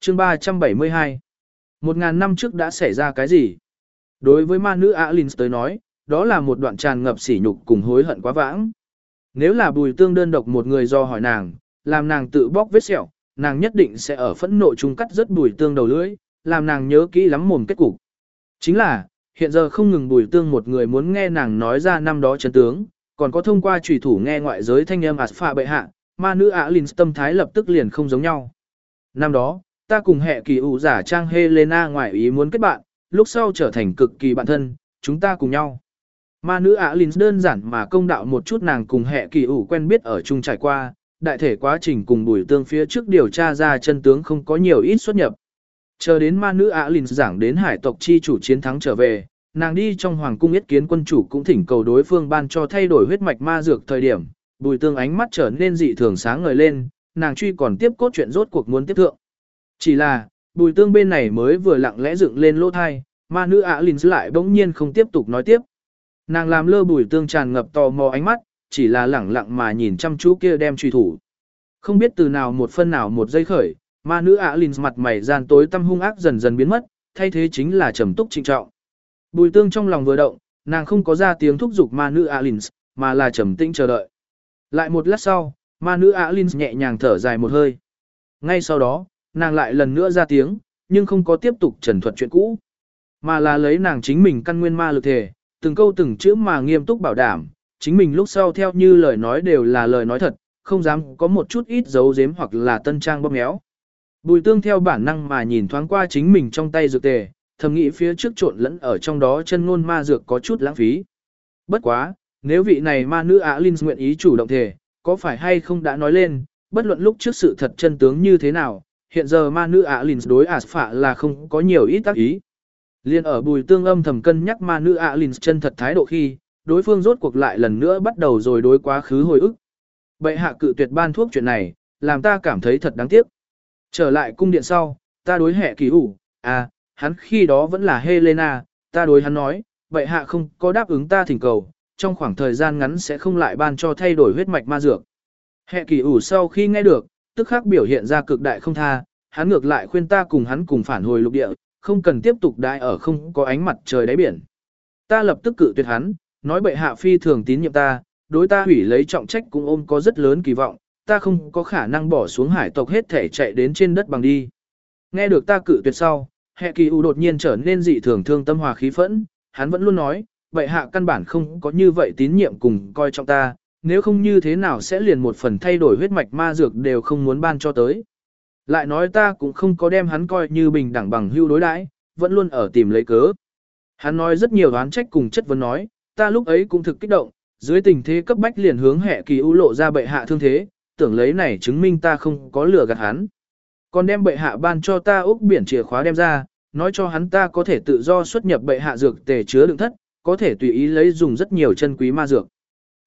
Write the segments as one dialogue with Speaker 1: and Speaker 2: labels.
Speaker 1: Chương 372 Một ngàn năm trước đã xảy ra cái gì? Đối với ma nữ Alins tới nói, đó là một đoạn tràn ngập sỉ nhục cùng hối hận quá vãng. Nếu là bùi tương đơn độc một người do hỏi nàng, làm nàng tự bóc vết sẹo, nàng nhất định sẽ ở phẫn nộ chung cắt rất bùi tương đầu lưỡi, làm nàng nhớ kỹ lắm mồm kết cục. Chính là, hiện giờ không ngừng bùi tương một người muốn nghe nàng nói ra năm đó chân tướng, còn có thông qua trùy thủ nghe ngoại giới thanh âm Aspha bệ hạ, ma nữ Alins tâm thái lập tức liền không giống nhau. Năm đó, ta cùng hệ kỳ ủ giả trang Helena ngoại ý muốn kết bạn, lúc sau trở thành cực kỳ bạn thân, chúng ta cùng nhau. Ma nữ Alins đơn giản mà công đạo một chút nàng cùng hệ kỳ ủ quen biết ở chung trải qua, đại thể quá trình cùng bùi tương phía trước điều tra ra chân tướng không có nhiều ít xuất nhập. Chờ đến ma nữ Alins giảng đến hải tộc chi chủ chiến thắng trở về, nàng đi trong hoàng cung yết kiến quân chủ cũng thỉnh cầu đối phương ban cho thay đổi huyết mạch ma dược thời điểm, bùi tương ánh mắt trở nên dị thường sáng ngời lên, nàng truy còn tiếp cốt chuyện rốt cuộc muốn tiếp thượng. Chỉ là, bùi tương bên này mới vừa lặng lẽ dựng lên lỗ thai, ma nữ ạ lìn lại bỗng nhiên không tiếp tục nói tiếp. Nàng làm lơ bùi tương tràn ngập tò mò ánh mắt, chỉ là lẳng lặng mà nhìn chăm chú kia đem truy thủ. Không biết từ nào một phân nào một giây khởi, ma nữ ạ lìn mặt mày gian tối tâm hung ác dần dần biến mất, thay thế chính là trầm túc trịnh trọng. Bùi tương trong lòng vừa động, nàng không có ra tiếng thúc giục ma nữ Alins, mà là trầm tĩnh chờ đợi. Lại một lát sau, ma nữ Alins nhẹ nhàng thở dài một hơi. Ngay sau đó, nàng lại lần nữa ra tiếng, nhưng không có tiếp tục trần thuật chuyện cũ. Mà là lấy nàng chính mình căn nguyên ma lực thể, từng câu từng chữ mà nghiêm túc bảo đảm, chính mình lúc sau theo như lời nói đều là lời nói thật, không dám có một chút ít giấu giếm hoặc là tân trang bóp méo. Bùi tương theo bản năng mà nhìn thoáng qua chính mình trong tay dược tề, thầm nghĩ phía trước trộn lẫn ở trong đó chân ngôn ma dược có chút lãng phí. Bất quá, nếu vị này ma nữ Á Linh nguyện ý chủ động thể, có phải hay không đã nói lên, bất luận lúc trước sự thật chân tướng như thế nào, hiện giờ ma nữ Á Linh đối ả phạ là không có nhiều ít tác ý. Liên ở bùi tương âm thầm cân nhắc ma nữ Á Linh chân thật thái độ khi, đối phương rốt cuộc lại lần nữa bắt đầu rồi đối quá khứ hồi ức. Bệ hạ cự tuyệt ban thuốc chuyện này, làm ta cảm thấy thật đáng tiếc. Trở lại cung điện sau, ta đối hệ kỳ ủ, à, hắn khi đó vẫn là Helena, ta đối hắn nói, vậy hạ không có đáp ứng ta thỉnh cầu, trong khoảng thời gian ngắn sẽ không lại ban cho thay đổi huyết mạch ma dược. Hệ kỳ ủ sau khi nghe được, tức khắc biểu hiện ra cực đại không tha, hắn ngược lại khuyên ta cùng hắn cùng phản hồi lục địa, không cần tiếp tục đại ở không có ánh mặt trời đáy biển. Ta lập tức cự tuyệt hắn, nói bệ hạ phi thường tín nhiệm ta, đối ta hủy lấy trọng trách cũng ôm có rất lớn kỳ vọng, ta không có khả năng bỏ xuống hải tộc hết thể chạy đến trên đất bằng đi. Nghe được ta cự tuyệt sau, Hệ kỳ u đột nhiên trở nên dị thường thương tâm hòa khí phẫn, hắn vẫn luôn nói, bệ hạ căn bản không có như vậy tín nhiệm cùng coi trọng ta, nếu không như thế nào sẽ liền một phần thay đổi huyết mạch ma dược đều không muốn ban cho tới. Lại nói ta cũng không có đem hắn coi như bình đẳng bằng hưu đối đãi, vẫn luôn ở tìm lấy cớ. Hắn nói rất nhiều đoán trách cùng chất vấn nói, ta lúc ấy cũng thực kích động, dưới tình thế cấp bách liền hướng hệ kỳ u lộ ra bệ hạ thương thế, tưởng lấy này chứng minh ta không có lừa gạt hắn. Còn đem bệ hạ ban cho ta úc biển chìa khóa đem ra, nói cho hắn ta có thể tự do xuất nhập bệ hạ dược tề chứa đựng thất, có thể tùy ý lấy dùng rất nhiều chân quý ma dược.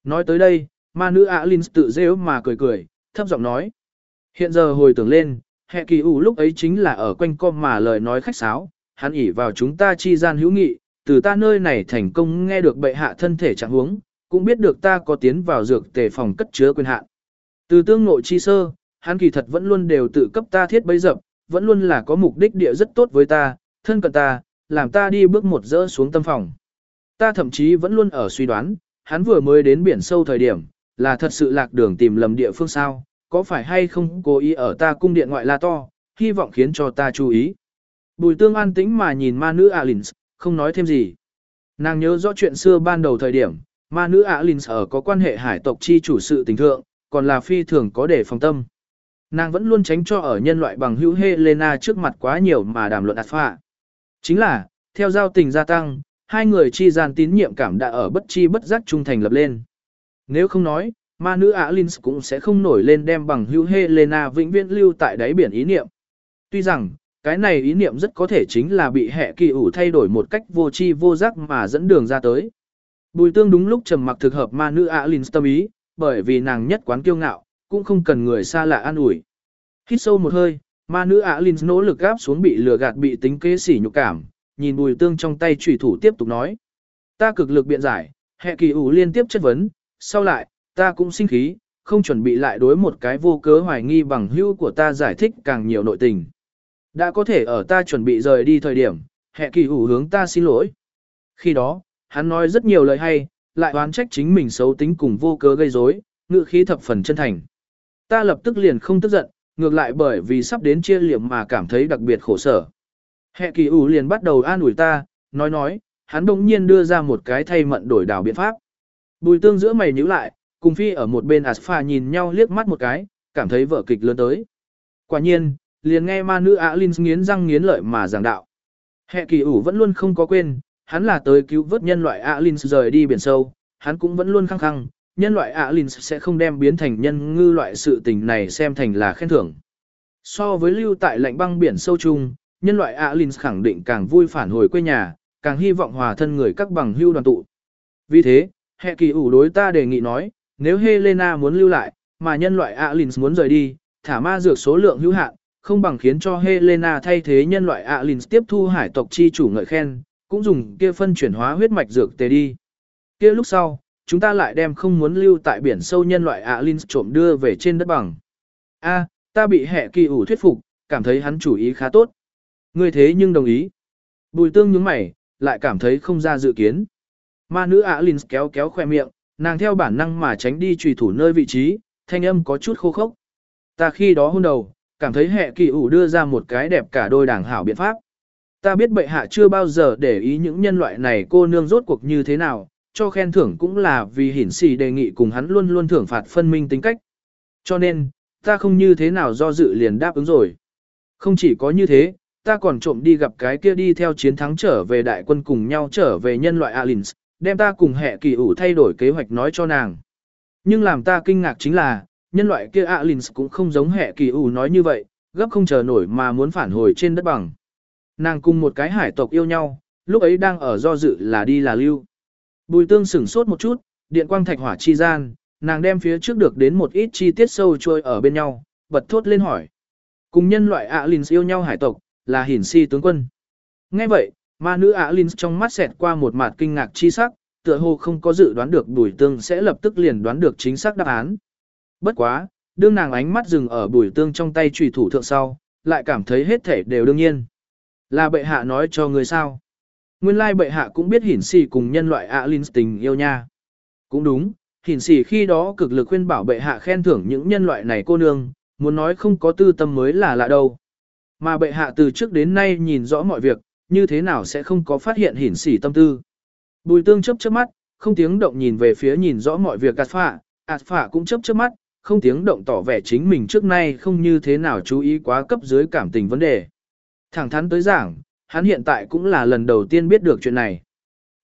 Speaker 1: Nói tới đây, ma nữ Alins tự rêu mà cười cười, thấp giọng nói. Hiện giờ hồi tưởng lên, hệ kỳ ủ lúc ấy chính là ở quanh co mà lời nói khách sáo, hắn ỉ vào chúng ta chi gian hữu nghị, từ ta nơi này thành công nghe được bệ hạ thân thể trạng huống, cũng biết được ta có tiến vào dược tề phòng cất chứa quyền hạn. Từ tương nội chi sơ, hắn kỳ thật vẫn luôn đều tự cấp ta thiết bấy dập, vẫn luôn là có mục đích địa rất tốt với ta, thân cận ta, làm ta đi bước một dỡ xuống tâm phòng. Ta thậm chí vẫn luôn ở suy đoán, hắn vừa mới đến biển sâu thời điểm, là thật sự lạc đường tìm lầm địa phương sao, có phải hay không cố ý ở ta cung điện ngoại la to, hy vọng khiến cho ta chú ý. Bùi tương an tĩnh mà nhìn ma nữ Alins, không nói thêm gì. Nàng nhớ rõ chuyện xưa ban đầu thời điểm, ma nữ Alins ở có quan hệ hải tộc chi chủ sự tình thượng, còn là phi thường có để phòng tâm. Nàng vẫn luôn tránh cho ở nhân loại bằng hữu Helena trước mặt quá nhiều mà đàm luận Alpha. Chính là, theo giao tình gia tăng, hai người chi gian tín nhiệm cảm đã ở bất chi bất giác trung thành lập lên. Nếu không nói, ma nữ Alins cũng sẽ không nổi lên đem bằng hữu Helena vĩnh viễn lưu tại đáy biển ý niệm. Tuy rằng, cái này ý niệm rất có thể chính là bị hệ kỳ ủ thay đổi một cách vô tri vô giác mà dẫn đường ra tới. Bùi tương đúng lúc trầm mặc thực hợp ma nữ Alins tâm ý, bởi vì nàng nhất quán kiêu ngạo, cũng không cần người xa lạ an ủi. Hít sâu một hơi, ma nữ ả Linh nỗ lực gáp xuống bị lừa gạt bị tính kế sỉ nhục cảm, nhìn bùi tương trong tay chủy thủ tiếp tục nói. Ta cực lực biện giải, hệ kỳ ủ liên tiếp chất vấn, sau lại, ta cũng sinh khí, không chuẩn bị lại đối một cái vô cớ hoài nghi bằng hữu của ta giải thích càng nhiều nội tình. Đã có thể ở ta chuẩn bị rời đi thời điểm, hệ kỳ ủ hướng ta xin lỗi. Khi đó, hắn nói rất nhiều lời hay, lại oán trách chính mình xấu tính cùng vô cớ gây rối, ngự khí thập phần chân thành. Ta lập tức liền không tức giận, ngược lại bởi vì sắp đến chia liệm mà cảm thấy đặc biệt khổ sở. Hệ kỳ ủ liền bắt đầu an ủi ta, nói nói, hắn đồng nhiên đưa ra một cái thay mận đổi đảo biện pháp. Bùi tương giữa mày nhíu lại, cùng phi ở một bên Aspha nhìn nhau liếc mắt một cái, cảm thấy vở kịch lớn tới. Quả nhiên, liền nghe ma nữ Alin nghiến răng nghiến lợi mà giảng đạo. Hệ kỳ ủ vẫn luôn không có quên, hắn là tới cứu vớt nhân loại Alin rời đi biển sâu, hắn cũng vẫn luôn khăng khăng, nhân loại Alin sẽ không đem biến thành nhân ngư loại sự tình này xem thành là khen thưởng. So với lưu tại lạnh băng biển sâu chung, nhân loại Alin khẳng định càng vui phản hồi quê nhà, càng hy vọng hòa thân người các bằng hưu đoàn tụ. Vì thế, hệ kỳ ủ đối ta đề nghị nói, nếu Helena muốn lưu lại, mà nhân loại Alins muốn rời đi, thả ma dược số lượng hữu hạn, không bằng khiến cho Helena thay thế nhân loại Alins tiếp thu hải tộc chi chủ ngợi khen, cũng dùng kia phân chuyển hóa huyết mạch dược tề đi. Kia lúc sau, chúng ta lại đem không muốn lưu tại biển sâu nhân loại Alins trộm đưa về trên đất bằng. A, ta bị hệ kỳ ủ thuyết phục, cảm thấy hắn chủ ý khá tốt. Ngươi thế nhưng đồng ý. Bùi tương nhướng mày, lại cảm thấy không ra dự kiến. Ma nữ Alins kéo kéo khoe miệng, nàng theo bản năng mà tránh đi trùy thủ nơi vị trí, thanh âm có chút khô khốc. Ta khi đó hôn đầu, cảm thấy hệ kỳ ủ đưa ra một cái đẹp cả đôi đảng hảo biện pháp. Ta biết bệ hạ chưa bao giờ để ý những nhân loại này cô nương rốt cuộc như thế nào, cho khen thưởng cũng là vì hiển xì đề nghị cùng hắn luôn luôn thưởng phạt phân minh tính cách. Cho nên, ta không như thế nào do dự liền đáp ứng rồi. Không chỉ có như thế, ta còn trộm đi gặp cái kia đi theo chiến thắng trở về đại quân cùng nhau trở về nhân loại Alins, đem ta cùng hệ kỳ ủ thay đổi kế hoạch nói cho nàng. Nhưng làm ta kinh ngạc chính là, nhân loại kia Alins cũng không giống hệ kỳ ủ nói như vậy, gấp không chờ nổi mà muốn phản hồi trên đất bằng. Nàng cùng một cái hải tộc yêu nhau, lúc ấy đang ở do dự là đi là lưu. Bùi tương sửng sốt một chút, điện quang thạch hỏa chi gian, nàng đem phía trước được đến một ít chi tiết sâu trôi ở bên nhau, bật thốt lên hỏi. Cùng nhân loại Alins yêu nhau hải tộc, là hiển si tướng quân. Nghe vậy, Ma nữ Alin trong mắt xẹt qua một mặt kinh ngạc chi sắc, tựa hồ không có dự đoán được Bùi Tương sẽ lập tức liền đoán được chính xác đáp án. Bất quá, đương nàng ánh mắt dừng ở Bùi Tương trong tay trùy thủ thượng sau, lại cảm thấy hết thể đều đương nhiên. Là bệ hạ nói cho người sao? Nguyên lai bệ hạ cũng biết hiển xì cùng nhân loại Alin tình yêu nha. Cũng đúng, hiển xì khi đó cực lực khuyên bảo bệ hạ khen thưởng những nhân loại này cô nương, muốn nói không có tư tâm mới là lạ đâu. Mà bệ hạ từ trước đến nay nhìn rõ mọi việc, như thế nào sẽ không có phát hiện hỉn xỉ tâm tư. Bùi tương chấp chớp mắt, không tiếng động nhìn về phía nhìn rõ mọi việc ạt phạ, ạt phạ cũng chấp chớp mắt, không tiếng động tỏ vẻ chính mình trước nay không như thế nào chú ý quá cấp dưới cảm tình vấn đề. Thẳng thắn tới giảng, hắn hiện tại cũng là lần đầu tiên biết được chuyện này.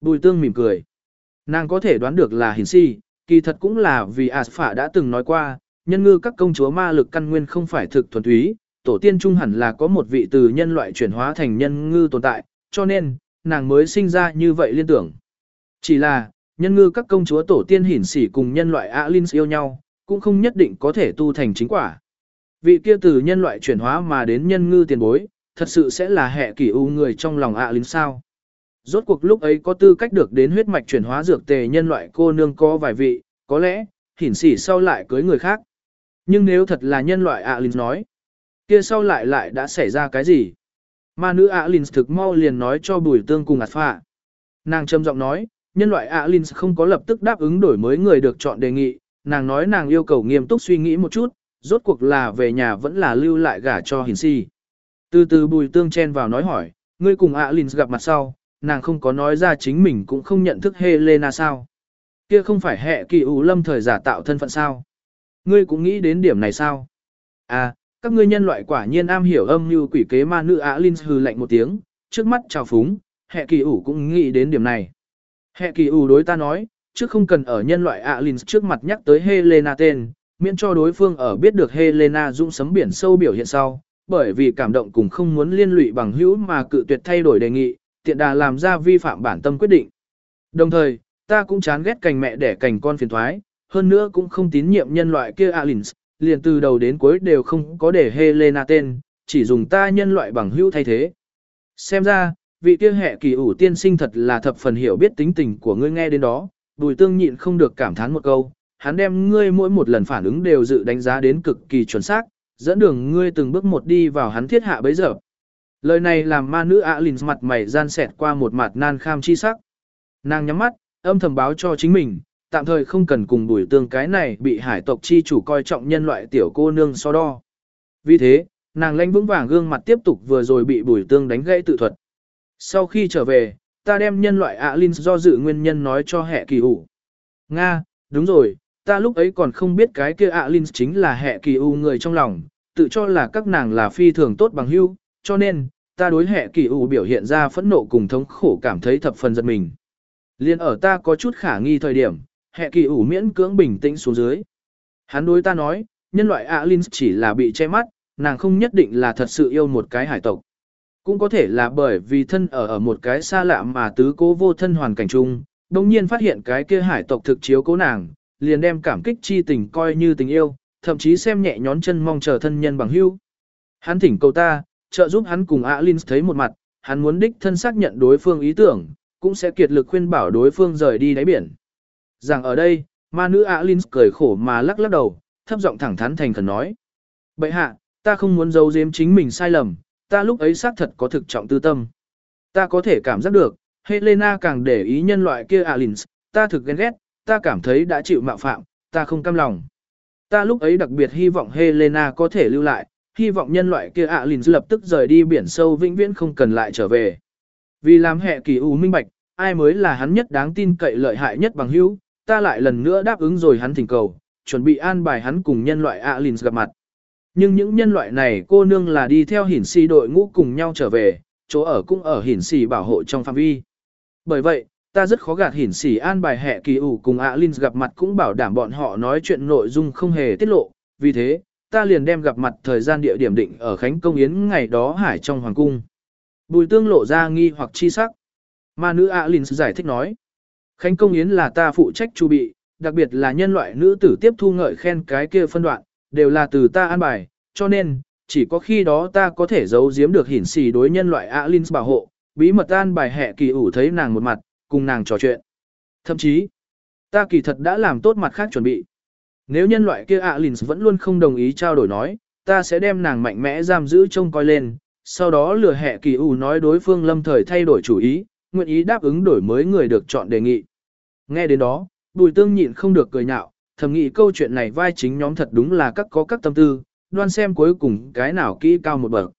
Speaker 1: Bùi tương mỉm cười. Nàng có thể đoán được là hình si, kỳ thật cũng là vì ạt phạ đã từng nói qua, nhân ngư các công chúa ma lực căn nguyên không phải thực thuần túy, tổ tiên trung hẳn là có một vị từ nhân loại chuyển hóa thành nhân ngư tồn tại, cho nên, nàng mới sinh ra như vậy liên tưởng. Chỉ là, nhân ngư các công chúa tổ tiên hiển sỉ cùng nhân loại Alins yêu nhau, cũng không nhất định có thể tu thành chính quả. Vị kia từ nhân loại chuyển hóa mà đến nhân ngư tiền bối, thật sự sẽ là hệ kỷ u người trong lòng Alins sao. Rốt cuộc lúc ấy có tư cách được đến huyết mạch chuyển hóa dược tề nhân loại cô nương có vài vị, có lẽ, hiển sỉ sau lại cưới người khác. Nhưng nếu thật là nhân loại Alins nói, kia sau lại lại đã xảy ra cái gì? Ma nữ Alins thực mau liền nói cho bùi tương cùng ạt phạ. Nàng trầm giọng nói, nhân loại Alins không có lập tức đáp ứng đổi mới người được chọn đề nghị, nàng nói nàng yêu cầu nghiêm túc suy nghĩ một chút, rốt cuộc là về nhà vẫn là lưu lại gả cho hiển si. Từ từ bùi tương chen vào nói hỏi, ngươi cùng Alins gặp mặt sau, nàng không có nói ra chính mình cũng không nhận thức Helena sao. Kia không phải hệ kỳ ủ lâm thời giả tạo thân phận sao. Ngươi cũng nghĩ đến điểm này sao? À, các ngươi nhân loại quả nhiên am hiểu âm như quỷ kế ma nữ Á Linh hừ lạnh một tiếng, trước mắt chào phúng, hệ kỳ ủ cũng nghĩ đến điểm này. Hệ kỳ ủ đối ta nói, trước không cần ở nhân loại Á Linh trước mặt nhắc tới Helena tên, miễn cho đối phương ở biết được Helena dũng sấm biển sâu biểu hiện sau, bởi vì cảm động cùng không muốn liên lụy bằng hữu mà cự tuyệt thay đổi đề nghị, tiện đà làm ra vi phạm bản tâm quyết định. Đồng thời, ta cũng chán ghét cành mẹ đẻ cành con phiền thoái, hơn nữa cũng không tín nhiệm nhân loại kia Alins, liền từ đầu đến cuối đều không có để Helena tên, chỉ dùng ta nhân loại bằng hữu thay thế. Xem ra, vị kia hệ kỳ ủ tiên sinh thật là thập phần hiểu biết tính tình của ngươi nghe đến đó, bùi tương nhịn không được cảm thán một câu, hắn đem ngươi mỗi một lần phản ứng đều dự đánh giá đến cực kỳ chuẩn xác, dẫn đường ngươi từng bước một đi vào hắn thiết hạ bấy giờ, Lời này làm ma nữ Alins mặt mày gian xẹt qua một mặt nan kham chi sắc. Nàng nhắm mắt, âm thầm báo cho chính mình, tạm thời không cần cùng bùi tương cái này bị hải tộc chi chủ coi trọng nhân loại tiểu cô nương so đo. Vì thế, nàng lãnh vững vàng gương mặt tiếp tục vừa rồi bị bùi tương đánh gãy tự thuật. Sau khi trở về, ta đem nhân loại ạ linh do dự nguyên nhân nói cho hệ kỳ ủ. Nga, đúng rồi, ta lúc ấy còn không biết cái kia ạ linh chính là hệ kỳ ủ người trong lòng, tự cho là các nàng là phi thường tốt bằng hữu, cho nên, ta đối hệ kỳ ủ biểu hiện ra phẫn nộ cùng thống khổ cảm thấy thập phần giật mình. Liên ở ta có chút khả nghi thời điểm, hệ kỳ ủ miễn cưỡng bình tĩnh xuống dưới. Hắn đối ta nói, nhân loại Alin chỉ là bị che mắt, nàng không nhất định là thật sự yêu một cái hải tộc. Cũng có thể là bởi vì thân ở ở một cái xa lạ mà tứ cố vô thân hoàn cảnh chung, đồng nhiên phát hiện cái kia hải tộc thực chiếu cố nàng, liền đem cảm kích chi tình coi như tình yêu, thậm chí xem nhẹ nhón chân mong chờ thân nhân bằng hữu. Hắn thỉnh cầu ta, trợ giúp hắn cùng Alin thấy một mặt, hắn muốn đích thân xác nhận đối phương ý tưởng, cũng sẽ kiệt lực khuyên bảo đối phương rời đi đáy biển. Rằng ở đây, ma nữ Alins cười khổ mà lắc lắc đầu, thấp giọng thẳng thắn thành khẩn nói. Bậy hạ, ta không muốn giấu giếm chính mình sai lầm, ta lúc ấy xác thật có thực trọng tư tâm. Ta có thể cảm giác được, Helena càng để ý nhân loại kia Alins, ta thực ghen ghét, ta cảm thấy đã chịu mạo phạm, ta không cam lòng. Ta lúc ấy đặc biệt hy vọng Helena có thể lưu lại, hy vọng nhân loại kia Alins lập tức rời đi biển sâu vĩnh viễn không cần lại trở về. Vì làm hệ kỳ u minh bạch, ai mới là hắn nhất đáng tin cậy lợi hại nhất bằng hữu, ta lại lần nữa đáp ứng rồi hắn thỉnh cầu, chuẩn bị an bài hắn cùng nhân loại Alins gặp mặt. Nhưng những nhân loại này cô nương là đi theo hiển sĩ đội ngũ cùng nhau trở về, chỗ ở cũng ở hiển sĩ bảo hộ trong phạm vi. Bởi vậy, ta rất khó gạt hiển sĩ an bài hệ kỳ ủ cùng Alins gặp mặt cũng bảo đảm bọn họ nói chuyện nội dung không hề tiết lộ, vì thế, ta liền đem gặp mặt thời gian địa điểm định ở Khánh Công Yến ngày đó hải trong Hoàng Cung. Bùi tương lộ ra nghi hoặc chi sắc. Ma nữ Alins giải thích nói. Khánh Công Yến là ta phụ trách chu bị, đặc biệt là nhân loại nữ tử tiếp thu ngợi khen cái kia phân đoạn, đều là từ ta an bài, cho nên, chỉ có khi đó ta có thể giấu giếm được hiển xì đối nhân loại Alins bảo hộ, bí mật an bài hệ kỳ ủ thấy nàng một mặt, cùng nàng trò chuyện. Thậm chí, ta kỳ thật đã làm tốt mặt khác chuẩn bị. Nếu nhân loại kia Alins vẫn luôn không đồng ý trao đổi nói, ta sẽ đem nàng mạnh mẽ giam giữ trông coi lên, sau đó lừa hệ kỳ ủ nói đối phương lâm thời thay đổi chủ ý, nguyện ý đáp ứng đổi mới người được chọn đề nghị. Nghe đến đó, bùi tương nhịn không được cười nhạo, thầm nghĩ câu chuyện này vai chính nhóm thật đúng là các có các tâm tư, đoan xem cuối cùng cái nào kỹ cao một bậc.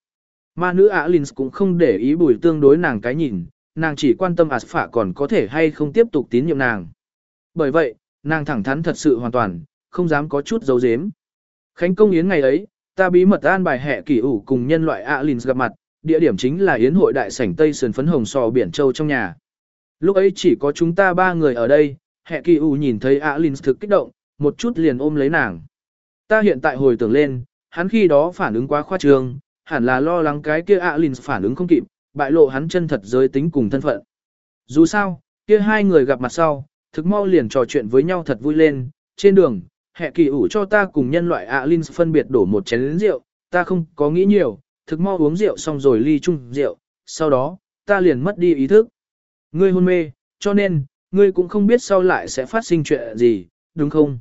Speaker 1: Ma nữ Alins cũng không để ý bùi tương đối nàng cái nhìn, nàng chỉ quan tâm Asphả còn có thể hay không tiếp tục tín nhiệm nàng. Bởi vậy, nàng thẳng thắn thật sự hoàn toàn, không dám có chút giấu giếm. Khánh công yến ngày ấy, ta bí mật an bài hệ kỷ ủ cùng nhân loại Alins gặp mặt, địa điểm chính là yến hội đại sảnh Tây Sườn Phấn Hồng Sò Biển Châu trong nhà. Lúc ấy chỉ có chúng ta ba người ở đây, hệ kỳ u nhìn thấy Alins thực kích động, một chút liền ôm lấy nàng. Ta hiện tại hồi tưởng lên, hắn khi đó phản ứng quá khoa trương, hẳn là lo lắng cái kia Alins phản ứng không kịp, bại lộ hắn chân thật giới tính cùng thân phận. Dù sao, kia hai người gặp mặt sau, thực mau liền trò chuyện với nhau thật vui lên, trên đường, hệ kỳ ủ cho ta cùng nhân loại Alins phân biệt đổ một chén rượu, ta không có nghĩ nhiều, thực mau uống rượu xong rồi ly chung rượu, sau đó, ta liền mất đi ý thức. Ngươi hôn mê, cho nên, ngươi cũng không biết sau lại sẽ phát sinh chuyện gì, đúng không?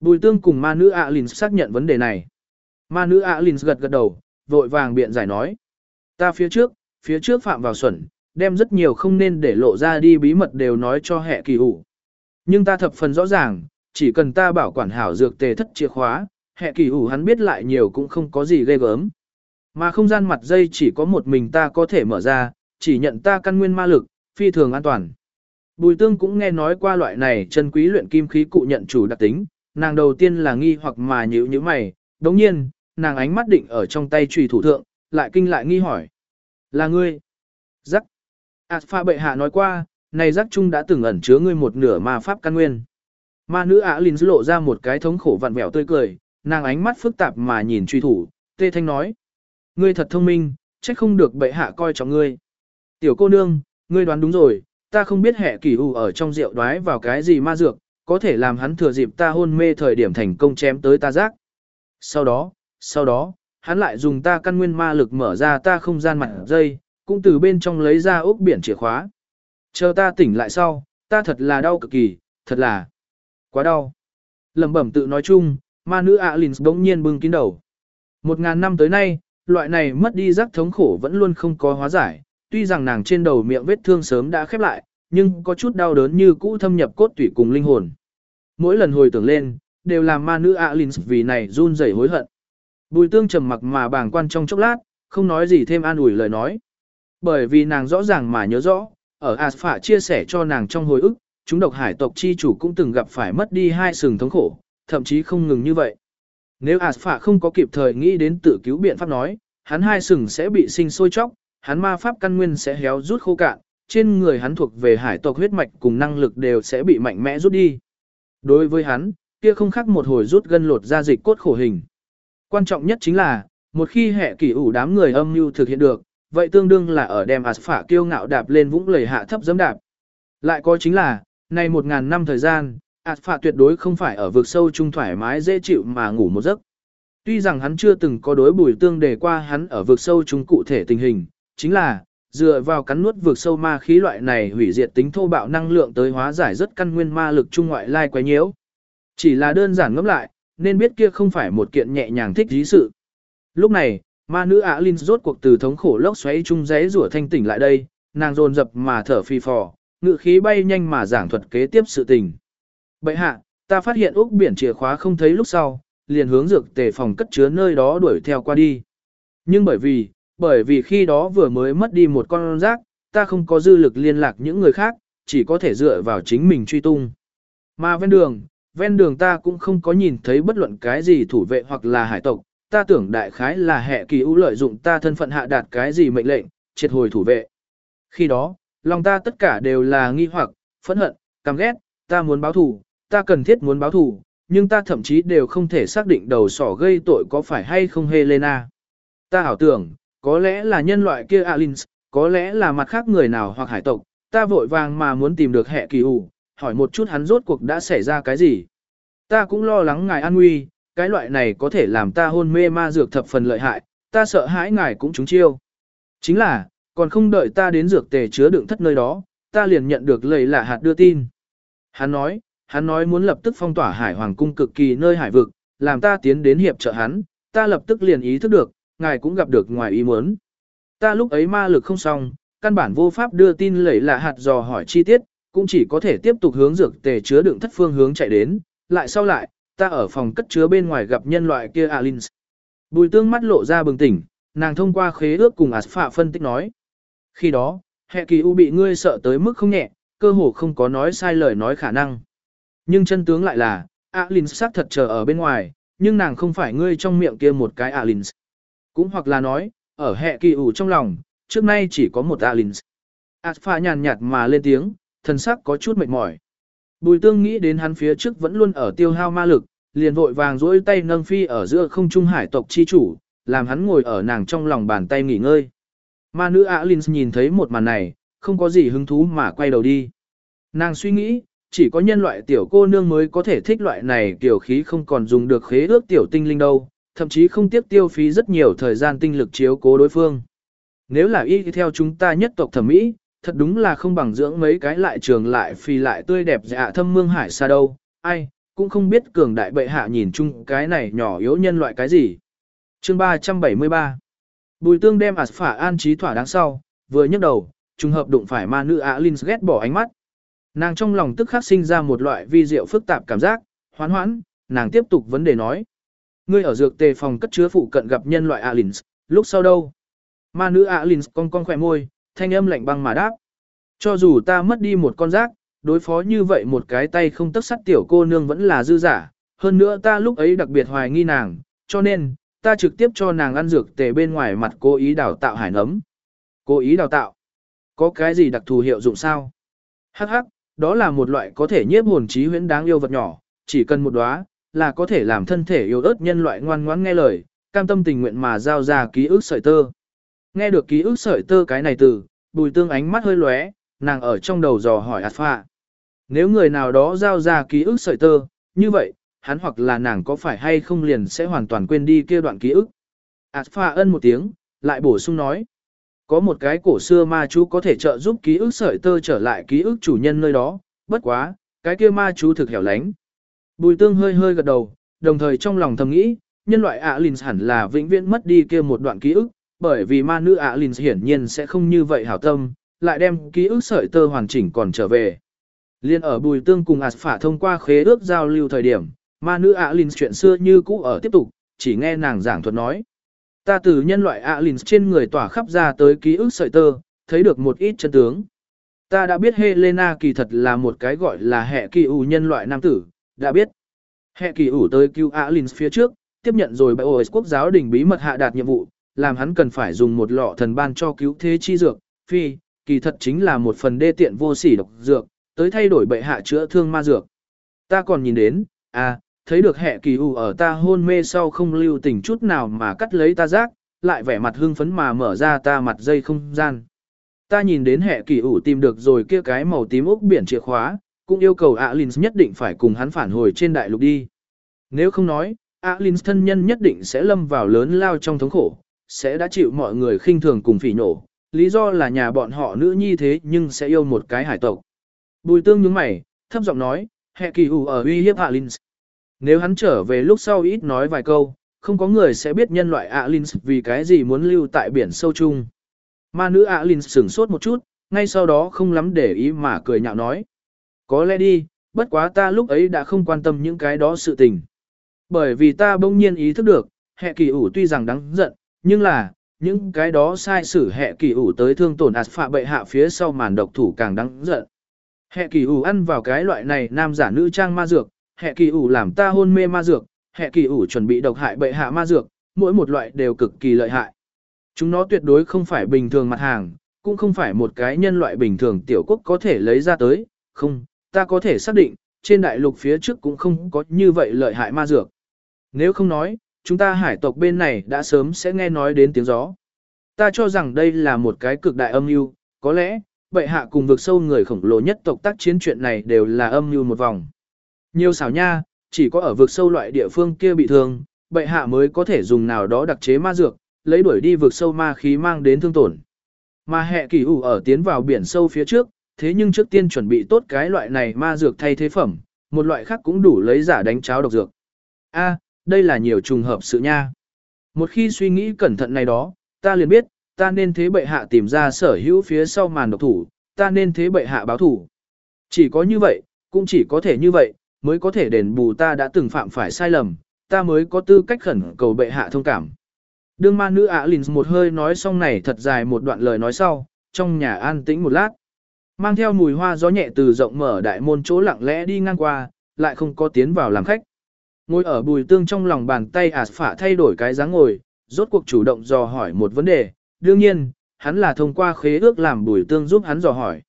Speaker 1: Bùi tương cùng ma nữ Alins xác nhận vấn đề này. Ma nữ Alins gật gật đầu, vội vàng biện giải nói. Ta phía trước, phía trước phạm vào xuẩn, đem rất nhiều không nên để lộ ra đi bí mật đều nói cho hệ kỳ ủ. Nhưng ta thập phần rõ ràng, chỉ cần ta bảo quản hảo dược tề thất chìa khóa, hệ kỳ ủ hắn biết lại nhiều cũng không có gì ghê gớm. Mà không gian mặt dây chỉ có một mình ta có thể mở ra, chỉ nhận ta căn nguyên ma lực, phi thường an toàn. Bùi tương cũng nghe nói qua loại này chân quý luyện kim khí cụ nhận chủ đặc tính, nàng đầu tiên là nghi hoặc mà nhíu như mày, đồng nhiên, nàng ánh mắt định ở trong tay trùy thủ thượng, lại kinh lại nghi hỏi. Là ngươi? Giác. Alpha bệ hạ nói qua, này giác chung đã từng ẩn chứa ngươi một nửa ma pháp căn nguyên. Ma nữ ả linh lộ ra một cái thống khổ vặn vẹo tươi cười, nàng ánh mắt phức tạp mà nhìn truy thủ, tê thanh nói. Ngươi thật thông minh, trách không được bệ hạ coi trọng ngươi. Tiểu cô nương, ngươi đoán đúng rồi, ta không biết hệ kỳ u ở trong rượu đoái vào cái gì ma dược, có thể làm hắn thừa dịp ta hôn mê thời điểm thành công chém tới ta giác. Sau đó, sau đó, hắn lại dùng ta căn nguyên ma lực mở ra ta không gian mặt dây, cũng từ bên trong lấy ra ốc biển chìa khóa. Chờ ta tỉnh lại sau, ta thật là đau cực kỳ, thật là quá đau. Lầm bẩm tự nói chung, ma nữ Alins bỗng nhiên bưng kín đầu. Một ngàn năm tới nay, loại này mất đi giác thống khổ vẫn luôn không có hóa giải, tuy rằng nàng trên đầu miệng vết thương sớm đã khép lại, nhưng có chút đau đớn như cũ thâm nhập cốt tủy cùng linh hồn. Mỗi lần hồi tưởng lên, đều làm ma nữ Alins vì này run rẩy hối hận. Bùi tương trầm mặc mà bàng quan trong chốc lát, không nói gì thêm an ủi lời nói. Bởi vì nàng rõ ràng mà nhớ rõ, ở Aspha chia sẻ cho nàng trong hồi ức, chúng độc hải tộc chi chủ cũng từng gặp phải mất đi hai sừng thống khổ, thậm chí không ngừng như vậy. Nếu Aspha không có kịp thời nghĩ đến tự cứu biện pháp nói, hắn hai sừng sẽ bị sinh sôi chóc, hắn ma pháp căn nguyên sẽ héo rút khô cạn, trên người hắn thuộc về hải tộc huyết mạch cùng năng lực đều sẽ bị mạnh mẽ rút đi. Đối với hắn, kia không khác một hồi rút gân lột ra dịch cốt khổ hình. Quan trọng nhất chính là, một khi hệ kỷ ủ đám người âm mưu thực hiện được, vậy tương đương là ở đem Aspha kiêu ngạo đạp lên vũng lầy hạ thấp giẫm đạp. Lại có chính là, nay một ngàn năm thời gian, Aspha tuyệt đối không phải ở vực sâu trung thoải mái dễ chịu mà ngủ một giấc. Tuy rằng hắn chưa từng có đối bùi tương đề qua hắn ở vực sâu trung cụ thể tình hình, chính là, dựa vào cắn nuốt vực sâu ma khí loại này hủy diệt tính thô bạo năng lượng tới hóa giải rất căn nguyên ma lực trung ngoại lai quái nhiễu. Chỉ là đơn giản ngẫm lại, nên biết kia không phải một kiện nhẹ nhàng thích dí sự. Lúc này, ma nữ ạ Linh rốt cuộc từ thống khổ lốc xoáy trung giấy rủa thanh tỉnh lại đây, nàng dồn dập mà thở phi phò, ngự khí bay nhanh mà giảng thuật kế tiếp sự tình. Bệ hạ, ta phát hiện úc biển chìa khóa không thấy lúc sau, liền hướng dược tề phòng cất chứa nơi đó đuổi theo qua đi. Nhưng bởi vì, bởi vì khi đó vừa mới mất đi một con rác, ta không có dư lực liên lạc những người khác, chỉ có thể dựa vào chính mình truy tung. Mà ven đường, ven đường ta cũng không có nhìn thấy bất luận cái gì thủ vệ hoặc là hải tộc, ta tưởng đại khái là hệ kỳ ưu lợi dụng ta thân phận hạ đạt cái gì mệnh lệnh, triệt hồi thủ vệ. Khi đó, lòng ta tất cả đều là nghi hoặc, phẫn hận, căm ghét, ta muốn báo thù, ta cần thiết muốn báo thù, nhưng ta thậm chí đều không thể xác định đầu sỏ gây tội có phải hay không Helena. Ta hảo tưởng, có lẽ là nhân loại kia Alins, có lẽ là mặt khác người nào hoặc hải tộc, ta vội vàng mà muốn tìm được hệ kỳ ủ, hỏi một chút hắn rốt cuộc đã xảy ra cái gì. Ta cũng lo lắng ngài an nguy, cái loại này có thể làm ta hôn mê ma dược thập phần lợi hại, ta sợ hãi ngài cũng trúng chiêu. Chính là, còn không đợi ta đến dược tề chứa đựng thất nơi đó, ta liền nhận được lời lạ hạt đưa tin. Hắn nói, hắn nói muốn lập tức phong tỏa hải hoàng cung cực kỳ nơi hải vực, làm ta tiến đến hiệp trợ hắn, ta lập tức liền ý thức được, ngài cũng gặp được ngoài ý muốn. Ta lúc ấy ma lực không xong, căn bản vô pháp đưa tin lẩy là hạt dò hỏi chi tiết, cũng chỉ có thể tiếp tục hướng dược tề chứa đựng thất phương hướng chạy đến, lại sau lại, ta ở phòng cất chứa bên ngoài gặp nhân loại kia Alins. Bùi tương mắt lộ ra bừng tỉnh, nàng thông qua khế ước cùng Asphạ phân tích nói. Khi đó, hệ kỳ u bị ngươi sợ tới mức không nhẹ, cơ hồ không có nói sai lời nói khả năng. Nhưng chân tướng lại là, Alins xác thật chờ ở bên ngoài, nhưng nàng không phải ngươi trong miệng kia một cái Alins. Cũng hoặc là nói, ở hệ kỳ ủ trong lòng, trước nay chỉ có một Alins. Asphạ nhàn nhạt mà lên tiếng, thần sắc có chút mệt mỏi. Bùi tương nghĩ đến hắn phía trước vẫn luôn ở tiêu hao ma lực, liền vội vàng duỗi tay nâng phi ở giữa không trung hải tộc chi chủ, làm hắn ngồi ở nàng trong lòng bàn tay nghỉ ngơi. Ma nữ Alins nhìn thấy một màn này, không có gì hứng thú mà quay đầu đi. Nàng suy nghĩ, chỉ có nhân loại tiểu cô nương mới có thể thích loại này tiểu khí không còn dùng được khế ước tiểu tinh linh đâu, thậm chí không tiếc tiêu phí rất nhiều thời gian tinh lực chiếu cố đối phương. Nếu là y theo chúng ta nhất tộc thẩm mỹ, thật đúng là không bằng dưỡng mấy cái lại trường lại phi lại tươi đẹp dạ thâm mương hải xa đâu, ai, cũng không biết cường đại bệ hạ nhìn chung cái này nhỏ yếu nhân loại cái gì. Chương 373 Bùi tương đem phả an trí thỏa đáng sau, vừa nhấc đầu, trùng hợp đụng phải ma nữ Alin ghét bỏ ánh mắt. Nàng trong lòng tức khắc sinh ra một loại vi diệu phức tạp cảm giác, hoán hoãn, nàng tiếp tục vấn đề nói. Ngươi ở dược tề phòng cất chứa phụ cận gặp nhân loại Alins, lúc sau đâu? Ma nữ Alins con con khỏe môi, thanh âm lạnh băng mà đáp. Cho dù ta mất đi một con rác, đối phó như vậy một cái tay không tất sắt tiểu cô nương vẫn là dư giả, hơn nữa ta lúc ấy đặc biệt hoài nghi nàng, cho nên, ta trực tiếp cho nàng ăn dược tề bên ngoài mặt cố ý đào tạo hải nấm. Cố ý đào tạo? Có cái gì đặc thù hiệu dụng sao? Hắc hắc, đó là một loại có thể nhiếp hồn trí huyễn đáng yêu vật nhỏ, chỉ cần một đóa là có thể làm thân thể yêu ớt nhân loại ngoan ngoãn nghe lời, cam tâm tình nguyện mà giao ra ký ức sợi tơ. Nghe được ký ức sợi tơ cái này từ, bùi tương ánh mắt hơi lóe, nàng ở trong đầu dò hỏi Alpha. Nếu người nào đó giao ra ký ức sợi tơ, như vậy, hắn hoặc là nàng có phải hay không liền sẽ hoàn toàn quên đi kia đoạn ký ức. Alpha ân một tiếng, lại bổ sung nói. Có một cái cổ xưa ma chú có thể trợ giúp ký ức sợi tơ trở lại ký ức chủ nhân nơi đó, bất quá, cái kia ma chú thực hẻo lánh. Bùi tương hơi hơi gật đầu, đồng thời trong lòng thầm nghĩ, nhân loại Alins hẳn là vĩnh viễn mất đi kia một đoạn ký ức, bởi vì ma nữ Alins hiển nhiên sẽ không như vậy hảo tâm, lại đem ký ức sợi tơ hoàn chỉnh còn trở về. Liên ở Bùi Tương cùng Aspha thông qua khế ước giao lưu thời điểm, ma nữ Alins chuyện xưa như cũ ở tiếp tục, chỉ nghe nàng giảng thuật nói. Ta từ nhân loại Alins trên người tỏa khắp ra tới ký ức sợi tơ, thấy được một ít chân tướng. Ta đã biết Helena kỳ thật là một cái gọi là hệ kỳ ủ nhân loại nam tử, đã biết. Hệ kỳ ủ tới cứu Alins phía trước, tiếp nhận rồi bởi OS quốc giáo đình bí mật hạ đạt nhiệm vụ, làm hắn cần phải dùng một lọ thần ban cho cứu thế chi dược, phi, kỳ thật chính là một phần đê tiện vô sỉ độc dược, tới thay đổi bệ hạ chữa thương ma dược. Ta còn nhìn đến, à, thấy được hệ kỳ ủ ở ta hôn mê sau không lưu tình chút nào mà cắt lấy ta rác, lại vẻ mặt hưng phấn mà mở ra ta mặt dây không gian. Ta nhìn đến hệ kỳ ủ tìm được rồi kia cái màu tím ốc biển chìa khóa, cũng yêu cầu Alins nhất định phải cùng hắn phản hồi trên đại lục đi. Nếu không nói, Alins thân nhân nhất định sẽ lâm vào lớn lao trong thống khổ, sẽ đã chịu mọi người khinh thường cùng phỉ nổ. Lý do là nhà bọn họ nữ nhi thế nhưng sẽ yêu một cái hải tộc. Bùi tương nhướng mày, thấp giọng nói, hệ kỳ ủ ở uy hiếp Alins. Nếu hắn trở về lúc sau ít nói vài câu, không có người sẽ biết nhân loại Alins vì cái gì muốn lưu tại biển sâu chung. Ma nữ Alins sửng sốt một chút, ngay sau đó không lắm để ý mà cười nhạo nói. Có lẽ đi, bất quá ta lúc ấy đã không quan tâm những cái đó sự tình. Bởi vì ta bỗng nhiên ý thức được, hệ kỳ ủ tuy rằng đáng giận, nhưng là, những cái đó sai sử hệ kỳ ủ tới thương tổn ạt phạ bệ hạ phía sau màn độc thủ càng đáng giận. Hệ kỳ ủ ăn vào cái loại này nam giả nữ trang ma dược, hệ kỳ ủ làm ta hôn mê ma dược, hệ kỳ ủ chuẩn bị độc hại bệ hạ ma dược, mỗi một loại đều cực kỳ lợi hại. Chúng nó tuyệt đối không phải bình thường mặt hàng, cũng không phải một cái nhân loại bình thường tiểu quốc có thể lấy ra tới, không, ta có thể xác định, trên đại lục phía trước cũng không có như vậy lợi hại ma dược. Nếu không nói, chúng ta hải tộc bên này đã sớm sẽ nghe nói đến tiếng gió. Ta cho rằng đây là một cái cực đại âm mưu, có lẽ, bệ hạ cùng vực sâu người khổng lồ nhất tộc tác chiến chuyện này đều là âm mưu một vòng. Nhiều xảo nha, chỉ có ở vực sâu loại địa phương kia bị thương, bệ hạ mới có thể dùng nào đó đặc chế ma dược, lấy đuổi đi vực sâu ma khí mang đến thương tổn. Mà hệ kỳ ủ ở tiến vào biển sâu phía trước, thế nhưng trước tiên chuẩn bị tốt cái loại này ma dược thay thế phẩm, một loại khác cũng đủ lấy giả đánh cháo độc dược. A, đây là nhiều trùng hợp sự nha. Một khi suy nghĩ cẩn thận này đó, ta liền biết, ta nên thế bệ hạ tìm ra sở hữu phía sau màn độc thủ, ta nên thế bệ hạ báo thủ. Chỉ có như vậy, cũng chỉ có thể như vậy, mới có thể đền bù ta đã từng phạm phải sai lầm, ta mới có tư cách khẩn cầu bệ hạ thông cảm. Đương ma nữ ạ một hơi nói xong này thật dài một đoạn lời nói sau, trong nhà an tĩnh một lát. Mang theo mùi hoa gió nhẹ từ rộng mở đại môn chỗ lặng lẽ đi ngang qua, lại không có tiến vào làm khách. Ngồi ở bùi tương trong lòng bàn tay ạt phả thay đổi cái dáng ngồi, rốt cuộc chủ động dò hỏi một vấn đề. Đương nhiên, hắn là thông qua khế ước làm bùi tương giúp hắn dò hỏi.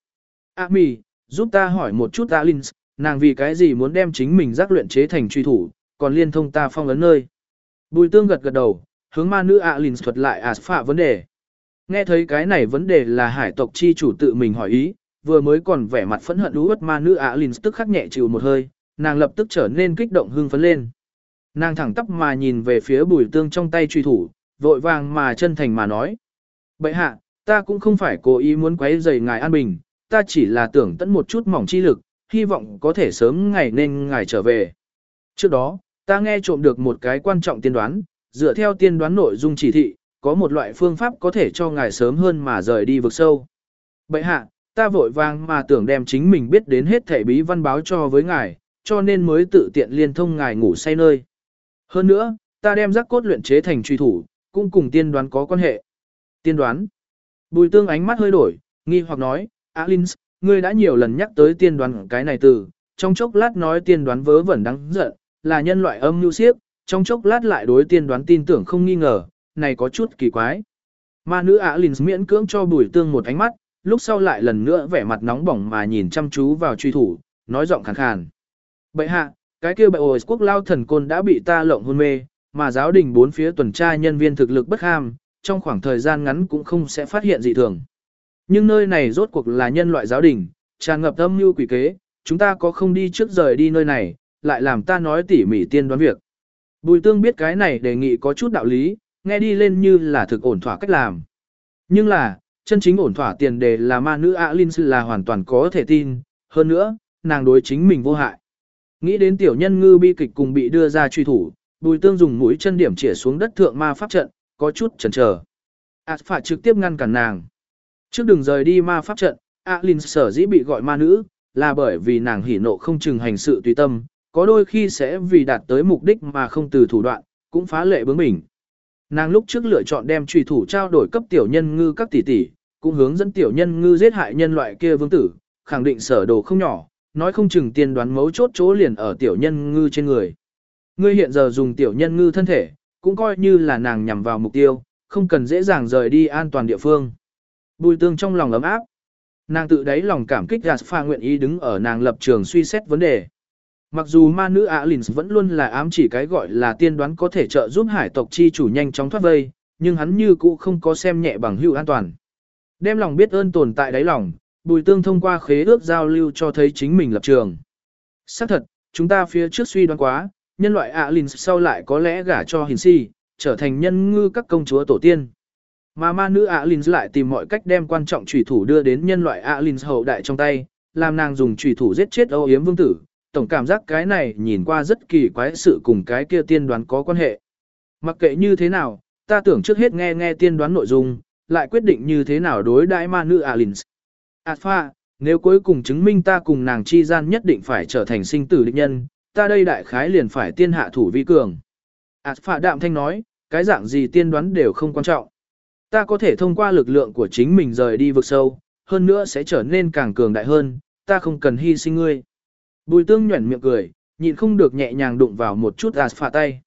Speaker 1: A mì, giúp ta hỏi một chút Alins, nàng vì cái gì muốn đem chính mình giác luyện chế thành truy thủ, còn liên thông ta phong ấn nơi. Bùi tương gật gật đầu, hướng ma nữ Alins thuật lại à ạt phả vấn đề. Nghe thấy cái này vấn đề là hải tộc chi chủ tự mình hỏi ý, vừa mới còn vẻ mặt phẫn hận lũ ớt ma nữ Alins tức khắc nhẹ chịu một hơi, nàng lập tức trở nên kích động hưng phấn lên. Nàng thẳng tắp mà nhìn về phía bùi tương trong tay truy thủ, vội vàng mà chân thành mà nói. Bậy hạ, ta cũng không phải cố ý muốn quấy rầy ngài an bình, ta chỉ là tưởng tận một chút mỏng chi lực, hy vọng có thể sớm ngày nên ngài trở về. Trước đó, ta nghe trộm được một cái quan trọng tiên đoán, dựa theo tiên đoán nội dung chỉ thị, có một loại phương pháp có thể cho ngài sớm hơn mà rời đi vực sâu. Bậy hạ, ta vội vàng mà tưởng đem chính mình biết đến hết thể bí văn báo cho với ngài, cho nên mới tự tiện liên thông ngài ngủ say nơi. Hơn nữa, ta đem giác cốt luyện chế thành truy thủ, cũng cùng tiên đoán có quan hệ. Tiên đoán. Bùi tương ánh mắt hơi đổi, nghi hoặc nói, Alins, ngươi đã nhiều lần nhắc tới tiên đoán cái này từ, trong chốc lát nói tiên đoán vớ vẩn đáng giận, là nhân loại âm nhu siếp, trong chốc lát lại đối tiên đoán tin tưởng không nghi ngờ, này có chút kỳ quái. Ma nữ Alins miễn cưỡng cho bùi tương một ánh mắt, lúc sau lại lần nữa vẻ mặt nóng bỏng mà nhìn chăm chú vào truy thủ, nói giọng khàn khàn. Bệ hạ, cái kia bệ ổi quốc lao thần côn đã bị ta lộng hôn mê, mà giáo đình bốn phía tuần tra nhân viên thực lực bất ham, trong khoảng thời gian ngắn cũng không sẽ phát hiện dị thường. Nhưng nơi này rốt cuộc là nhân loại giáo đình, tràn ngập âm mưu quỷ kế, chúng ta có không đi trước rời đi nơi này, lại làm ta nói tỉ mỉ tiên đoán việc. Bùi tương biết cái này đề nghị có chút đạo lý, nghe đi lên như là thực ổn thỏa cách làm. Nhưng là, chân chính ổn thỏa tiền đề là ma nữ Alin là hoàn toàn có thể tin, hơn nữa, nàng đối chính mình vô hại. Nghĩ đến tiểu nhân ngư bi kịch cùng bị đưa ra truy thủ, bùi tương dùng mũi chân điểm chĩa xuống đất thượng ma pháp trận, có chút chần chờ. Ảt phải trực tiếp ngăn cản nàng. Trước đừng rời đi ma pháp trận, Alin sở dĩ bị gọi ma nữ, là bởi vì nàng hỉ nộ không chừng hành sự tùy tâm, có đôi khi sẽ vì đạt tới mục đích mà không từ thủ đoạn, cũng phá lệ bướng mình. Nàng lúc trước lựa chọn đem truy thủ trao đổi cấp tiểu nhân ngư các tỷ tỷ, cũng hướng dẫn tiểu nhân ngư giết hại nhân loại kia vương tử, khẳng định sở đồ không nhỏ, nói không chừng tiên đoán mấu chốt chỗ liền ở tiểu nhân ngư trên người. Ngươi hiện giờ dùng tiểu nhân ngư thân thể, cũng coi như là nàng nhằm vào mục tiêu, không cần dễ dàng rời đi an toàn địa phương. Bùi tương trong lòng ấm áp. Nàng tự đáy lòng cảm kích Gaspar nguyện ý đứng ở nàng lập trường suy xét vấn đề. Mặc dù ma nữ Alins vẫn luôn là ám chỉ cái gọi là tiên đoán có thể trợ giúp hải tộc chi chủ nhanh chóng thoát vây, nhưng hắn như cũ không có xem nhẹ bằng hữu an toàn. Đem lòng biết ơn tồn tại đáy lòng, bùi tương thông qua khế ước giao lưu cho thấy chính mình lập trường. Xác thật, chúng ta phía trước suy đoán quá, nhân loại Alins sau lại có lẽ gả cho hình si, trở thành nhân ngư các công chúa tổ tiên. Mà ma nữ Alins lại tìm mọi cách đem quan trọng trùy thủ đưa đến nhân loại Alins hậu đại trong tay, làm nàng dùng trùy thủ giết chết Âu Yếm Vương tử. Tổng cảm giác cái này nhìn qua rất kỳ quái sự cùng cái kia tiên đoán có quan hệ. Mặc kệ như thế nào, ta tưởng trước hết nghe nghe tiên đoán nội dung, lại quyết định như thế nào đối đãi ma nữ Alins. Alpha, nếu cuối cùng chứng minh ta cùng nàng chi gian nhất định phải trở thành sinh tử địch nhân, ta đây đại khái liền phải tiên hạ thủ vi cường. Alpha đạm thanh nói, cái dạng gì tiên đoán đều không quan trọng. Ta có thể thông qua lực lượng của chính mình rời đi vực sâu, hơn nữa sẽ trở nên càng cường đại hơn, ta không cần hy sinh ngươi. Bùi tương nhuẩn miệng cười, nhịn không được nhẹ nhàng đụng vào một chút Aspha tay.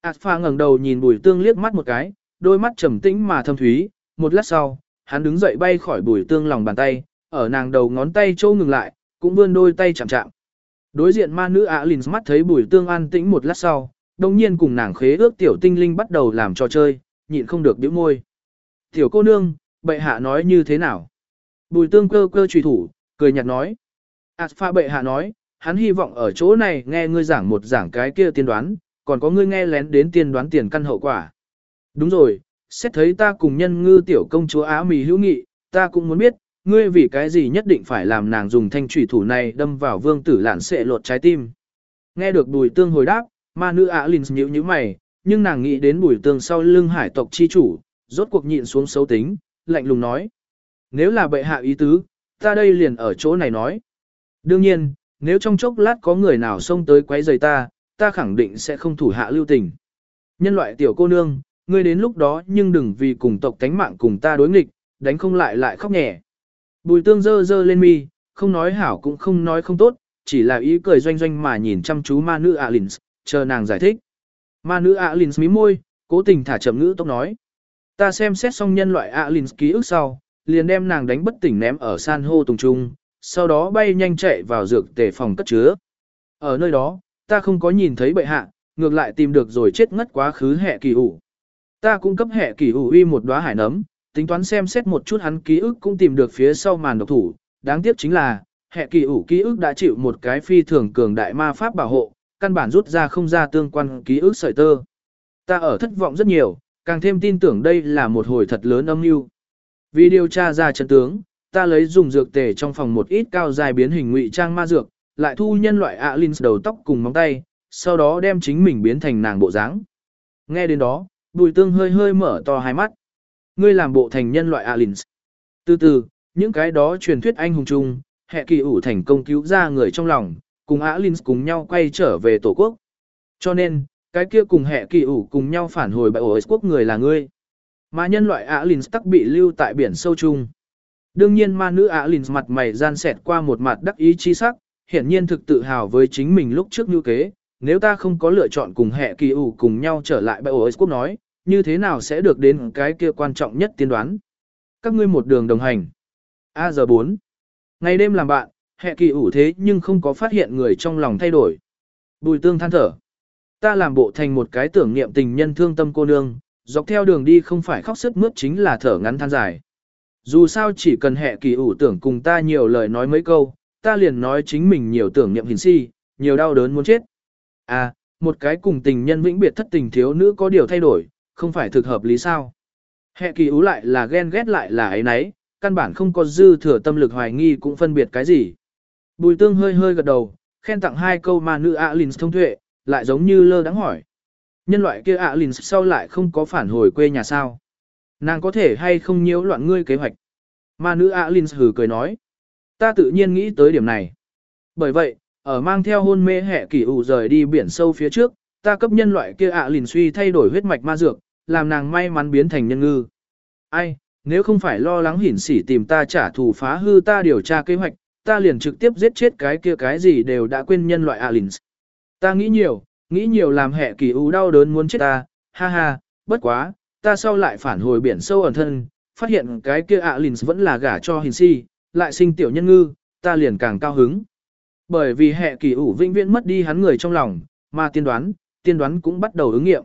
Speaker 1: Aspha ngẩng đầu nhìn bùi tương liếc mắt một cái, đôi mắt trầm tĩnh mà thâm thúy, một lát sau, hắn đứng dậy bay khỏi bùi tương lòng bàn tay, ở nàng đầu ngón tay châu ngừng lại, cũng vươn đôi tay chạm chạm. Đối diện ma nữ ạ mắt thấy bùi tương an tĩnh một lát sau, đồng nhiên cùng nàng khế ước tiểu tinh linh bắt đầu làm trò chơi, nhịn không được điểm môi. Tiểu cô nương, bệ hạ nói như thế nào? Bùi tương cơ cơ trùy thủ, cười nhạt nói. Ảt pha bệ hạ nói, hắn hy vọng ở chỗ này nghe ngươi giảng một giảng cái kia tiên đoán, còn có ngươi nghe lén đến tiên đoán tiền căn hậu quả. Đúng rồi, xét thấy ta cùng nhân ngư tiểu công chúa Á Mì hữu nghị, ta cũng muốn biết, ngươi vì cái gì nhất định phải làm nàng dùng thanh trùy thủ này đâm vào vương tử lạn sệ lột trái tim. Nghe được bùi tương hồi đáp, ma nữ Á Linh nhíu nhíu mày, nhưng nàng nghĩ đến bùi tương sau lưng hải tộc chi chủ, rốt cuộc nhịn xuống xấu tính, lạnh lùng nói. Nếu là bệ hạ ý tứ, ta đây liền ở chỗ này nói. Đương nhiên, nếu trong chốc lát có người nào xông tới quấy rầy ta, ta khẳng định sẽ không thủ hạ lưu tình. Nhân loại tiểu cô nương, ngươi đến lúc đó nhưng đừng vì cùng tộc tánh mạng cùng ta đối nghịch, đánh không lại lại khóc nhẹ. Bùi tương dơ dơ lên mi, không nói hảo cũng không nói không tốt, chỉ là ý cười doanh doanh mà nhìn chăm chú ma nữ Alins, chờ nàng giải thích. Ma nữ Alins mí môi, cố tình thả chậm ngữ tốc nói. Ta xem xét xong nhân loại Alins ký ức sau, liền đem nàng đánh bất tỉnh ném ở san hô tùng trung, sau đó bay nhanh chạy vào dược tề phòng cất chứa. Ở nơi đó, ta không có nhìn thấy bệ hạ, ngược lại tìm được rồi chết ngất quá khứ hệ kỳ ủ. Ta cũng cấp hệ kỳ ủ uy một đóa hải nấm, tính toán xem xét một chút hắn ký ức cũng tìm được phía sau màn độc thủ, đáng tiếc chính là, hệ kỳ ủ ký ức đã chịu một cái phi thường cường đại ma pháp bảo hộ, căn bản rút ra không ra tương quan ký ức sợi tơ. Ta ở thất vọng rất nhiều, càng thêm tin tưởng đây là một hồi thật lớn âm mưu. Vì điều tra ra chân tướng, ta lấy dùng dược tề trong phòng một ít cao dài biến hình ngụy trang ma dược, lại thu nhân loại Alins đầu tóc cùng móng tay, sau đó đem chính mình biến thành nàng bộ dáng. Nghe đến đó, Bùi Tương hơi hơi mở to hai mắt. Ngươi làm bộ thành nhân loại Alins. Từ từ, những cái đó truyền thuyết anh hùng chung, hệ kỳ ủ thành công cứu ra người trong lòng, cùng Alins cùng nhau quay trở về tổ quốc. Cho nên, cái kia cùng hệ kỳ ủ cùng nhau phản hồi bại ổ quốc người là ngươi. Mà nhân loại Alins tắc bị lưu tại biển sâu chung. Đương nhiên ma nữ Alins mặt mày gian xẹt qua một mặt đắc ý chi sắc, hiển nhiên thực tự hào với chính mình lúc trước như kế. Nếu ta không có lựa chọn cùng hệ kỳ ủ cùng nhau trở lại bại ổ quốc nói, như thế nào sẽ được đến cái kia quan trọng nhất tiên đoán. Các ngươi một đường đồng hành. A giờ 4. Ngày đêm làm bạn, hệ kỳ ủ thế nhưng không có phát hiện người trong lòng thay đổi. Bùi tương than thở. Ta làm bộ thành một cái tưởng niệm tình nhân thương tâm cô nương, dọc theo đường đi không phải khóc sức mướt chính là thở ngắn than dài. Dù sao chỉ cần hệ kỳ ủ tưởng cùng ta nhiều lời nói mấy câu, ta liền nói chính mình nhiều tưởng niệm hình si, nhiều đau đớn muốn chết. À, một cái cùng tình nhân vĩnh biệt thất tình thiếu nữ có điều thay đổi, không phải thực hợp lý sao. Hệ kỳ ủ lại là ghen ghét lại là ấy nấy, căn bản không có dư thừa tâm lực hoài nghi cũng phân biệt cái gì. Bùi tương hơi hơi gật đầu, khen tặng hai câu mà nữ Alin thông tuệ, lại giống như lơ đáng hỏi. nhân loại kia ạ lìn sau lại không có phản hồi quê nhà sao. Nàng có thể hay không nhiễu loạn ngươi kế hoạch. Ma nữ ạ lìn hừ cười nói. Ta tự nhiên nghĩ tới điểm này. Bởi vậy, ở mang theo hôn mê hệ kỳ ủ rời đi biển sâu phía trước, ta cấp nhân loại kia ạ lìn suy thay đổi huyết mạch ma dược, làm nàng may mắn biến thành nhân ngư. Ai, nếu không phải lo lắng hỉn sỉ tìm ta trả thù phá hư ta điều tra kế hoạch, ta liền trực tiếp giết chết cái kia cái gì đều đã quên nhân loại Alins. Ta nghĩ nhiều, nghĩ nhiều làm hệ kỳ ưu đau đớn muốn chết ta, ha ha, bất quá, ta sau lại phản hồi biển sâu ẩn thân, phát hiện cái kia Alins vẫn là gả cho hình si, lại sinh tiểu nhân ngư, ta liền càng cao hứng. Bởi vì hệ kỳ ủ vĩnh viễn mất đi hắn người trong lòng, mà tiên đoán, tiên đoán cũng bắt đầu ứng nghiệm.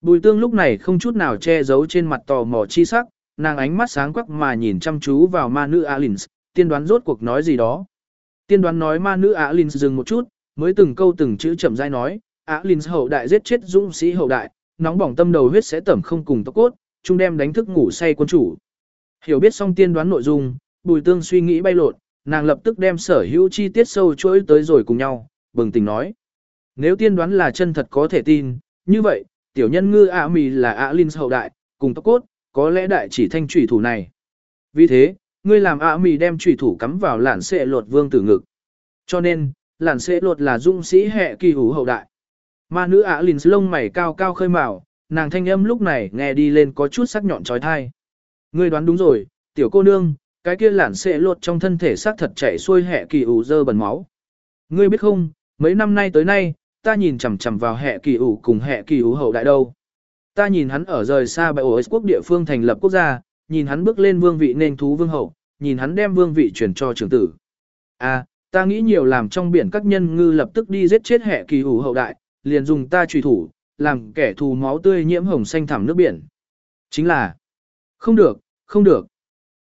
Speaker 1: Bùi tương lúc này không chút nào che giấu trên mặt tò mò chi sắc, nàng ánh mắt sáng quắc mà nhìn chăm chú vào ma nữ Alins, tiên đoán rốt cuộc nói gì đó. Tiên đoán nói ma nữ Alins dừng một chút, mới từng câu từng chữ chậm rãi nói, Alins hậu đại giết chết dũng sĩ hậu đại, nóng bỏng tâm đầu huyết sẽ tẩm không cùng tốc cốt, chung đem đánh thức ngủ say quân chủ. Hiểu biết xong tiên đoán nội dung, bùi tương suy nghĩ bay lộn, nàng lập tức đem sở hữu chi tiết sâu chuỗi tới rồi cùng nhau, bừng tỉnh nói. Nếu tiên đoán là chân thật có thể tin, như vậy, tiểu nhân ngư ạ mì là Alins hậu đại, cùng tốc cốt, có lẽ đại chỉ thanh trùy thủ này. Vì thế, ngươi làm ạ mì đem trùy thủ cắm vào lạn xệ lột vương tử ngực. Cho nên, làn Sẽ lột là dung sĩ hệ kỳ hủ hậu đại. Ma nữ ả lìn lông mày cao cao khơi mào, nàng thanh âm lúc này nghe đi lên có chút sắc nhọn trói thai. Ngươi đoán đúng rồi, tiểu cô nương, cái kia làn Sẽ lột trong thân thể xác thật chảy xuôi hệ kỳ ủ dơ bẩn máu. Ngươi biết không, mấy năm nay tới nay, ta nhìn chằm chằm vào hệ kỳ ủ cùng hệ kỳ ủ hậu đại đâu. Ta nhìn hắn ở rời xa bãi ổ quốc địa phương thành lập quốc gia, nhìn hắn bước lên vương vị nên thú vương hậu, nhìn hắn đem vương vị truyền cho trưởng tử. À, ta nghĩ nhiều làm trong biển các nhân ngư lập tức đi giết chết hệ kỳ hủ hậu đại, liền dùng ta truy thủ, làm kẻ thù máu tươi nhiễm hồng xanh thẳm nước biển. Chính là, không được, không được.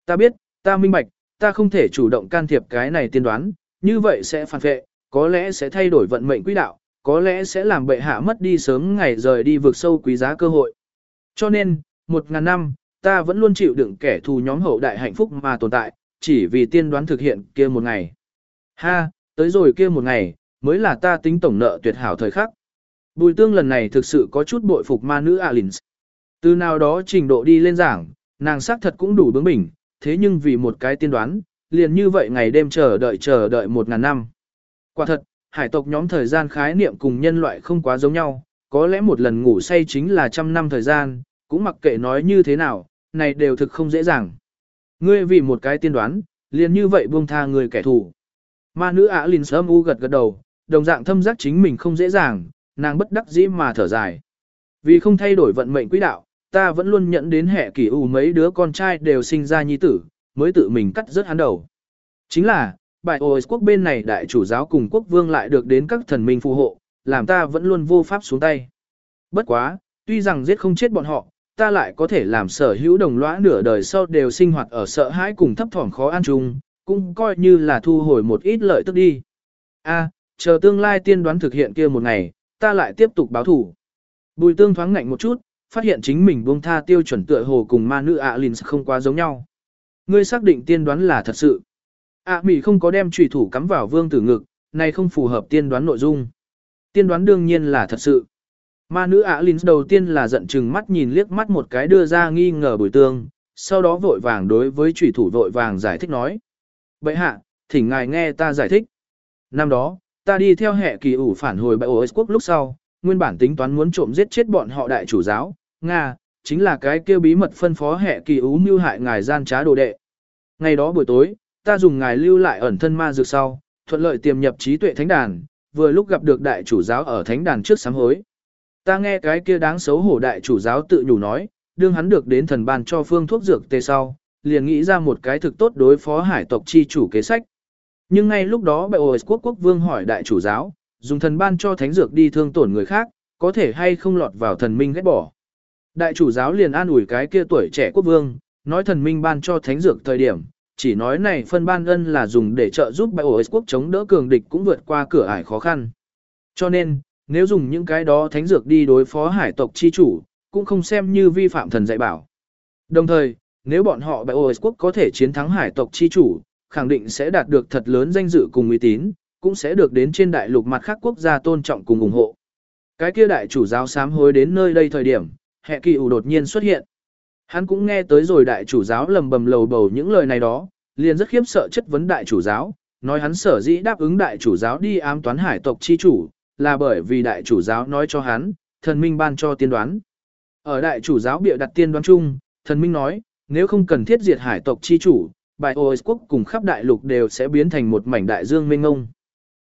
Speaker 1: Ta biết, ta minh bạch, ta không thể chủ động can thiệp cái này tiên đoán, như vậy sẽ phản vệ, có lẽ sẽ thay đổi vận mệnh quỹ đạo, có lẽ sẽ làm bệ hạ mất đi sớm ngày rời đi vượt sâu quý giá cơ hội. Cho nên, một ngàn năm, ta vẫn luôn chịu đựng kẻ thù nhóm hậu đại hạnh phúc mà tồn tại, chỉ vì tiên đoán thực hiện kia một ngày. Ha, tới rồi kia một ngày, mới là ta tính tổng nợ tuyệt hảo thời khắc. Bùi tương lần này thực sự có chút bội phục ma nữ Alins. Từ nào đó trình độ đi lên giảng, nàng xác thật cũng đủ bướng bỉnh, thế nhưng vì một cái tiên đoán, liền như vậy ngày đêm chờ đợi chờ đợi một ngàn năm. Quả thật, hải tộc nhóm thời gian khái niệm cùng nhân loại không quá giống nhau, có lẽ một lần ngủ say chính là trăm năm thời gian, cũng mặc kệ nói như thế nào, này đều thực không dễ dàng. Ngươi vì một cái tiên đoán, liền như vậy buông tha người kẻ thù. Ma nữ ả lìn sớm u gật gật đầu, đồng dạng thâm giác chính mình không dễ dàng, nàng bất đắc dĩ mà thở dài. Vì không thay đổi vận mệnh quỹ đạo, ta vẫn luôn nhận đến hệ kỷ u mấy đứa con trai đều sinh ra nhi tử, mới tự mình cắt rớt hắn đầu. Chính là, bài ôi quốc bên này đại chủ giáo cùng quốc vương lại được đến các thần minh phù hộ, làm ta vẫn luôn vô pháp xuống tay. Bất quá, tuy rằng giết không chết bọn họ, ta lại có thể làm sở hữu đồng lõa nửa đời sau đều sinh hoạt ở sợ hãi cùng thấp thỏm khó an chung, cũng coi như là thu hồi một ít lợi tức đi. A, chờ tương lai tiên đoán thực hiện kia một ngày, ta lại tiếp tục báo thủ. Bùi tương thoáng ngạnh một chút, phát hiện chính mình buông tha tiêu chuẩn tựa hồ cùng ma nữ ạ lìn không quá giống nhau. Ngươi xác định tiên đoán là thật sự. ả à, không có đem trùy thủ cắm vào vương tử ngực, này không phù hợp tiên đoán nội dung. Tiên đoán đương nhiên là thật sự. Ma nữ ả Linh đầu tiên là giận chừng mắt nhìn liếc mắt một cái đưa ra nghi ngờ bùi tương, sau đó vội vàng đối với trùy thủ vội vàng giải thích nói. Bệ hạ, thỉnh ngài nghe ta giải thích. Năm đó, ta đi theo hệ kỳ ủ phản hồi bại ổ quốc lúc sau, nguyên bản tính toán muốn trộm giết chết bọn họ đại chủ giáo, Nga, chính là cái kêu bí mật phân phó hệ kỳ ủ mưu hại ngài gian trá đồ đệ. Ngày đó buổi tối, ta dùng ngài lưu lại ẩn thân ma dược sau, thuận lợi tiềm nhập trí tuệ thánh đàn, vừa lúc gặp được đại chủ giáo ở thánh đàn trước sám hối. Ta nghe cái kia đáng xấu hổ đại chủ giáo tự nhủ nói, đương hắn được đến thần ban cho phương thuốc dược tê sau, liền nghĩ ra một cái thực tốt đối phó hải tộc chi chủ kế sách. Nhưng ngay lúc đó bệ ổi quốc quốc vương hỏi đại chủ giáo, dùng thần ban cho thánh dược đi thương tổn người khác, có thể hay không lọt vào thần minh ghét bỏ. Đại chủ giáo liền an ủi cái kia tuổi trẻ quốc vương, nói thần minh ban cho thánh dược thời điểm, chỉ nói này phân ban ân là dùng để trợ giúp bệ ổi quốc chống đỡ cường địch cũng vượt qua cửa ải khó khăn. Cho nên, nếu dùng những cái đó thánh dược đi đối phó hải tộc chi chủ, cũng không xem như vi phạm thần dạy bảo. Đồng thời, nếu bọn họ bại OS quốc có thể chiến thắng hải tộc chi chủ, khẳng định sẽ đạt được thật lớn danh dự cùng uy tín, cũng sẽ được đến trên đại lục mặt khác quốc gia tôn trọng cùng ủng hộ. Cái kia đại chủ giáo sám hối đến nơi đây thời điểm, hệ kỳ ủ đột nhiên xuất hiện. Hắn cũng nghe tới rồi đại chủ giáo lầm bầm lầu bầu những lời này đó, liền rất khiếp sợ chất vấn đại chủ giáo, nói hắn sở dĩ đáp ứng đại chủ giáo đi ám toán hải tộc chi chủ, là bởi vì đại chủ giáo nói cho hắn, thần minh ban cho tiên đoán. Ở đại chủ giáo bịa đặt tiên đoán chung, thần minh nói, nếu không cần thiết diệt hải tộc chi chủ, bài Ois quốc cùng khắp đại lục đều sẽ biến thành một mảnh đại dương mênh ngông.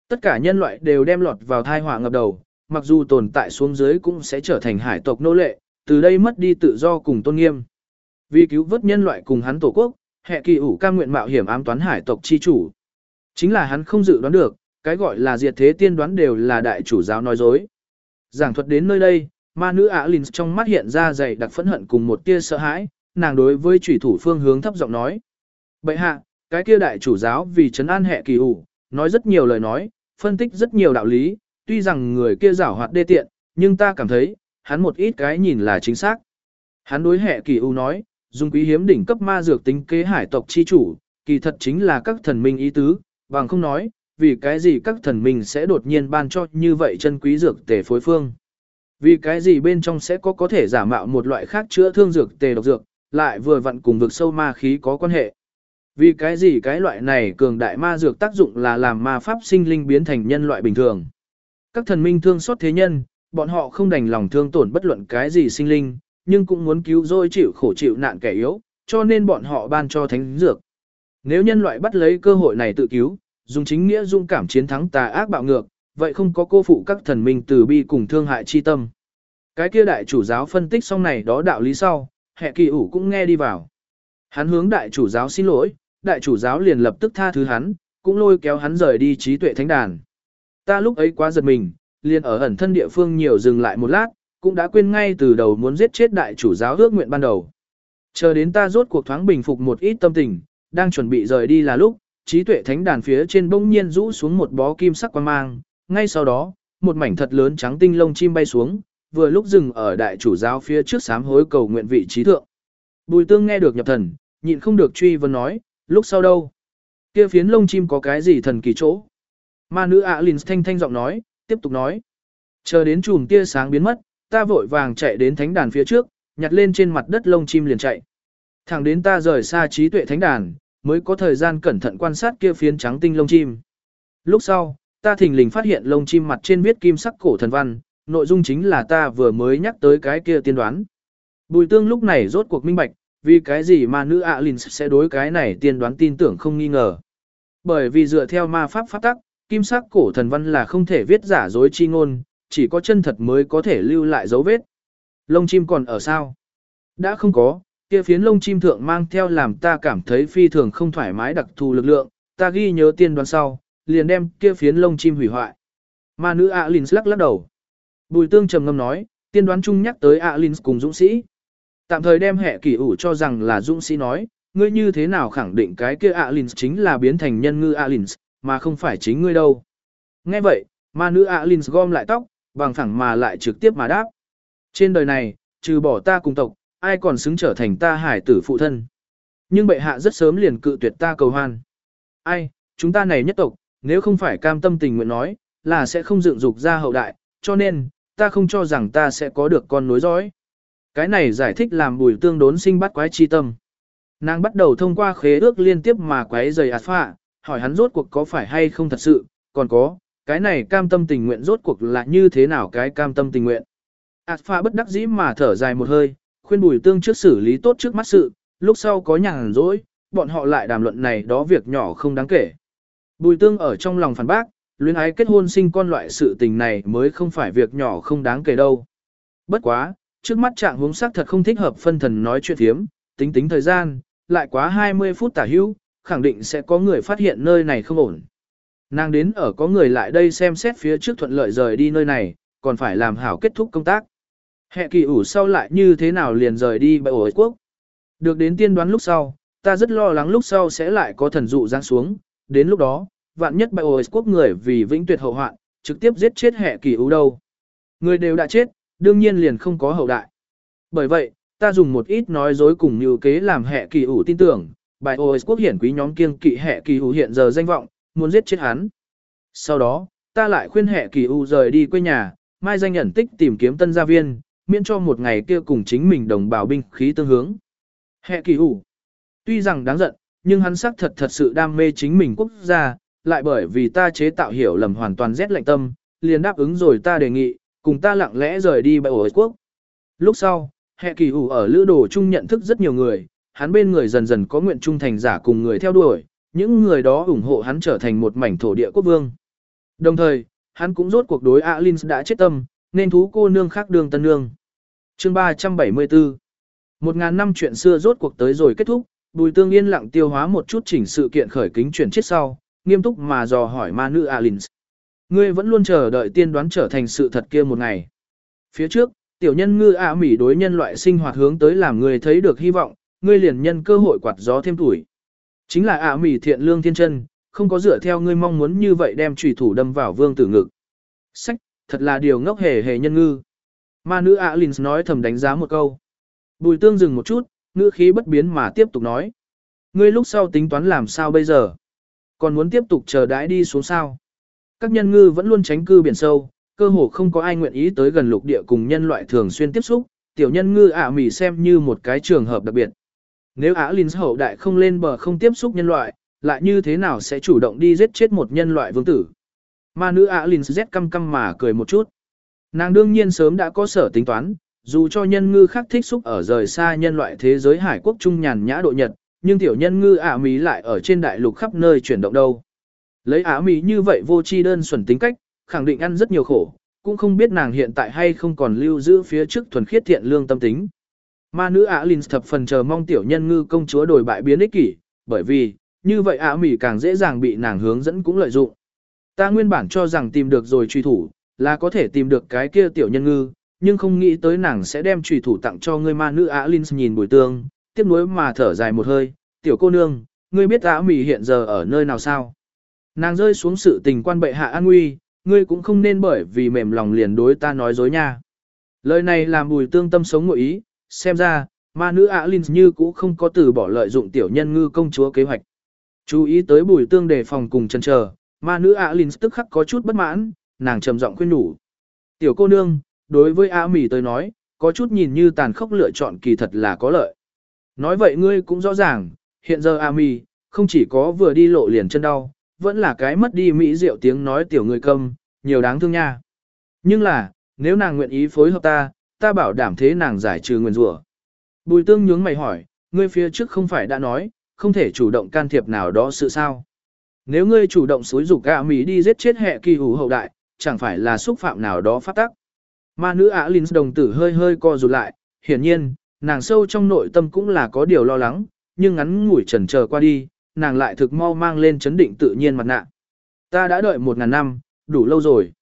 Speaker 1: Tất cả nhân loại đều đem lọt vào thai họa ngập đầu, mặc dù tồn tại xuống dưới cũng sẽ trở thành hải tộc nô lệ, từ đây mất đi tự do cùng tôn nghiêm. Vì cứu vớt nhân loại cùng hắn tổ quốc, hệ kỳ ủ cam nguyện mạo hiểm ám toán hải tộc chi chủ. Chính là hắn không dự đoán được, cái gọi là diệt thế tiên đoán đều là đại chủ giáo nói dối. Giảng thuật đến nơi đây, ma nữ Alins trong mắt hiện ra dày đặc phẫn hận cùng một tia sợ hãi, nàng đối với chủy thủ phương hướng thấp giọng nói. Bậy hạ, cái kia đại chủ giáo vì trấn an hệ kỳ ủ, nói rất nhiều lời nói, phân tích rất nhiều đạo lý, tuy rằng người kia giảo hoạt đê tiện, nhưng ta cảm thấy, hắn một ít cái nhìn là chính xác. Hắn đối hệ kỳ u nói, dùng quý hiếm đỉnh cấp ma dược tính kế hải tộc chi chủ, kỳ thật chính là các thần minh ý tứ, bằng không nói, vì cái gì các thần minh sẽ đột nhiên ban cho như vậy chân quý dược tề phối phương. Vì cái gì bên trong sẽ có có thể giả mạo một loại khác chữa thương dược tề độc dược, lại vừa vặn cùng vực sâu ma khí có quan hệ. Vì cái gì cái loại này cường đại ma dược tác dụng là làm ma pháp sinh linh biến thành nhân loại bình thường. Các thần minh thương xót thế nhân, bọn họ không đành lòng thương tổn bất luận cái gì sinh linh, nhưng cũng muốn cứu rỗi chịu khổ chịu nạn kẻ yếu, cho nên bọn họ ban cho thánh dược. Nếu nhân loại bắt lấy cơ hội này tự cứu, dùng chính nghĩa dung cảm chiến thắng tà ác bạo ngược, vậy không có cô phụ các thần minh từ bi cùng thương hại chi tâm. Cái kia đại chủ giáo phân tích xong này đó đạo lý sau, hệ kỳ ủ cũng nghe đi vào. Hắn hướng đại chủ giáo xin lỗi, đại chủ giáo liền lập tức tha thứ hắn, cũng lôi kéo hắn rời đi trí tuệ thánh đàn. Ta lúc ấy quá giật mình, liền ở ẩn thân địa phương nhiều dừng lại một lát, cũng đã quên ngay từ đầu muốn giết chết đại chủ giáo ước nguyện ban đầu. Chờ đến ta rốt cuộc thoáng bình phục một ít tâm tình, đang chuẩn bị rời đi là lúc, trí tuệ thánh đàn phía trên bỗng nhiên rũ xuống một bó kim sắc quang mang, ngay sau đó, một mảnh thật lớn trắng tinh lông chim bay xuống, vừa lúc dừng ở đại chủ giáo phía trước sám hối cầu nguyện vị trí thượng. Bùi tương nghe được nhập thần, nhịn không được truy vấn nói, lúc sau đâu? Kia phiến lông chim có cái gì thần kỳ chỗ? Ma nữ ạ Linh thanh thanh giọng nói, tiếp tục nói. Chờ đến chùm tia sáng biến mất, ta vội vàng chạy đến thánh đàn phía trước, nhặt lên trên mặt đất lông chim liền chạy. Thẳng đến ta rời xa trí tuệ thánh đàn, mới có thời gian cẩn thận quan sát kia phiến trắng tinh lông chim. Lúc sau, ta thình lình phát hiện lông chim mặt trên viết kim sắc cổ thần văn, nội dung chính là ta vừa mới nhắc tới cái kia tiên đoán. Bùi tương lúc này rốt cuộc minh bạch, vì cái gì mà nữ ạ Linh sẽ đối cái này tiên đoán tin tưởng không nghi ngờ. Bởi vì dựa theo ma pháp pháp tắc, kim sắc cổ thần văn là không thể viết giả dối chi ngôn, chỉ có chân thật mới có thể lưu lại dấu vết. Lông chim còn ở sao? Đã không có, kia phiến lông chim thượng mang theo làm ta cảm thấy phi thường không thoải mái đặc thù lực lượng, ta ghi nhớ tiên đoán sau, liền đem kia phiến lông chim hủy hoại. Ma nữ Alins lắc lắc đầu. Bùi tương trầm ngâm nói, tiên đoán chung nhắc tới Alin cùng dũng sĩ. Tạm thời đem hệ kỷ ủ cho rằng là dũng sĩ nói, ngươi như thế nào khẳng định cái kia Alin chính là biến thành nhân ngư Alin, mà không phải chính ngươi đâu. Nghe vậy, ma nữ Alin gom lại tóc, bằng phẳng mà lại trực tiếp mà đáp. Trên đời này, trừ bỏ ta cùng tộc, ai còn xứng trở thành ta hải tử phụ thân. Nhưng bệ hạ rất sớm liền cự tuyệt ta cầu hoan. Ai, chúng ta này nhất tộc, nếu không phải cam tâm tình nguyện nói, là sẽ không dựng dục ra hậu đại, cho nên, ta không cho rằng ta sẽ có được con nối dõi. Cái này giải thích làm bùi tương đốn sinh bắt quái chi tâm. Nàng bắt đầu thông qua khế ước liên tiếp mà quái rời ạt phạ, hỏi hắn rốt cuộc có phải hay không thật sự, còn có, cái này cam tâm tình nguyện rốt cuộc là như thế nào cái cam tâm tình nguyện. ạt pha bất đắc dĩ mà thở dài một hơi, khuyên bùi tương trước xử lý tốt trước mắt sự, lúc sau có nhàn rỗi, bọn họ lại đàm luận này đó việc nhỏ không đáng kể. Bùi tương ở trong lòng phản bác, luyến ái kết hôn sinh con loại sự tình này mới không phải việc nhỏ không đáng kể đâu. Bất quá, trước mắt trạng huống sắc thật không thích hợp phân thần nói chuyện thiếm, tính tính thời gian, lại quá 20 phút tả hữu, khẳng định sẽ có người phát hiện nơi này không ổn. Nàng đến ở có người lại đây xem xét phía trước thuận lợi rời đi nơi này, còn phải làm hảo kết thúc công tác. Hệ kỳ ủ sau lại như thế nào liền rời đi bệ ổ quốc. Được đến tiên đoán lúc sau, ta rất lo lắng lúc sau sẽ lại có thần dụ giáng xuống, đến lúc đó, vạn nhất bại ổ quốc người vì vĩnh tuyệt hậu hoạn, trực tiếp giết chết hệ kỳ ưu đâu. Người đều đã chết, đương nhiên liền không có hậu đại. Bởi vậy, ta dùng một ít nói dối cùng như kế làm hệ kỳ ủ tin tưởng, bài ôi quốc hiển quý nhóm kiêng kỵ hệ kỳ ủ hiện giờ danh vọng, muốn giết chết hắn. Sau đó, ta lại khuyên hệ kỳ ủ rời đi quê nhà, mai danh nhận tích tìm kiếm tân gia viên, miễn cho một ngày kia cùng chính mình đồng bào binh khí tương hướng. Hệ kỳ hủ. Tuy rằng đáng giận, nhưng hắn xác thật thật sự đam mê chính mình quốc gia, lại bởi vì ta chế tạo hiểu lầm hoàn toàn rét lạnh tâm, liền đáp ứng rồi ta đề nghị, cùng ta lặng lẽ rời đi bại ổ quốc. Lúc sau, hệ kỳ ủ ở lữ đồ chung nhận thức rất nhiều người, hắn bên người dần dần có nguyện trung thành giả cùng người theo đuổi, những người đó ủng hộ hắn trở thành một mảnh thổ địa quốc vương. Đồng thời, hắn cũng rốt cuộc đối Alin đã chết tâm, nên thú cô nương khác đường tân nương. Chương 374 Một ngàn năm chuyện xưa rốt cuộc tới rồi kết thúc, Bùi Tương yên lặng tiêu hóa một chút chỉnh sự kiện khởi kính chuyển chết sau, nghiêm túc mà dò hỏi ma nữ Alins, Ngươi vẫn luôn chờ đợi tiên đoán trở thành sự thật kia một ngày. Phía trước, tiểu nhân ngư ạ mỉ đối nhân loại sinh hoạt hướng tới làm người thấy được hy vọng, ngươi liền nhân cơ hội quạt gió thêm tuổi. Chính là ạ mỉ thiện lương thiên chân, không có dựa theo ngươi mong muốn như vậy đem trùy thủ đâm vào vương tử ngực. Sách, thật là điều ngốc hề hề nhân ngư. Ma nữ Alins nói thầm đánh giá một câu. Bùi tương dừng một chút, ngữ khí bất biến mà tiếp tục nói. Ngươi lúc sau tính toán làm sao bây giờ? Còn muốn tiếp tục chờ đãi đi xuống sao? Các nhân ngư vẫn luôn tránh cư biển sâu, cơ hồ không có ai nguyện ý tới gần lục địa cùng nhân loại thường xuyên tiếp xúc, tiểu nhân ngư ả mỉ xem như một cái trường hợp đặc biệt. Nếu ả Linh hậu đại không lên bờ không tiếp xúc nhân loại, lại như thế nào sẽ chủ động đi giết chết một nhân loại vương tử? Ma nữ ả Linh Z căm căm mà cười một chút. Nàng đương nhiên sớm đã có sở tính toán, dù cho nhân ngư khác thích xúc ở rời xa nhân loại thế giới hải quốc trung nhàn nhã độ nhật, nhưng tiểu nhân ngư ả mí lại ở trên đại lục khắp nơi chuyển động đâu. Lấy ả mí như vậy vô tri đơn thuần tính cách, khẳng định ăn rất nhiều khổ, cũng không biết nàng hiện tại hay không còn lưu giữ phía trước thuần khiết thiện lương tâm tính. Ma nữ ả Linh thập phần chờ mong tiểu nhân ngư công chúa đổi bại biến ích kỷ, bởi vì, như vậy ả mỹ càng dễ dàng bị nàng hướng dẫn cũng lợi dụng. Ta nguyên bản cho rằng tìm được rồi truy thủ, là có thể tìm được cái kia tiểu nhân ngư, nhưng không nghĩ tới nàng sẽ đem truy thủ tặng cho ngươi ma nữ ả Linh nhìn bùi tương, tiếp nối mà thở dài một hơi, tiểu cô nương, ngươi biết ả mỉ hiện giờ ở nơi nào sao? Nàng rơi xuống sự tình quan bệ hạ an nguy, ngươi cũng không nên bởi vì mềm lòng liền đối ta nói dối nha. Lời này làm bùi tương tâm sống ngội ý, xem ra, ma nữ ả Linh như cũ không có từ bỏ lợi dụng tiểu nhân ngư công chúa kế hoạch. Chú ý tới bùi tương đề phòng cùng chân chờ, ma nữ ả Linh tức khắc có chút bất mãn, nàng trầm giọng khuyên nhủ. Tiểu cô nương, đối với ả mỉ tới nói, có chút nhìn như tàn khốc lựa chọn kỳ thật là có lợi. Nói vậy ngươi cũng rõ ràng, hiện giờ à Ami không chỉ có vừa đi lộ liền chân đau, vẫn là cái mất đi mỹ diệu tiếng nói tiểu người câm, nhiều đáng thương nha. Nhưng là, nếu nàng nguyện ý phối hợp ta, ta bảo đảm thế nàng giải trừ nguyên rủa. Bùi tương nhướng mày hỏi, ngươi phía trước không phải đã nói, không thể chủ động can thiệp nào đó sự sao. Nếu ngươi chủ động xúi dục gạ Mỹ đi giết chết hệ kỳ hủ hậu đại, chẳng phải là xúc phạm nào đó phát tắc. Ma nữ Alins Linh đồng tử hơi hơi co rụt lại, hiển nhiên, nàng sâu trong nội tâm cũng là có điều lo lắng, nhưng ngắn ngủi trần chờ qua đi, nàng lại thực mau mang lên chấn định tự nhiên mặt nạ. Ta đã đợi một ngàn năm, đủ lâu rồi.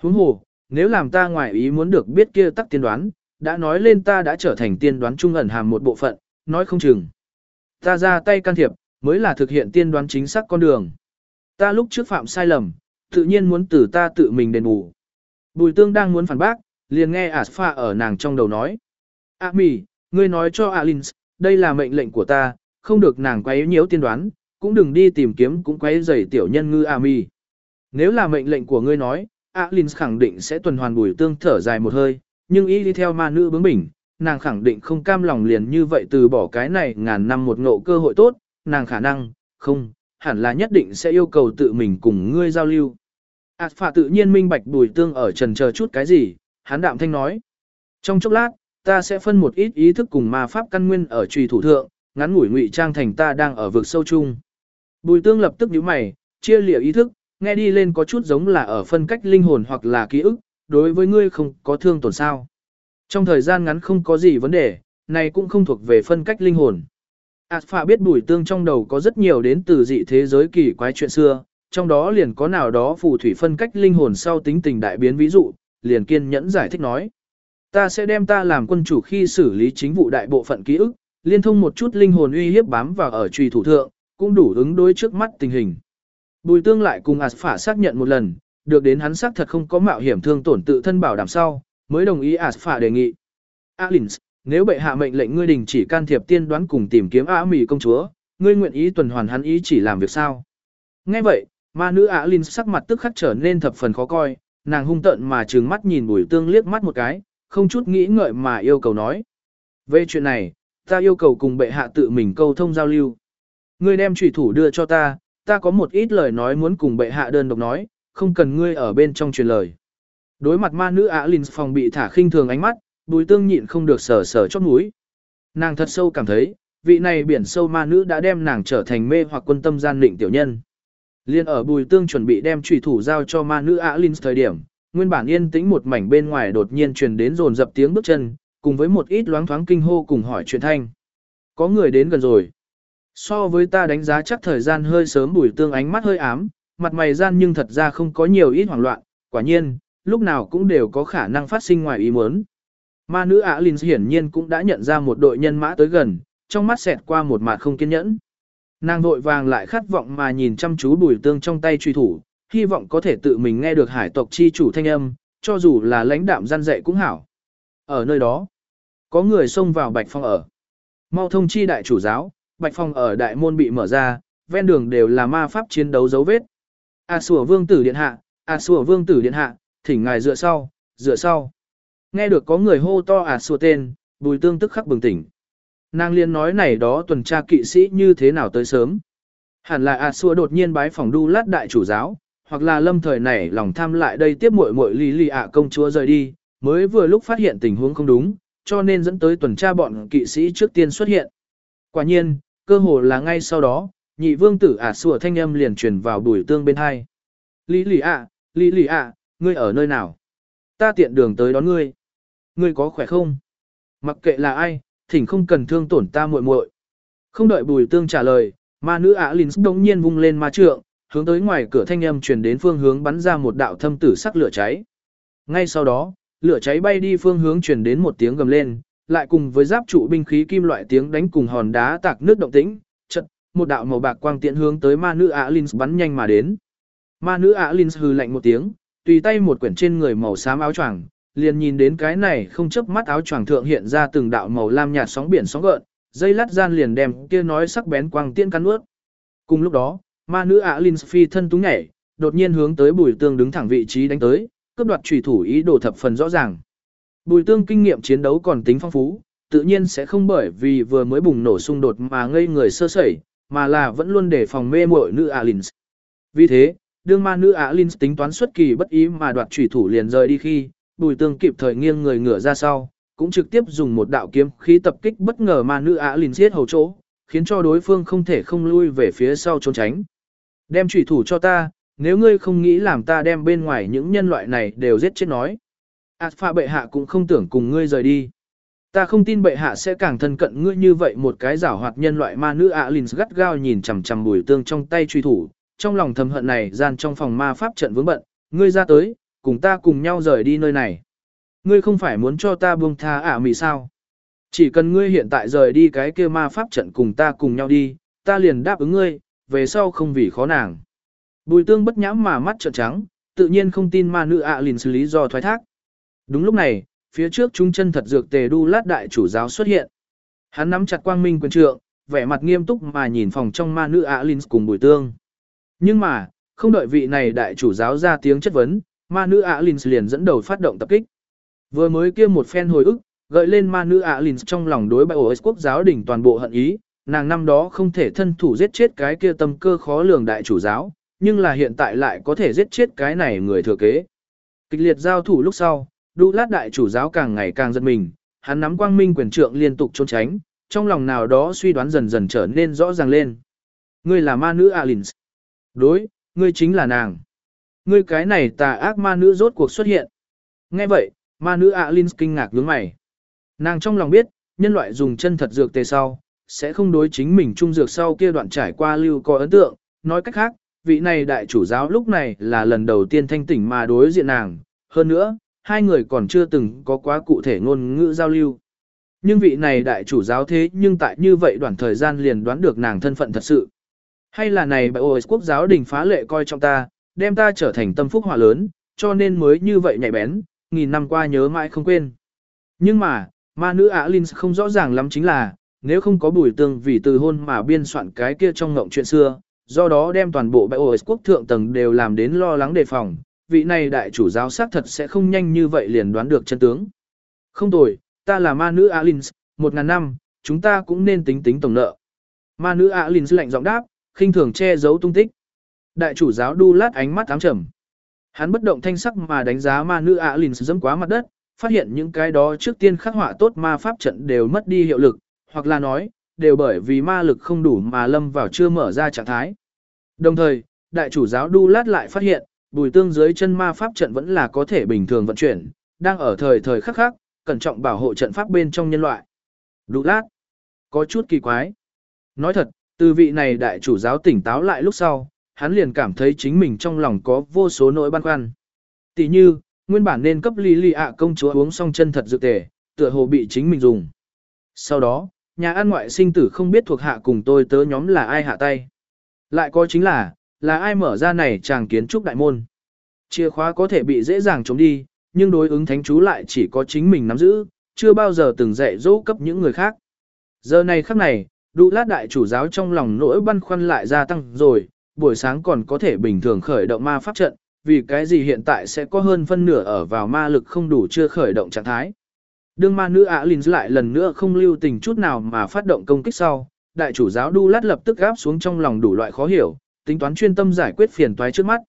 Speaker 1: Huống hồ, nếu làm ta ngoài ý muốn được biết kia tắc tiên đoán, đã nói lên ta đã trở thành tiên đoán trung ẩn hàm một bộ phận, nói không chừng. Ta ra tay can thiệp, mới là thực hiện tiên đoán chính xác con đường. Ta lúc trước phạm sai lầm, tự nhiên muốn từ ta tự mình đền bù. Bùi tương đang muốn phản bác, liền nghe Aspha ở nàng trong đầu nói. A mì, ngươi nói cho Alins, đây là mệnh lệnh của ta, không được nàng quấy nhiễu tiên đoán, cũng đừng đi tìm kiếm cũng quấy rầy tiểu nhân ngư Ami. Nếu là mệnh lệnh của ngươi nói, Alins khẳng định sẽ tuần hoàn bùi tương thở dài một hơi, nhưng y đi theo ma nữ bướng bỉnh, nàng khẳng định không cam lòng liền như vậy từ bỏ cái này ngàn năm một ngộ cơ hội tốt, nàng khả năng, không, hẳn là nhất định sẽ yêu cầu tự mình cùng ngươi giao lưu. Ảt phạ tự nhiên minh bạch bùi tương ở trần chờ chút cái gì, hắn đạm thanh nói. Trong chốc lát, ta sẽ phân một ít ý thức cùng ma pháp căn nguyên ở trùy thủ thượng, ngắn ngủi ngụy trang thành ta đang ở vực sâu chung. Bùi tương lập tức nhíu mày, chia lịa ý thức, nghe đi lên có chút giống là ở phân cách linh hồn hoặc là ký ức, đối với ngươi không có thương tổn sao. Trong thời gian ngắn không có gì vấn đề, này cũng không thuộc về phân cách linh hồn. Alpha biết bùi tương trong đầu có rất nhiều đến từ dị thế giới kỳ quái chuyện xưa, trong đó liền có nào đó phù thủy phân cách linh hồn sau tính tình đại biến ví dụ, liền kiên nhẫn giải thích nói. Ta sẽ đem ta làm quân chủ khi xử lý chính vụ đại bộ phận ký ức, liên thông một chút linh hồn uy hiếp bám vào ở trùy thủ thượng, cũng đủ ứng đối trước mắt tình hình. Bùi tương lại cùng ạt phả xác nhận một lần, được đến hắn xác thật không có mạo hiểm thương tổn tự thân bảo đảm sau, mới đồng ý ạt phả đề nghị. Alins, nếu bệ hạ mệnh lệnh ngươi đình chỉ can thiệp tiên đoán cùng tìm kiếm Á Mỹ công chúa, ngươi nguyện ý tuần hoàn hắn ý chỉ làm việc sao? Nghe vậy, ma nữ Alins sắc mặt tức khắc trở nên thập phần khó coi, nàng hung tận mà trừng mắt nhìn bùi tương liếc mắt một cái, không chút nghĩ ngợi mà yêu cầu nói. Về chuyện này, ta yêu cầu cùng bệ hạ tự mình câu thông giao lưu. Ngươi đem trùy thủ đưa cho ta, ta có một ít lời nói muốn cùng bệ hạ đơn độc nói, không cần ngươi ở bên trong truyền lời. Đối mặt ma nữ Ả Linh phòng bị thả khinh thường ánh mắt, bùi tương nhịn không được sở sở chót mũi. Nàng thật sâu cảm thấy, vị này biển sâu ma nữ đã đem nàng trở thành mê hoặc quân tâm gian định tiểu nhân. Liên ở bùi tương chuẩn bị đem trùy thủ giao cho ma nữ Ả Linh thời điểm, nguyên bản yên tĩnh một mảnh bên ngoài đột nhiên truyền đến rồn dập tiếng bước chân, cùng với một ít loáng thoáng kinh hô cùng hỏi chuyện thanh. Có người đến gần rồi. So với ta đánh giá chắc thời gian hơi sớm bùi tương ánh mắt hơi ám, mặt mày gian nhưng thật ra không có nhiều ít hoảng loạn, quả nhiên, lúc nào cũng đều có khả năng phát sinh ngoài ý muốn. Ma nữ Á Linh hiển nhiên cũng đã nhận ra một đội nhân mã tới gần, trong mắt xẹt qua một mặt không kiên nhẫn. Nàng vội vàng lại khát vọng mà nhìn chăm chú bùi tương trong tay truy thủ, hy vọng có thể tự mình nghe được hải tộc chi chủ thanh âm, cho dù là lãnh đạm gian dạy cũng hảo. Ở nơi đó, có người xông vào bạch phong ở. Mau thông chi đại chủ giáo, bạch phong ở đại môn bị mở ra, ven đường đều là ma pháp chiến đấu dấu vết. A sủa vương tử điện hạ, A sủa vương tử điện hạ, thỉnh ngài dựa sau, dựa sau. Nghe được có người hô to A sủa tên, bùi tương tức khắc bừng tỉnh. Nàng liên nói này đó tuần tra kỵ sĩ như thế nào tới sớm. Hẳn là A sủa đột nhiên bái phòng đu lát đại chủ giáo, hoặc là lâm thời này lòng tham lại đây tiếp muội muội lý lì ạ công chúa rời đi, mới vừa lúc phát hiện tình huống không đúng, cho nên dẫn tới tuần tra bọn kỵ sĩ trước tiên xuất hiện. Quả nhiên, cơ hồ là ngay sau đó, nhị vương tử ả sủa thanh âm liền truyền vào bùi tương bên hai. Lý lì ạ, lý lì ạ, ngươi ở nơi nào? Ta tiện đường tới đón ngươi. Ngươi có khỏe không? Mặc kệ là ai, thỉnh không cần thương tổn ta muội muội. Không đợi bùi tương trả lời, ma nữ ả linh đống nhiên vung lên ma trượng, hướng tới ngoài cửa thanh âm truyền đến phương hướng bắn ra một đạo thâm tử sắc lửa cháy. Ngay sau đó, lửa cháy bay đi phương hướng truyền đến một tiếng gầm lên, lại cùng với giáp trụ binh khí kim loại tiếng đánh cùng hòn đá tạc nước động tĩnh, chợt, một đạo màu bạc quang tiện hướng tới ma nữ Alins bắn nhanh mà đến. Ma nữ Alins hừ lạnh một tiếng, tùy tay một quyển trên người màu xám áo choàng, liền nhìn đến cái này không chớp mắt áo choàng thượng hiện ra từng đạo màu lam nhạt sóng biển sóng gợn, dây lát gian liền đem kia nói sắc bén quang tiện cắn nuốt. Cùng lúc đó, Ma nữ ạ Linh phi thân túng nhảy, đột nhiên hướng tới Bùi Tương đứng thẳng vị trí đánh tới, cướp đoạt chủy thủ ý đồ thập phần rõ ràng. Bùi Tương kinh nghiệm chiến đấu còn tính phong phú, tự nhiên sẽ không bởi vì vừa mới bùng nổ xung đột mà ngây người sơ sẩy, mà là vẫn luôn để phòng mê muội nữ Alins. Vì thế, đương ma nữ Alins tính toán xuất kỳ bất ý mà đoạt chủy thủ liền rời đi khi, Bùi Tương kịp thời nghiêng người ngửa ra sau, cũng trực tiếp dùng một đạo kiếm khí tập kích bất ngờ ma nữ Alins giết hầu chỗ, khiến cho đối phương không thể không lui về phía sau trốn tránh. Đem trùy thủ cho ta, nếu ngươi không nghĩ làm ta đem bên ngoài những nhân loại này đều giết chết nói. Alpha bệ hạ cũng không tưởng cùng ngươi rời đi. Ta không tin bệ hạ sẽ càng thân cận ngươi như vậy một cái giảo hoạt nhân loại ma nữ Alins gắt gao nhìn chằm chằm bùi tương trong tay truy thủ, trong lòng thầm hận này gian trong phòng ma pháp trận vướng bận, ngươi ra tới, cùng ta cùng nhau rời đi nơi này. Ngươi không phải muốn cho ta buông tha ả mì sao? Chỉ cần ngươi hiện tại rời đi cái kia ma pháp trận cùng ta cùng nhau đi, ta liền đáp ứng ngươi, về sau không vì khó nàng. Bùi tương bất nhãm mà mắt trợn trắng, tự nhiên không tin ma nữ ạ à lìn xử lý do thoái thác. Đúng lúc này, phía trước chúng chân thật dược tề đu lát đại chủ giáo xuất hiện. Hắn nắm chặt quang minh quyền trượng, vẻ mặt nghiêm túc mà nhìn phòng trong ma nữ ạ à lìn cùng bùi tương. Nhưng mà, không đợi vị này đại chủ giáo ra tiếng chất vấn, ma nữ ạ à lìn liền dẫn đầu phát động tập kích. Vừa mới kia một phen hồi ức, gợi lên ma nữ ạ lìn trong lòng đối bại ổ quốc giáo đỉnh toàn bộ hận ý, nàng năm đó không thể thân thủ giết chết cái kia tâm cơ khó lường đại chủ giáo, nhưng là hiện tại lại có thể giết chết cái này người thừa kế. Kịch liệt giao thủ lúc sau, đu lát đại chủ giáo càng ngày càng giật mình, hắn nắm quang minh quyền trượng liên tục trốn tránh, trong lòng nào đó suy đoán dần dần trở nên rõ ràng lên. Ngươi là ma nữ Alins. Đối, ngươi chính là nàng. Ngươi cái này tà ác ma nữ rốt cuộc xuất hiện. Nghe vậy, ma nữ Alins kinh ngạc nhướng mày. Nàng trong lòng biết, nhân loại dùng chân thật dược tề sau, sẽ không đối chính mình trung dược sau kia đoạn trải qua lưu có ấn tượng, nói cách khác, vị này đại chủ giáo lúc này là lần đầu tiên thanh tỉnh mà đối diện nàng, hơn nữa, hai người còn chưa từng có quá cụ thể ngôn ngữ giao lưu. Nhưng vị này đại chủ giáo thế nhưng tại như vậy đoạn thời gian liền đoán được nàng thân phận thật sự. Hay là này bại ôi quốc giáo đình phá lệ coi trọng ta, đem ta trở thành tâm phúc hỏa lớn, cho nên mới như vậy nhạy bén, nghìn năm qua nhớ mãi không quên. Nhưng mà, ma nữ Ả Linh không rõ ràng lắm chính là, nếu không có bùi tương vì từ hôn mà biên soạn cái kia trong ngộng chuyện xưa, do đó đem toàn bộ bãi OS quốc thượng tầng đều làm đến lo lắng đề phòng, vị này đại chủ giáo xác thật sẽ không nhanh như vậy liền đoán được chân tướng. Không tồi, ta là ma nữ Alins, một ngàn năm, chúng ta cũng nên tính tính tổng nợ. Ma nữ Alins lạnh giọng đáp, khinh thường che giấu tung tích. Đại chủ giáo đu lát ánh mắt ám trầm. Hắn bất động thanh sắc mà đánh giá ma nữ Alins dẫm quá mặt đất, phát hiện những cái đó trước tiên khắc họa tốt ma pháp trận đều mất đi hiệu lực, hoặc là nói, đều bởi vì ma lực không đủ mà lâm vào chưa mở ra trạng thái. Đồng thời, đại chủ giáo đu lát lại phát hiện, bùi tương dưới chân ma pháp trận vẫn là có thể bình thường vận chuyển, đang ở thời thời khắc khắc, cẩn trọng bảo hộ trận pháp bên trong nhân loại. Đu lát, có chút kỳ quái. Nói thật, từ vị này đại chủ giáo tỉnh táo lại lúc sau, hắn liền cảm thấy chính mình trong lòng có vô số nỗi băn khoăn. Tỷ như, nguyên bản nên cấp lý lì ạ công chúa uống xong chân thật dược tề, tựa hồ bị chính mình dùng. Sau đó, nhà ăn ngoại sinh tử không biết thuộc hạ cùng tôi tớ nhóm là ai hạ tay. Lại có chính là, là ai mở ra này chàng kiến trúc đại môn. Chìa khóa có thể bị dễ dàng chống đi, nhưng đối ứng thánh chú lại chỉ có chính mình nắm giữ, chưa bao giờ từng dạy dỗ cấp những người khác. Giờ này khắc này, đủ lát đại chủ giáo trong lòng nỗi băn khoăn lại gia tăng rồi, buổi sáng còn có thể bình thường khởi động ma pháp trận, vì cái gì hiện tại sẽ có hơn phân nửa ở vào ma lực không đủ chưa khởi động trạng thái. Đương ma nữ ạ Linh lại lần nữa không lưu tình chút nào mà phát động công kích sau, đại chủ giáo đu lát lập tức gáp xuống trong lòng đủ loại khó hiểu, tính toán chuyên tâm giải quyết phiền toái trước mắt.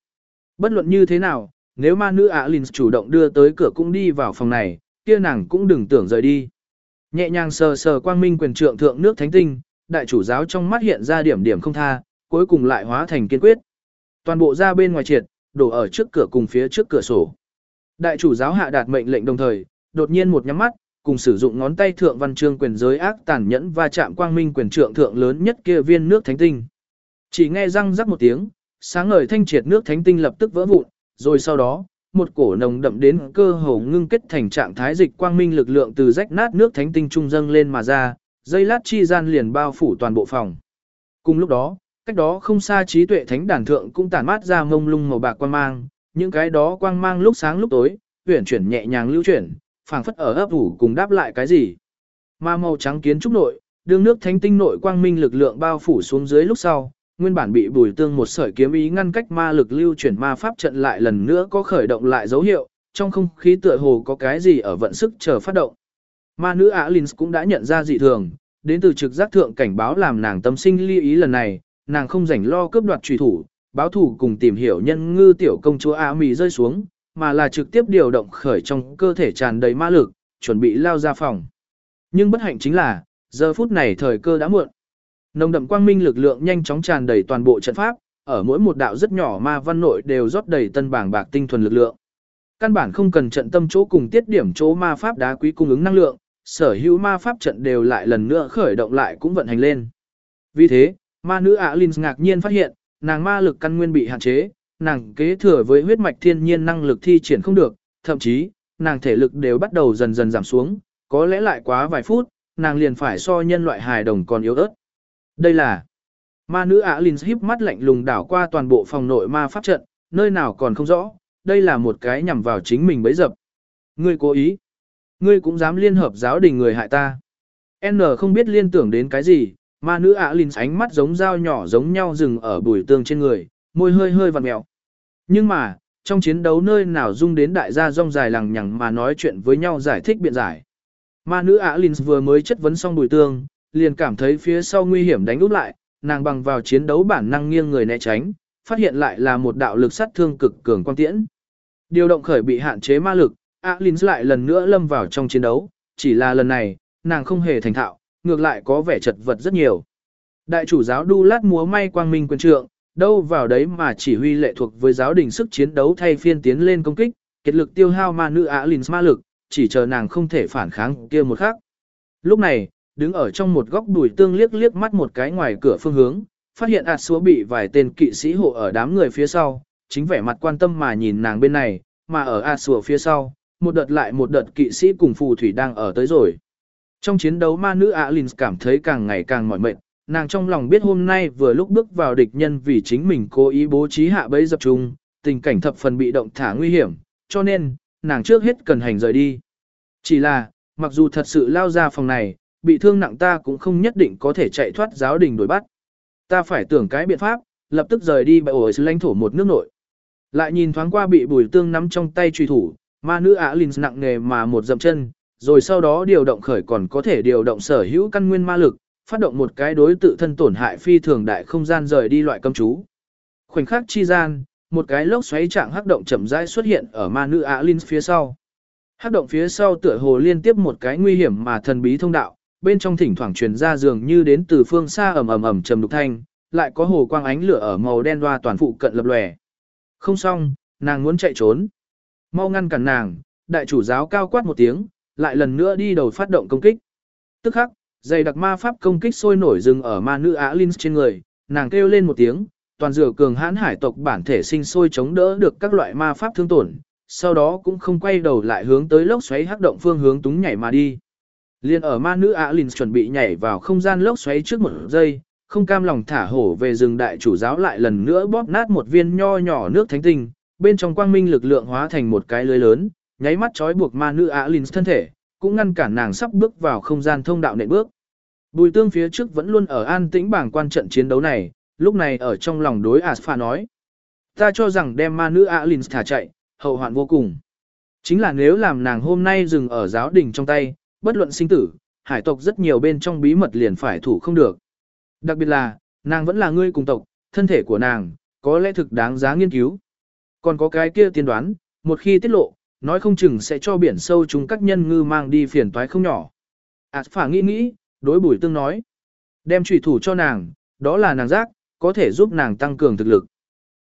Speaker 1: Bất luận như thế nào, nếu ma nữ ạ Linh chủ động đưa tới cửa cũng đi vào phòng này, kia nàng cũng đừng tưởng rời đi. Nhẹ nhàng sờ sờ quang minh quyền trượng thượng nước thánh tinh, đại chủ giáo trong mắt hiện ra điểm điểm không tha, cuối cùng lại hóa thành kiên quyết. Toàn bộ ra bên ngoài triệt, đổ ở trước cửa cùng phía trước cửa sổ. Đại chủ giáo hạ đạt mệnh lệnh đồng thời, đột nhiên một nhắm mắt, cùng sử dụng ngón tay thượng văn chương quyền giới ác tàn nhẫn và chạm quang minh quyền trượng thượng lớn nhất kia viên nước thánh tinh. Chỉ nghe răng rắc một tiếng, sáng ngời thanh triệt nước thánh tinh lập tức vỡ vụn, rồi sau đó, một cổ nồng đậm đến cơ hồ ngưng kết thành trạng thái dịch quang minh lực lượng từ rách nát nước thánh tinh trung dâng lên mà ra, dây lát chi gian liền bao phủ toàn bộ phòng. Cùng lúc đó, cách đó không xa trí tuệ thánh đàn thượng cũng tản mát ra mông lung màu bạc quang mang, những cái đó quang mang lúc sáng lúc tối, huyển chuyển nhẹ nhàng lưu chuyển, phảng phất ở ấp ủ cùng đáp lại cái gì. Ma màu trắng kiến trúc nội, đường nước thánh tinh nội quang minh lực lượng bao phủ xuống dưới lúc sau, nguyên bản bị bùi tương một sợi kiếm ý ngăn cách ma lực lưu chuyển ma pháp trận lại lần nữa có khởi động lại dấu hiệu, trong không khí tựa hồ có cái gì ở vận sức chờ phát động. Ma nữ Alins cũng đã nhận ra dị thường, đến từ trực giác thượng cảnh báo làm nàng tâm sinh ly ý lần này, nàng không rảnh lo cướp đoạt truy thủ, báo thủ cùng tìm hiểu nhân ngư tiểu công chúa Á Mì rơi xuống, mà là trực tiếp điều động khởi trong cơ thể tràn đầy ma lực, chuẩn bị lao ra phòng. Nhưng bất hạnh chính là, giờ phút này thời cơ đã muộn. Nồng đậm quang minh lực lượng nhanh chóng tràn đầy toàn bộ trận pháp, ở mỗi một đạo rất nhỏ ma văn nội đều rót đầy tân bảng bạc tinh thuần lực lượng. Căn bản không cần trận tâm chỗ cùng tiết điểm chỗ ma pháp đá quý cung ứng năng lượng, sở hữu ma pháp trận đều lại lần nữa khởi động lại cũng vận hành lên. Vì thế, ma nữ Alins ngạc nhiên phát hiện, nàng ma lực căn nguyên bị hạn chế, nàng kế thừa với huyết mạch thiên nhiên năng lực thi triển không được, thậm chí, nàng thể lực đều bắt đầu dần dần giảm xuống, có lẽ lại quá vài phút, nàng liền phải so nhân loại hài đồng còn yếu ớt. Đây là ma nữ Alins híp mắt lạnh lùng đảo qua toàn bộ phòng nội ma pháp trận, nơi nào còn không rõ, đây là một cái nhằm vào chính mình bấy dập. Ngươi cố ý. Ngươi cũng dám liên hợp giáo đình người hại ta. N không biết liên tưởng đến cái gì, ma nữ ả Linh ánh mắt giống dao nhỏ giống nhau dừng ở bùi tương trên người, môi hơi hơi vặn mèo. Nhưng mà, trong chiến đấu nơi nào dung đến đại gia rong dài lằng nhằng mà nói chuyện với nhau giải thích biện giải. Ma nữ ạ vừa mới chất vấn xong bùi tương, liền cảm thấy phía sau nguy hiểm đánh úp lại, nàng bằng vào chiến đấu bản năng nghiêng người né tránh, phát hiện lại là một đạo lực sát thương cực cường quang tiễn. Điều động khởi bị hạn chế ma lực, Alin lại lần nữa lâm vào trong chiến đấu, chỉ là lần này, nàng không hề thành thạo, ngược lại có vẻ chật vật rất nhiều. Đại chủ giáo đu lát múa may quang minh quân trượng, đâu vào đấy mà chỉ huy lệ thuộc với giáo đình sức chiến đấu thay phiên tiến lên công kích, kết lực tiêu hao ma nữ Alins ma lực, chỉ chờ nàng không thể phản kháng kia một khắc. Lúc này, đứng ở trong một góc đùi tương liếc liếc mắt một cái ngoài cửa phương hướng, phát hiện ạt xúa bị vài tên kỵ sĩ hộ ở đám người phía sau, chính vẻ mặt quan tâm mà nhìn nàng bên này, mà ở ạt xúa phía sau, một đợt lại một đợt kỵ sĩ cùng phù thủy đang ở tới rồi. Trong chiến đấu ma nữ Alins cảm thấy càng ngày càng mỏi mệt, nàng trong lòng biết hôm nay vừa lúc bước vào địch nhân vì chính mình cố ý bố trí hạ bẫy dập trung, tình cảnh thập phần bị động thả nguy hiểm, cho nên, nàng trước hết cần hành rời đi. Chỉ là, mặc dù thật sự lao ra phòng này, bị thương nặng ta cũng không nhất định có thể chạy thoát giáo đình đuổi bắt. Ta phải tưởng cái biện pháp, lập tức rời đi bại ổi lãnh thổ một nước nội. Lại nhìn thoáng qua bị bùi tương nắm trong tay truy thủ, ma nữ ả linh nặng nghề mà một dậm chân, rồi sau đó điều động khởi còn có thể điều động sở hữu căn nguyên ma lực, phát động một cái đối tự thân tổn hại phi thường đại không gian rời đi loại cấm chú. Khoảnh khắc chi gian, một cái lốc xoáy trạng hắc động chậm rãi xuất hiện ở ma nữ ả linh phía sau. Hắc động phía sau tựa hồ liên tiếp một cái nguy hiểm mà thần bí thông đạo, bên trong thỉnh thoảng truyền ra dường như đến từ phương xa ầm ầm ầm trầm đục thanh, lại có hồ quang ánh lửa ở màu đen loa toàn phụ cận lập lòe. Không xong, nàng muốn chạy trốn. Mau ngăn cản nàng, đại chủ giáo cao quát một tiếng, lại lần nữa đi đầu phát động công kích. Tức khắc, dày đặc ma pháp công kích sôi nổi dừng ở ma nữ Á Linh trên người, nàng kêu lên một tiếng, toàn dừa cường hãn hải tộc bản thể sinh sôi chống đỡ được các loại ma pháp thương tổn, sau đó cũng không quay đầu lại hướng tới lốc xoáy hắc động phương hướng túng nhảy mà đi. Liên ở ma nữ Á Linh chuẩn bị nhảy vào không gian lốc xoáy trước một giây, không cam lòng thả hổ về rừng đại chủ giáo lại lần nữa bóp nát một viên nho nhỏ nước thánh tinh, bên trong quang minh lực lượng hóa thành một cái lưới lớn, nháy mắt trói buộc ma nữ Á Linh thân thể, cũng ngăn cản nàng sắp bước vào không gian thông đạo nệm bước. Bùi tương phía trước vẫn luôn ở an tĩnh bảng quan trận chiến đấu này, lúc này ở trong lòng đối Aspha nói. Ta cho rằng đem ma nữ Alins thả chạy, hậu hoạn vô cùng. Chính là nếu làm nàng hôm nay dừng ở giáo đình trong tay, bất luận sinh tử, hải tộc rất nhiều bên trong bí mật liền phải thủ không được. Đặc biệt là, nàng vẫn là ngươi cùng tộc, thân thể của nàng, có lẽ thực đáng giá nghiên cứu. Còn có cái kia tiên đoán, một khi tiết lộ, nói không chừng sẽ cho biển sâu chúng các nhân ngư mang đi phiền toái không nhỏ. Ảt phả nghĩ nghĩ, đối bùi tương nói. Đem trùy thủ cho nàng, đó là nàng giác, có thể giúp nàng tăng cường thực lực.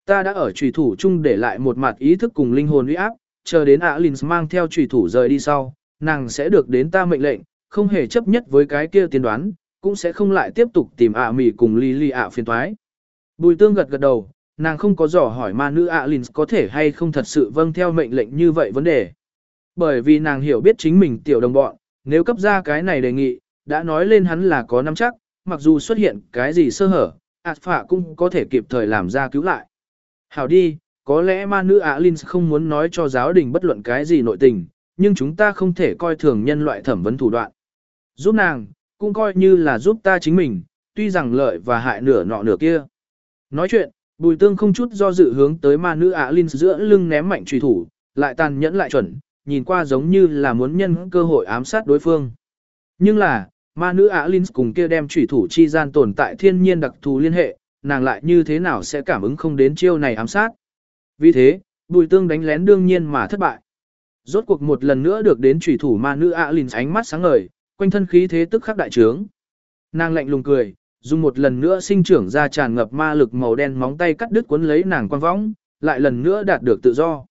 Speaker 1: Ta đã ở trùy thủ chung để lại một mặt ý thức cùng linh hồn uy áp, chờ đến ả Linh mang theo trùy thủ rời đi sau, nàng sẽ được đến ta mệnh lệnh, không hề chấp nhất với cái kia tiên đoán, cũng sẽ không lại tiếp tục tìm ả mỉ cùng ly ly ả phiền toái. Bùi tương gật gật đầu, nàng không có dò hỏi ma nữ Alin có thể hay không thật sự vâng theo mệnh lệnh như vậy vấn đề. Bởi vì nàng hiểu biết chính mình tiểu đồng bọn, nếu cấp ra cái này đề nghị, đã nói lên hắn là có nắm chắc, mặc dù xuất hiện cái gì sơ hở, ạt phạ cũng có thể kịp thời làm ra cứu lại. Hảo đi, có lẽ ma nữ Alin không muốn nói cho giáo đình bất luận cái gì nội tình, nhưng chúng ta không thể coi thường nhân loại thẩm vấn thủ đoạn. Giúp nàng, cũng coi như là giúp ta chính mình, tuy rằng lợi và hại nửa nọ nửa kia. Nói chuyện, Bùi tương không chút do dự hướng tới ma nữ ạ Linh giữa lưng ném mạnh trùy thủ, lại tàn nhẫn lại chuẩn, nhìn qua giống như là muốn nhân cơ hội ám sát đối phương. Nhưng là, ma nữ ạ Linh cùng kia đem trùy thủ chi gian tồn tại thiên nhiên đặc thù liên hệ, nàng lại như thế nào sẽ cảm ứng không đến chiêu này ám sát. Vì thế, bùi tương đánh lén đương nhiên mà thất bại. Rốt cuộc một lần nữa được đến trùy thủ ma nữ ạ Linh ánh mắt sáng ngời, quanh thân khí thế tức khắc đại trướng. Nàng lạnh lùng cười, dùng một lần nữa sinh trưởng ra tràn ngập ma lực màu đen móng tay cắt đứt cuốn lấy nàng quan võng, lại lần nữa đạt được tự do.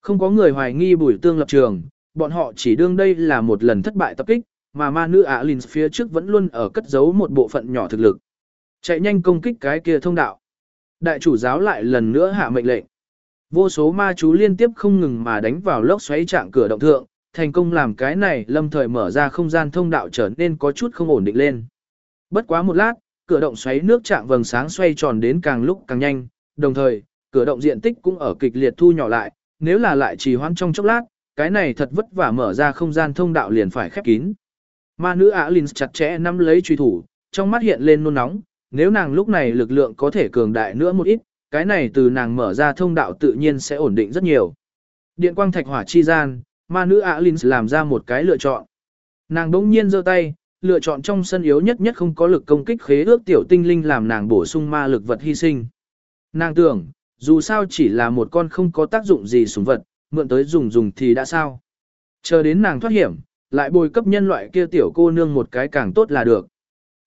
Speaker 1: Không có người hoài nghi bùi tương lập trường, bọn họ chỉ đương đây là một lần thất bại tập kích, mà ma nữ ả Linh phía trước vẫn luôn ở cất giấu một bộ phận nhỏ thực lực. Chạy nhanh công kích cái kia thông đạo. Đại chủ giáo lại lần nữa hạ mệnh lệnh. Vô số ma chú liên tiếp không ngừng mà đánh vào lốc xoáy trạng cửa động thượng, thành công làm cái này lâm thời mở ra không gian thông đạo trở nên có chút không ổn định lên. Bất quá một lát, cửa động xoáy nước trạng vầng sáng xoay tròn đến càng lúc càng nhanh, đồng thời, cửa động diện tích cũng ở kịch liệt thu nhỏ lại, nếu là lại trì hoãn trong chốc lát, cái này thật vất vả mở ra không gian thông đạo liền phải khép kín. Ma nữ Alyn chặt chẽ nắm lấy truy thủ, trong mắt hiện lên nôn nóng, nếu nàng lúc này lực lượng có thể cường đại nữa một ít, cái này từ nàng mở ra thông đạo tự nhiên sẽ ổn định rất nhiều. Điện quang thạch hỏa chi gian, ma nữ Alyn làm ra một cái lựa chọn. Nàng đỗng nhiên giơ tay, lựa chọn trong sân yếu nhất nhất không có lực công kích khế ước tiểu tinh linh làm nàng bổ sung ma lực vật hy sinh. Nàng tưởng, dù sao chỉ là một con không có tác dụng gì súng vật, mượn tới dùng dùng thì đã sao. Chờ đến nàng thoát hiểm, lại bồi cấp nhân loại kia tiểu cô nương một cái càng tốt là được.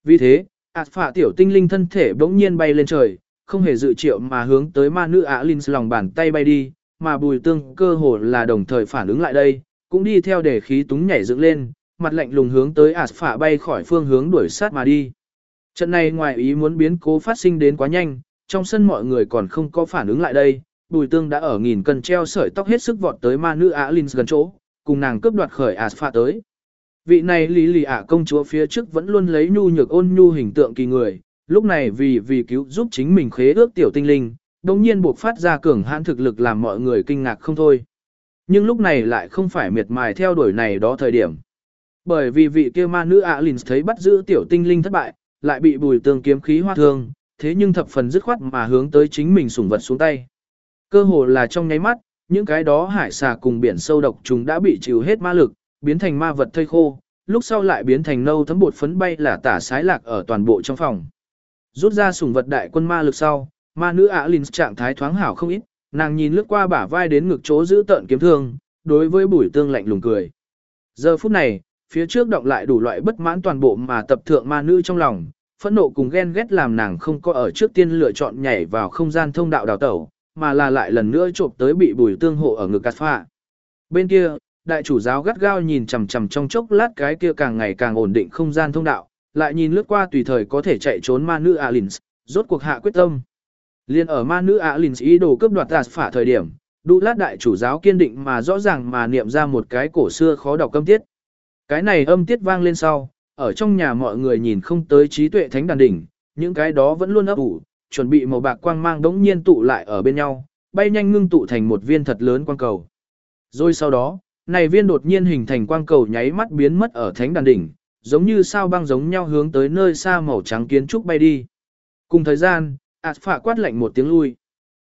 Speaker 1: Vì thế, ạt phạ tiểu tinh linh thân thể bỗng nhiên bay lên trời, không hề dự triệu mà hướng tới ma nữ ả linh lòng bàn tay bay đi, mà bùi tương cơ hồ là đồng thời phản ứng lại đây, cũng đi theo để khí túng nhảy dựng lên, mặt lạnh lùng hướng tới ạt phả bay khỏi phương hướng đuổi sát mà đi. Trận này ngoài ý muốn biến cố phát sinh đến quá nhanh, trong sân mọi người còn không có phản ứng lại đây, bùi tương đã ở nghìn cân treo sợi tóc hết sức vọt tới ma nữ Alins gần chỗ, cùng nàng cướp đoạt khởi ạt phả tới. Vị này lý lì ả công chúa phía trước vẫn luôn lấy nhu nhược ôn nhu hình tượng kỳ người, lúc này vì vì cứu giúp chính mình khế ước tiểu tinh linh, đồng nhiên buộc phát ra cường hãn thực lực làm mọi người kinh ngạc không thôi. Nhưng lúc này lại không phải miệt mài theo đuổi này đó thời điểm. Bởi vì vị kia ma nữ Alins thấy bắt giữ tiểu tinh linh thất bại, lại bị bùi tường kiếm khí hoa thương, thế nhưng thập phần dứt khoát mà hướng tới chính mình sủng vật xuống tay. Cơ hồ là trong nháy mắt, những cái đó hải xà cùng biển sâu độc trùng đã bị chịu hết ma lực, biến thành ma vật thây khô, lúc sau lại biến thành nâu thấm bột phấn bay là tả sái lạc ở toàn bộ trong phòng. Rút ra sủng vật đại quân ma lực sau, ma nữ Alins trạng thái thoáng hảo không ít, nàng nhìn lướt qua bả vai đến ngực chỗ giữ tận kiếm thương, đối với bùi tương lạnh lùng cười. Giờ phút này, phía trước động lại đủ loại bất mãn toàn bộ mà tập thượng ma nữ trong lòng, phẫn nộ cùng ghen ghét làm nàng không có ở trước tiên lựa chọn nhảy vào không gian thông đạo đào tẩu, mà là lại lần nữa trộm tới bị bùi tương hộ ở ngực cắt phạ. Bên kia, đại chủ giáo gắt gao nhìn chằm chằm trong chốc lát cái kia càng ngày càng ổn định không gian thông đạo, lại nhìn lướt qua tùy thời có thể chạy trốn ma nữ Alins, rốt cuộc hạ quyết tâm. Liên ở ma nữ Alins ý đồ cướp đoạt tạt phả thời điểm, đu lát đại chủ giáo kiên định mà rõ ràng mà niệm ra một cái cổ xưa khó đọc câm tiết. Cái này âm tiết vang lên sau, ở trong nhà mọi người nhìn không tới trí tuệ thánh đàn đỉnh, những cái đó vẫn luôn ấp ủ, chuẩn bị màu bạc quang mang đống nhiên tụ lại ở bên nhau, bay nhanh ngưng tụ thành một viên thật lớn quang cầu. Rồi sau đó, này viên đột nhiên hình thành quang cầu nháy mắt biến mất ở thánh đàn đỉnh, giống như sao băng giống nhau hướng tới nơi xa màu trắng kiến trúc bay đi. Cùng thời gian, ạt quát lạnh một tiếng lui.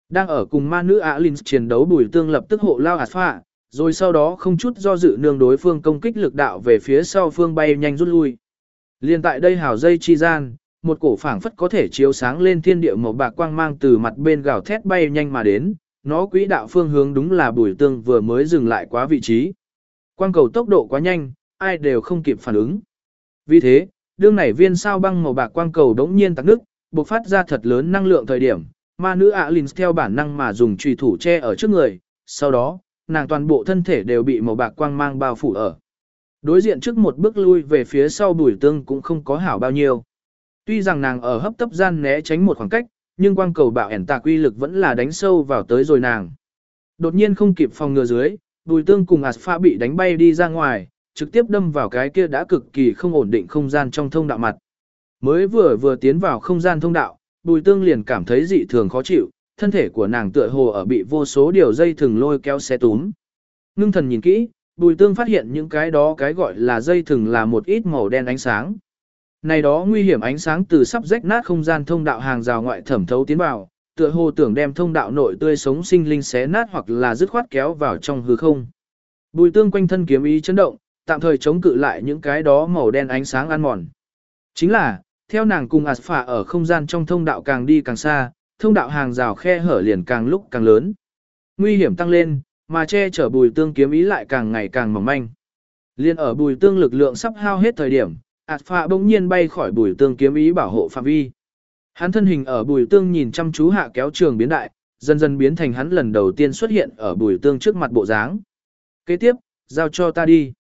Speaker 1: Đang ở cùng ma nữ Alins chiến đấu bùi tương lập tức hộ lao ạt rồi sau đó không chút do dự nương đối phương công kích lực đạo về phía sau phương bay nhanh rút lui. Liên tại đây hào dây chi gian, một cổ phảng phất có thể chiếu sáng lên thiên địa màu bạc quang mang từ mặt bên gào thét bay nhanh mà đến, nó quỹ đạo phương hướng đúng là bùi tương vừa mới dừng lại quá vị trí. Quang cầu tốc độ quá nhanh, ai đều không kịp phản ứng. Vì thế, đương này viên sao băng màu bạc quang cầu đống nhiên tắc nước, bộc phát ra thật lớn năng lượng thời điểm, ma nữ Alins theo bản năng mà dùng trùy thủ che ở trước người, sau đó, nàng toàn bộ thân thể đều bị màu bạc quang mang bao phủ ở. Đối diện trước một bước lui về phía sau bùi tương cũng không có hảo bao nhiêu. Tuy rằng nàng ở hấp tấp gian né tránh một khoảng cách, nhưng quang cầu bạo ẻn tạc uy lực vẫn là đánh sâu vào tới rồi nàng. Đột nhiên không kịp phòng ngừa dưới, bùi tương cùng Aspha bị đánh bay đi ra ngoài, trực tiếp đâm vào cái kia đã cực kỳ không ổn định không gian trong thông đạo mặt. Mới vừa vừa tiến vào không gian thông đạo, bùi tương liền cảm thấy dị thường khó chịu, thân thể của nàng tựa hồ ở bị vô số điều dây thừng lôi kéo xe túm. Ngưng thần nhìn kỹ, bùi tương phát hiện những cái đó cái gọi là dây thừng là một ít màu đen ánh sáng. Này đó nguy hiểm ánh sáng từ sắp rách nát không gian thông đạo hàng rào ngoại thẩm thấu tiến vào, tựa hồ tưởng đem thông đạo nội tươi sống sinh linh xé nát hoặc là dứt khoát kéo vào trong hư không. Bùi tương quanh thân kiếm ý chấn động, tạm thời chống cự lại những cái đó màu đen ánh sáng ăn mòn. Chính là, theo nàng cùng Aspha ở không gian trong thông đạo càng đi càng xa, thông đạo hàng rào khe hở liền càng lúc càng lớn. Nguy hiểm tăng lên, mà che chở bùi tương kiếm ý lại càng ngày càng mỏng manh. Liên ở bùi tương lực lượng sắp hao hết thời điểm, Aspha bỗng nhiên bay khỏi bùi tương kiếm ý bảo hộ phạm vi. Hắn thân hình ở bùi tương nhìn chăm chú hạ kéo trường biến đại, dần dần biến thành hắn lần đầu tiên xuất hiện ở bùi tương trước mặt bộ dáng. Kế tiếp, giao cho ta đi.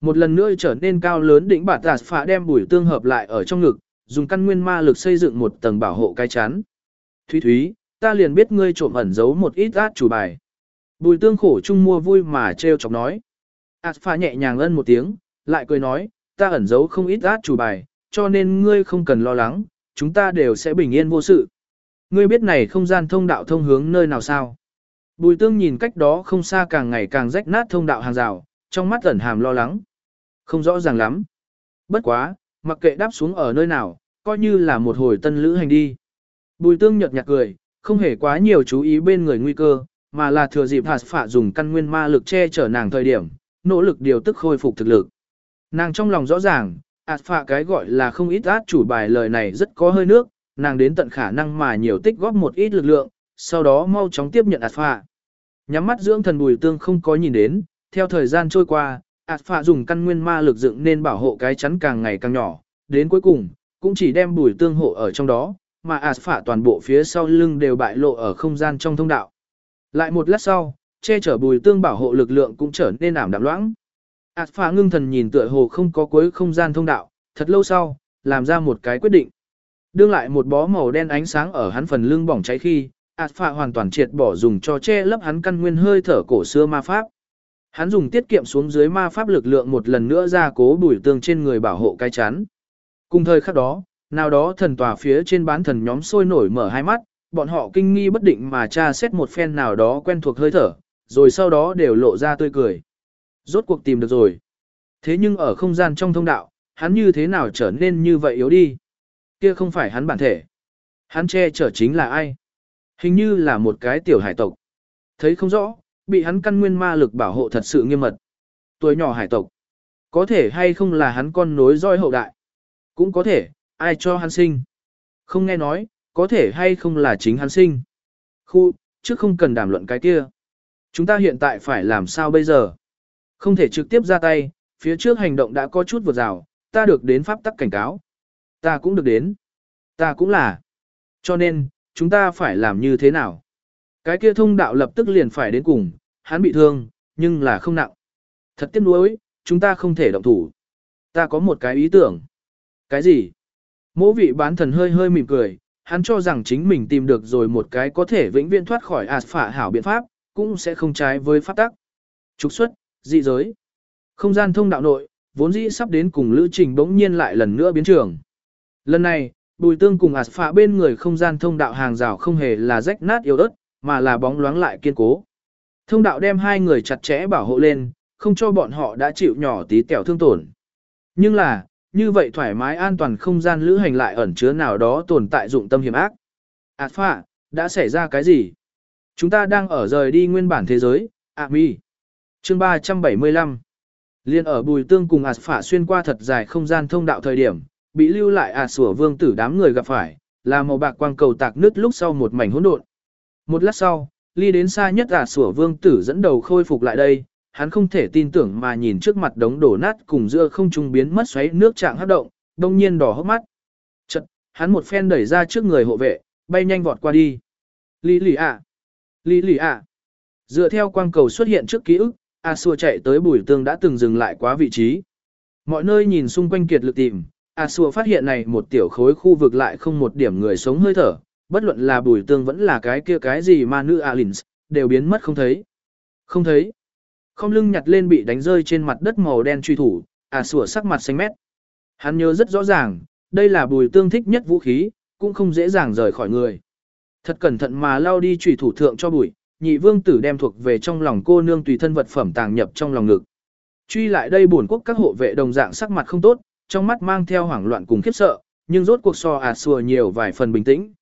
Speaker 1: Một lần nữa trở nên cao lớn đỉnh bạt tạt phạ đem bùi tương hợp lại ở trong ngực, dùng căn nguyên ma lực xây dựng một tầng bảo hộ cái chắn. Thúy Thúy, ta liền biết ngươi trộm ẩn giấu một ít át chủ bài. Bùi tương khổ chung mua vui mà treo chọc nói. Át pha nhẹ nhàng ân một tiếng, lại cười nói, ta ẩn giấu không ít át chủ bài, cho nên ngươi không cần lo lắng, chúng ta đều sẽ bình yên vô sự. Ngươi biết này không gian thông đạo thông hướng nơi nào sao? Bùi tương nhìn cách đó không xa càng ngày càng rách nát thông đạo hàng rào, trong mắt ẩn hàm lo lắng. Không rõ ràng lắm. Bất quá, mặc kệ đáp xuống ở nơi nào, coi như là một hồi tân lữ hành đi. Bùi tương nhợt nhạt cười, không hề quá nhiều chú ý bên người nguy cơ, mà là thừa dịp hạt phạ dùng căn nguyên ma lực che chở nàng thời điểm, nỗ lực điều tức khôi phục thực lực. Nàng trong lòng rõ ràng, hạt phạ cái gọi là không ít át chủ bài lời này rất có hơi nước, nàng đến tận khả năng mà nhiều tích góp một ít lực lượng, sau đó mau chóng tiếp nhận hạt phạ. Nhắm mắt dưỡng thần bùi tương không có nhìn đến, theo thời gian trôi qua, hạt phạ dùng căn nguyên ma lực dựng nên bảo hộ cái chắn càng ngày càng nhỏ, đến cuối cùng, cũng chỉ đem bùi tương hộ ở trong đó, mà ạt phả toàn bộ phía sau lưng đều bại lộ ở không gian trong thông đạo. Lại một lát sau, che chở bùi tương bảo hộ lực lượng cũng trở nên ảm đạm loãng. ạt phả ngưng thần nhìn tựa hồ không có cuối không gian thông đạo, thật lâu sau, làm ra một cái quyết định. Đương lại một bó màu đen ánh sáng ở hắn phần lưng bỏng cháy khi, ạt phạ hoàn toàn triệt bỏ dùng cho che lấp hắn căn nguyên hơi thở cổ xưa ma pháp. Hắn dùng tiết kiệm xuống dưới ma pháp lực lượng một lần nữa ra cố bùi tương trên người bảo hộ cái chắn. Cùng thời khắc đó, nào đó thần tòa phía trên bán thần nhóm sôi nổi mở hai mắt, bọn họ kinh nghi bất định mà tra xét một phen nào đó quen thuộc hơi thở, rồi sau đó đều lộ ra tươi cười. Rốt cuộc tìm được rồi. Thế nhưng ở không gian trong thông đạo, hắn như thế nào trở nên như vậy yếu đi? Kia không phải hắn bản thể. Hắn che chở chính là ai? Hình như là một cái tiểu hải tộc. Thấy không rõ, bị hắn căn nguyên ma lực bảo hộ thật sự nghiêm mật. Tuổi nhỏ hải tộc. Có thể hay không là hắn con nối roi hậu đại. Cũng có thể, ai cho hắn sinh. Không nghe nói, có thể hay không là chính hắn sinh. Khu, chứ không cần đàm luận cái kia. Chúng ta hiện tại phải làm sao bây giờ? Không thể trực tiếp ra tay, phía trước hành động đã có chút vượt rào, ta được đến pháp tắc cảnh cáo. Ta cũng được đến. Ta cũng là. Cho nên, chúng ta phải làm như thế nào? Cái kia thông đạo lập tức liền phải đến cùng, hắn bị thương, nhưng là không nặng. Thật tiếc nuối, chúng ta không thể động thủ. Ta có một cái ý tưởng. Cái gì? Mỗ vị bán thần hơi hơi mỉm cười, hắn cho rằng chính mình tìm được rồi một cái có thể vĩnh viễn thoát khỏi ạt phả hảo biện pháp, cũng sẽ không trái với pháp tắc. Trục xuất, dị giới. Không gian thông đạo nội, vốn dĩ sắp đến cùng lữ trình bỗng nhiên lại lần nữa biến trường. Lần này, bùi tương cùng ạt phả bên người không gian thông đạo hàng rào không hề là rách nát yếu ớt, mà là bóng loáng lại kiên cố. Thông đạo đem hai người chặt chẽ bảo hộ lên, không cho bọn họ đã chịu nhỏ tí tẹo thương tổn. Nhưng là, như vậy thoải mái an toàn không gian lữ hành lại ẩn chứa nào đó tồn tại dụng tâm hiểm ác. Ảt phạ, đã xảy ra cái gì? Chúng ta đang ở rời đi nguyên bản thế giới, ạ mi. Chương 375 Liên ở bùi tương cùng ạt phả xuyên qua thật dài không gian thông đạo thời điểm, bị lưu lại ạt sủa vương tử đám người gặp phải, là màu bạc quang cầu tạc nứt lúc sau một mảnh hỗn độn. Một lát sau, ly đến xa nhất ạt sủa vương tử dẫn đầu khôi phục lại đây, hắn không thể tin tưởng mà nhìn trước mặt đống đổ nát cùng giữa không trung biến mất xoáy nước trạng hấp động, đông nhiên đỏ hốc mắt. Chật, hắn một phen đẩy ra trước người hộ vệ, bay nhanh vọt qua đi. Lý lì ạ! Lý lì ạ! Dựa theo quang cầu xuất hiện trước ký ức, A Xua chạy tới bùi tương đã từng dừng lại quá vị trí. Mọi nơi nhìn xung quanh kiệt lực tìm, A Xua phát hiện này một tiểu khối khu vực lại không một điểm người sống hơi thở, bất luận là bùi tương vẫn là cái kia cái gì mà nữ Alins, đều biến mất không thấy. Không thấy. Không lưng nhặt lên bị đánh rơi trên mặt đất màu đen truy thủ, à sủa sắc mặt xanh mét. Hắn nhớ rất rõ ràng, đây là bùi tương thích nhất vũ khí, cũng không dễ dàng rời khỏi người. Thật cẩn thận mà lao đi truy thủ thượng cho bùi, nhị vương tử đem thuộc về trong lòng cô nương tùy thân vật phẩm tàng nhập trong lòng ngực. Truy lại đây buồn quốc các hộ vệ đồng dạng sắc mặt không tốt, trong mắt mang theo hoảng loạn cùng khiếp sợ, nhưng rốt cuộc so à sùa nhiều vài phần bình tĩnh.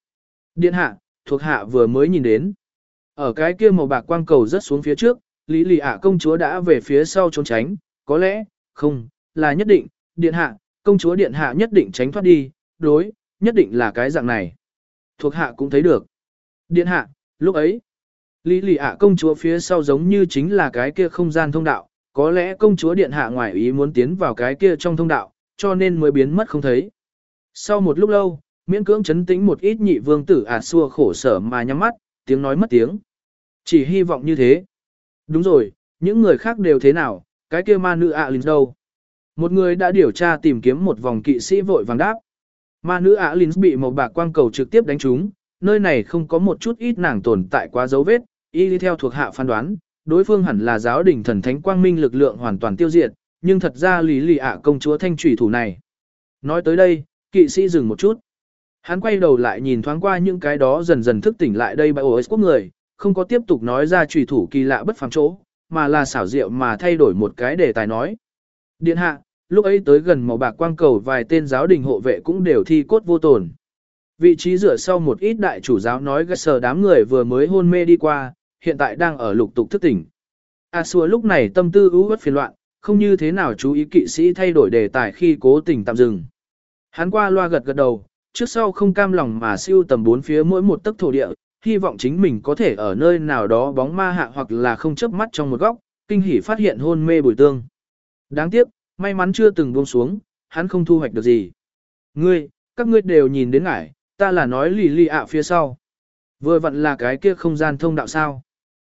Speaker 1: Điện hạ, thuộc hạ vừa mới nhìn đến. Ở cái kia màu bạc quang cầu rất xuống phía trước, Lý lì ạ công chúa đã về phía sau trốn tránh, có lẽ, không, là nhất định, điện hạ, công chúa điện hạ nhất định tránh thoát đi, đối, nhất định là cái dạng này. Thuộc hạ cũng thấy được. Điện hạ, lúc ấy, Lý lì ạ công chúa phía sau giống như chính là cái kia không gian thông đạo, có lẽ công chúa điện hạ ngoài ý muốn tiến vào cái kia trong thông đạo, cho nên mới biến mất không thấy. Sau một lúc lâu, miễn cưỡng chấn tĩnh một ít nhị vương tử ả xua khổ sở mà nhắm mắt, tiếng nói mất tiếng. Chỉ hy vọng như thế. Đúng rồi, những người khác đều thế nào, cái kia ma nữ ạ Linh đâu? Một người đã điều tra tìm kiếm một vòng kỵ sĩ vội vàng đáp. Ma nữ ạ Linh bị một bạc quang cầu trực tiếp đánh trúng, nơi này không có một chút ít nàng tồn tại quá dấu vết, y theo thuộc hạ phán đoán, đối phương hẳn là giáo đình thần thánh quang minh lực lượng hoàn toàn tiêu diệt, nhưng thật ra lý lì ạ công chúa thanh trùy thủ này. Nói tới đây, kỵ sĩ dừng một chút. Hắn quay đầu lại nhìn thoáng qua những cái đó dần dần thức tỉnh lại đây bãi ổ quốc người, không có tiếp tục nói ra trùy thủ kỳ lạ bất phàm chỗ, mà là xảo diệu mà thay đổi một cái đề tài nói. Điện hạ, lúc ấy tới gần màu bạc quang cầu vài tên giáo đình hộ vệ cũng đều thi cốt vô tổn. Vị trí rửa sau một ít đại chủ giáo nói gắt sờ đám người vừa mới hôn mê đi qua, hiện tại đang ở lục tục thức tỉnh. A xua lúc này tâm tư ưu bất phiền loạn, không như thế nào chú ý kỵ sĩ thay đổi đề tài khi cố tình tạm dừng. Hắn qua loa gật gật đầu, trước sau không cam lòng mà siêu tầm bốn phía mỗi một tấc thổ địa, hy vọng chính mình có thể ở nơi nào đó bóng ma hạ hoặc là không chớp mắt trong một góc, kinh hỉ phát hiện hôn mê bùi tương. Đáng tiếc, may mắn chưa từng buông xuống, hắn không thu hoạch được gì. Ngươi, các ngươi đều nhìn đến ngải, ta là nói lì lì ạ phía sau. Vừa vặn là cái kia không gian thông đạo sao.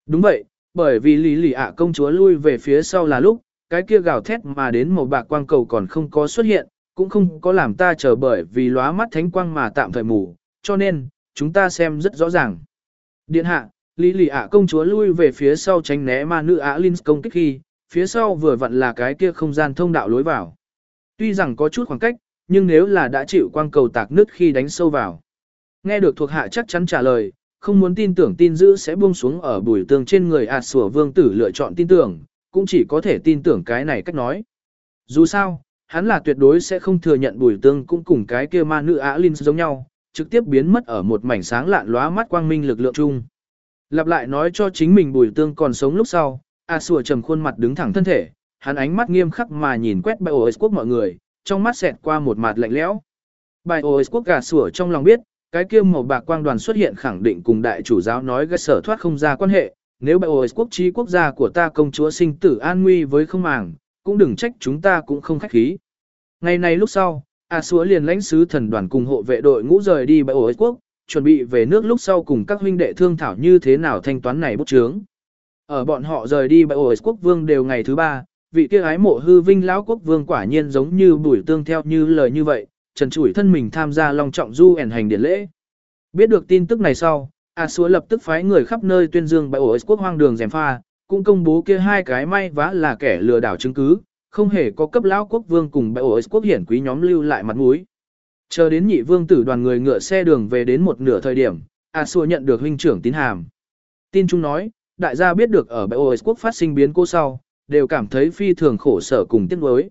Speaker 1: Đúng vậy, bởi vì lì lì ạ công chúa lui về phía sau là lúc, cái kia gào thét mà đến một bạc quang cầu còn không có xuất hiện, cũng không có làm ta chờ bởi vì lóa mắt thánh quang mà tạm thời mù, cho nên, chúng ta xem rất rõ ràng. Điện hạ, Lý Lì ạ công chúa lui về phía sau tránh né ma nữ ạ Linh công kích khi, phía sau vừa vặn là cái kia không gian thông đạo lối vào. Tuy rằng có chút khoảng cách, nhưng nếu là đã chịu quang cầu tạc nứt khi đánh sâu vào. Nghe được thuộc hạ chắc chắn trả lời, không muốn tin tưởng tin dữ sẽ buông xuống ở bùi tường trên người ạt sủa vương tử lựa chọn tin tưởng, cũng chỉ có thể tin tưởng cái này cách nói. Dù sao, hắn là tuyệt đối sẽ không thừa nhận bùi tương cũng cùng cái kia ma nữ ạ Linh giống nhau, trực tiếp biến mất ở một mảnh sáng lạn lóa mắt quang minh lực lượng chung. Lặp lại nói cho chính mình bùi tương còn sống lúc sau, A sùa trầm khuôn mặt đứng thẳng thân thể, hắn ánh mắt nghiêm khắc mà nhìn quét bài OS quốc mọi người, trong mắt xẹt qua một mặt lạnh lẽo. Bài OS quốc gà sủa trong lòng biết, cái kia màu bạc quang đoàn xuất hiện khẳng định cùng đại chủ giáo nói gây sở thoát không ra quan hệ, nếu bài OS quốc trí quốc gia của ta công chúa sinh tử an nguy với không màng, cũng đừng trách chúng ta cũng không khách khí. Ngày này lúc sau, A Súa liền lãnh sứ thần đoàn cùng hộ vệ đội ngũ rời đi bãi ổ quốc, chuẩn bị về nước lúc sau cùng các huynh đệ thương thảo như thế nào thanh toán này bút chướng. Ở bọn họ rời đi bãi ổ quốc vương đều ngày thứ ba, vị kia ái mộ hư vinh lão quốc vương quả nhiên giống như bùi tương theo như lời như vậy, trần chủi thân mình tham gia long trọng du ẻn hành điển lễ. Biết được tin tức này sau, A Súa lập tức phái người khắp nơi tuyên dương bãi ổ quốc hoang đường dèm pha, cũng công bố kia hai cái may vá là kẻ lừa đảo chứng cứ, không hề có cấp lão quốc vương cùng bệ ổi quốc hiển quý nhóm lưu lại mặt mũi. Chờ đến nhị vương tử đoàn người ngựa xe đường về đến một nửa thời điểm, A Xua nhận được huynh trưởng tín hàm. Tin chung nói, đại gia biết được ở bệ ổi quốc phát sinh biến cố sau, đều cảm thấy phi thường khổ sở cùng tiếc nuối.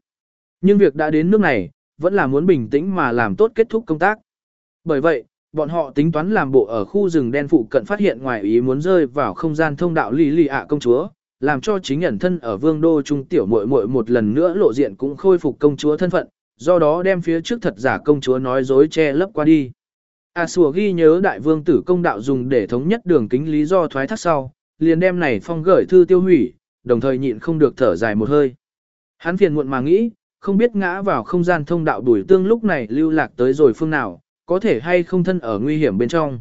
Speaker 1: Nhưng việc đã đến nước này, vẫn là muốn bình tĩnh mà làm tốt kết thúc công tác. Bởi vậy, bọn họ tính toán làm bộ ở khu rừng đen phụ cận phát hiện ngoài ý muốn rơi vào không gian thông đạo lì lì ạ công chúa, làm cho chính ẩn thân ở vương đô trung tiểu muội muội một lần nữa lộ diện cũng khôi phục công chúa thân phận, do đó đem phía trước thật giả công chúa nói dối che lấp qua đi. A Sùa ghi nhớ đại vương tử công đạo dùng để thống nhất đường kính lý do thoái thác sau, liền đem này phong gửi thư tiêu hủy, đồng thời nhịn không được thở dài một hơi. Hắn phiền muộn mà nghĩ, không biết ngã vào không gian thông đạo đuổi tương lúc này lưu lạc tới rồi phương nào, có thể hay không thân ở nguy hiểm bên trong.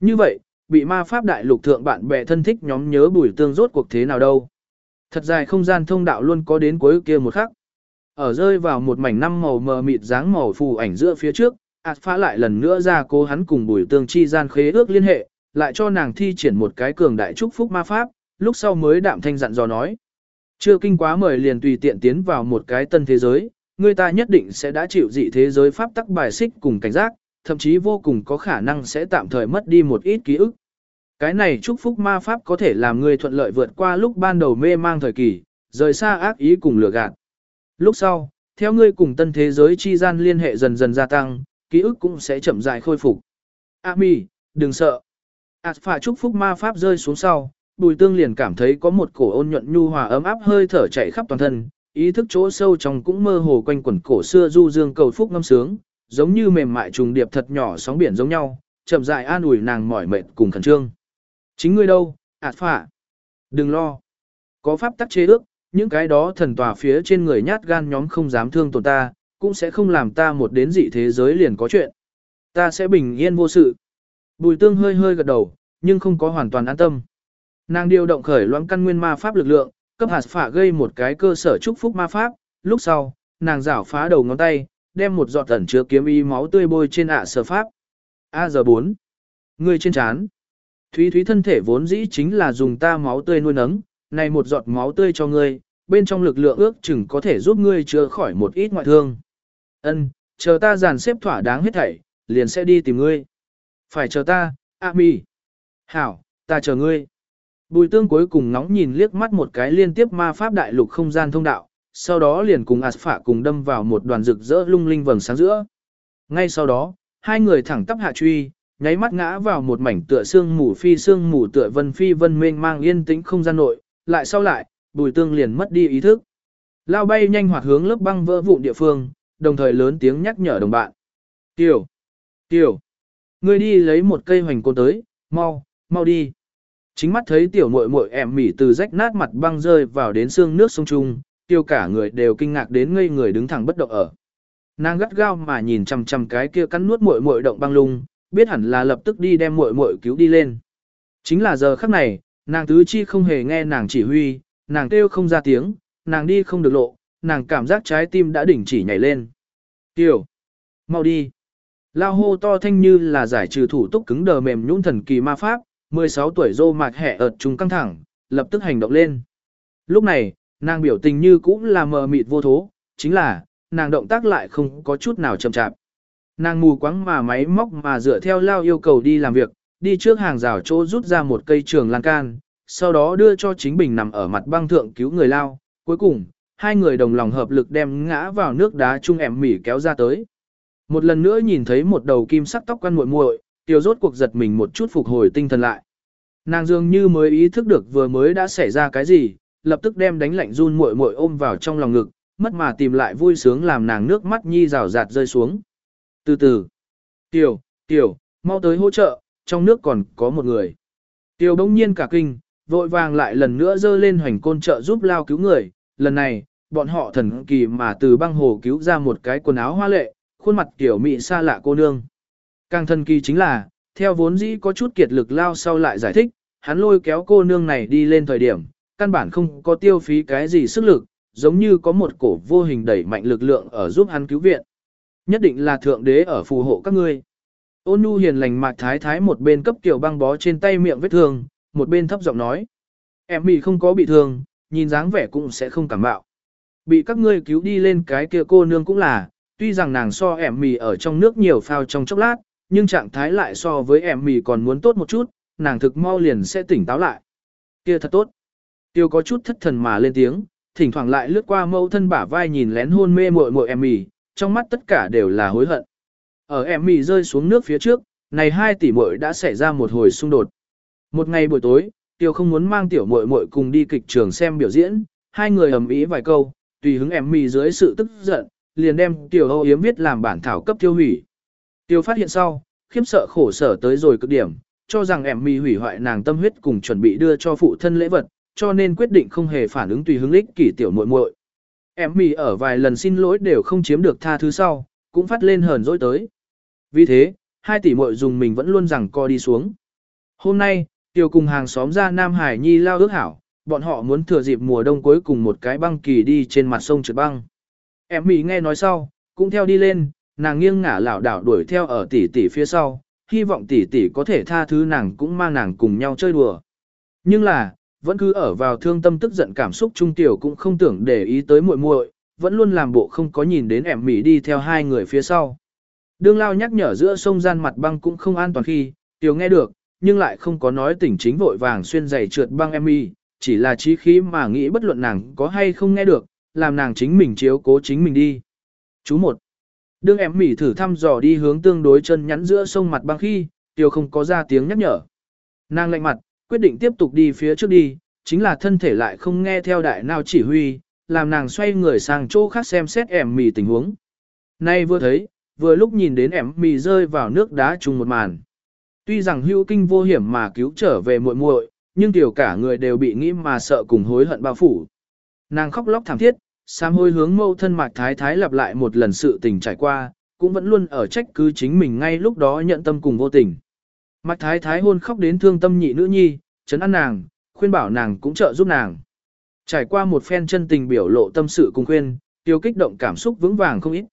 Speaker 1: Như vậy, bị ma pháp đại lục thượng bạn bè thân thích nhóm nhớ bùi tương rốt cuộc thế nào đâu. Thật dài không gian thông đạo luôn có đến cuối kia một khắc. Ở rơi vào một mảnh năm màu mờ mịt dáng màu phù ảnh giữa phía trước, ạt phá lại lần nữa ra cố hắn cùng bùi tương chi gian khế ước liên hệ, lại cho nàng thi triển một cái cường đại trúc phúc ma pháp, lúc sau mới đạm thanh dặn dò nói. Chưa kinh quá mời liền tùy tiện tiến vào một cái tân thế giới, người ta nhất định sẽ đã chịu dị thế giới pháp tắc bài xích cùng cảnh giác, thậm chí vô cùng có khả năng sẽ tạm thời mất đi một ít ký ức. Cái này chúc phúc ma pháp có thể làm ngươi thuận lợi vượt qua lúc ban đầu mê mang thời kỳ, rời xa ác ý cùng lừa gạt. Lúc sau, theo ngươi cùng tân thế giới chi gian liên hệ dần dần gia tăng, ký ức cũng sẽ chậm rãi khôi phục. A mi, đừng sợ. Ảt phà chúc phúc ma pháp rơi xuống sau, bùi tương liền cảm thấy có một cổ ôn nhuận nhu hòa ấm áp hơi thở chạy khắp toàn thân, ý thức chỗ sâu trong cũng mơ hồ quanh quẩn cổ xưa du dương cầu phúc ngâm sướng, giống như mềm mại trùng điệp thật nhỏ sóng biển giống nhau, chậm rãi an ủi nàng mỏi mệt cùng khẩn trương. Chính ngươi đâu, ạt phả. Đừng lo. Có pháp tắc chế ước, những cái đó thần tòa phía trên người nhát gan nhóm không dám thương tổn ta, cũng sẽ không làm ta một đến dị thế giới liền có chuyện. Ta sẽ bình yên vô sự. Bùi tương hơi hơi gật đầu, nhưng không có hoàn toàn an tâm. Nàng điều động khởi loãng căn nguyên ma pháp lực lượng, cấp hạt phả gây một cái cơ sở chúc phúc ma pháp, lúc sau, nàng rảo phá đầu ngón tay, đem một giọt tẩn chứa kiếm y máu tươi bôi trên ạ sở pháp. A giờ 4. Người trên chán. Thúy Thúy thân thể vốn dĩ chính là dùng ta máu tươi nuôi nấng, này một giọt máu tươi cho ngươi, bên trong lực lượng ước chừng có thể giúp ngươi chữa khỏi một ít ngoại thương. Ân, chờ ta dàn xếp thỏa đáng hết thảy, liền sẽ đi tìm ngươi. Phải chờ ta, A Mi. Hảo, ta chờ ngươi. Bùi tương cuối cùng ngóng nhìn liếc mắt một cái liên tiếp ma pháp đại lục không gian thông đạo, sau đó liền cùng Aspha cùng đâm vào một đoàn rực rỡ lung linh vầng sáng giữa. Ngay sau đó, hai người thẳng tắp hạ truy, nháy mắt ngã vào một mảnh tựa xương mù phi xương mù tựa vân phi vân mênh mang yên tĩnh không gian nội, lại sau lại, bùi tương liền mất đi ý thức. Lao bay nhanh hoạt hướng lớp băng vỡ vụn địa phương, đồng thời lớn tiếng nhắc nhở đồng bạn. Tiểu! Tiểu! Ngươi đi lấy một cây hoành côn tới, mau, mau đi. Chính mắt thấy tiểu muội muội em mỉ từ rách nát mặt băng rơi vào đến xương nước sông Trung, tiêu cả người đều kinh ngạc đến ngây người đứng thẳng bất động ở. Nàng gắt gao mà nhìn chằm chằm cái kia cắn nuốt muội muội động băng lung, biết hẳn là lập tức đi đem muội muội cứu đi lên. Chính là giờ khắc này, nàng tứ chi không hề nghe nàng chỉ huy, nàng kêu không ra tiếng, nàng đi không được lộ, nàng cảm giác trái tim đã đỉnh chỉ nhảy lên. Tiểu, mau đi. Lao hô to thanh như là giải trừ thủ túc cứng đờ mềm nhũn thần kỳ ma pháp, 16 tuổi dô mạc hẻ ợt trùng căng thẳng, lập tức hành động lên. Lúc này, nàng biểu tình như cũng là mờ mịt vô thố, chính là, nàng động tác lại không có chút nào chậm chạp. Nàng mù quáng mà máy móc mà dựa theo lao yêu cầu đi làm việc, đi trước hàng rào chỗ rút ra một cây trường lan can, sau đó đưa cho chính bình nằm ở mặt băng thượng cứu người lao. Cuối cùng, hai người đồng lòng hợp lực đem ngã vào nước đá chung ẻm mỉ kéo ra tới. Một lần nữa nhìn thấy một đầu kim sắc tóc quăn muội muội, tiêu rốt cuộc giật mình một chút phục hồi tinh thần lại. Nàng dường như mới ý thức được vừa mới đã xảy ra cái gì, lập tức đem đánh lạnh run muội muội ôm vào trong lòng ngực, mất mà tìm lại vui sướng làm nàng nước mắt nhi rào rạt rơi xuống. Từ từ, Tiểu, Tiểu, mau tới hỗ trợ, trong nước còn có một người. Tiểu bỗng nhiên cả kinh, vội vàng lại lần nữa dơ lên hoành côn trợ giúp lao cứu người, lần này, bọn họ thần kỳ mà từ băng hồ cứu ra một cái quần áo hoa lệ, khuôn mặt tiểu mị xa lạ cô nương. Càng thần kỳ chính là, theo vốn dĩ có chút kiệt lực lao sau lại giải thích, hắn lôi kéo cô nương này đi lên thời điểm, căn bản không có tiêu phí cái gì sức lực, giống như có một cổ vô hình đẩy mạnh lực lượng ở giúp hắn cứu viện. Nhất định là thượng đế ở phù hộ các ngươi. Ôn nhu hiền lành mạc thái thái một bên cấp kiểu băng bó trên tay miệng vết thương, một bên thấp giọng nói. Em mì không có bị thương, nhìn dáng vẻ cũng sẽ không cảm bạo. Bị các ngươi cứu đi lên cái kia cô nương cũng là, tuy rằng nàng so em mì ở trong nước nhiều phao trong chốc lát, nhưng trạng thái lại so với em mì còn muốn tốt một chút, nàng thực mau liền sẽ tỉnh táo lại. Kia thật tốt. Tiêu có chút thất thần mà lên tiếng, thỉnh thoảng lại lướt qua mâu thân bả vai nhìn lén hôn mê muội muội em mì, trong mắt tất cả đều là hối hận. Ở em mì rơi xuống nước phía trước, này hai tỷ muội đã xảy ra một hồi xung đột. Một ngày buổi tối, Tiêu không muốn mang tiểu muội muội cùng đi kịch trường xem biểu diễn, hai người ầm ĩ vài câu, tùy hứng em mì dưới sự tức giận, liền đem Tiểu Âu Yếm viết làm bản thảo cấp tiêu hủy. Tiêu phát hiện sau, khiếm sợ khổ sở tới rồi cực điểm, cho rằng em mì hủy hoại nàng tâm huyết cùng chuẩn bị đưa cho phụ thân lễ vật, cho nên quyết định không hề phản ứng tùy hứng lích kỷ tiểu muội muội. Em mì ở vài lần xin lỗi đều không chiếm được tha thứ sau, cũng phát lên hờn dỗi tới. Vì thế, hai tỷ muội dùng mình vẫn luôn rằng co đi xuống. Hôm nay, Tiêu cùng hàng xóm ra Nam Hải Nhi lao ước hảo, bọn họ muốn thừa dịp mùa đông cuối cùng một cái băng kỳ đi trên mặt sông trượt băng. Em Mỹ nghe nói sau, cũng theo đi lên, nàng nghiêng ngả lảo đảo đuổi theo ở tỷ tỷ phía sau, hy vọng tỷ tỷ có thể tha thứ nàng cũng mang nàng cùng nhau chơi đùa. Nhưng là, vẫn cứ ở vào thương tâm tức giận cảm xúc trung tiểu cũng không tưởng để ý tới muội muội, vẫn luôn làm bộ không có nhìn đến em Mỹ đi theo hai người phía sau. Đương lao nhắc nhở giữa sông gian mặt băng cũng không an toàn khi, tiểu nghe được, nhưng lại không có nói tỉnh chính vội vàng xuyên giày trượt băng em y, chỉ là trí khí mà nghĩ bất luận nàng có hay không nghe được, làm nàng chính mình chiếu cố chính mình đi. Chú một. Đương em mỉ thử thăm dò đi hướng tương đối chân nhắn giữa sông mặt băng khi, tiểu không có ra tiếng nhắc nhở. Nàng lạnh mặt, quyết định tiếp tục đi phía trước đi, chính là thân thể lại không nghe theo đại nào chỉ huy, làm nàng xoay người sang chỗ khác xem xét ẻm mì tình huống. Nay vừa thấy, vừa lúc nhìn đến ẻm mì rơi vào nước đá chung một màn. Tuy rằng hữu kinh vô hiểm mà cứu trở về muội muội, nhưng tiểu cả người đều bị nghĩ mà sợ cùng hối hận bao phủ. Nàng khóc lóc thảm thiết, sám hối hướng mâu thân mạc thái thái lặp lại một lần sự tình trải qua, cũng vẫn luôn ở trách cứ chính mình ngay lúc đó nhận tâm cùng vô tình. Mạc thái thái hôn khóc đến thương tâm nhị nữ nhi, chấn an nàng, khuyên bảo nàng cũng trợ giúp nàng. Trải qua một phen chân tình biểu lộ tâm sự cùng khuyên, tiêu kích động cảm xúc vững vàng không ít.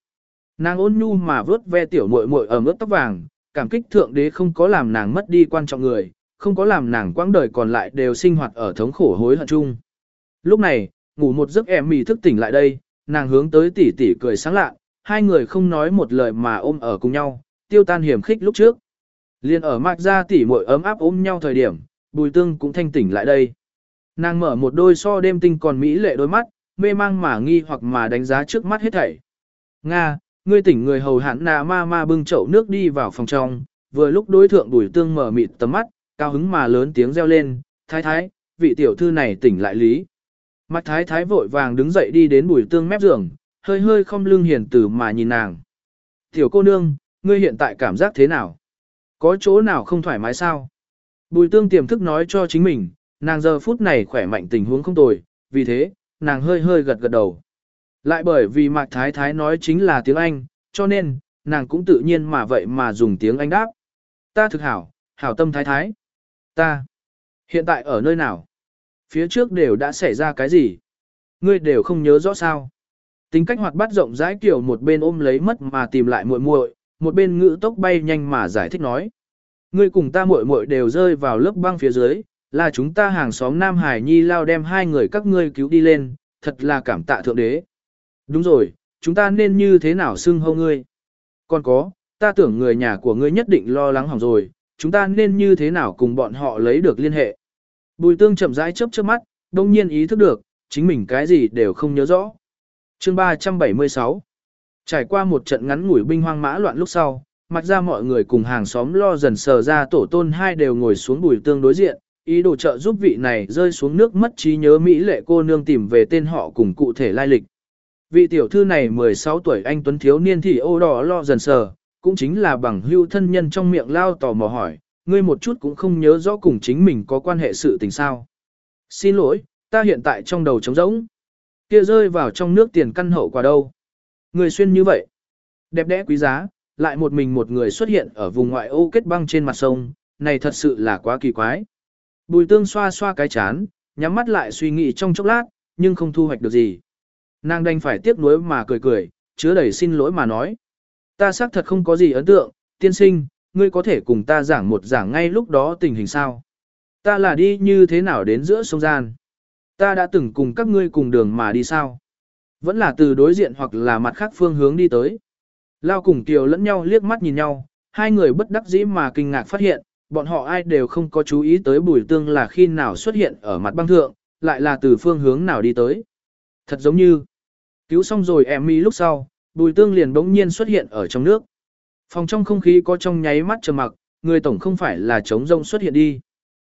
Speaker 1: Nàng ôn nhu mà vớt ve tiểu muội muội ở mức tóc vàng, cảm kích thượng đế không có làm nàng mất đi quan trọng người, không có làm nàng quãng đời còn lại đều sinh hoạt ở thống khổ hối hận chung. Lúc này, ngủ một giấc em mì thức tỉnh lại đây, nàng hướng tới tỷ tỷ cười sáng lạ, hai người không nói một lời mà ôm ở cùng nhau, tiêu tan hiểm khích lúc trước. Liên ở mạc ra tỷ muội ấm áp ôm nhau thời điểm, bùi tương cũng thanh tỉnh lại đây. Nàng mở một đôi so đêm tinh còn mỹ lệ đôi mắt, mê mang mà nghi hoặc mà đánh giá trước mắt hết thảy. Nga, ngươi tỉnh người hầu hạn nà ma ma bưng chậu nước đi vào phòng trong, vừa lúc đối thượng Bùi tương mở mịt tầm mắt, cao hứng mà lớn tiếng reo lên, thái thái, vị tiểu thư này tỉnh lại lý. Mặt thái thái vội vàng đứng dậy đi đến bùi tương mép giường, hơi hơi không lưng hiền tử mà nhìn nàng. Tiểu cô nương, ngươi hiện tại cảm giác thế nào? Có chỗ nào không thoải mái sao? Bùi tương tiềm thức nói cho chính mình, nàng giờ phút này khỏe mạnh tình huống không tồi, vì thế, nàng hơi hơi gật gật đầu. Lại bởi vì Mạc Thái Thái nói chính là tiếng Anh, cho nên, nàng cũng tự nhiên mà vậy mà dùng tiếng Anh đáp. Ta thực hảo, hảo tâm Thái Thái. Ta. Hiện tại ở nơi nào? Phía trước đều đã xảy ra cái gì? Ngươi đều không nhớ rõ sao? Tính cách hoạt bát rộng rãi kiểu một bên ôm lấy mất mà tìm lại muội muội, một bên ngữ tốc bay nhanh mà giải thích nói. Ngươi cùng ta muội muội đều rơi vào lớp băng phía dưới, là chúng ta hàng xóm Nam Hải Nhi lao đem hai người các ngươi cứu đi lên, thật là cảm tạ thượng đế. Đúng rồi, chúng ta nên như thế nào xưng hô ngươi? Còn có, ta tưởng người nhà của ngươi nhất định lo lắng hỏng rồi, chúng ta nên như thế nào cùng bọn họ lấy được liên hệ? Bùi tương chậm rãi chớp chớp mắt, đông nhiên ý thức được, chính mình cái gì đều không nhớ rõ. Chương 376 Trải qua một trận ngắn ngủi binh hoang mã loạn lúc sau, mặc ra mọi người cùng hàng xóm lo dần sờ ra tổ tôn hai đều ngồi xuống bùi tương đối diện, ý đồ trợ giúp vị này rơi xuống nước mất trí nhớ Mỹ lệ cô nương tìm về tên họ cùng cụ thể lai lịch. Vị tiểu thư này 16 tuổi anh Tuấn thiếu niên thì ô đỏ lo dần sờ, cũng chính là bằng hưu thân nhân trong miệng lao tò mò hỏi, ngươi một chút cũng không nhớ rõ cùng chính mình có quan hệ sự tình sao. Xin lỗi, ta hiện tại trong đầu trống rỗng. Kia rơi vào trong nước tiền căn hậu quả đâu. Người xuyên như vậy. Đẹp đẽ quý giá, lại một mình một người xuất hiện ở vùng ngoại ô kết băng trên mặt sông, này thật sự là quá kỳ quái. Bùi tương xoa xoa cái chán, nhắm mắt lại suy nghĩ trong chốc lát, nhưng không thu hoạch được gì. Nàng đành phải tiếc nuối mà cười cười, chứa đầy xin lỗi mà nói. Ta xác thật không có gì ấn tượng, tiên sinh, ngươi có thể cùng ta giảng một giảng ngay lúc đó tình hình sao. Ta là đi như thế nào đến giữa sông gian. Ta đã từng cùng các ngươi cùng đường mà đi sao. Vẫn là từ đối diện hoặc là mặt khác phương hướng đi tới. Lao cùng Kiều lẫn nhau liếc mắt nhìn nhau, hai người bất đắc dĩ mà kinh ngạc phát hiện, bọn họ ai đều không có chú ý tới bùi tương là khi nào xuất hiện ở mặt băng thượng, lại là từ phương hướng nào đi tới. Thật giống như, cứu xong rồi em mi lúc sau, bùi tương liền bỗng nhiên xuất hiện ở trong nước. Phòng trong không khí có trong nháy mắt trầm mặc, người tổng không phải là trống rông xuất hiện đi.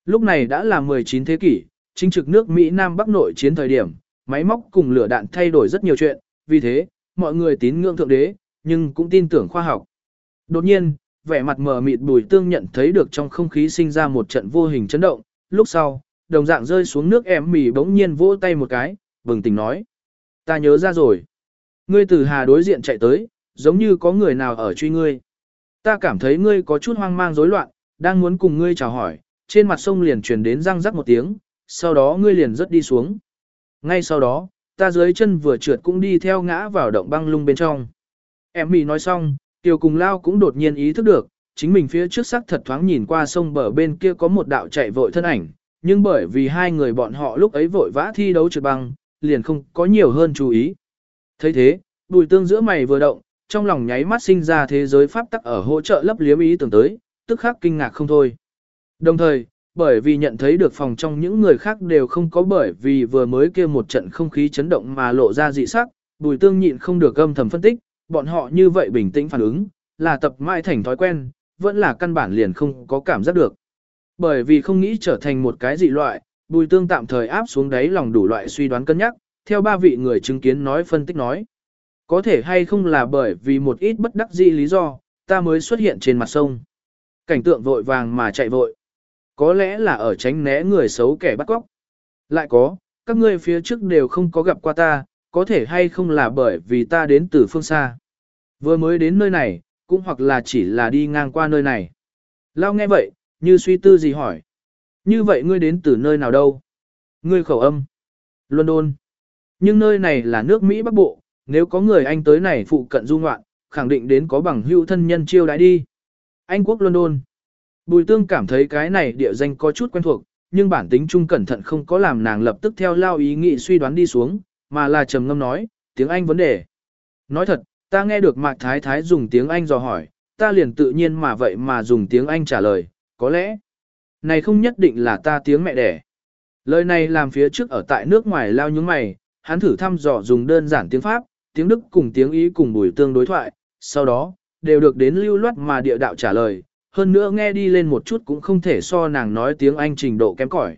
Speaker 1: Lúc này đã là 19 thế kỷ, chính trực nước Mỹ Nam Bắc nội chiến thời điểm, máy móc cùng lửa đạn thay đổi rất nhiều chuyện, vì thế, mọi người tín ngưỡng thượng đế, nhưng cũng tin tưởng khoa học. Đột nhiên, vẻ mặt mờ mịt bùi tương nhận thấy được trong không khí sinh ra một trận vô hình chấn động, lúc sau, đồng dạng rơi xuống nước em mì bỗng nhiên vỗ tay một cái, bừng tỉnh nói. Ta nhớ ra rồi. Ngươi từ hà đối diện chạy tới, giống như có người nào ở truy ngươi. Ta cảm thấy ngươi có chút hoang mang rối loạn, đang muốn cùng ngươi chào hỏi, trên mặt sông liền truyền đến răng rắc một tiếng, sau đó ngươi liền rớt đi xuống. Ngay sau đó, ta dưới chân vừa trượt cũng đi theo ngã vào động băng lung bên trong. Em mì nói xong, Tiêu cùng lao cũng đột nhiên ý thức được, chính mình phía trước sắc thật thoáng nhìn qua sông bờ bên kia có một đạo chạy vội thân ảnh, nhưng bởi vì hai người bọn họ lúc ấy vội vã thi đấu trượt băng, liền không có nhiều hơn chú ý. thấy thế, bùi tương giữa mày vừa động, trong lòng nháy mắt sinh ra thế giới pháp tắc ở hỗ trợ lấp liếm ý tưởng tới, tức khắc kinh ngạc không thôi. Đồng thời, bởi vì nhận thấy được phòng trong những người khác đều không có bởi vì vừa mới kia một trận không khí chấn động mà lộ ra dị sắc, bùi tương nhịn không được âm thầm phân tích, bọn họ như vậy bình tĩnh phản ứng, là tập mãi thành thói quen, vẫn là căn bản liền không có cảm giác được. Bởi vì không nghĩ trở thành một cái dị loại, bùi tương tạm thời áp xuống đáy lòng đủ loại suy đoán cân nhắc, theo ba vị người chứng kiến nói phân tích nói. Có thể hay không là bởi vì một ít bất đắc dĩ lý do, ta mới xuất hiện trên mặt sông. Cảnh tượng vội vàng mà chạy vội. Có lẽ là ở tránh né người xấu kẻ bắt cóc. Lại có, các ngươi phía trước đều không có gặp qua ta, có thể hay không là bởi vì ta đến từ phương xa. Vừa mới đến nơi này, cũng hoặc là chỉ là đi ngang qua nơi này. Lao nghe vậy, như suy tư gì hỏi. Như vậy ngươi đến từ nơi nào đâu? Ngươi khẩu âm. London. Nhưng nơi này là nước Mỹ Bắc Bộ, nếu có người Anh tới này phụ cận du ngoạn, khẳng định đến có bằng hữu thân nhân chiêu đãi đi. Anh quốc London. Bùi tương cảm thấy cái này địa danh có chút quen thuộc, nhưng bản tính trung cẩn thận không có làm nàng lập tức theo lao ý nghĩ suy đoán đi xuống, mà là trầm ngâm nói, tiếng Anh vấn đề. Nói thật, ta nghe được Mạc Thái Thái dùng tiếng Anh dò hỏi, ta liền tự nhiên mà vậy mà dùng tiếng Anh trả lời, có lẽ, này không nhất định là ta tiếng mẹ đẻ. Lời này làm phía trước ở tại nước ngoài lao nhúng mày, hắn thử thăm dò dùng đơn giản tiếng Pháp, tiếng Đức cùng tiếng Ý cùng bùi tương đối thoại, sau đó, đều được đến lưu loát mà địa đạo trả lời, hơn nữa nghe đi lên một chút cũng không thể so nàng nói tiếng Anh trình độ kém cỏi.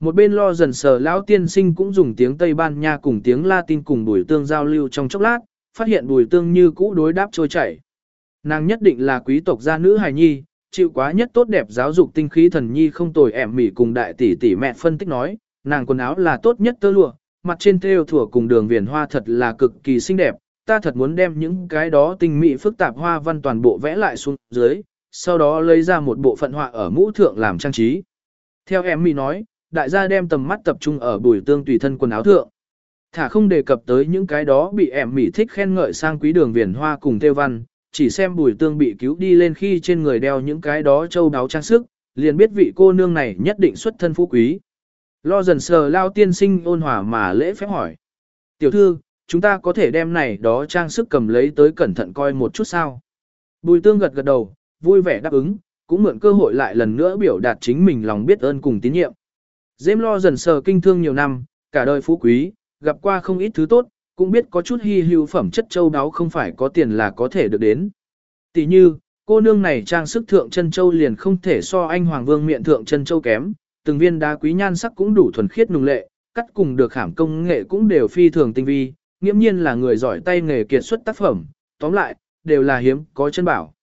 Speaker 1: Một bên lo dần sờ lão tiên sinh cũng dùng tiếng Tây Ban Nha cùng tiếng Latin cùng bùi tương giao lưu trong chốc lát, phát hiện bùi tương như cũ đối đáp trôi chảy. Nàng nhất định là quý tộc gia nữ hài nhi, chịu quá nhất tốt đẹp giáo dục tinh khí thần nhi không tồi ẻm mỉ cùng đại tỷ tỷ mẹ phân tích nói, nàng quần áo là tốt nhất tơ lụa, mặt trên thêu thủa cùng đường viền hoa thật là cực kỳ xinh đẹp, ta thật muốn đem những cái đó tinh mỹ phức tạp hoa văn toàn bộ vẽ lại xuống dưới, sau đó lấy ra một bộ phận họa ở mũ thượng làm trang trí. Theo em mi nói, đại gia đem tầm mắt tập trung ở bùi tương tùy thân quần áo thượng. Thả không đề cập tới những cái đó bị em mỉ thích khen ngợi sang quý đường viền hoa cùng theo văn, chỉ xem bùi tương bị cứu đi lên khi trên người đeo những cái đó châu đáo trang sức, liền biết vị cô nương này nhất định xuất thân phú quý. Lo dần sờ lao tiên sinh ôn hòa mà lễ phép hỏi. Tiểu thư, chúng ta có thể đem này đó trang sức cầm lấy tới cẩn thận coi một chút sao. Bùi tương gật gật đầu, vui vẻ đáp ứng, cũng mượn cơ hội lại lần nữa biểu đạt chính mình lòng biết ơn cùng tín nhiệm. Dêm lo dần sờ kinh thương nhiều năm, cả đời phú quý, gặp qua không ít thứ tốt, cũng biết có chút hy hữu phẩm chất châu đáo không phải có tiền là có thể được đến. Tỷ như, cô nương này trang sức thượng chân châu liền không thể so anh Hoàng Vương miệng thượng chân châu kém, từng viên đá quý nhan sắc cũng đủ thuần khiết nùng lệ, cắt cùng được khảm công nghệ cũng đều phi thường tinh vi, nghiễm nhiên là người giỏi tay nghề kiệt xuất tác phẩm, tóm lại, đều là hiếm, có chân bảo.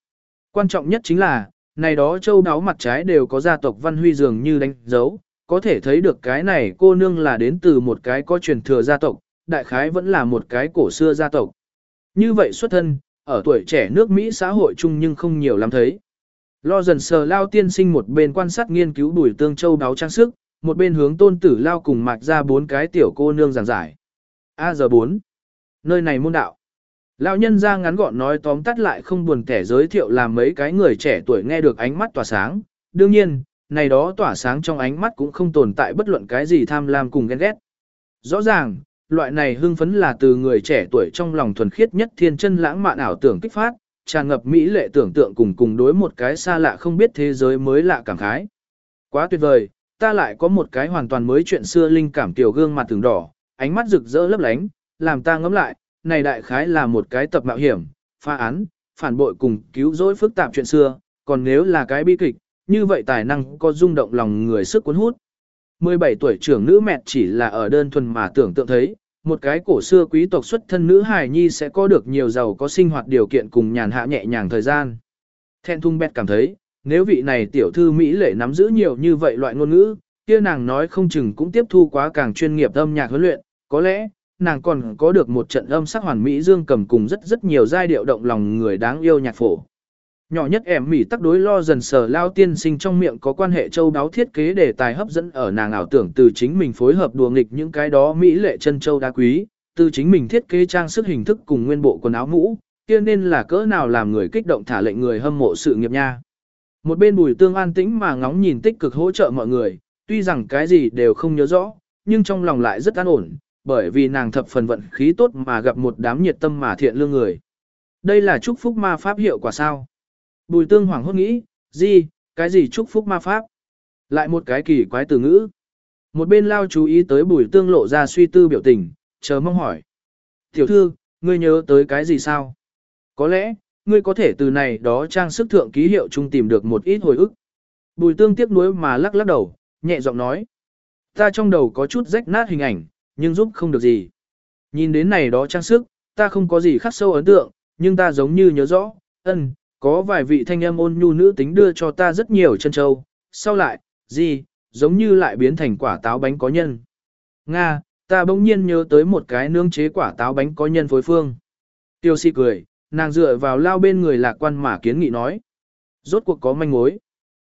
Speaker 1: Quan trọng nhất chính là, này đó châu đáo mặt trái đều có gia tộc văn huy dường như đánh dấu, có thể thấy được cái này cô nương là đến từ một cái có truyền thừa gia tộc, đại khái vẫn là một cái cổ xưa gia tộc. Như vậy xuất thân, ở tuổi trẻ nước Mỹ xã hội chung nhưng không nhiều lắm thấy. Lo dần sờ lao tiên sinh một bên quan sát nghiên cứu đuổi tương châu đáo trang sức, một bên hướng tôn tử lao cùng mạc ra bốn cái tiểu cô nương giảng giải. A giờ 4. Nơi này môn đạo. Lão nhân ra ngắn gọn nói tóm tắt lại không buồn kẻ giới thiệu làm mấy cái người trẻ tuổi nghe được ánh mắt tỏa sáng. Đương nhiên, này đó tỏa sáng trong ánh mắt cũng không tồn tại bất luận cái gì tham lam cùng ghen ghét. Rõ ràng, loại này hưng phấn là từ người trẻ tuổi trong lòng thuần khiết nhất thiên chân lãng mạn ảo tưởng kích phát, tràn ngập mỹ lệ tưởng tượng cùng cùng đối một cái xa lạ không biết thế giới mới lạ cảm khái. Quá tuyệt vời, ta lại có một cái hoàn toàn mới chuyện xưa linh cảm tiểu gương mặt từng đỏ, ánh mắt rực rỡ lấp lánh, làm ta ngẫm lại, này đại khái là một cái tập mạo hiểm, phá án, phản bội cùng cứu rỗi phức tạp chuyện xưa, còn nếu là cái bi kịch, như vậy tài năng có rung động lòng người sức cuốn hút. 17 tuổi trưởng nữ mẹ chỉ là ở đơn thuần mà tưởng tượng thấy, một cái cổ xưa quý tộc xuất thân nữ hài nhi sẽ có được nhiều giàu có sinh hoạt điều kiện cùng nhàn hạ nhẹ nhàng thời gian. Thẹn thung bẹt cảm thấy, nếu vị này tiểu thư Mỹ lệ nắm giữ nhiều như vậy loại ngôn ngữ, kia nàng nói không chừng cũng tiếp thu quá càng chuyên nghiệp âm nhạc huấn luyện, có lẽ, nàng còn có được một trận âm sắc hoàn mỹ dương cầm cùng rất rất nhiều giai điệu động lòng người đáng yêu nhạc phổ. Nhỏ nhất em mỉ tắc đối lo dần sờ lao tiên sinh trong miệng có quan hệ châu đáo thiết kế để tài hấp dẫn ở nàng ảo tưởng từ chính mình phối hợp đùa nghịch những cái đó mỹ lệ chân châu đá quý, từ chính mình thiết kế trang sức hình thức cùng nguyên bộ quần áo mũ, kia nên là cỡ nào làm người kích động thả lệnh người hâm mộ sự nghiệp nha. Một bên bùi tương an tĩnh mà ngóng nhìn tích cực hỗ trợ mọi người, tuy rằng cái gì đều không nhớ rõ, nhưng trong lòng lại rất an ổn, bởi vì nàng thập phần vận khí tốt mà gặp một đám nhiệt tâm mà thiện lương người. Đây là chúc phúc ma pháp hiệu quả sao? Bùi tương hoàng hốt nghĩ, gì, cái gì chúc phúc ma pháp? Lại một cái kỳ quái từ ngữ. Một bên lao chú ý tới bùi tương lộ ra suy tư biểu tình, chờ mong hỏi. Tiểu thư, ngươi nhớ tới cái gì sao? Có lẽ, ngươi có thể từ này đó trang sức thượng ký hiệu chung tìm được một ít hồi ức. Bùi tương tiếc nuối mà lắc lắc đầu, nhẹ giọng nói. Ta trong đầu có chút rách nát hình ảnh, nhưng giúp không được gì. Nhìn đến này đó trang sức, ta không có gì khắc sâu ấn tượng, nhưng ta giống như nhớ rõ, ân, có vài vị thanh âm ôn nhu nữ tính đưa cho ta rất nhiều chân châu, sau lại, gì, giống như lại biến thành quả táo bánh có nhân. Nga, ta bỗng nhiên nhớ tới một cái nướng chế quả táo bánh có nhân phối phương. Tiêu si cười, nàng dựa vào lao bên người lạc quan mà kiến nghị nói. Rốt cuộc có manh mối.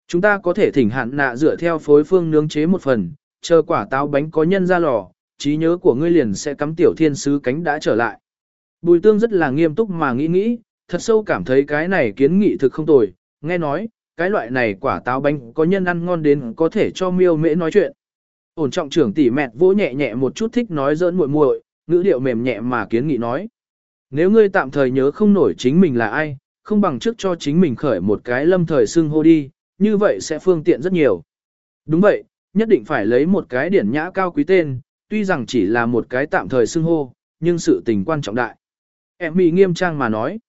Speaker 1: Chúng ta có thể thỉnh hạn nạ dựa theo phối phương nướng chế một phần, chờ quả táo bánh có nhân ra lò, trí nhớ của ngươi liền sẽ cắm tiểu thiên sứ cánh đã trở lại. Bùi tương rất là nghiêm túc mà nghĩ nghĩ, thật sâu cảm thấy cái này kiến nghị thực không tồi, nghe nói, cái loại này quả táo bánh có nhân ăn ngon đến có thể cho miêu mễ nói chuyện. Ổn trọng trưởng tỷ mẹ vỗ nhẹ nhẹ một chút thích nói giỡn muội muội, ngữ điệu mềm nhẹ mà kiến nghị nói. Nếu ngươi tạm thời nhớ không nổi chính mình là ai, không bằng trước cho chính mình khởi một cái lâm thời xưng hô đi, như vậy sẽ phương tiện rất nhiều. Đúng vậy, nhất định phải lấy một cái điển nhã cao quý tên, tuy rằng chỉ là một cái tạm thời xưng hô, nhưng sự tình quan trọng đại. Em bị nghiêm trang mà nói.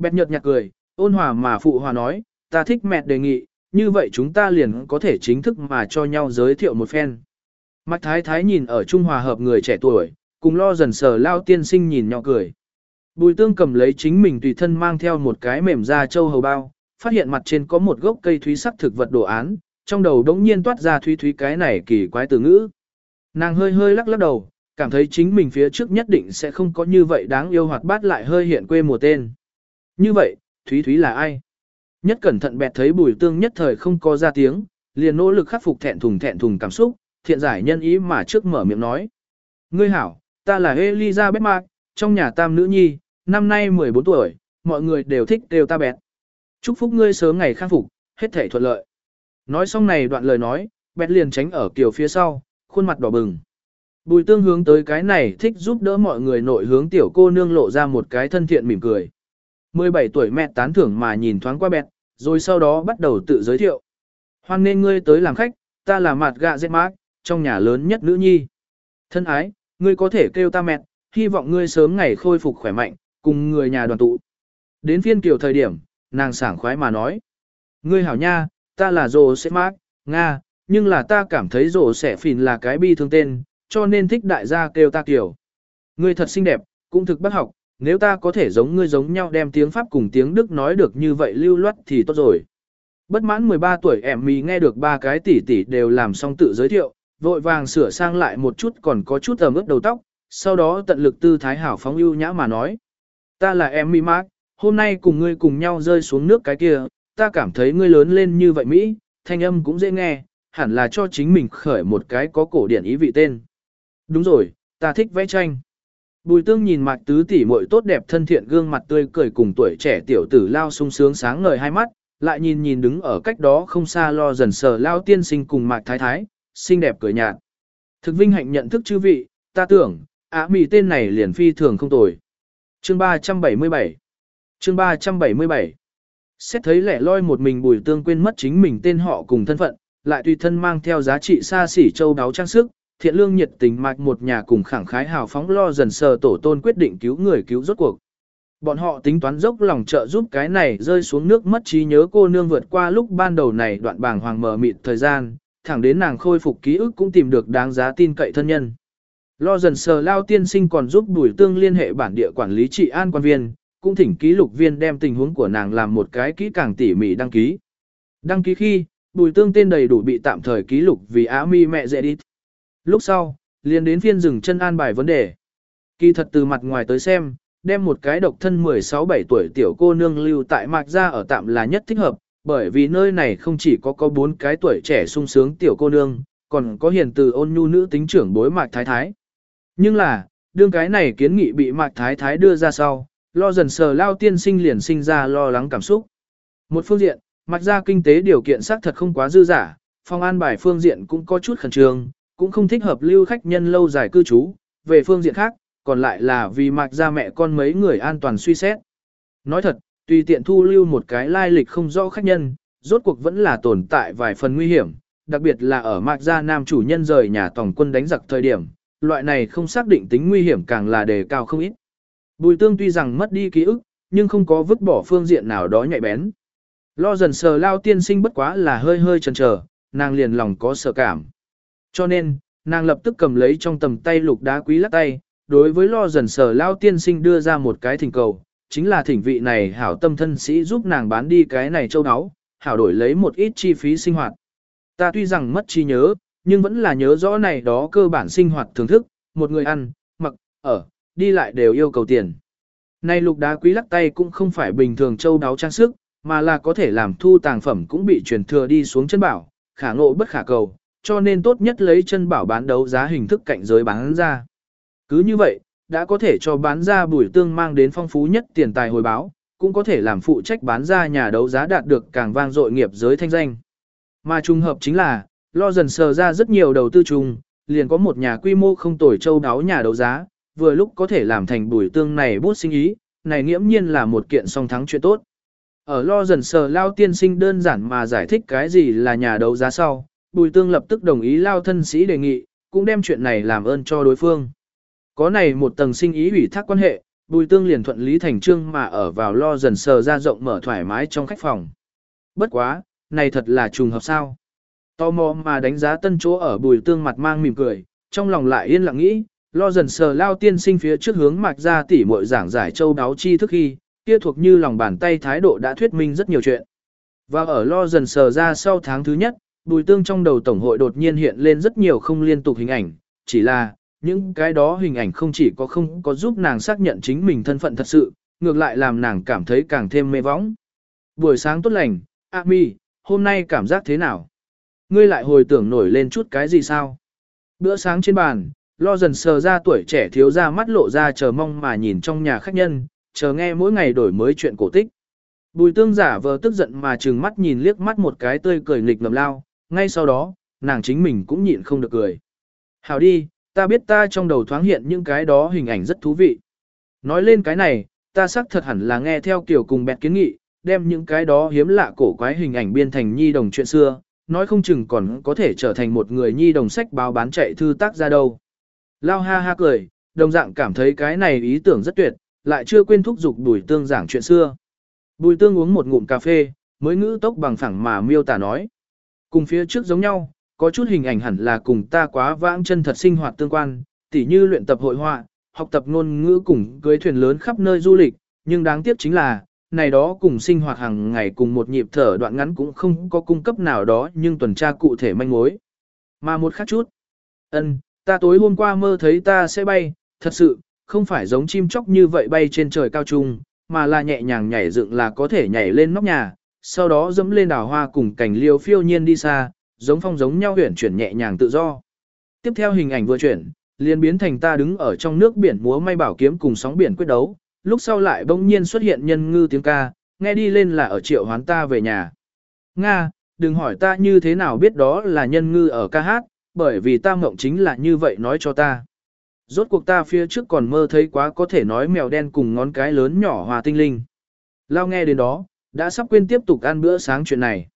Speaker 1: Bẹt nhợt nhạt cười, ôn hòa mà phụ hòa nói, ta thích mẹ đề nghị, như vậy chúng ta liền có thể chính thức mà cho nhau giới thiệu một phen. Mạch thái thái nhìn ở Trung Hòa hợp người trẻ tuổi, cùng lo dần sờ lao tiên sinh nhìn nhỏ cười. Bùi tương cầm lấy chính mình tùy thân mang theo một cái mềm da châu hầu bao, phát hiện mặt trên có một gốc cây thúy sắc thực vật đồ án, trong đầu đống nhiên toát ra thúy thúy cái này kỳ quái từ ngữ. Nàng hơi hơi lắc lắc đầu, cảm thấy chính mình phía trước nhất định sẽ không có như vậy đáng yêu hoạt bát lại hơi hiện quê mùa tên. Như vậy, Thúy Thúy là ai? Nhất cẩn thận bẹt thấy bùi tương nhất thời không có ra tiếng, liền nỗ lực khắc phục thẹn thùng thẹn thùng cảm xúc, thiện giải nhân ý mà trước mở miệng nói. Ngươi hảo, ta là Elizabeth Mark, trong nhà tam nữ nhi, năm nay 14 tuổi, mọi người đều thích đều ta bẹt. Chúc phúc ngươi sớm ngày khang phục, hết thể thuận lợi. Nói xong này đoạn lời nói, bẹt liền tránh ở kiểu phía sau, khuôn mặt đỏ bừng. Bùi tương hướng tới cái này thích giúp đỡ mọi người nội hướng tiểu cô nương lộ ra một cái thân thiện mỉm cười. 17 tuổi mẹ tán thưởng mà nhìn thoáng qua bẹt, rồi sau đó bắt đầu tự giới thiệu. Hoan nên ngươi tới làm khách, ta là mặt gạ Dẹt mát, trong nhà lớn nhất nữ nhi. Thân ái, ngươi có thể kêu ta mẹ, hy vọng ngươi sớm ngày khôi phục khỏe mạnh, cùng người nhà đoàn tụ. Đến phiên kiểu thời điểm, nàng sảng khoái mà nói. Ngươi hảo nha, ta là Dô Sếp Mát, Nga, nhưng là ta cảm thấy rổ sẽ phìn là cái bi thương tên, cho nên thích đại gia kêu ta kiểu. Ngươi thật xinh đẹp, cũng thực bất học, nếu ta có thể giống ngươi giống nhau đem tiếng Pháp cùng tiếng Đức nói được như vậy lưu loát thì tốt rồi. Bất mãn 13 tuổi em mì nghe được ba cái tỷ tỷ đều làm xong tự giới thiệu, vội vàng sửa sang lại một chút còn có chút ẩm ướt đầu tóc, sau đó tận lực tư thái hảo phóng ưu nhã mà nói. Ta là em mì Mark, hôm nay cùng ngươi cùng nhau rơi xuống nước cái kia, ta cảm thấy ngươi lớn lên như vậy Mỹ, thanh âm cũng dễ nghe, hẳn là cho chính mình khởi một cái có cổ điển ý vị tên. Đúng rồi, ta thích vẽ tranh. Bùi tương nhìn mạc tứ tỷ muội tốt đẹp thân thiện gương mặt tươi cười cùng tuổi trẻ tiểu tử lao sung sướng sáng ngời hai mắt, lại nhìn nhìn đứng ở cách đó không xa lo dần sờ lao tiên sinh cùng mạc thái thái, xinh đẹp cười nhạt. Thực vinh hạnh nhận thức chư vị, ta tưởng, á mì tên này liền phi thường không tồi. Chương 377 Chương 377 Xét thấy lẻ loi một mình bùi tương quên mất chính mình tên họ cùng thân phận, lại tùy thân mang theo giá trị xa xỉ châu đáo trang sức, thiện lương nhiệt tình mạch một nhà cùng khẳng khái hào phóng lo dần sờ tổ tôn quyết định cứu người cứu rốt cuộc. Bọn họ tính toán dốc lòng trợ giúp cái này rơi xuống nước mất trí nhớ cô nương vượt qua lúc ban đầu này đoạn bảng hoàng mờ mịt thời gian, thẳng đến nàng khôi phục ký ức cũng tìm được đáng giá tin cậy thân nhân. Lo dần sờ lao tiên sinh còn giúp bùi tương liên hệ bản địa quản lý trị an quan viên, cũng thỉnh ký lục viên đem tình huống của nàng làm một cái kỹ càng tỉ mỉ đăng ký. Đăng ký khi, bùi tương tên đầy đủ bị tạm thời ký lục vì á mi mẹ dễ đi. Lúc sau, liền đến phiên dừng chân an bài vấn đề. Kỳ thật từ mặt ngoài tới xem, đem một cái độc thân 16-17 tuổi tiểu cô nương lưu tại mạc gia ở tạm là nhất thích hợp, bởi vì nơi này không chỉ có có bốn cái tuổi trẻ sung sướng tiểu cô nương, còn có hiền từ ôn nhu nữ tính trưởng bối mạc thái thái. Nhưng là, đương cái này kiến nghị bị mạc thái thái đưa ra sau, lo dần sờ lao tiên sinh liền sinh ra lo lắng cảm xúc. Một phương diện, mặc ra kinh tế điều kiện xác thật không quá dư giả, phòng an bài phương diện cũng có chút khẩn trương, cũng không thích hợp lưu khách nhân lâu dài cư trú, về phương diện khác, còn lại là vì mạc ra mẹ con mấy người an toàn suy xét. Nói thật, tùy tiện thu lưu một cái lai lịch không rõ khách nhân, rốt cuộc vẫn là tồn tại vài phần nguy hiểm, đặc biệt là ở mạc gia nam chủ nhân rời nhà tổng quân đánh giặc thời điểm, loại này không xác định tính nguy hiểm càng là đề cao không ít. Bùi tương tuy rằng mất đi ký ức, nhưng không có vứt bỏ phương diện nào đó nhạy bén. Lo dần sờ lao tiên sinh bất quá là hơi hơi chần chờ, nàng liền lòng có sợ cảm. Cho nên, nàng lập tức cầm lấy trong tầm tay lục đá quý lắc tay, đối với lo dần sở lao tiên sinh đưa ra một cái thỉnh cầu, chính là thỉnh vị này hảo tâm thân sĩ giúp nàng bán đi cái này châu áo, hảo đổi lấy một ít chi phí sinh hoạt. Ta tuy rằng mất trí nhớ, nhưng vẫn là nhớ rõ này đó cơ bản sinh hoạt thưởng thức, một người ăn, mặc, ở, đi lại đều yêu cầu tiền. Này lục đá quý lắc tay cũng không phải bình thường châu đáo trang sức, mà là có thể làm thu tàng phẩm cũng bị truyền thừa đi xuống chân bảo, khả ngộ bất khả cầu, cho nên tốt nhất lấy chân bảo bán đấu giá hình thức cạnh giới bán ra. Cứ như vậy, đã có thể cho bán ra bùi tương mang đến phong phú nhất tiền tài hồi báo, cũng có thể làm phụ trách bán ra nhà đấu giá đạt được càng vang dội nghiệp giới thanh danh. Mà trùng hợp chính là, lo dần sờ ra rất nhiều đầu tư chung, liền có một nhà quy mô không tồi châu đáo nhà đấu giá, vừa lúc có thể làm thành bùi tương này bút sinh ý, này nghiễm nhiên là một kiện song thắng chuyện tốt. Ở lo dần sờ lao tiên sinh đơn giản mà giải thích cái gì là nhà đấu giá sau, bùi tương lập tức đồng ý lao thân sĩ đề nghị, cũng đem chuyện này làm ơn cho đối phương. Có này một tầng sinh ý ủy thác quan hệ, bùi tương liền thuận lý thành trương mà ở vào lo dần sờ ra rộng mở thoải mái trong khách phòng. Bất quá, này thật là trùng hợp sao. Tò mò mà đánh giá tân chỗ ở bùi tương mặt mang mỉm cười, trong lòng lại yên lặng nghĩ, lo dần sờ lao tiên sinh phía trước hướng mạc ra tỉ muội giảng giải châu đáo chi thức khi, kia thuộc như lòng bàn tay thái độ đã thuyết minh rất nhiều chuyện. Và ở lo dần sờ ra sau tháng thứ nhất, bùi tương trong đầu tổng hội đột nhiên hiện lên rất nhiều không liên tục hình ảnh, chỉ là, những cái đó hình ảnh không chỉ có không có giúp nàng xác nhận chính mình thân phận thật sự, ngược lại làm nàng cảm thấy càng thêm mê võng. Buổi sáng tốt lành, A mi, hôm nay cảm giác thế nào? Ngươi lại hồi tưởng nổi lên chút cái gì sao? Bữa sáng trên bàn, lo dần sờ ra tuổi trẻ thiếu ra mắt lộ ra chờ mong mà nhìn trong nhà khách nhân, chờ nghe mỗi ngày đổi mới chuyện cổ tích. Bùi tương giả vờ tức giận mà trừng mắt nhìn liếc mắt một cái tươi cười nghịch ngầm lao, ngay sau đó, nàng chính mình cũng nhịn không được cười. Hảo đi, ta biết ta trong đầu thoáng hiện những cái đó hình ảnh rất thú vị. Nói lên cái này, ta xác thật hẳn là nghe theo kiểu cùng bẹt kiến nghị, đem những cái đó hiếm lạ cổ quái hình ảnh biên thành nhi đồng chuyện xưa, nói không chừng còn có thể trở thành một người nhi đồng sách báo bán chạy thư tác ra đâu. Lao ha ha cười, đồng dạng cảm thấy cái này ý tưởng rất tuyệt, lại chưa quên thúc giục bùi tương giảng chuyện xưa. Bùi tương uống một ngụm cà phê, mới ngữ tốc bằng phẳng mà miêu tả nói. Cùng phía trước giống nhau, có chút hình ảnh hẳn là cùng ta quá vãng chân thật sinh hoạt tương quan, tỉ như luyện tập hội họa, học tập ngôn ngữ cùng cưới thuyền lớn khắp nơi du lịch, nhưng đáng tiếc chính là, này đó cùng sinh hoạt hàng ngày cùng một nhịp thở đoạn ngắn cũng không có cung cấp nào đó nhưng tuần tra cụ thể manh mối. Mà một khác chút, ân, ta tối hôm qua mơ thấy ta sẽ bay, thật sự, không phải giống chim chóc như vậy bay trên trời cao trung, mà là nhẹ nhàng nhảy dựng là có thể nhảy lên nóc nhà, sau đó dẫm lên đảo hoa cùng cảnh liêu phiêu nhiên đi xa, giống phong giống nhau huyển chuyển nhẹ nhàng tự do. Tiếp theo hình ảnh vừa chuyển, liền biến thành ta đứng ở trong nước biển múa may bảo kiếm cùng sóng biển quyết đấu, lúc sau lại bỗng nhiên xuất hiện nhân ngư tiếng ca, nghe đi lên là ở triệu hoán ta về nhà. Nga, đừng hỏi ta như thế nào biết đó là nhân ngư ở ca hát, bởi vì ta mộng chính là như vậy nói cho ta. Rốt cuộc ta phía trước còn mơ thấy quá có thể nói mèo đen cùng ngón cái lớn nhỏ hòa tinh linh. Lao nghe đến đó, đã sắp quên tiếp tục ăn bữa sáng chuyện này.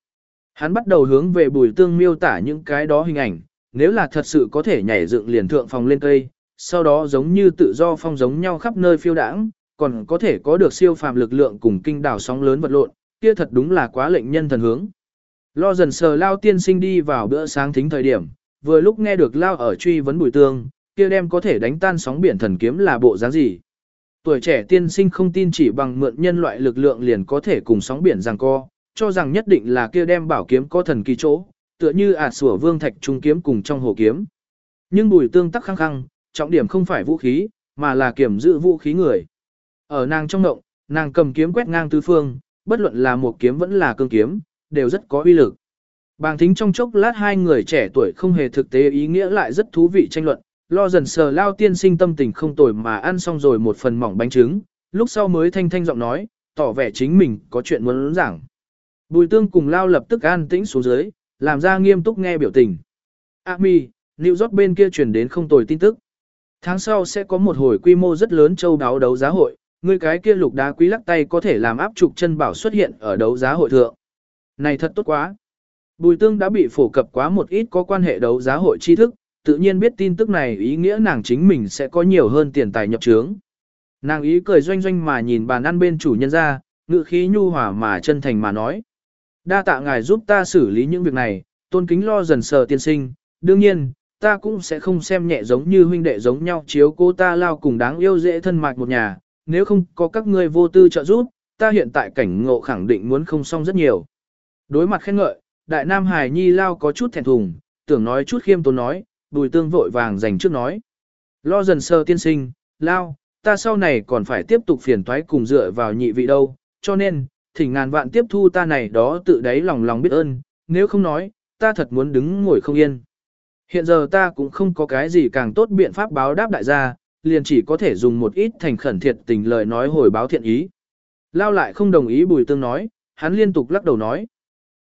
Speaker 1: Hắn bắt đầu hướng về bùi tương miêu tả những cái đó hình ảnh, nếu là thật sự có thể nhảy dựng liền thượng phòng lên cây, sau đó giống như tự do phong giống nhau khắp nơi phiêu đãng, còn có thể có được siêu phàm lực lượng cùng kinh đảo sóng lớn vật lộn, kia thật đúng là quá lệnh nhân thần hướng. Lo dần sờ lao tiên sinh đi vào bữa sáng thính thời điểm, vừa lúc nghe được lao ở truy vấn bùi tương, kia đem có thể đánh tan sóng biển thần kiếm là bộ dáng gì. Tuổi trẻ tiên sinh không tin chỉ bằng mượn nhân loại lực lượng liền có thể cùng sóng biển giằng co, cho rằng nhất định là kia đem bảo kiếm có thần kỳ chỗ, tựa như ả à sủa vương thạch trung kiếm cùng trong hồ kiếm. Nhưng bùi tương tắc khăng khăng, trọng điểm không phải vũ khí, mà là kiểm giữ vũ khí người. Ở nàng trong động, nàng cầm kiếm quét ngang tứ phương, bất luận là một kiếm vẫn là cương kiếm, đều rất có uy lực. Bàng thính trong chốc lát hai người trẻ tuổi không hề thực tế ý nghĩa lại rất thú vị tranh luận, lo dần sờ lao tiên sinh tâm tình không tồi mà ăn xong rồi một phần mỏng bánh trứng, lúc sau mới thanh thanh giọng nói, tỏ vẻ chính mình có chuyện muốn giảng. Bùi tương cùng lao lập tức an tĩnh xuống dưới, làm ra nghiêm túc nghe biểu tình. A mi, New York bên kia truyền đến không tồi tin tức. Tháng sau sẽ có một hồi quy mô rất lớn châu đáo đấu giá hội, người cái kia lục đá quý lắc tay có thể làm áp trục chân bảo xuất hiện ở đấu giá hội thượng. Này thật tốt quá. Bùi tương đã bị phổ cập quá một ít có quan hệ đấu giá hội tri thức, tự nhiên biết tin tức này ý nghĩa nàng chính mình sẽ có nhiều hơn tiền tài nhập trướng. Nàng ý cười doanh doanh mà nhìn bàn ăn bên chủ nhân ra, ngự khí nhu hòa mà chân thành mà nói. Đa tạ ngài giúp ta xử lý những việc này, tôn kính lo dần sờ tiên sinh, đương nhiên, ta cũng sẽ không xem nhẹ giống như huynh đệ giống nhau chiếu cô ta lao cùng đáng yêu dễ thân mạch một nhà, nếu không có các ngươi vô tư trợ giúp, ta hiện tại cảnh ngộ khẳng định muốn không xong rất nhiều. Đối mặt khen ngợi, đại nam hải nhi lao có chút thẹn thùng, tưởng nói chút khiêm tốn nói, bùi tương vội vàng dành trước nói. Lo dần sơ tiên sinh, lao, ta sau này còn phải tiếp tục phiền toái cùng dựa vào nhị vị đâu, cho nên, thỉnh ngàn vạn tiếp thu ta này đó tự đáy lòng lòng biết ơn, nếu không nói, ta thật muốn đứng ngồi không yên. Hiện giờ ta cũng không có cái gì càng tốt biện pháp báo đáp đại gia, liền chỉ có thể dùng một ít thành khẩn thiệt tình lời nói hồi báo thiện ý. Lao lại không đồng ý bùi tương nói, hắn liên tục lắc đầu nói.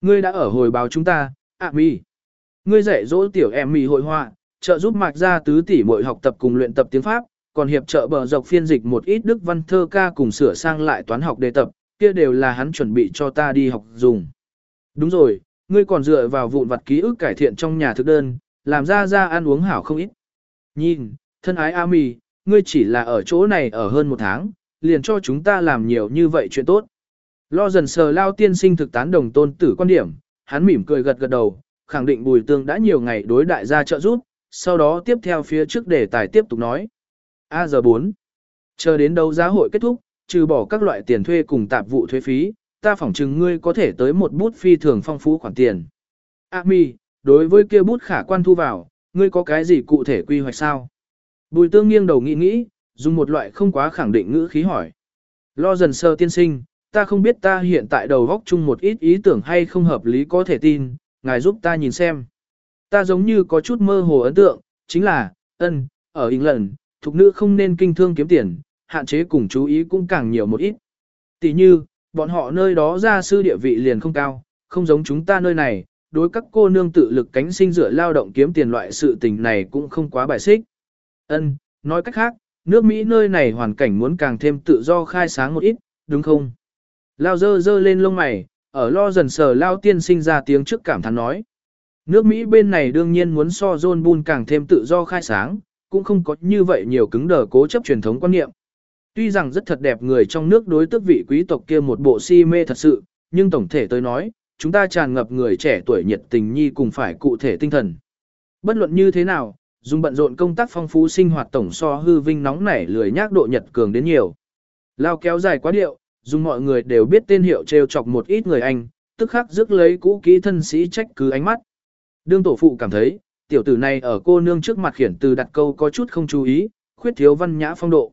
Speaker 1: Ngươi đã ở hồi báo chúng ta, ạ à, mi. Ngươi dạy dỗ tiểu em mì hội họa, trợ giúp mạc gia tứ tỷ muội học tập cùng luyện tập tiếng Pháp, còn hiệp trợ bờ dọc phiên dịch một ít đức văn thơ ca cùng sửa sang lại toán học đề tập, kia đều là hắn chuẩn bị cho ta đi học dùng. Đúng rồi, ngươi còn dựa vào vụn vặt ký ức cải thiện trong nhà thực đơn, làm ra ra ăn uống hảo không ít. Nhìn, thân ái A mì, ngươi chỉ là ở chỗ này ở hơn một tháng, liền cho chúng ta làm nhiều như vậy chuyện tốt. Lo dần sờ lao tiên sinh thực tán đồng tôn tử quan điểm, hắn mỉm cười gật gật đầu, khẳng định bùi tương đã nhiều ngày đối đại gia trợ giúp, sau đó tiếp theo phía trước đề tài tiếp tục nói. A giờ 4. Chờ đến đấu giá hội kết thúc, trừ bỏ các loại tiền thuê cùng tạp vụ thuế phí, ta phỏng chừng ngươi có thể tới một bút phi thường phong phú khoản tiền. A mi, đối với kia bút khả quan thu vào, ngươi có cái gì cụ thể quy hoạch sao? Bùi tương nghiêng đầu nghĩ nghĩ, dùng một loại không quá khẳng định ngữ khí hỏi. Lo dần sơ tiên sinh, ta không biết ta hiện tại đầu góc chung một ít ý tưởng hay không hợp lý có thể tin, ngài giúp ta nhìn xem. Ta giống như có chút mơ hồ ấn tượng, chính là, ân, ở England, thục nữ không nên kinh thương kiếm tiền, hạn chế cùng chú ý cũng càng nhiều một ít. Tỷ như, bọn họ nơi đó gia sư địa vị liền không cao, không giống chúng ta nơi này, đối các cô nương tự lực cánh sinh dựa lao động kiếm tiền loại sự tình này cũng không quá bài xích. Ân, nói cách khác, nước Mỹ nơi này hoàn cảnh muốn càng thêm tự do khai sáng một ít, đúng không? Lao dơ dơ lên lông mày, ở lo dần sờ Lao tiên sinh ra tiếng trước cảm thán nói. Nước Mỹ bên này đương nhiên muốn so John Bull càng thêm tự do khai sáng, cũng không có như vậy nhiều cứng đờ cố chấp truyền thống quan niệm. Tuy rằng rất thật đẹp người trong nước đối tức vị quý tộc kia một bộ si mê thật sự, nhưng tổng thể tôi nói, chúng ta tràn ngập người trẻ tuổi nhiệt tình nhi cùng phải cụ thể tinh thần. Bất luận như thế nào, dùng bận rộn công tác phong phú sinh hoạt tổng so hư vinh nóng nảy lười nhác độ nhật cường đến nhiều. Lao kéo dài quá điệu, dùng mọi người đều biết tên hiệu trêu chọc một ít người anh, tức khắc rước lấy cũ kỹ thân sĩ trách cứ ánh mắt. Đương tổ phụ cảm thấy, tiểu tử này ở cô nương trước mặt khiển từ đặt câu có chút không chú ý, khuyết thiếu văn nhã phong độ.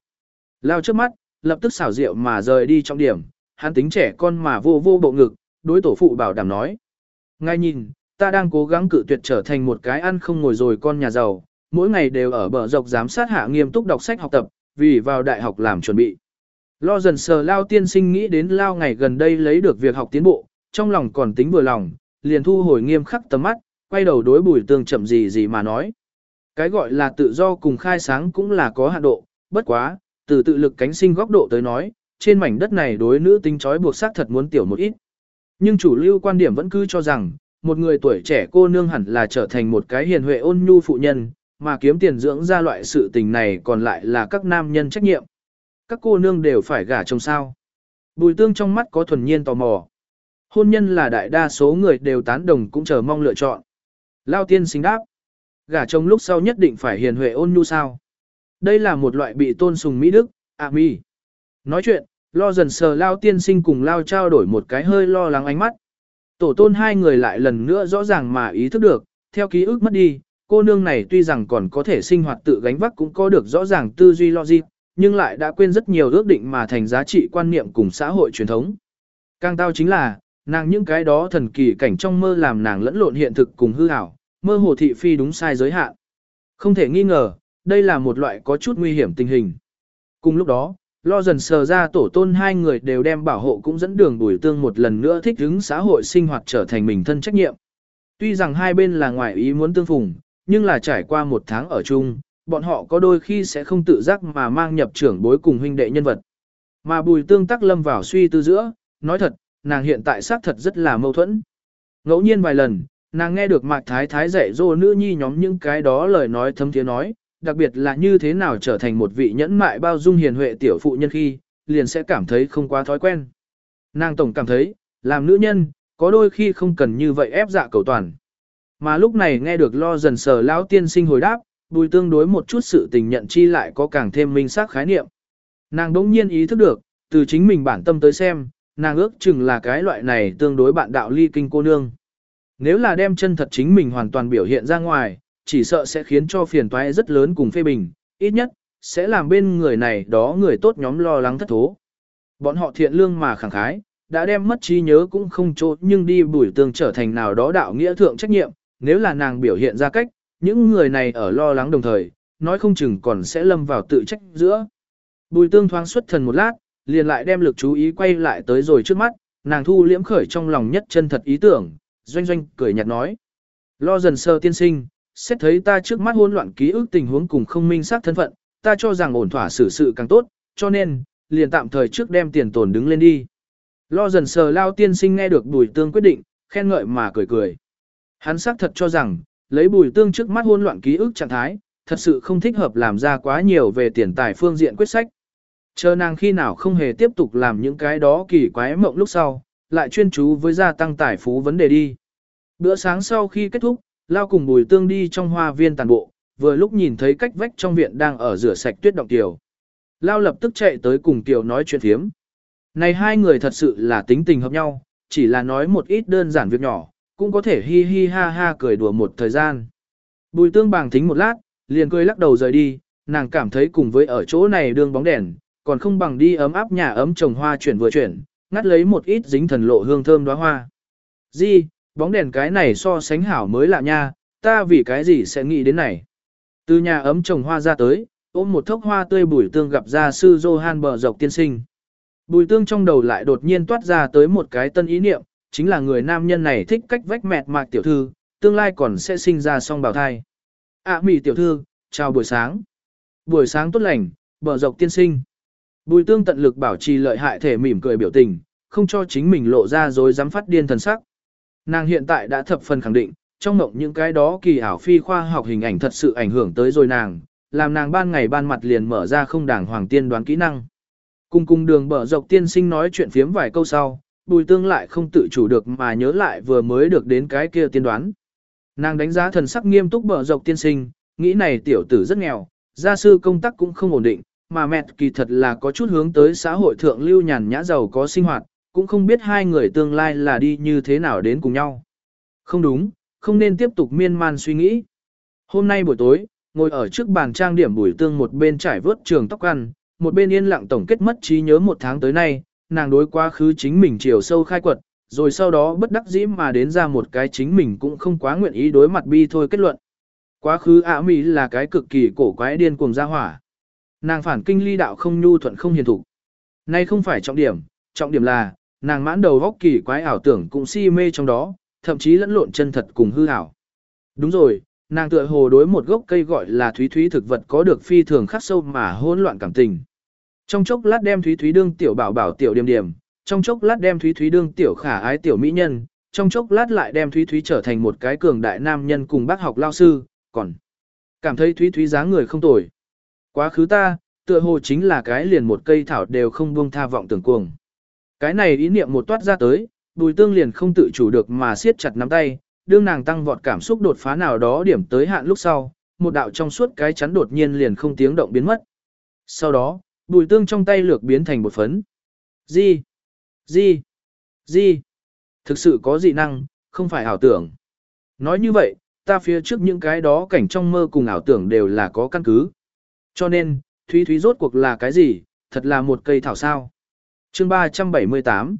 Speaker 1: Lao trước mắt, lập tức xảo rượu mà rời đi trong điểm, hắn tính trẻ con mà vô vô bộ ngực, đối tổ phụ bảo đảm nói. Ngay nhìn, ta đang cố gắng cự tuyệt trở thành một cái ăn không ngồi rồi con nhà giàu, mỗi ngày đều ở bờ dọc giám sát hạ nghiêm túc đọc sách học tập, vì vào đại học làm chuẩn bị. Lo dần sờ Lao tiên sinh nghĩ đến Lao ngày gần đây lấy được việc học tiến bộ, trong lòng còn tính vừa lòng, liền thu hồi nghiêm khắc tầm mắt, quay đầu đối bùi tương chậm gì gì mà nói. Cái gọi là tự do cùng khai sáng cũng là có hạn độ, bất quá, từ tự lực cánh sinh góc độ tới nói, trên mảnh đất này đối nữ tính trói buộc xác thật muốn tiểu một ít. Nhưng chủ lưu quan điểm vẫn cứ cho rằng, một người tuổi trẻ cô nương hẳn là trở thành một cái hiền huệ ôn nhu phụ nhân, mà kiếm tiền dưỡng ra loại sự tình này còn lại là các nam nhân trách nhiệm. Các cô nương đều phải gả chồng sao. Bùi tương trong mắt có thuần nhiên tò mò. Hôn nhân là đại đa số người đều tán đồng cũng chờ mong lựa chọn. Lao tiên sinh đáp. Gả chồng lúc sau nhất định phải hiền huệ ôn nhu sao. Đây là một loại bị tôn sùng Mỹ Đức, ạ mi. Nói chuyện, lo dần sờ Lao tiên sinh cùng Lao trao đổi một cái hơi lo lắng ánh mắt. Tổ tôn hai người lại lần nữa rõ ràng mà ý thức được, theo ký ức mất đi, cô nương này tuy rằng còn có thể sinh hoạt tự gánh vác cũng có được rõ ràng tư duy logic, nhưng lại đã quên rất nhiều ước định mà thành giá trị quan niệm cùng xã hội truyền thống. Càng tao chính là, nàng những cái đó thần kỳ cảnh trong mơ làm nàng lẫn lộn hiện thực cùng hư ảo, mơ hồ thị phi đúng sai giới hạn. Không thể nghi ngờ, đây là một loại có chút nguy hiểm tình hình. Cùng lúc đó, lo dần sờ ra tổ tôn hai người đều đem bảo hộ cũng dẫn đường bùi tương một lần nữa thích ứng xã hội sinh hoạt trở thành mình thân trách nhiệm. Tuy rằng hai bên là ngoài ý muốn tương phùng, nhưng là trải qua một tháng ở chung, bọn họ có đôi khi sẽ không tự giác mà mang nhập trưởng bối cùng huynh đệ nhân vật. Mà bùi tương tắc lâm vào suy tư giữa, nói thật, nàng hiện tại xác thật rất là mâu thuẫn. Ngẫu nhiên vài lần, nàng nghe được Mạc Thái Thái dạy dỗ nữ nhi nhóm những cái đó lời nói thấm thiế nói, đặc biệt là như thế nào trở thành một vị nhẫn mại bao dung hiền huệ tiểu phụ nhân khi, liền sẽ cảm thấy không quá thói quen. Nàng tổng cảm thấy, làm nữ nhân, có đôi khi không cần như vậy ép dạ cầu toàn. Mà lúc này nghe được lo dần sờ lão tiên sinh hồi đáp, bùi tương đối một chút sự tình nhận chi lại có càng thêm minh xác khái niệm. Nàng đỗng nhiên ý thức được, từ chính mình bản tâm tới xem, nàng ước chừng là cái loại này tương đối bạn đạo ly kinh cô nương. Nếu là đem chân thật chính mình hoàn toàn biểu hiện ra ngoài, chỉ sợ sẽ khiến cho phiền toái rất lớn cùng phê bình, ít nhất, sẽ làm bên người này đó người tốt nhóm lo lắng thất thố. Bọn họ thiện lương mà khẳng khái, đã đem mất trí nhớ cũng không chỗ nhưng đi bùi tương trở thành nào đó đạo nghĩa thượng trách nhiệm, nếu là nàng biểu hiện ra cách, những người này ở lo lắng đồng thời, nói không chừng còn sẽ lâm vào tự trách giữa. Bùi tương thoáng xuất thần một lát, liền lại đem lực chú ý quay lại tới rồi trước mắt, nàng thu liễm khởi trong lòng nhất chân thật ý tưởng, doanh doanh cười nhạt nói. Lo dần sơ tiên sinh, xét thấy ta trước mắt hỗn loạn ký ức tình huống cùng không minh xác thân phận, ta cho rằng ổn thỏa xử sự càng tốt, cho nên, liền tạm thời trước đem tiền tồn đứng lên đi. Lo dần sờ lao tiên sinh nghe được bùi tương quyết định, khen ngợi mà cười cười. Hắn xác thật cho rằng, lấy bùi tương trước mắt hỗn loạn ký ức trạng thái, thật sự không thích hợp làm ra quá nhiều về tiền tài phương diện quyết sách. Chờ nàng khi nào không hề tiếp tục làm những cái đó kỳ quái mộng lúc sau, lại chuyên chú với gia tăng tài phú vấn đề đi. Bữa sáng sau khi kết thúc, Lao cùng Bùi Tương đi trong hoa viên tàn bộ, vừa lúc nhìn thấy cách vách trong viện đang ở rửa sạch tuyết động tiểu. Lao lập tức chạy tới cùng tiểu nói chuyện thiếm. Này hai người thật sự là tính tình hợp nhau, chỉ là nói một ít đơn giản việc nhỏ, cũng có thể hi hi ha ha cười đùa một thời gian. Bùi Tương bàng thính một lát, liền cười lắc đầu rời đi, nàng cảm thấy cùng với ở chỗ này đương bóng đèn, còn không bằng đi ấm áp nhà ấm trồng hoa chuyển vừa chuyển, ngắt lấy một ít dính thần lộ hương thơm đóa hoa. Di, bóng đèn cái này so sánh hảo mới lạ nha, ta vì cái gì sẽ nghĩ đến này. Từ nhà ấm trồng hoa ra tới, ôm một thốc hoa tươi bùi tương gặp ra sư Johan bờ dọc tiên sinh. Bùi tương trong đầu lại đột nhiên toát ra tới một cái tân ý niệm, chính là người nam nhân này thích cách vách mẹt mạc tiểu thư, tương lai còn sẽ sinh ra song bào thai. À mỉ tiểu thư, chào buổi sáng. Buổi sáng tốt lành, bờ dọc tiên sinh. Bùi tương tận lực bảo trì lợi hại thể mỉm cười biểu tình, không cho chính mình lộ ra rồi dám phát điên thần sắc. Nàng hiện tại đã thập phần khẳng định, trong mộng những cái đó kỳ ảo phi khoa học hình ảnh thật sự ảnh hưởng tới rồi nàng, làm nàng ban ngày ban mặt liền mở ra không đảng hoàng tiên đoán kỹ năng. Cùng cùng đường bờ dọc tiên sinh nói chuyện phiếm vài câu sau, bùi tương lại không tự chủ được mà nhớ lại vừa mới được đến cái kia tiên đoán. Nàng đánh giá thần sắc nghiêm túc bờ dọc tiên sinh, nghĩ này tiểu tử rất nghèo, gia sư công tác cũng không ổn định, mà mẹ kỳ thật là có chút hướng tới xã hội thượng lưu nhàn nhã giàu có sinh hoạt, cũng không biết hai người tương lai là đi như thế nào đến cùng nhau. Không đúng, không nên tiếp tục miên man suy nghĩ. Hôm nay buổi tối, ngồi ở trước bàn trang điểm bùi tương một bên trải vớt trường tóc ăn, một bên yên lặng tổng kết mất trí nhớ một tháng tới nay, nàng đối quá khứ chính mình chiều sâu khai quật, rồi sau đó bất đắc dĩ mà đến ra một cái chính mình cũng không quá nguyện ý đối mặt bi thôi kết luận. Quá khứ ả mỹ là cái cực kỳ cổ quái điên cuồng ra hỏa. Nàng phản kinh ly đạo không nhu thuận không hiền thủ. Nay không phải trọng điểm, trọng điểm là, nàng mãn đầu góc kỳ quái ảo tưởng cũng si mê trong đó, thậm chí lẫn lộn chân thật cùng hư ảo. Đúng rồi, nàng tựa hồ đối một gốc cây gọi là thúy thúy thực vật có được phi thường khắc sâu mà hỗn loạn cảm tình. Trong chốc lát đem thúy thúy đương tiểu bảo bảo tiểu điểm điểm, trong chốc lát đem thúy thúy đương tiểu khả ái tiểu mỹ nhân, trong chốc lát lại đem thúy thúy trở thành một cái cường đại nam nhân cùng bác học lao sư, còn cảm thấy thúy thúy dáng người không tồi. Quá khứ ta, tựa hồ chính là cái liền một cây thảo đều không buông tha vọng tưởng cuồng. Cái này ý niệm một toát ra tới, bùi tương liền không tự chủ được mà siết chặt nắm tay, đương nàng tăng vọt cảm xúc đột phá nào đó điểm tới hạn lúc sau, một đạo trong suốt cái chắn đột nhiên liền không tiếng động biến mất. Sau đó, bùi tương trong tay lược biến thành một phấn. Gì? Gì? Gì? Thực sự có dị năng, không phải ảo tưởng. Nói như vậy, ta phía trước những cái đó cảnh trong mơ cùng ảo tưởng đều là có căn cứ. Cho nên, Thúy Thúy rốt cuộc là cái gì, thật là một cây thảo sao. Chương 378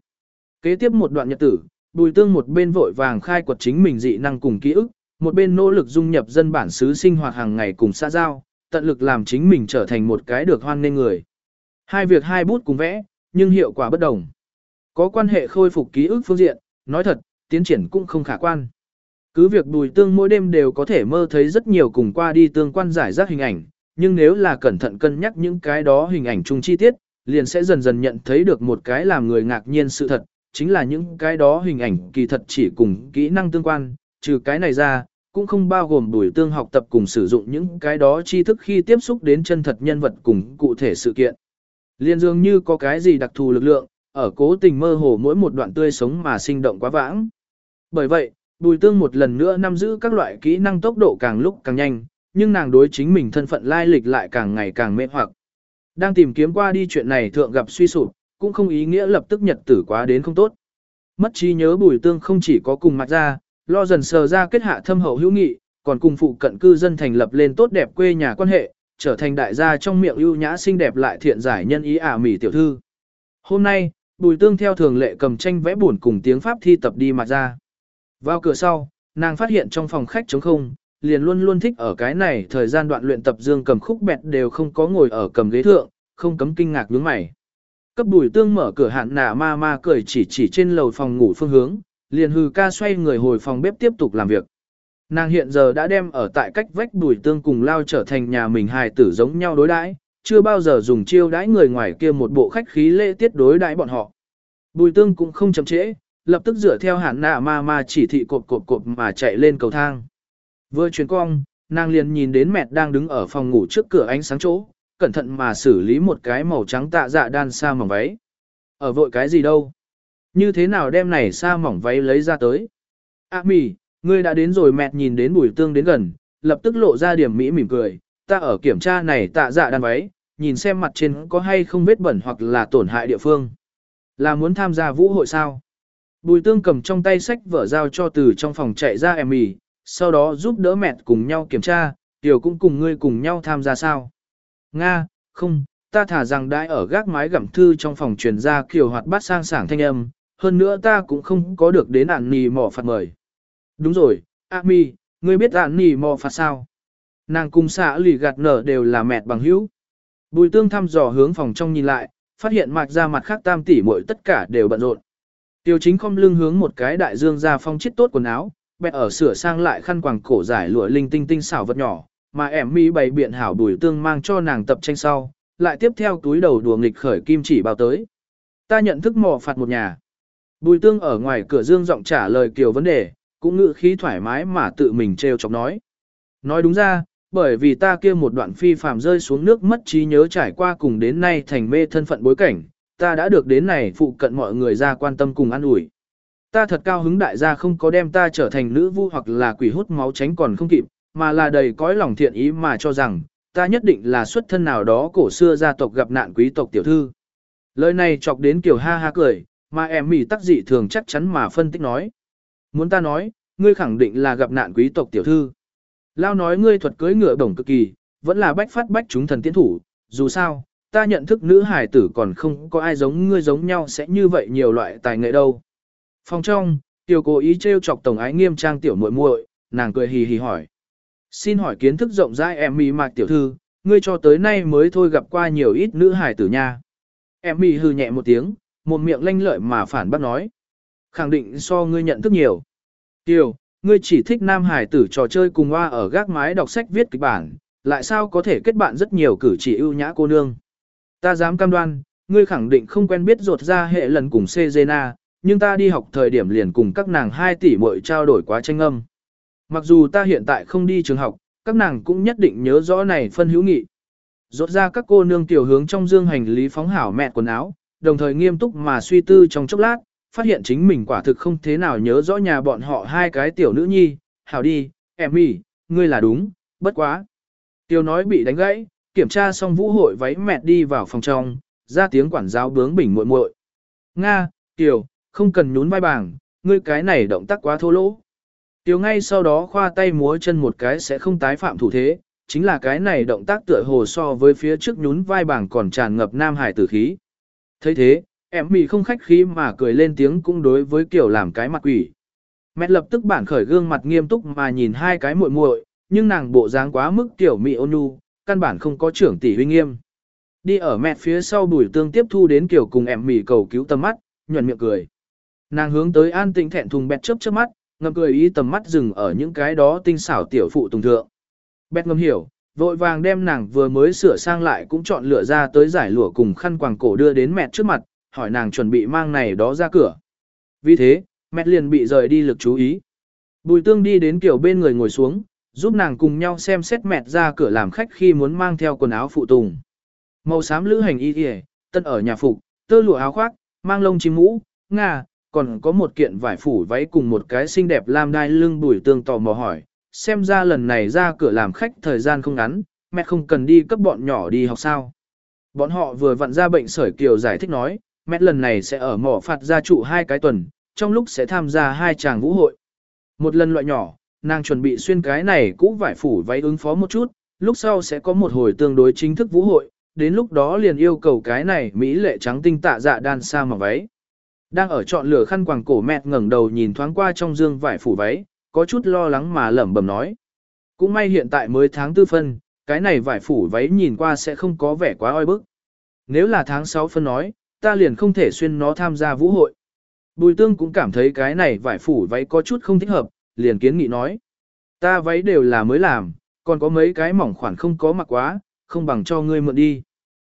Speaker 1: Kế tiếp một đoạn nhật tử, Bùi Tương một bên vội vàng khai quật chính mình dị năng cùng ký ức, một bên nỗ lực dung nhập dân bản xứ sinh hoạt hàng ngày cùng xã giao, tận lực làm chính mình trở thành một cái được hoan nên người. Hai việc hai bút cùng vẽ, nhưng hiệu quả bất đồng. Có quan hệ khôi phục ký ức phương diện, nói thật, tiến triển cũng không khả quan. Cứ việc Bùi Tương mỗi đêm đều có thể mơ thấy rất nhiều cùng qua đi tương quan giải rác hình ảnh, nhưng nếu là cẩn thận cân nhắc những cái đó hình ảnh chung chi tiết, liền sẽ dần dần nhận thấy được một cái làm người ngạc nhiên sự thật, chính là những cái đó hình ảnh kỳ thật chỉ cùng kỹ năng tương quan, trừ cái này ra, cũng không bao gồm đuổi tương học tập cùng sử dụng những cái đó tri thức khi tiếp xúc đến chân thật nhân vật cùng cụ thể sự kiện. Liên dường như có cái gì đặc thù lực lượng, ở cố tình mơ hồ mỗi một đoạn tươi sống mà sinh động quá vãng. Bởi vậy, bùi tương một lần nữa nắm giữ các loại kỹ năng tốc độ càng lúc càng nhanh, nhưng nàng đối chính mình thân phận lai lịch lại càng ngày càng mê hoặc. Đang tìm kiếm qua đi chuyện này thượng gặp suy sụp, cũng không ý nghĩa lập tức nhật tử quá đến không tốt. Mất trí nhớ bùi tương không chỉ có cùng mặt ra, lo dần sờ ra kết hạ thâm hậu hữu nghị, còn cùng phụ cận cư dân thành lập lên tốt đẹp quê nhà quan hệ, trở thành đại gia trong miệng ưu nhã xinh đẹp lại thiện giải nhân ý ả à mỉ tiểu thư. Hôm nay, bùi tương theo thường lệ cầm tranh vẽ buồn cùng tiếng Pháp thi tập đi mặt ra. Vào cửa sau, nàng phát hiện trong phòng khách trống không, liền luôn luôn thích ở cái này thời gian đoạn luyện tập dương cầm khúc bẹt đều không có ngồi ở cầm ghế thượng, không cấm kinh ngạc nhướng mày. Cấp bùi tương mở cửa hạn nà ma ma cười chỉ chỉ trên lầu phòng ngủ phương hướng, liền hừ ca xoay người hồi phòng bếp tiếp tục làm việc. Nàng hiện giờ đã đem ở tại cách vách bùi tương cùng lao trở thành nhà mình hài tử giống nhau đối đãi, chưa bao giờ dùng chiêu đãi người ngoài kia một bộ khách khí lễ tiết đối đãi bọn họ. Bùi tương cũng không chậm trễ, lập tức dựa theo hạn nạ ma ma chỉ thị cộp cộp cộp mà chạy lên cầu thang. Vừa chuyển cong, nàng liền nhìn đến mẹ đang đứng ở phòng ngủ trước cửa ánh sáng chỗ, cẩn thận mà xử lý một cái màu trắng tạ dạ đan sa mỏng váy. Ở vội cái gì đâu? Như thế nào đem này sa mỏng váy lấy ra tới? À mì, ngươi đã đến rồi mẹ nhìn đến bùi tương đến gần, lập tức lộ ra điểm mỹ mỉm cười, ta ở kiểm tra này tạ dạ đan váy, nhìn xem mặt trên có hay không vết bẩn hoặc là tổn hại địa phương. Là muốn tham gia vũ hội sao? Bùi tương cầm trong tay sách vở giao cho từ trong phòng chạy ra em mì, sau đó giúp đỡ mẹ cùng nhau kiểm tra, tiểu cũng cùng ngươi cùng nhau tham gia sao. Nga, không, ta thả rằng đãi ở gác mái gặm thư trong phòng truyền ra kiểu hoạt bát sang sảng thanh âm, hơn nữa ta cũng không có được đến ản nì mỏ phạt mời. Đúng rồi, Ami, ngươi biết ản nì mỏ phạt sao? Nàng cùng xã lì gạt nở đều là mẹ bằng hữu. Bùi tương thăm dò hướng phòng trong nhìn lại, phát hiện mạc ra mặt khác tam tỷ muội tất cả đều bận rộn. Tiêu chính không lưng hướng một cái đại dương ra phong chít tốt quần áo, bẹt ở sửa sang lại khăn quàng cổ giải lụa linh tinh tinh xảo vật nhỏ, mà ẻm mỹ bày biện hảo bùi tương mang cho nàng tập tranh sau, lại tiếp theo túi đầu đùa nghịch khởi kim chỉ bao tới. Ta nhận thức mò phạt một nhà. Bùi tương ở ngoài cửa dương giọng trả lời kiểu vấn đề, cũng ngự khí thoải mái mà tự mình trêu chọc nói. Nói đúng ra, bởi vì ta kia một đoạn phi phàm rơi xuống nước mất trí nhớ trải qua cùng đến nay thành mê thân phận bối cảnh, ta đã được đến này phụ cận mọi người ra quan tâm cùng ăn ủi. Ta thật cao hứng đại gia không có đem ta trở thành nữ vu hoặc là quỷ hút máu tránh còn không kịp, mà là đầy cõi lòng thiện ý mà cho rằng, ta nhất định là xuất thân nào đó cổ xưa gia tộc gặp nạn quý tộc tiểu thư. Lời này chọc đến kiểu ha ha cười, mà em mỉ tắc dị thường chắc chắn mà phân tích nói. Muốn ta nói, ngươi khẳng định là gặp nạn quý tộc tiểu thư. Lao nói ngươi thuật cưới ngựa đồng cực kỳ, vẫn là bách phát bách chúng thần tiến thủ, dù sao, ta nhận thức nữ hải tử còn không có ai giống ngươi giống nhau sẽ như vậy nhiều loại tài nghệ đâu. Phòng trong, tiểu cố ý trêu chọc tổng ái nghiêm trang tiểu muội muội, nàng cười hì hì hỏi. Xin hỏi kiến thức rộng rãi em mì mạc tiểu thư, ngươi cho tới nay mới thôi gặp qua nhiều ít nữ hải tử nha. Em mì hư nhẹ một tiếng, một miệng lanh lợi mà phản bác nói. Khẳng định so ngươi nhận thức nhiều. Tiểu, ngươi chỉ thích nam hải tử trò chơi cùng hoa ở gác mái đọc sách viết kịch bản, lại sao có thể kết bạn rất nhiều cử chỉ ưu nhã cô nương. Ta dám cam đoan, ngươi khẳng định không quen biết rột ra hệ lần cùng Cezena, nhưng ta đi học thời điểm liền cùng các nàng hai tỷ muội trao đổi quá tranh âm. Mặc dù ta hiện tại không đi trường học, các nàng cũng nhất định nhớ rõ này phân hữu nghị. Rốt ra các cô nương tiểu hướng trong dương hành lý phóng hảo mẹ quần áo, đồng thời nghiêm túc mà suy tư trong chốc lát, phát hiện chính mình quả thực không thế nào nhớ rõ nhà bọn họ hai cái tiểu nữ nhi, hảo đi, em mì, ngươi là đúng, bất quá. Tiểu nói bị đánh gãy, kiểm tra xong vũ hội váy mẹ đi vào phòng trong, ra tiếng quản giáo bướng bỉnh muội muội. Nga, tiểu, không cần nhún vai bảng, ngươi cái này động tác quá thô lỗ. Tiểu ngay sau đó khoa tay múa chân một cái sẽ không tái phạm thủ thế, chính là cái này động tác tựa hồ so với phía trước nhún vai bảng còn tràn ngập nam hải tử khí. thấy thế, em mì không khách khí mà cười lên tiếng cũng đối với kiểu làm cái mặt quỷ. Mẹ lập tức bản khởi gương mặt nghiêm túc mà nhìn hai cái muội muội, nhưng nàng bộ dáng quá mức tiểu mị ôn nhu, căn bản không có trưởng tỷ huy nghiêm. Đi ở mẹ phía sau bùi tương tiếp thu đến kiểu cùng em mì cầu cứu tầm mắt, nhuận miệng cười. Nàng hướng tới an tĩnh thẹn thùng bẹt chớp chớp mắt, ngầm cười ý tầm mắt dừng ở những cái đó tinh xảo tiểu phụ tùng thượng. Bẹt ngầm hiểu, vội vàng đem nàng vừa mới sửa sang lại cũng chọn lựa ra tới giải lụa cùng khăn quàng cổ đưa đến mẹ trước mặt, hỏi nàng chuẩn bị mang này đó ra cửa. Vì thế, mẹ liền bị rời đi lực chú ý. Bùi tương đi đến kiểu bên người ngồi xuống, giúp nàng cùng nhau xem xét mẹ ra cửa làm khách khi muốn mang theo quần áo phụ tùng. Màu xám lữ hành y kìa, tân ở nhà phục, tơ lụa áo khoác, mang lông chim mũ, ngà, còn có một kiện vải phủ váy cùng một cái xinh đẹp lam đai lưng bùi tương tò mò hỏi. Xem ra lần này ra cửa làm khách thời gian không ngắn, mẹ không cần đi cấp bọn nhỏ đi học sao. Bọn họ vừa vặn ra bệnh sởi kiều giải thích nói, mẹ lần này sẽ ở mỏ phạt gia trụ hai cái tuần, trong lúc sẽ tham gia hai chàng vũ hội. Một lần loại nhỏ, nàng chuẩn bị xuyên cái này cũ vải phủ váy ứng phó một chút, lúc sau sẽ có một hồi tương đối chính thức vũ hội, đến lúc đó liền yêu cầu cái này Mỹ lệ trắng tinh tạ dạ đan sa mà váy. Đang ở chọn lửa khăn quàng cổ mẹ ngẩng đầu nhìn thoáng qua trong dương vải phủ váy, có chút lo lắng mà lẩm bẩm nói. Cũng may hiện tại mới tháng tư phân, cái này vải phủ váy nhìn qua sẽ không có vẻ quá oi bức. Nếu là tháng 6 phân nói, ta liền không thể xuyên nó tham gia vũ hội. Bùi tương cũng cảm thấy cái này vải phủ váy có chút không thích hợp, liền kiến nghị nói. Ta váy đều là mới làm, còn có mấy cái mỏng khoản không có mặc quá, không bằng cho ngươi mượn đi.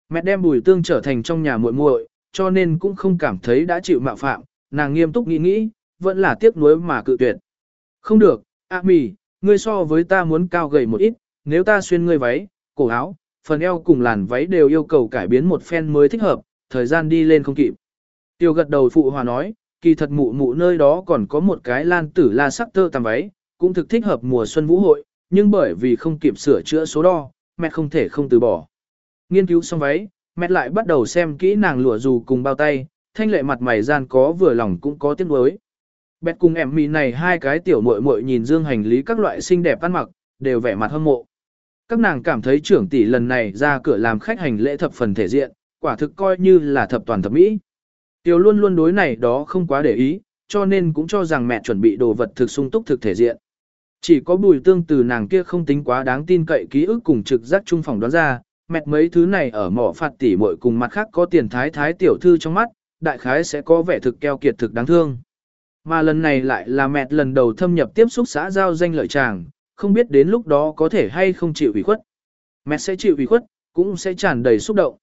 Speaker 1: Mẹ đem bùi tương trở thành trong nhà muội muội, cho nên cũng không cảm thấy đã chịu mạo phạm, nàng nghiêm túc nghĩ nghĩ, vẫn là tiếc nuối mà cự tuyệt. Không được, A mì, ngươi so với ta muốn cao gầy một ít, nếu ta xuyên ngươi váy, cổ áo, phần eo cùng làn váy đều yêu cầu cải biến một phen mới thích hợp, thời gian đi lên không kịp. Tiêu gật đầu phụ hòa nói, kỳ thật mụ mụ nơi đó còn có một cái lan tử la sắc tơ tằm váy, cũng thực thích hợp mùa xuân vũ hội, nhưng bởi vì không kịp sửa chữa số đo, mẹ không thể không từ bỏ. Nghiên cứu xong váy, mẹ lại bắt đầu xem kỹ nàng lụa dù cùng bao tay, thanh lệ mặt mày gian có vừa lòng cũng có tiếc nuối. Bẹt cùng em mì này hai cái tiểu muội muội nhìn dương hành lý các loại xinh đẹp ăn mặc, đều vẻ mặt hâm mộ. Các nàng cảm thấy trưởng tỷ lần này ra cửa làm khách hành lễ thập phần thể diện, quả thực coi như là thập toàn thập mỹ. Tiểu luôn luôn đối này đó không quá để ý, cho nên cũng cho rằng mẹ chuẩn bị đồ vật thực sung túc thực thể diện. Chỉ có bùi tương từ nàng kia không tính quá đáng tin cậy ký ức cùng trực giác trung phòng đoán ra, mẹt mấy thứ này ở mỏ phạt tỉ muội cùng mặt khác có tiền thái thái tiểu thư trong mắt, đại khái sẽ có vẻ thực keo kiệt thực đáng thương. Mà lần này lại là mẹt lần đầu thâm nhập tiếp xúc xã giao danh lợi chàng, không biết đến lúc đó có thể hay không chịu ủy khuất. mẹt sẽ chịu ủy khuất, cũng sẽ tràn đầy xúc động.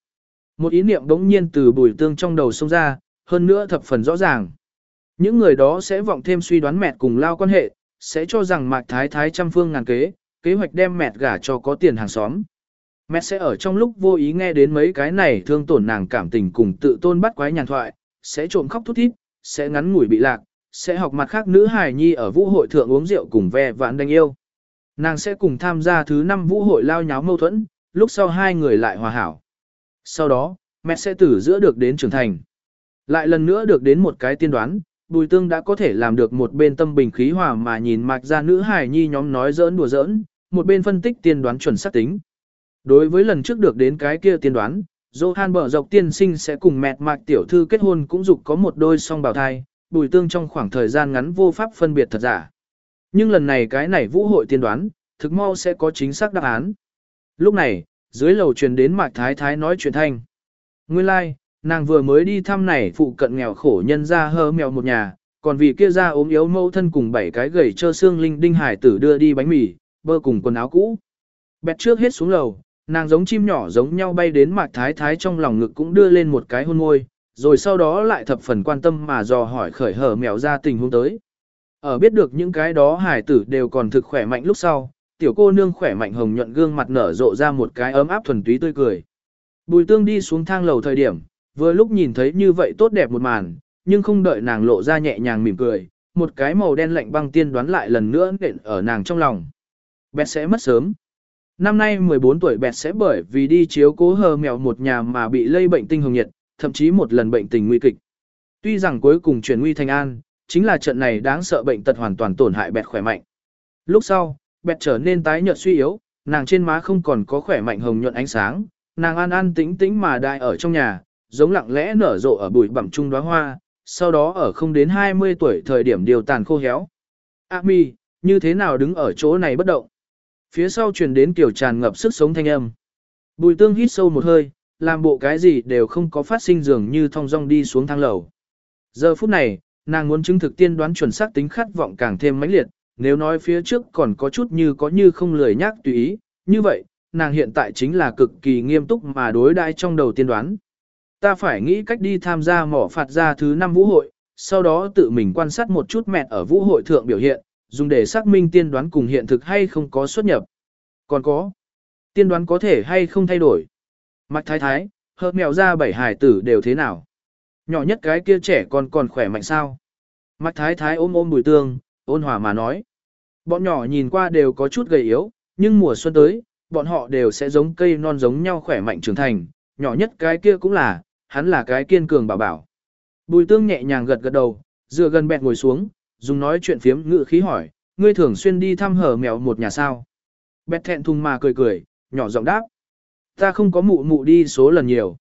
Speaker 1: Một ý niệm đống nhiên từ bùi tương trong đầu xông ra, hơn nữa thập phần rõ ràng. Những người đó sẽ vọng thêm suy đoán mẹt cùng lao quan hệ, sẽ cho rằng mạc thái thái trăm phương ngàn kế, kế hoạch đem mẹt gả cho có tiền hàng xóm. Mẹ sẽ ở trong lúc vô ý nghe đến mấy cái này thương tổn nàng cảm tình cùng tự tôn bắt quái nhàn thoại, sẽ trộm khóc thút thít, sẽ ngắn ngủi bị lạc, sẽ học mặt khác nữ hài nhi ở vũ hội thượng uống rượu cùng ve vãn đánh yêu. Nàng sẽ cùng tham gia thứ năm vũ hội lao nháo mâu thuẫn, lúc sau hai người lại hòa hảo. Sau đó, mẹ sẽ từ giữa được đến trưởng thành. Lại lần nữa được đến một cái tiên đoán, Bùi Tương đã có thể làm được một bên tâm bình khí hòa mà nhìn mạch ra nữ hài nhi nhóm nói giỡn đùa giỡn, một bên phân tích tiên đoán chuẩn xác tính. Đối với lần trước được đến cái kia tiên đoán, Johan bở dọc tiên sinh sẽ cùng mẹ mạc tiểu thư kết hôn cũng dục có một đôi song bào thai, bùi tương trong khoảng thời gian ngắn vô pháp phân biệt thật giả. Nhưng lần này cái này vũ hội tiên đoán, thực mau sẽ có chính xác đáp án. Lúc này, dưới lầu truyền đến mạc thái thái nói chuyện thanh. Nguyên lai, like, nàng vừa mới đi thăm này phụ cận nghèo khổ nhân ra hơ mèo một nhà, còn vì kia ra ốm yếu mâu thân cùng bảy cái gầy trơ xương linh đinh hải tử đưa đi bánh mì, bơ cùng quần áo cũ. Bẹt trước hết xuống lầu, nàng giống chim nhỏ giống nhau bay đến mạc thái thái trong lòng ngực cũng đưa lên một cái hôn môi, rồi sau đó lại thập phần quan tâm mà dò hỏi khởi hở mèo ra tình huống tới. Ở biết được những cái đó hải tử đều còn thực khỏe mạnh lúc sau, tiểu cô nương khỏe mạnh hồng nhuận gương mặt nở rộ ra một cái ấm áp thuần túy tươi cười. Bùi tương đi xuống thang lầu thời điểm, vừa lúc nhìn thấy như vậy tốt đẹp một màn, nhưng không đợi nàng lộ ra nhẹ nhàng mỉm cười, một cái màu đen lạnh băng tiên đoán lại lần nữa nện ở nàng trong lòng. Bẹt sẽ mất sớm. Năm nay 14 tuổi bẹt sẽ bởi vì đi chiếu cố hờ mèo một nhà mà bị lây bệnh tinh hồng nhiệt, thậm chí một lần bệnh tình nguy kịch. Tuy rằng cuối cùng chuyển nguy thành an, chính là trận này đáng sợ bệnh tật hoàn toàn tổn hại bẹt khỏe mạnh. Lúc sau, bẹt trở nên tái nhợt suy yếu, nàng trên má không còn có khỏe mạnh hồng nhuận ánh sáng, nàng an an tĩnh tĩnh mà đại ở trong nhà, giống lặng lẽ nở rộ ở bụi bặm trung đóa hoa, sau đó ở không đến 20 tuổi thời điểm điều tàn khô héo. A mi, như thế nào đứng ở chỗ này bất động? Phía sau truyền đến kiểu tràn ngập sức sống thanh âm. Bùi tương hít sâu một hơi, làm bộ cái gì đều không có phát sinh dường như thong dong đi xuống thang lầu. Giờ phút này, nàng muốn chứng thực tiên đoán chuẩn xác tính khát vọng càng thêm mãnh liệt, nếu nói phía trước còn có chút như có như không lười nhắc tùy ý, như vậy, nàng hiện tại chính là cực kỳ nghiêm túc mà đối đãi trong đầu tiên đoán. Ta phải nghĩ cách đi tham gia mỏ phạt ra thứ năm vũ hội, sau đó tự mình quan sát một chút mẹ ở vũ hội thượng biểu hiện, dùng để xác minh tiên đoán cùng hiện thực hay không có xuất nhập. Còn có, tiên đoán có thể hay không thay đổi. mặt thái thái, hợp mèo ra bảy hải tử đều thế nào. Nhỏ nhất cái kia trẻ còn còn khỏe mạnh sao. mặt thái thái ôm ôm bùi tương, ôn hòa mà nói. Bọn nhỏ nhìn qua đều có chút gầy yếu, nhưng mùa xuân tới, bọn họ đều sẽ giống cây non giống nhau khỏe mạnh trưởng thành. Nhỏ nhất cái kia cũng là, hắn là cái kiên cường bảo bảo. Bùi tương nhẹ nhàng gật gật đầu, dựa gần bẹt ngồi xuống, dùng nói chuyện phiếm ngự khí hỏi, ngươi thường xuyên đi thăm hở mèo một nhà sao. Bẹt thẹn thùng mà cười cười, nhỏ giọng đáp. Ta không có mụ mụ đi số lần nhiều.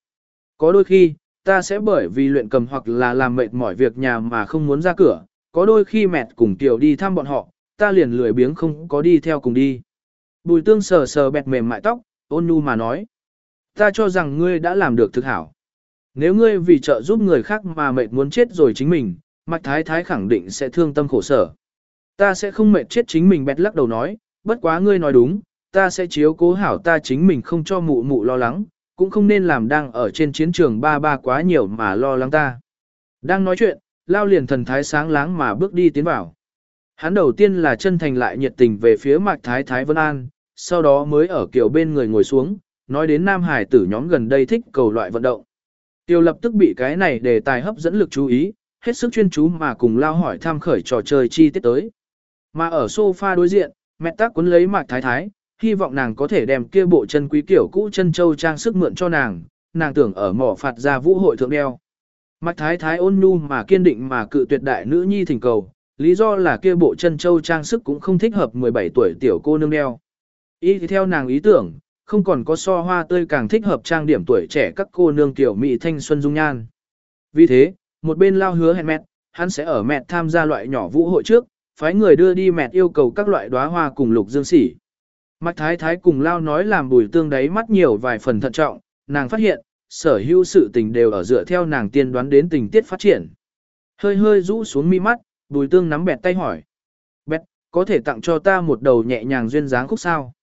Speaker 1: Có đôi khi, ta sẽ bởi vì luyện cầm hoặc là làm mệt mỏi việc nhà mà không muốn ra cửa, có đôi khi mệt cùng tiểu đi thăm bọn họ, ta liền lười biếng không có đi theo cùng đi. Bùi tương sờ sờ bẹt mềm mại tóc, ôn nhu mà nói. Ta cho rằng ngươi đã làm được thực hảo. Nếu ngươi vì trợ giúp người khác mà mệt muốn chết rồi chính mình, Mạch Thái Thái khẳng định sẽ thương tâm khổ sở. Ta sẽ không mệt chết chính mình bẹt lắc đầu nói, bất quá ngươi nói đúng, ta sẽ chiếu cố hảo ta chính mình không cho mụ mụ lo lắng, cũng không nên làm đang ở trên chiến trường ba ba quá nhiều mà lo lắng ta. Đang nói chuyện, lao liền thần thái sáng láng mà bước đi tiến vào. Hắn đầu tiên là chân thành lại nhiệt tình về phía Mạc thái thái Vân An, sau đó mới ở kiểu bên người ngồi xuống, nói đến Nam Hải tử nhóm gần đây thích cầu loại vận động. Tiêu lập tức bị cái này đề tài hấp dẫn lực chú ý, hết sức chuyên chú mà cùng lao hỏi tham khởi trò chơi chi tiết tới. Mà ở sofa đối diện, mẹ tác cuốn lấy mạc thái thái, hy vọng nàng có thể đem kia bộ chân quý kiểu cũ chân châu trang sức mượn cho nàng, nàng tưởng ở mỏ phạt ra vũ hội thượng đeo. Mạc thái thái ôn nhu mà kiên định mà cự tuyệt đại nữ nhi thỉnh cầu, lý do là kia bộ chân châu trang sức cũng không thích hợp 17 tuổi tiểu cô nương đeo. Ý thì theo nàng ý tưởng, không còn có so hoa tươi càng thích hợp trang điểm tuổi trẻ các cô nương tiểu mỹ thanh xuân dung nhan. Vì thế, một bên lao hứa hẹn mẹ, hắn sẽ ở mẹ tham gia loại nhỏ vũ hội trước, phái người đưa đi mẹ yêu cầu các loại đóa hoa cùng lục dương sỉ. Mạch thái thái cùng lao nói làm bùi tương đáy mắt nhiều vài phần thận trọng, nàng phát hiện, sở hữu sự tình đều ở dựa theo nàng tiên đoán đến tình tiết phát triển. Hơi hơi rũ xuống mi mắt, bùi tương nắm bẹt tay hỏi. Bẹt, có thể tặng cho ta một đầu nhẹ nhàng duyên dáng khúc sao?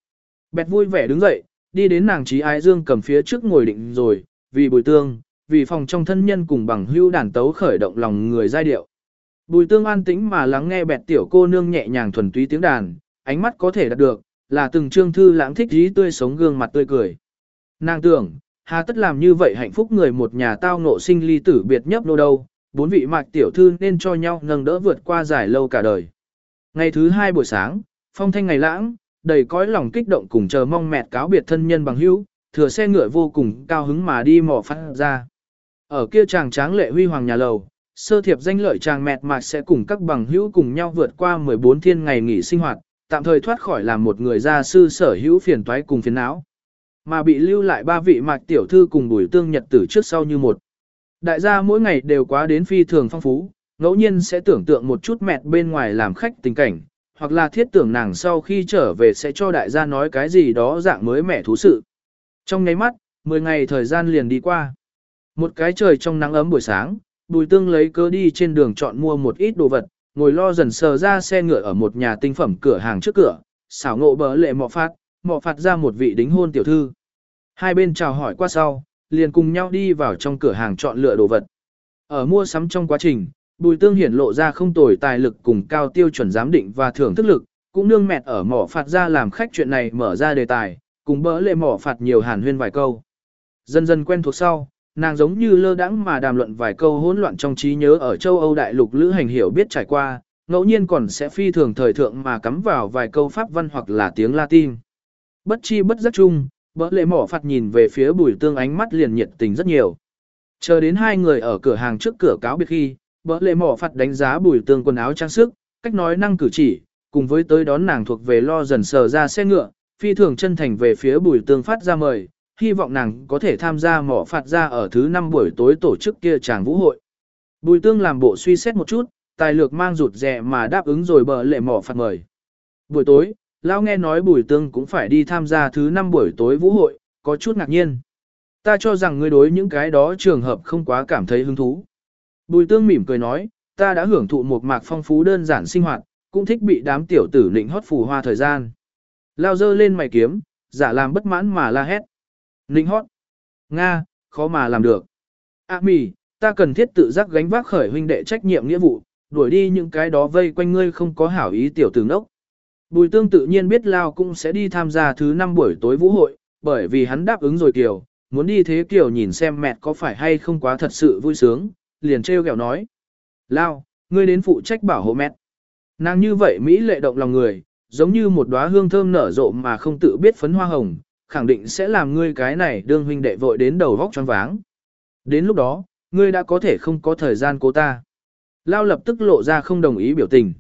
Speaker 1: Bẹt vui vẻ đứng dậy, đi đến nàng trí ái dương cầm phía trước ngồi định rồi, vì bùi tương, vì phòng trong thân nhân cùng bằng hưu đàn tấu khởi động lòng người giai điệu. Bùi tương an tĩnh mà lắng nghe bẹt tiểu cô nương nhẹ nhàng thuần túy tiếng đàn, ánh mắt có thể đạt được, là từng trương thư lãng thích dí tươi sống gương mặt tươi cười. Nàng tưởng, hà tất làm như vậy hạnh phúc người một nhà tao ngộ sinh ly tử biệt nhấp nô đâu, bốn vị mạc tiểu thư nên cho nhau nâng đỡ vượt qua dài lâu cả đời. Ngày thứ hai buổi sáng, phong thanh ngày lãng, đầy cõi lòng kích động cùng chờ mong mẹt cáo biệt thân nhân bằng hữu, thừa xe ngựa vô cùng cao hứng mà đi mò phát ra. Ở kia chàng tráng lệ huy hoàng nhà lầu, sơ thiệp danh lợi chàng mẹt mạc sẽ cùng các bằng hữu cùng nhau vượt qua 14 thiên ngày nghỉ sinh hoạt, tạm thời thoát khỏi làm một người gia sư sở hữu phiền toái cùng phiền não. Mà bị lưu lại ba vị mạc tiểu thư cùng bùi tương nhật tử trước sau như một. Đại gia mỗi ngày đều quá đến phi thường phong phú, ngẫu nhiên sẽ tưởng tượng một chút mẹt bên ngoài làm khách tình cảnh, hoặc là thiết tưởng nàng sau khi trở về sẽ cho đại gia nói cái gì đó dạng mới mẻ thú sự. Trong nháy mắt, 10 ngày thời gian liền đi qua. Một cái trời trong nắng ấm buổi sáng, bùi tương lấy cớ đi trên đường chọn mua một ít đồ vật, ngồi lo dần sờ ra xe ngựa ở một nhà tinh phẩm cửa hàng trước cửa, xảo ngộ bỡ lệ mọ phạt, mọ phạt ra một vị đính hôn tiểu thư. Hai bên chào hỏi qua sau, liền cùng nhau đi vào trong cửa hàng chọn lựa đồ vật. Ở mua sắm trong quá trình, Bùi Tương hiển lộ ra không tồi tài lực cùng cao tiêu chuẩn giám định và thưởng thức lực, cũng nương mẹt ở mỏ phạt ra làm khách chuyện này mở ra đề tài, cùng bỡ lệ mỏ phạt nhiều hàn huyên vài câu. Dần dần quen thuộc sau, nàng giống như lơ đãng mà đàm luận vài câu hỗn loạn trong trí nhớ ở châu Âu đại lục lữ hành hiểu biết trải qua, ngẫu nhiên còn sẽ phi thường thời thượng mà cắm vào vài câu pháp văn hoặc là tiếng Latin. Bất chi bất giác chung, bỡ lệ mỏ phạt nhìn về phía bùi tương ánh mắt liền nhiệt tình rất nhiều. Chờ đến hai người ở cửa hàng trước cửa cáo biệt khi, bỡ lệ mỏ phạt đánh giá bùi tương quần áo trang sức, cách nói năng cử chỉ, cùng với tới đón nàng thuộc về lo dần sờ ra xe ngựa, phi thường chân thành về phía bùi tương phát ra mời, hy vọng nàng có thể tham gia mỏ phạt ra ở thứ năm buổi tối tổ chức kia chàng vũ hội. Bùi tương làm bộ suy xét một chút, tài lược mang rụt rẻ mà đáp ứng rồi bờ lệ mỏ phạt mời. Buổi tối, Lao nghe nói bùi tương cũng phải đi tham gia thứ năm buổi tối vũ hội, có chút ngạc nhiên. Ta cho rằng ngươi đối những cái đó trường hợp không quá cảm thấy hứng thú. Bùi tương mỉm cười nói, ta đã hưởng thụ một mạc phong phú đơn giản sinh hoạt, cũng thích bị đám tiểu tử lĩnh hót phù hoa thời gian. Lao dơ lên mày kiếm, giả làm bất mãn mà la hét. Ninh hót. Nga, khó mà làm được. A à, mì, ta cần thiết tự giác gánh vác khởi huynh đệ trách nhiệm nghĩa vụ, đuổi đi những cái đó vây quanh ngươi không có hảo ý tiểu tử ngốc. Bùi tương tự nhiên biết Lao cũng sẽ đi tham gia thứ năm buổi tối vũ hội, bởi vì hắn đáp ứng rồi Kiều, muốn đi thế Kiều nhìn xem mẹ có phải hay không quá thật sự vui sướng, liền trêu ghẹo nói. Lao, ngươi đến phụ trách bảo hộ mẹ. Nàng như vậy Mỹ lệ động lòng người, giống như một đóa hương thơm nở rộ mà không tự biết phấn hoa hồng, khẳng định sẽ làm ngươi cái này đương huynh đệ vội đến đầu vóc choáng váng. Đến lúc đó, ngươi đã có thể không có thời gian cô ta. Lao lập tức lộ ra không đồng ý biểu tình.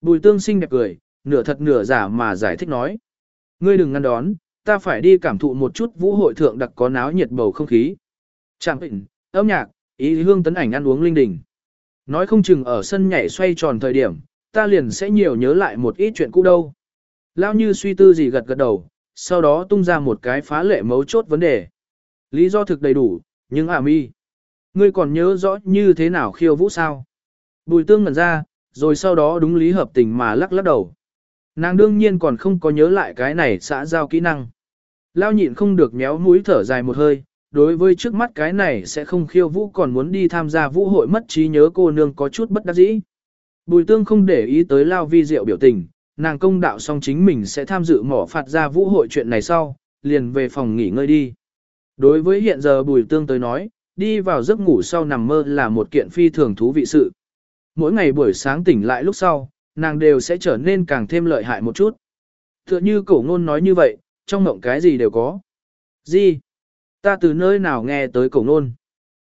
Speaker 1: Bùi tương sinh đẹp cười, nửa thật nửa giả mà giải thích nói. Ngươi đừng ngăn đón, ta phải đi cảm thụ một chút vũ hội thượng đặc có náo nhiệt bầu không khí. Chẳng bệnh, âm nhạc, ý hương tấn ảnh ăn uống linh đình. Nói không chừng ở sân nhảy xoay tròn thời điểm, ta liền sẽ nhiều nhớ lại một ít chuyện cũ đâu. Lao như suy tư gì gật gật đầu, sau đó tung ra một cái phá lệ mấu chốt vấn đề. Lý do thực đầy đủ, nhưng à mi. Ngươi còn nhớ rõ như thế nào khiêu vũ sao? Bùi tương ngẩn ra, rồi sau đó đúng lý hợp tình mà lắc lắc đầu. Nàng đương nhiên còn không có nhớ lại cái này xã giao kỹ năng. Lao nhịn không được méo mũi thở dài một hơi, đối với trước mắt cái này sẽ không khiêu vũ còn muốn đi tham gia vũ hội mất trí nhớ cô nương có chút bất đắc dĩ. Bùi tương không để ý tới Lao vi diệu biểu tình, nàng công đạo xong chính mình sẽ tham dự mỏ phạt ra vũ hội chuyện này sau, liền về phòng nghỉ ngơi đi. Đối với hiện giờ bùi tương tới nói, đi vào giấc ngủ sau nằm mơ là một kiện phi thường thú vị sự. Mỗi ngày buổi sáng tỉnh lại lúc sau, nàng đều sẽ trở nên càng thêm lợi hại một chút. Tựa như cổ ngôn nói như vậy, trong mộng cái gì đều có. Gì? Ta từ nơi nào nghe tới cổ ngôn?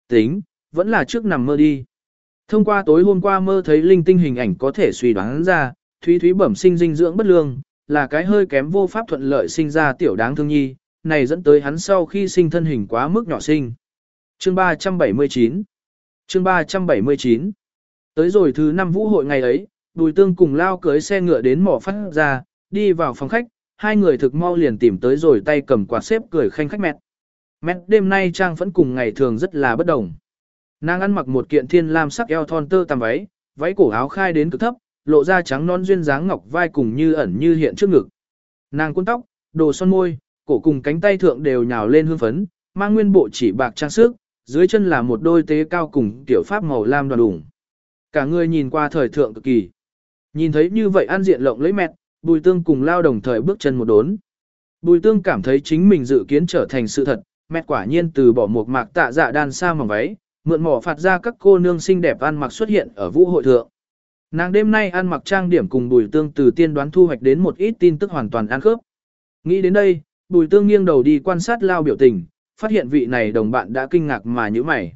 Speaker 1: Tính, vẫn là trước nằm mơ đi. Thông qua tối hôm qua mơ thấy linh tinh hình ảnh có thể suy đoán ra, Thúy Thúy bẩm sinh dinh dưỡng bất lương, là cái hơi kém vô pháp thuận lợi sinh ra tiểu đáng thương nhi, này dẫn tới hắn sau khi sinh thân hình quá mức nhỏ sinh. Chương 379 Chương 379 Tới rồi thứ năm vũ hội ngày ấy, Bùi Tương cùng lao cưới xe ngựa đến mỏ phát ra, đi vào phòng khách, hai người thực mau liền tìm tới rồi tay cầm quạt xếp cười khanh khách mẹt. Mẹt đêm nay trang vẫn cùng ngày thường rất là bất đồng. Nàng ăn mặc một kiện thiên lam sắc eo thon tơ tằm váy, váy cổ áo khai đến cực thấp, lộ ra trắng non duyên dáng ngọc vai cùng như ẩn như hiện trước ngực. Nàng cuốn tóc, đồ son môi, cổ cùng cánh tay thượng đều nhào lên hương phấn, mang nguyên bộ chỉ bạc trang sức, dưới chân là một đôi tế cao cùng tiểu pháp màu lam đoàn đủng. Cả người nhìn qua thời thượng cực kỳ. Nhìn thấy như vậy ăn diện lộng lấy mẹt, bùi tương cùng lao đồng thời bước chân một đốn. Bùi tương cảm thấy chính mình dự kiến trở thành sự thật, mẹt quả nhiên từ bỏ một mạc tạ dạ đan xa mỏng váy, mượn mỏ phạt ra các cô nương xinh đẹp ăn mặc xuất hiện ở vũ hội thượng. Nàng đêm nay ăn mặc trang điểm cùng bùi tương từ tiên đoán thu hoạch đến một ít tin tức hoàn toàn ăn khớp. Nghĩ đến đây, bùi tương nghiêng đầu đi quan sát lao biểu tình, phát hiện vị này đồng bạn đã kinh ngạc mà như mày.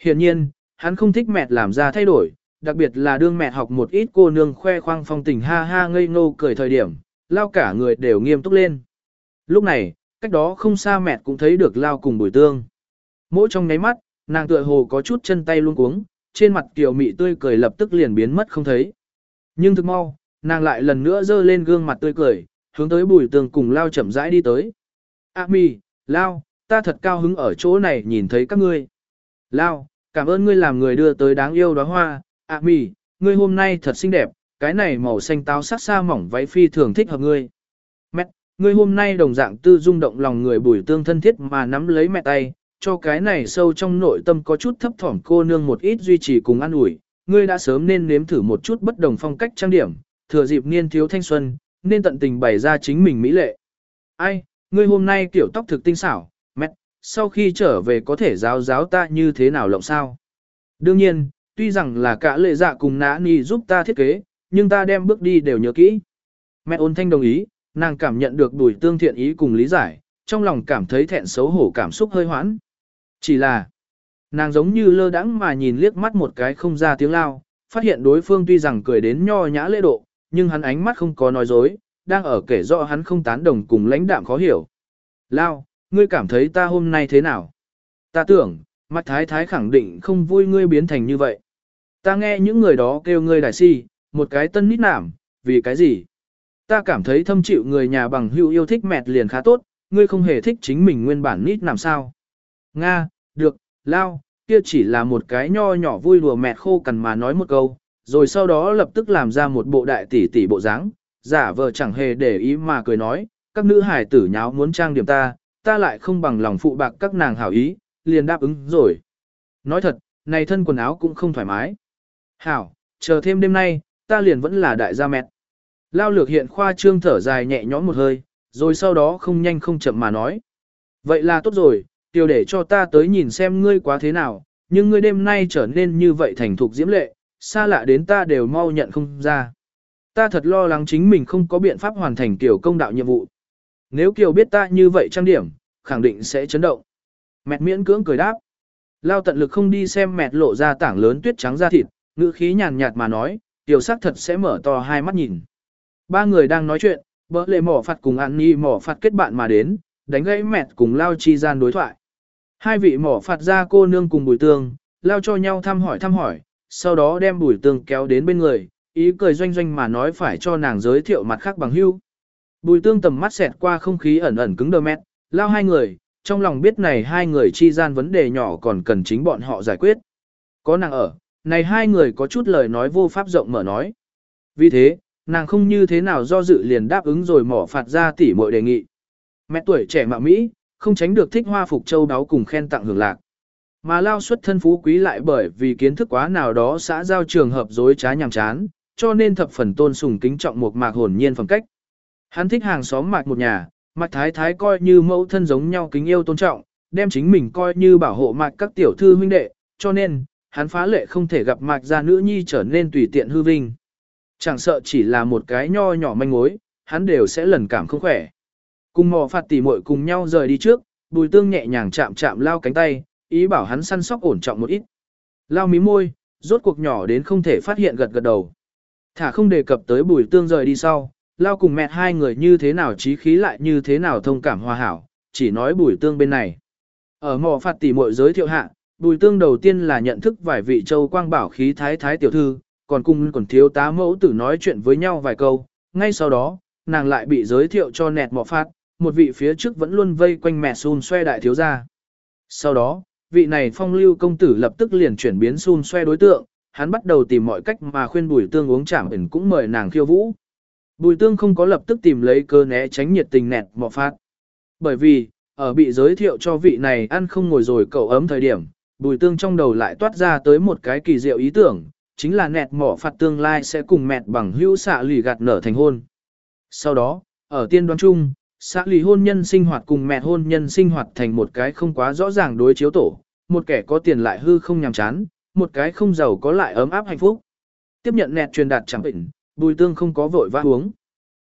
Speaker 1: Hiển nhiên, hắn không thích mẹ làm ra thay đổi, đặc biệt là đương mẹ học một ít cô nương khoe khoang phong tình ha ha ngây ngô cười thời điểm, lao cả người đều nghiêm túc lên. Lúc này, cách đó không xa mẹ cũng thấy được lao cùng bùi tương. Mỗi trong nháy mắt, nàng tựa hồ có chút chân tay luôn cuống, trên mặt tiểu mị tươi cười lập tức liền biến mất không thấy. Nhưng thực mau, nàng lại lần nữa dơ lên gương mặt tươi cười, hướng tới bùi tường cùng lao chậm rãi đi tới. A mi, lao, ta thật cao hứng ở chỗ này nhìn thấy các ngươi. Lao, cảm ơn ngươi làm người đưa tới đáng yêu đóa hoa, A mi, ngươi hôm nay thật xinh đẹp, cái này màu xanh táo sắc xa mỏng váy phi thường thích hợp ngươi. Mẹ, ngươi hôm nay đồng dạng tư dung động lòng người bùi tương thân thiết mà nắm lấy mẹ tay, cho cái này sâu trong nội tâm có chút thấp thỏm cô nương một ít duy trì cùng an ủi, ngươi đã sớm nên nếm thử một chút bất đồng phong cách trang điểm, thừa dịp niên thiếu thanh xuân, nên tận tình bày ra chính mình mỹ lệ. Ai, ngươi hôm nay kiểu tóc thực tinh xảo, mẹ, sau khi trở về có thể giáo giáo ta như thế nào lộng sao? Đương nhiên, tuy rằng là cả lệ dạ cùng nã ni giúp ta thiết kế, nhưng ta đem bước đi đều nhớ kỹ. Mẹ ôn thanh đồng ý, nàng cảm nhận được đùi tương thiện ý cùng lý giải, trong lòng cảm thấy thẹn xấu hổ cảm xúc hơi hoãn. Chỉ là, nàng giống như lơ đãng mà nhìn liếc mắt một cái không ra tiếng lao, phát hiện đối phương tuy rằng cười đến nho nhã lễ độ, nhưng hắn ánh mắt không có nói dối, đang ở kể rõ hắn không tán đồng cùng lãnh đạm khó hiểu. Lao, ngươi cảm thấy ta hôm nay thế nào? Ta tưởng, mặt thái thái khẳng định không vui ngươi biến thành như vậy. Ta nghe những người đó kêu ngươi đại si, một cái tân nít nảm, vì cái gì? Ta cảm thấy thâm chịu người nhà bằng hữu yêu thích mẹt liền khá tốt, ngươi không hề thích chính mình nguyên bản nít nảm sao. Nga, được, lao, kia chỉ là một cái nho nhỏ vui đùa mẹ khô cằn mà nói một câu, rồi sau đó lập tức làm ra một bộ đại tỷ tỷ bộ dáng, giả vờ chẳng hề để ý mà cười nói, các nữ hải tử nháo muốn trang điểm ta, ta lại không bằng lòng phụ bạc các nàng hảo ý, liền đáp ứng rồi. Nói thật, này thân quần áo cũng không thoải mái. Hảo, chờ thêm đêm nay, ta liền vẫn là đại gia mẹ. Lao lược hiện khoa trương thở dài nhẹ nhõm một hơi, rồi sau đó không nhanh không chậm mà nói. Vậy là tốt rồi, tiểu để cho ta tới nhìn xem ngươi quá thế nào, nhưng ngươi đêm nay trở nên như vậy thành thục diễm lệ, xa lạ đến ta đều mau nhận không ra. Ta thật lo lắng chính mình không có biện pháp hoàn thành tiểu công đạo nhiệm vụ. Nếu Kiều biết ta như vậy trang điểm, khẳng định sẽ chấn động. Mẹt miễn cưỡng cười đáp. Lao tận lực không đi xem mẹt lộ ra tảng lớn tuyết trắng da thịt, ngữ khí nhàn nhạt mà nói, tiểu sắc thật sẽ mở to hai mắt nhìn. Ba người đang nói chuyện, bỡ lệ mỏ phạt cùng ăn nhi mỏ phạt kết bạn mà đến, đánh gãy mẹt cùng Lao chi gian đối thoại. Hai vị mỏ phạt ra cô nương cùng bùi tương, Lao cho nhau thăm hỏi thăm hỏi, sau đó đem bùi tương kéo đến bên người, ý cười doanh doanh mà nói phải cho nàng giới thiệu mặt khác bằng hưu. Bùi tương tầm mắt xẹt qua không khí ẩn ẩn cứng đờ mét, Lao hai người, trong lòng biết này hai người chi gian vấn đề nhỏ còn cần chính bọn họ giải quyết. Có nàng ở, này hai người có chút lời nói vô pháp rộng mở nói. Vì thế, nàng không như thế nào do dự liền đáp ứng rồi mỏ phạt ra tỉ muội đề nghị. Mẹ tuổi trẻ mạo Mỹ, không tránh được thích hoa phục châu đáo cùng khen tặng hưởng lạc. Mà lao xuất thân phú quý lại bởi vì kiến thức quá nào đó xã giao trường hợp dối trá nhàm chán, cho nên thập phần tôn sùng kính trọng một mạc hồn nhiên phẩm cách. Hắn thích hàng xóm mạc một nhà, mạc thái thái coi như mẫu thân giống nhau kính yêu tôn trọng, đem chính mình coi như bảo hộ mạc các tiểu thư huynh đệ, cho nên, hắn phá lệ không thể gặp mạc gia nữ nhi trở nên tùy tiện hư vinh. Chẳng sợ chỉ là một cái nho nhỏ manh mối, hắn đều sẽ lần cảm không khỏe. Cùng mò phạt tỉ muội cùng nhau rời đi trước, bùi tương nhẹ nhàng chạm chạm lao cánh tay, ý bảo hắn săn sóc ổn trọng một ít. Lao mí môi, rốt cuộc nhỏ đến không thể phát hiện gật gật đầu. Thả không đề cập tới bùi tương rời đi sau, lao cùng mẹ hai người như thế nào trí khí lại như thế nào thông cảm hòa hảo, chỉ nói bùi tương bên này. Ở mò phạt tỉ muội giới thiệu hạ, bùi tương đầu tiên là nhận thức vài vị châu quang bảo khí thái thái tiểu thư, còn cùng còn thiếu tá mẫu tử nói chuyện với nhau vài câu, ngay sau đó, nàng lại bị giới thiệu cho nẹt mọ phát, một vị phía trước vẫn luôn vây quanh mẹ xun xoe đại thiếu gia. Sau đó, vị này phong lưu công tử lập tức liền chuyển biến xun xoe đối tượng, hắn bắt đầu tìm mọi cách mà khuyên bùi tương uống chảm ẩn cũng mời nàng khiêu vũ. Bùi tương không có lập tức tìm lấy cơ né tránh nhiệt tình nẹt mọ phát. Bởi vì, ở bị giới thiệu cho vị này ăn không ngồi rồi cậu ấm thời điểm, bùi tương trong đầu lại toát ra tới một cái kỳ diệu ý tưởng, chính là nẹt mỏ phạt tương lai sẽ cùng mẹt bằng hữu xạ lì gạt nở thành hôn. Sau đó, ở tiên đoán chung, Xã lì hôn nhân sinh hoạt cùng mẹ hôn nhân sinh hoạt thành một cái không quá rõ ràng đối chiếu tổ, một kẻ có tiền lại hư không nhàm chán, một cái không giàu có lại ấm áp hạnh phúc. Tiếp nhận nẹt truyền đạt chẳng bệnh, bùi tương không có vội vã uống.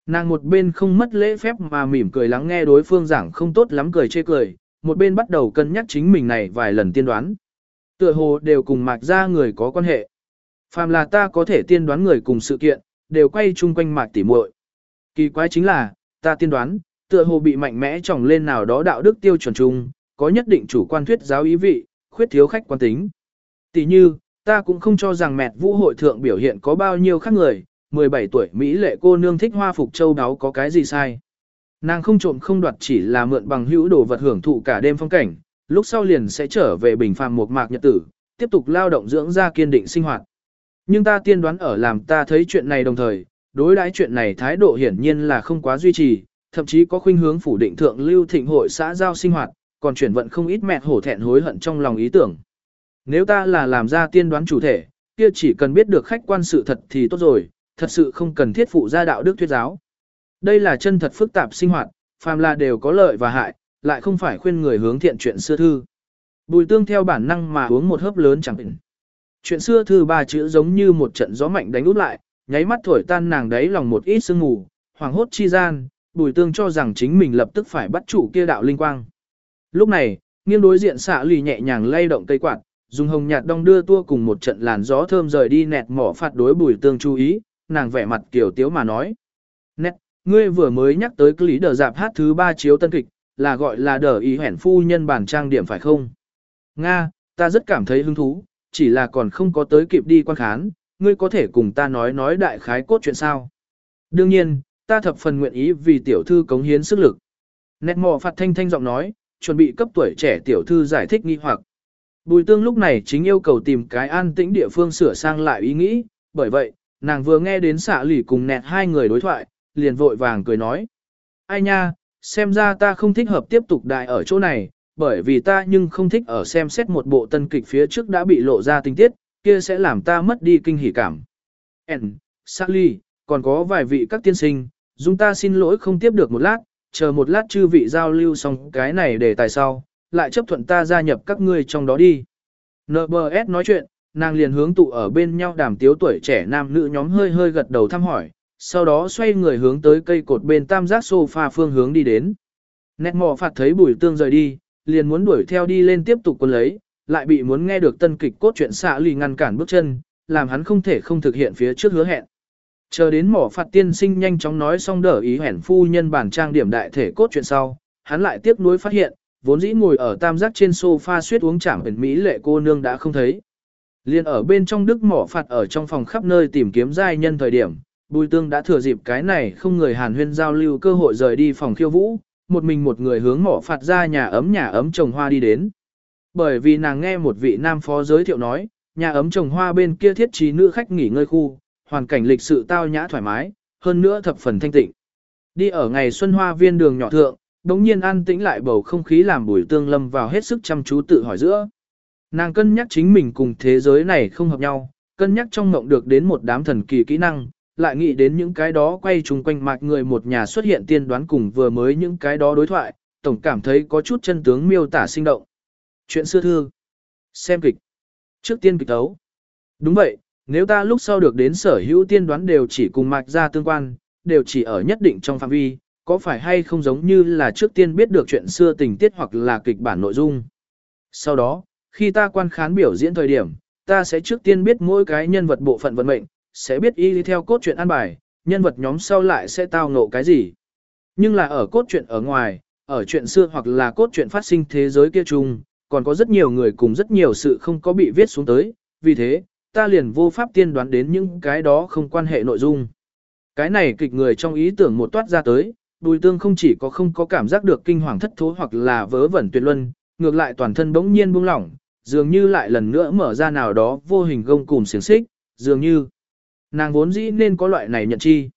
Speaker 1: Nàng một bên không mất lễ phép mà mỉm cười lắng nghe đối phương giảng không tốt lắm cười chê cười, một bên bắt đầu cân nhắc chính mình này vài lần tiên đoán. Tựa hồ đều cùng mạc ra người có quan hệ. Phàm là ta có thể tiên đoán người cùng sự kiện, đều quay chung quanh mạc tỉ muội. Kỳ quái chính là, ta tiên đoán, tựa hồ bị mạnh mẽ tròng lên nào đó đạo đức tiêu chuẩn chung, có nhất định chủ quan thuyết giáo ý vị, khuyết thiếu khách quan tính. Tỷ như, ta cũng không cho rằng mẹt vũ hội thượng biểu hiện có bao nhiêu khác người, 17 tuổi Mỹ lệ cô nương thích hoa phục châu đáo có cái gì sai. Nàng không trộm không đoạt chỉ là mượn bằng hữu đồ vật hưởng thụ cả đêm phong cảnh, lúc sau liền sẽ trở về bình phàm một mạc nhật tử, tiếp tục lao động dưỡng ra kiên định sinh hoạt. Nhưng ta tiên đoán ở làm ta thấy chuyện này đồng thời, đối đãi chuyện này thái độ hiển nhiên là không quá duy trì, thậm chí có khuynh hướng phủ định thượng lưu thịnh hội xã giao sinh hoạt, còn chuyển vận không ít mệt hổ thẹn hối hận trong lòng ý tưởng. Nếu ta là làm ra tiên đoán chủ thể, kia chỉ cần biết được khách quan sự thật thì tốt rồi, thật sự không cần thiết phụ ra đạo đức thuyết giáo. Đây là chân thật phức tạp sinh hoạt, phàm là đều có lợi và hại, lại không phải khuyên người hướng thiện chuyện xưa thư. Bùi tương theo bản năng mà uống một hớp lớn chẳng định. Chuyện xưa thư ba chữ giống như một trận gió mạnh đánh út lại, nháy mắt thổi tan nàng đấy lòng một ít sương ngủ, hoàng hốt chi gian, bùi tương cho rằng chính mình lập tức phải bắt chủ kia đạo linh quang. Lúc này, nghiêng đối diện xạ lì nhẹ nhàng lay động cây quạt, dùng hồng nhạt đong đưa tua cùng một trận làn gió thơm rời đi nẹt mỏ phạt đối bùi tương chú ý, nàng vẻ mặt kiểu tiếu mà nói. Nét, ngươi vừa mới nhắc tới lý đờ dạp hát thứ ba chiếu tân kịch, là gọi là đờ ý hẻn phu nhân bản trang điểm phải không? Nga, ta rất cảm thấy hứng thú, chỉ là còn không có tới kịp đi quan khán, ngươi có thể cùng ta nói nói đại khái cốt chuyện sao? Đương nhiên, ta thập phần nguyện ý vì tiểu thư cống hiến sức lực. Nét mò phạt thanh thanh giọng nói, chuẩn bị cấp tuổi trẻ tiểu thư giải thích nghi hoặc. Bùi tương lúc này chính yêu cầu tìm cái an tĩnh địa phương sửa sang lại ý nghĩ, bởi vậy, nàng vừa nghe đến xạ lì cùng nẹt hai người đối thoại, liền vội vàng cười nói. Ai nha, xem ra ta không thích hợp tiếp tục đại ở chỗ này, bởi vì ta nhưng không thích ở xem xét một bộ tân kịch phía trước đã bị lộ ra tình tiết, kia sẽ làm ta mất đi kinh hỉ cảm. En, Sally, còn có vài vị các tiên sinh, Dung ta xin lỗi không tiếp được một lát, chờ một lát chư vị giao lưu xong cái này để tài sau, lại chấp thuận ta gia nhập các ngươi trong đó đi. NBS nói chuyện, nàng liền hướng tụ ở bên nhau đàm tiếu tuổi trẻ nam nữ nhóm hơi hơi gật đầu thăm hỏi, sau đó xoay người hướng tới cây cột bên tam giác sofa phương hướng đi đến. Nét mò phạt thấy bùi tương rời đi, liền muốn đuổi theo đi lên tiếp tục quân lấy, lại bị muốn nghe được tân kịch cốt truyện xạ lì ngăn cản bước chân, làm hắn không thể không thực hiện phía trước hứa hẹn. Chờ đến mỏ phạt tiên sinh nhanh chóng nói xong đỡ ý hẻn phu nhân bản trang điểm đại thể cốt chuyện sau, hắn lại tiếp nối phát hiện, vốn dĩ ngồi ở tam giác trên sofa suýt uống chạm ẩn mỹ lệ cô nương đã không thấy. Liên ở bên trong đức mỏ phạt ở trong phòng khắp nơi tìm kiếm giai nhân thời điểm, bùi tương đã thừa dịp cái này không người hàn huyên giao lưu cơ hội rời đi phòng khiêu vũ, một mình một người hướng mỏ phạt ra nhà ấm nhà ấm trồng hoa đi đến. Bởi vì nàng nghe một vị nam phó giới thiệu nói, nhà ấm trồng hoa bên kia thiết trí nữ khách nghỉ ngơi khu, hoàn cảnh lịch sự tao nhã thoải mái, hơn nữa thập phần thanh tịnh. Đi ở ngày xuân hoa viên đường nhỏ thượng, đống nhiên an tĩnh lại bầu không khí làm bùi tương lâm vào hết sức chăm chú tự hỏi giữa. Nàng cân nhắc chính mình cùng thế giới này không hợp nhau, cân nhắc trong mộng được đến một đám thần kỳ kỹ năng, lại nghĩ đến những cái đó quay chung quanh mạch người một nhà xuất hiện tiên đoán cùng vừa mới những cái đó đối thoại, tổng cảm thấy có chút chân tướng miêu tả sinh động. Chuyện xưa thư. Xem kịch. Trước tiên kịch tấu. Đúng vậy, nếu ta lúc sau được đến sở hữu tiên đoán đều chỉ cùng mạch ra tương quan, đều chỉ ở nhất định trong phạm vi, có phải hay không giống như là trước tiên biết được chuyện xưa tình tiết hoặc là kịch bản nội dung. Sau đó, khi ta quan khán biểu diễn thời điểm, ta sẽ trước tiên biết mỗi cái nhân vật bộ phận vận mệnh, sẽ biết y theo cốt truyện an bài, nhân vật nhóm sau lại sẽ tao ngộ cái gì. Nhưng là ở cốt truyện ở ngoài, ở chuyện xưa hoặc là cốt truyện phát sinh thế giới kia chung, còn có rất nhiều người cùng rất nhiều sự không có bị viết xuống tới, vì thế, ta liền vô pháp tiên đoán đến những cái đó không quan hệ nội dung. Cái này kịch người trong ý tưởng một toát ra tới, bùi tương không chỉ có không có cảm giác được kinh hoàng thất thố hoặc là vớ vẩn tuyệt luân, ngược lại toàn thân bỗng nhiên buông lỏng, dường như lại lần nữa mở ra nào đó vô hình gông cùm xiềng xích, dường như nàng vốn dĩ nên có loại này nhận chi.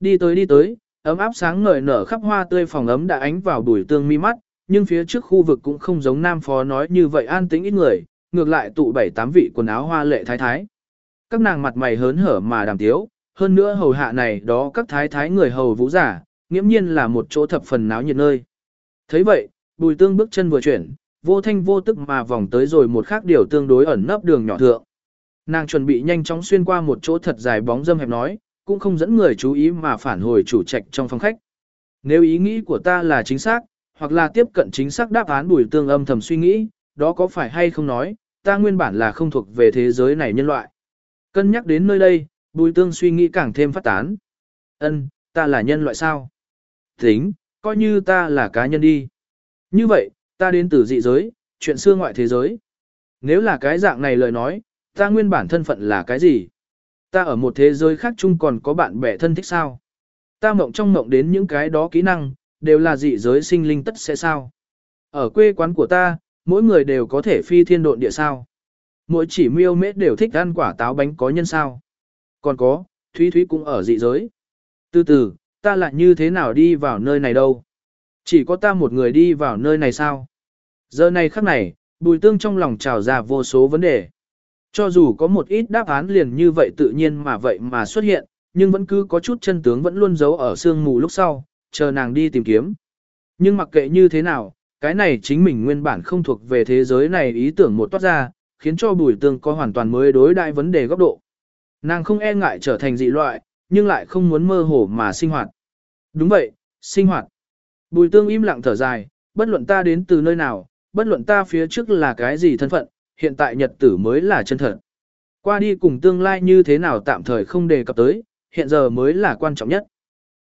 Speaker 1: Đi tới đi tới, ấm áp sáng ngời nở khắp hoa tươi phòng ấm đã ánh vào bùi tương mi mắt, nhưng phía trước khu vực cũng không giống nam phó nói như vậy an tĩnh ít người, ngược lại tụ bảy tám vị quần áo hoa lệ thái thái. Các nàng mặt mày hớn hở mà đàm tiếu, hơn nữa hầu hạ này đó các thái thái người hầu vũ giả, nghiễm nhiên là một chỗ thập phần náo nhiệt nơi. thấy vậy, bùi tương bước chân vừa chuyển, vô thanh vô tức mà vòng tới rồi một khác điều tương đối ẩn nấp đường nhỏ thượng. Nàng chuẩn bị nhanh chóng xuyên qua một chỗ thật dài bóng dâm hẹp nói, cũng không dẫn người chú ý mà phản hồi chủ trạch trong phòng khách. Nếu ý nghĩ của ta là chính xác, hoặc là tiếp cận chính xác đáp án bùi tương âm thầm suy nghĩ, đó có phải hay không nói, ta nguyên bản là không thuộc về thế giới này nhân loại. Cân nhắc đến nơi đây, bùi tương suy nghĩ càng thêm phát tán. Ân, ta là nhân loại sao? Tính, coi như ta là cá nhân đi. Như vậy, ta đến từ dị giới, chuyện xưa ngoại thế giới. Nếu là cái dạng này lời nói, ta nguyên bản thân phận là cái gì? Ta ở một thế giới khác chung còn có bạn bè thân thích sao? Ta mộng trong mộng đến những cái đó kỹ năng, đều là dị giới sinh linh tất sẽ sao? Ở quê quán của ta, mỗi người đều có thể phi thiên độn địa sao? Mỗi chỉ miêu mết đều thích ăn quả táo bánh có nhân sao? Còn có, Thúy Thúy cũng ở dị giới. Từ từ, ta lại như thế nào đi vào nơi này đâu? Chỉ có ta một người đi vào nơi này sao? Giờ này khắc này, bùi tương trong lòng trào ra vô số vấn đề. Cho dù có một ít đáp án liền như vậy tự nhiên mà vậy mà xuất hiện, nhưng vẫn cứ có chút chân tướng vẫn luôn giấu ở sương mù lúc sau, chờ nàng đi tìm kiếm. Nhưng mặc kệ như thế nào, cái này chính mình nguyên bản không thuộc về thế giới này ý tưởng một toát ra, khiến cho bùi tương có hoàn toàn mới đối đại vấn đề góc độ. Nàng không e ngại trở thành dị loại, nhưng lại không muốn mơ hồ mà sinh hoạt. Đúng vậy, sinh hoạt. Bùi tương im lặng thở dài, bất luận ta đến từ nơi nào, bất luận ta phía trước là cái gì thân phận, hiện tại nhật tử mới là chân thật. Qua đi cùng tương lai như thế nào tạm thời không đề cập tới, hiện giờ mới là quan trọng nhất.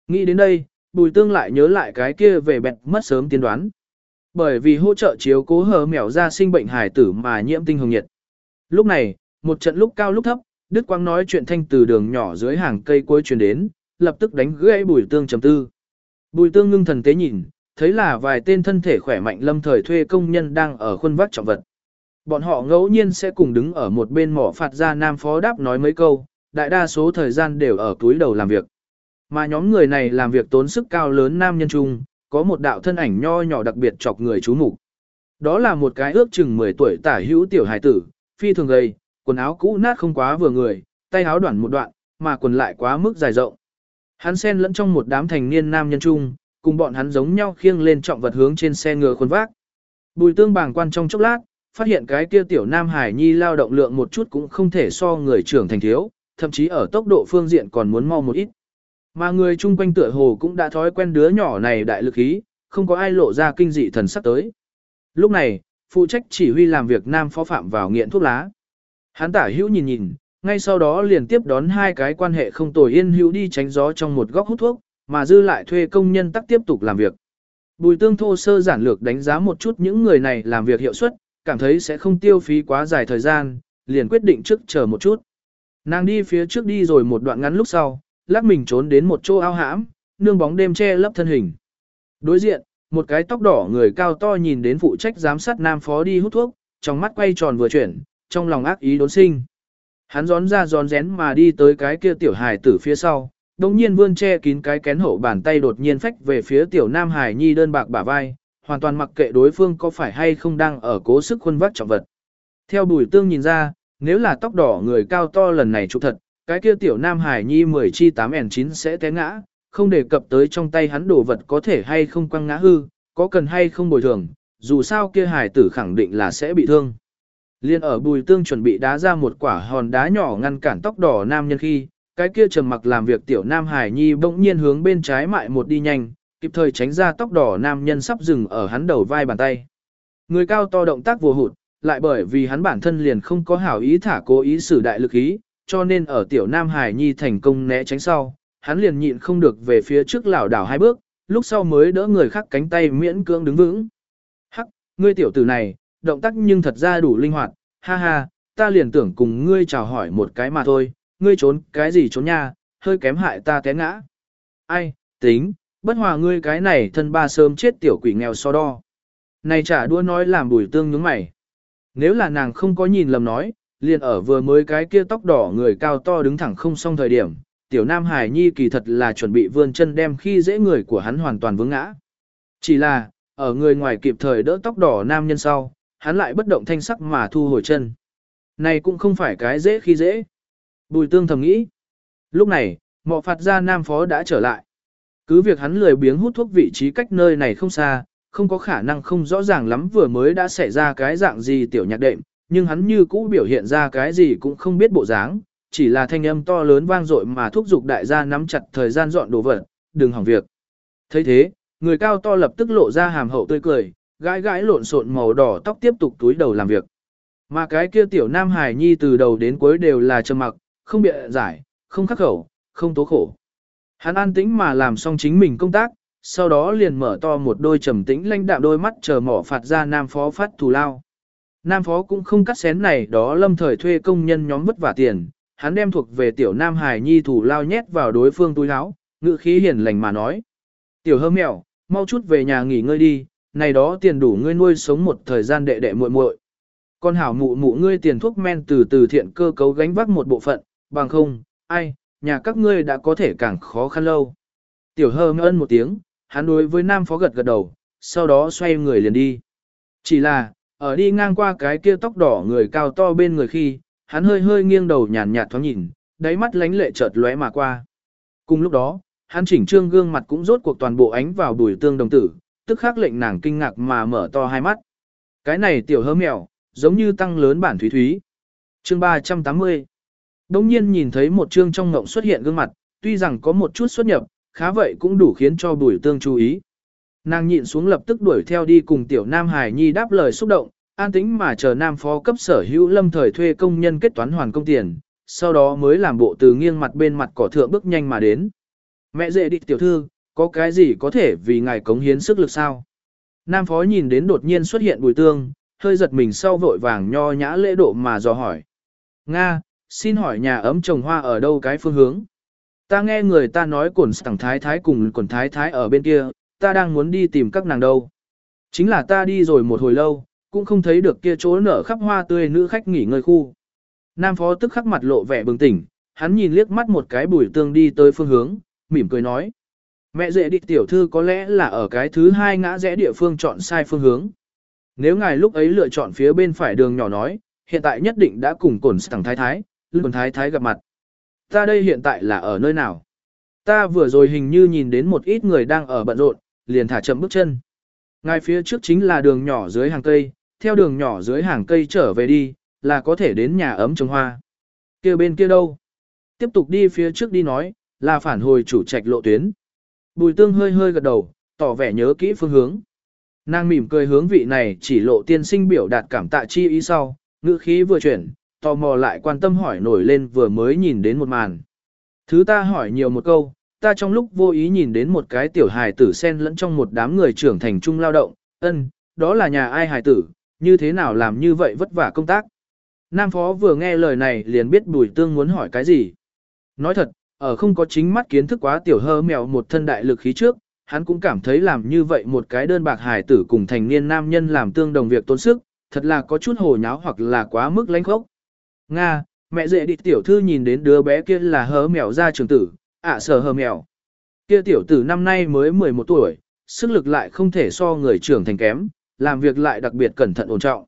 Speaker 1: Nghĩ đến đây, bùi tương lại nhớ lại cái kia về bẹt mất sớm tiên đoán. Bởi vì hỗ trợ chiếu cố hờ mèo ra sinh bệnh hải tử mà nhiễm tinh hồng nhiệt. Lúc này, một trận lúc cao lúc thấp, Đức Quang nói chuyện thanh từ đường nhỏ dưới hàng cây cuối truyền đến, lập tức đánh gãy bùi tương trầm tư. Bùi tương ngưng thần tế nhìn, thấy là vài tên thân thể khỏe mạnh lâm thời thuê công nhân đang ở khuôn vác trọng vật. Bọn họ ngẫu nhiên sẽ cùng đứng ở một bên mỏ phạt ra nam phó đáp nói mấy câu, đại đa số thời gian đều ở túi đầu làm việc. Mà nhóm người này làm việc tốn sức cao lớn nam nhân trung, có một đạo thân ảnh nho nhỏ đặc biệt chọc người chú mục. Đó là một cái ước chừng 10 tuổi tả hữu tiểu hải tử, phi thường gầy, quần áo cũ nát không quá vừa người, tay áo đoạn một đoạn, mà quần lại quá mức dài rộng. Hắn xen lẫn trong một đám thành niên nam nhân trung, cùng bọn hắn giống nhau khiêng lên trọng vật hướng trên xe ngựa khuôn vác. Bùi tương bàng quan trong chốc lát, phát hiện cái kia tiểu nam hải nhi lao động lượng một chút cũng không thể so người trưởng thành thiếu, thậm chí ở tốc độ phương diện còn muốn mau một ít. Mà người chung quanh tựa hồ cũng đã thói quen đứa nhỏ này đại lực khí, không có ai lộ ra kinh dị thần sắc tới. Lúc này, phụ trách chỉ huy làm việc nam phó phạm vào nghiện thuốc lá. Hắn tả hữu nhìn nhìn, ngay sau đó liền tiếp đón hai cái quan hệ không tồi yên hữu đi tránh gió trong một góc hút thuốc, mà dư lại thuê công nhân tắc tiếp tục làm việc. Bùi tương thô sơ giản lược đánh giá một chút những người này làm việc hiệu suất, cảm thấy sẽ không tiêu phí quá dài thời gian, liền quyết định trước chờ một chút. Nàng đi phía trước đi rồi một đoạn ngắn lúc sau, lắc mình trốn đến một chỗ ao hãm, nương bóng đêm che lấp thân hình. Đối diện, một cái tóc đỏ người cao to nhìn đến phụ trách giám sát nam phó đi hút thuốc, trong mắt quay tròn vừa chuyển, trong lòng ác ý đốn sinh. Hắn gión ra gión rén mà đi tới cái kia tiểu hài tử phía sau, đồng nhiên vươn che kín cái kén hậu bàn tay đột nhiên phách về phía tiểu nam hải nhi đơn bạc bả vai, hoàn toàn mặc kệ đối phương có phải hay không đang ở cố sức khuân vác trọng vật. Theo bùi tương nhìn ra, nếu là tóc đỏ người cao to lần này chụp thật, cái kia tiểu nam hải nhi 10 chi 8 ẻn 9 sẽ té ngã, không đề cập tới trong tay hắn đồ vật có thể hay không quăng ngã hư, có cần hay không bồi thường, dù sao kia hải tử khẳng định là sẽ bị thương. Liên ở bùi tương chuẩn bị đá ra một quả hòn đá nhỏ ngăn cản tóc đỏ nam nhân khi, cái kia trầm mặc làm việc tiểu nam hải nhi bỗng nhiên hướng bên trái mại một đi nhanh, kịp thời tránh ra tóc đỏ nam nhân sắp dừng ở hắn đầu vai bàn tay. Người cao to động tác vô hụt, lại bởi vì hắn bản thân liền không có hảo ý thả cố ý sử đại lực ý, cho nên ở tiểu nam hải nhi thành công né tránh sau, hắn liền nhịn không được về phía trước lảo đảo hai bước, lúc sau mới đỡ người khác cánh tay miễn cưỡng đứng vững. Hắc, ngươi tiểu tử này, động tác nhưng thật ra đủ linh hoạt, ha ha, ta liền tưởng cùng ngươi chào hỏi một cái mà thôi, ngươi trốn cái gì trốn nha, hơi kém hại ta té ngã. Ai, tính, bất hòa ngươi cái này thân ba sớm chết tiểu quỷ nghèo so đo. Này trả đua nói làm bùi tương nhướng mày. Nếu là nàng không có nhìn lầm nói, liền ở vừa mới cái kia tóc đỏ người cao to đứng thẳng không xong thời điểm, tiểu nam hải nhi kỳ thật là chuẩn bị vươn chân đem khi dễ người của hắn hoàn toàn vướng ngã. Chỉ là, ở người ngoài kịp thời đỡ tóc đỏ nam nhân sau, hắn lại bất động thanh sắc mà thu hồi chân. Này cũng không phải cái dễ khi dễ. Bùi tương thầm nghĩ. Lúc này, mọ phạt ra nam phó đã trở lại. Cứ việc hắn lười biếng hút thuốc vị trí cách nơi này không xa, không có khả năng không rõ ràng lắm vừa mới đã xảy ra cái dạng gì tiểu nhạc đệm, nhưng hắn như cũ biểu hiện ra cái gì cũng không biết bộ dáng, chỉ là thanh âm to lớn vang dội mà thúc giục đại gia nắm chặt thời gian dọn đồ vật, đừng hỏng việc. thấy thế, người cao to lập tức lộ ra hàm hậu tươi cười, gãi gãi lộn xộn màu đỏ tóc tiếp tục túi đầu làm việc. Mà cái kia tiểu nam hải nhi từ đầu đến cuối đều là trầm mặc, không bịa giải, không khắc khẩu, không tố khổ. Hắn an tĩnh mà làm xong chính mình công tác, sau đó liền mở to một đôi trầm tĩnh lanh đạm đôi mắt chờ mỏ phạt ra nam phó phát thù lao. Nam phó cũng không cắt xén này đó lâm thời thuê công nhân nhóm vất vả tiền, hắn đem thuộc về tiểu nam hải nhi thủ lao nhét vào đối phương túi áo, ngữ khí hiền lành mà nói. Tiểu hơ mèo, mau chút về nhà nghỉ ngơi đi, này đó tiền đủ ngươi nuôi sống một thời gian đệ đệ muội muội. Con hảo mụ mụ ngươi tiền thuốc men từ từ thiện cơ cấu gánh vác một bộ phận, bằng không, ai, nhà các ngươi đã có thể càng khó khăn lâu. Tiểu hơ ân một tiếng, hắn đối với nam phó gật gật đầu, sau đó xoay người liền đi. Chỉ là, ở đi ngang qua cái kia tóc đỏ người cao to bên người khi, hắn hơi hơi nghiêng đầu nhàn nhạt thoáng nhìn, đáy mắt lánh lệ chợt lóe mà qua. Cùng lúc đó, hắn chỉnh trương gương mặt cũng rốt cuộc toàn bộ ánh vào đùi tương đồng tử, tức khắc lệnh nàng kinh ngạc mà mở to hai mắt. Cái này tiểu hơ mèo, giống như tăng lớn bản thúy thúy. Chương 380 Đông nhiên nhìn thấy một chương trong ngộng xuất hiện gương mặt, tuy rằng có một chút xuất nhập, khá vậy cũng đủ khiến cho bùi tương chú ý. Nàng nhịn xuống lập tức đuổi theo đi cùng tiểu Nam Hải Nhi đáp lời xúc động, an tĩnh mà chờ Nam Phó cấp sở hữu lâm thời thuê công nhân kết toán hoàn công tiền, sau đó mới làm bộ từ nghiêng mặt bên mặt cỏ thượng bước nhanh mà đến. Mẹ dễ địch tiểu thư, có cái gì có thể vì ngài cống hiến sức lực sao? Nam Phó nhìn đến đột nhiên xuất hiện bùi tương, hơi giật mình sau vội vàng nho nhã lễ độ mà dò hỏi. Nga, xin hỏi nhà ấm trồng hoa ở đâu cái phương hướng? Ta nghe người ta nói cổn sẵn thái thái cùng cổn thái thái ở bên kia, ta đang muốn đi tìm các nàng đâu. Chính là ta đi rồi một hồi lâu, cũng không thấy được kia chỗ nở khắp hoa tươi nữ khách nghỉ ngơi khu. Nam phó tức khắc mặt lộ vẻ bừng tỉnh, hắn nhìn liếc mắt một cái bùi tương đi tới phương hướng, mỉm cười nói. Mẹ dễ địch tiểu thư có lẽ là ở cái thứ hai ngã rẽ địa phương chọn sai phương hướng. Nếu ngài lúc ấy lựa chọn phía bên phải đường nhỏ nói, hiện tại nhất định đã cùng cổn sẵn thái thái, lương thái thái gặp mặt. Ta đây hiện tại là ở nơi nào? Ta vừa rồi hình như nhìn đến một ít người đang ở bận rộn, liền thả chậm bước chân. Ngay phía trước chính là đường nhỏ dưới hàng cây, theo đường nhỏ dưới hàng cây trở về đi, là có thể đến nhà ấm trồng hoa. kia bên kia đâu? Tiếp tục đi phía trước đi nói, là phản hồi chủ trạch lộ tuyến. Bùi tương hơi hơi gật đầu, tỏ vẻ nhớ kỹ phương hướng. Nàng mỉm cười hướng vị này chỉ lộ tiên sinh biểu đạt cảm tạ chi ý sau, ngữ khí vừa chuyển, tò mò lại quan tâm hỏi nổi lên vừa mới nhìn đến một màn. Thứ ta hỏi nhiều một câu, ta trong lúc vô ý nhìn đến một cái tiểu hài tử sen lẫn trong một đám người trưởng thành trung lao động, ân, đó là nhà ai hài tử, như thế nào làm như vậy vất vả công tác. Nam phó vừa nghe lời này liền biết bùi tương muốn hỏi cái gì. Nói thật, ở không có chính mắt kiến thức quá tiểu hơ mèo một thân đại lực khí trước, hắn cũng cảm thấy làm như vậy một cái đơn bạc hài tử cùng thành niên nam nhân làm tương đồng việc tốn sức, thật là có chút hồ nháo hoặc là quá mức lãnh khốc. Nga, mẹ dễ đi tiểu thư nhìn đến đứa bé kia là hớ mèo ra trường tử, ạ à, sở hờ mèo. Kia tiểu tử năm nay mới 11 tuổi, sức lực lại không thể so người trưởng thành kém, làm việc lại đặc biệt cẩn thận ổn trọng.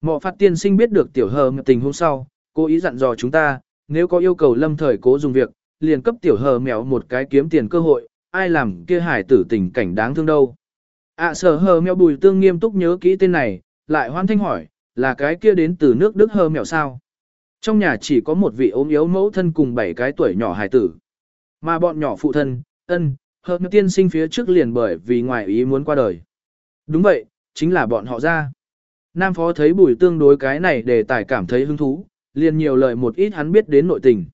Speaker 1: Mọ phát tiên sinh biết được tiểu hờ tình hôm sau, cố ý dặn dò chúng ta, nếu có yêu cầu lâm thời cố dùng việc, liền cấp tiểu hờ mèo một cái kiếm tiền cơ hội, ai làm kia hải tử tình cảnh đáng thương đâu. ạ à, sở hờ mèo bùi tương nghiêm túc nhớ kỹ tên này, lại hoan thanh hỏi, là cái kia đến từ nước Đức hờ mèo sao? Trong nhà chỉ có một vị ốm yếu mẫu thân cùng bảy cái tuổi nhỏ hài tử. Mà bọn nhỏ phụ thân, ân, hợp tiên sinh phía trước liền bởi vì ngoài ý muốn qua đời. Đúng vậy, chính là bọn họ ra. Nam phó thấy bùi tương đối cái này để tài cảm thấy hứng thú, liền nhiều lời một ít hắn biết đến nội tình.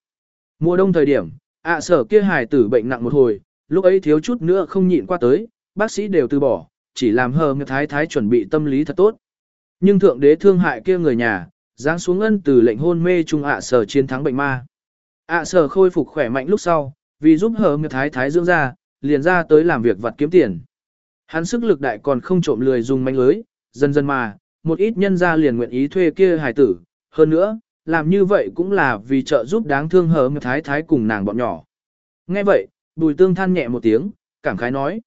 Speaker 1: Mùa đông thời điểm, ạ sở kia hài tử bệnh nặng một hồi, lúc ấy thiếu chút nữa không nhịn qua tới, bác sĩ đều từ bỏ, chỉ làm hờ thái thái chuẩn bị tâm lý thật tốt. Nhưng thượng đế thương hại kia người nhà, giáng xuống ân từ lệnh hôn mê chung ạ sở chiến thắng bệnh ma. ạ sở khôi phục khỏe mạnh lúc sau, vì giúp hờ miệt thái thái dưỡng ra, liền ra tới làm việc vặt kiếm tiền. Hắn sức lực đại còn không trộm lười dùng manh lưới, dần dần mà, một ít nhân gia liền nguyện ý thuê kia hài tử, hơn nữa, làm như vậy cũng là vì trợ giúp đáng thương hờ miệt thái thái cùng nàng bọn nhỏ. Nghe vậy, bùi tương than nhẹ một tiếng, cảm khái nói.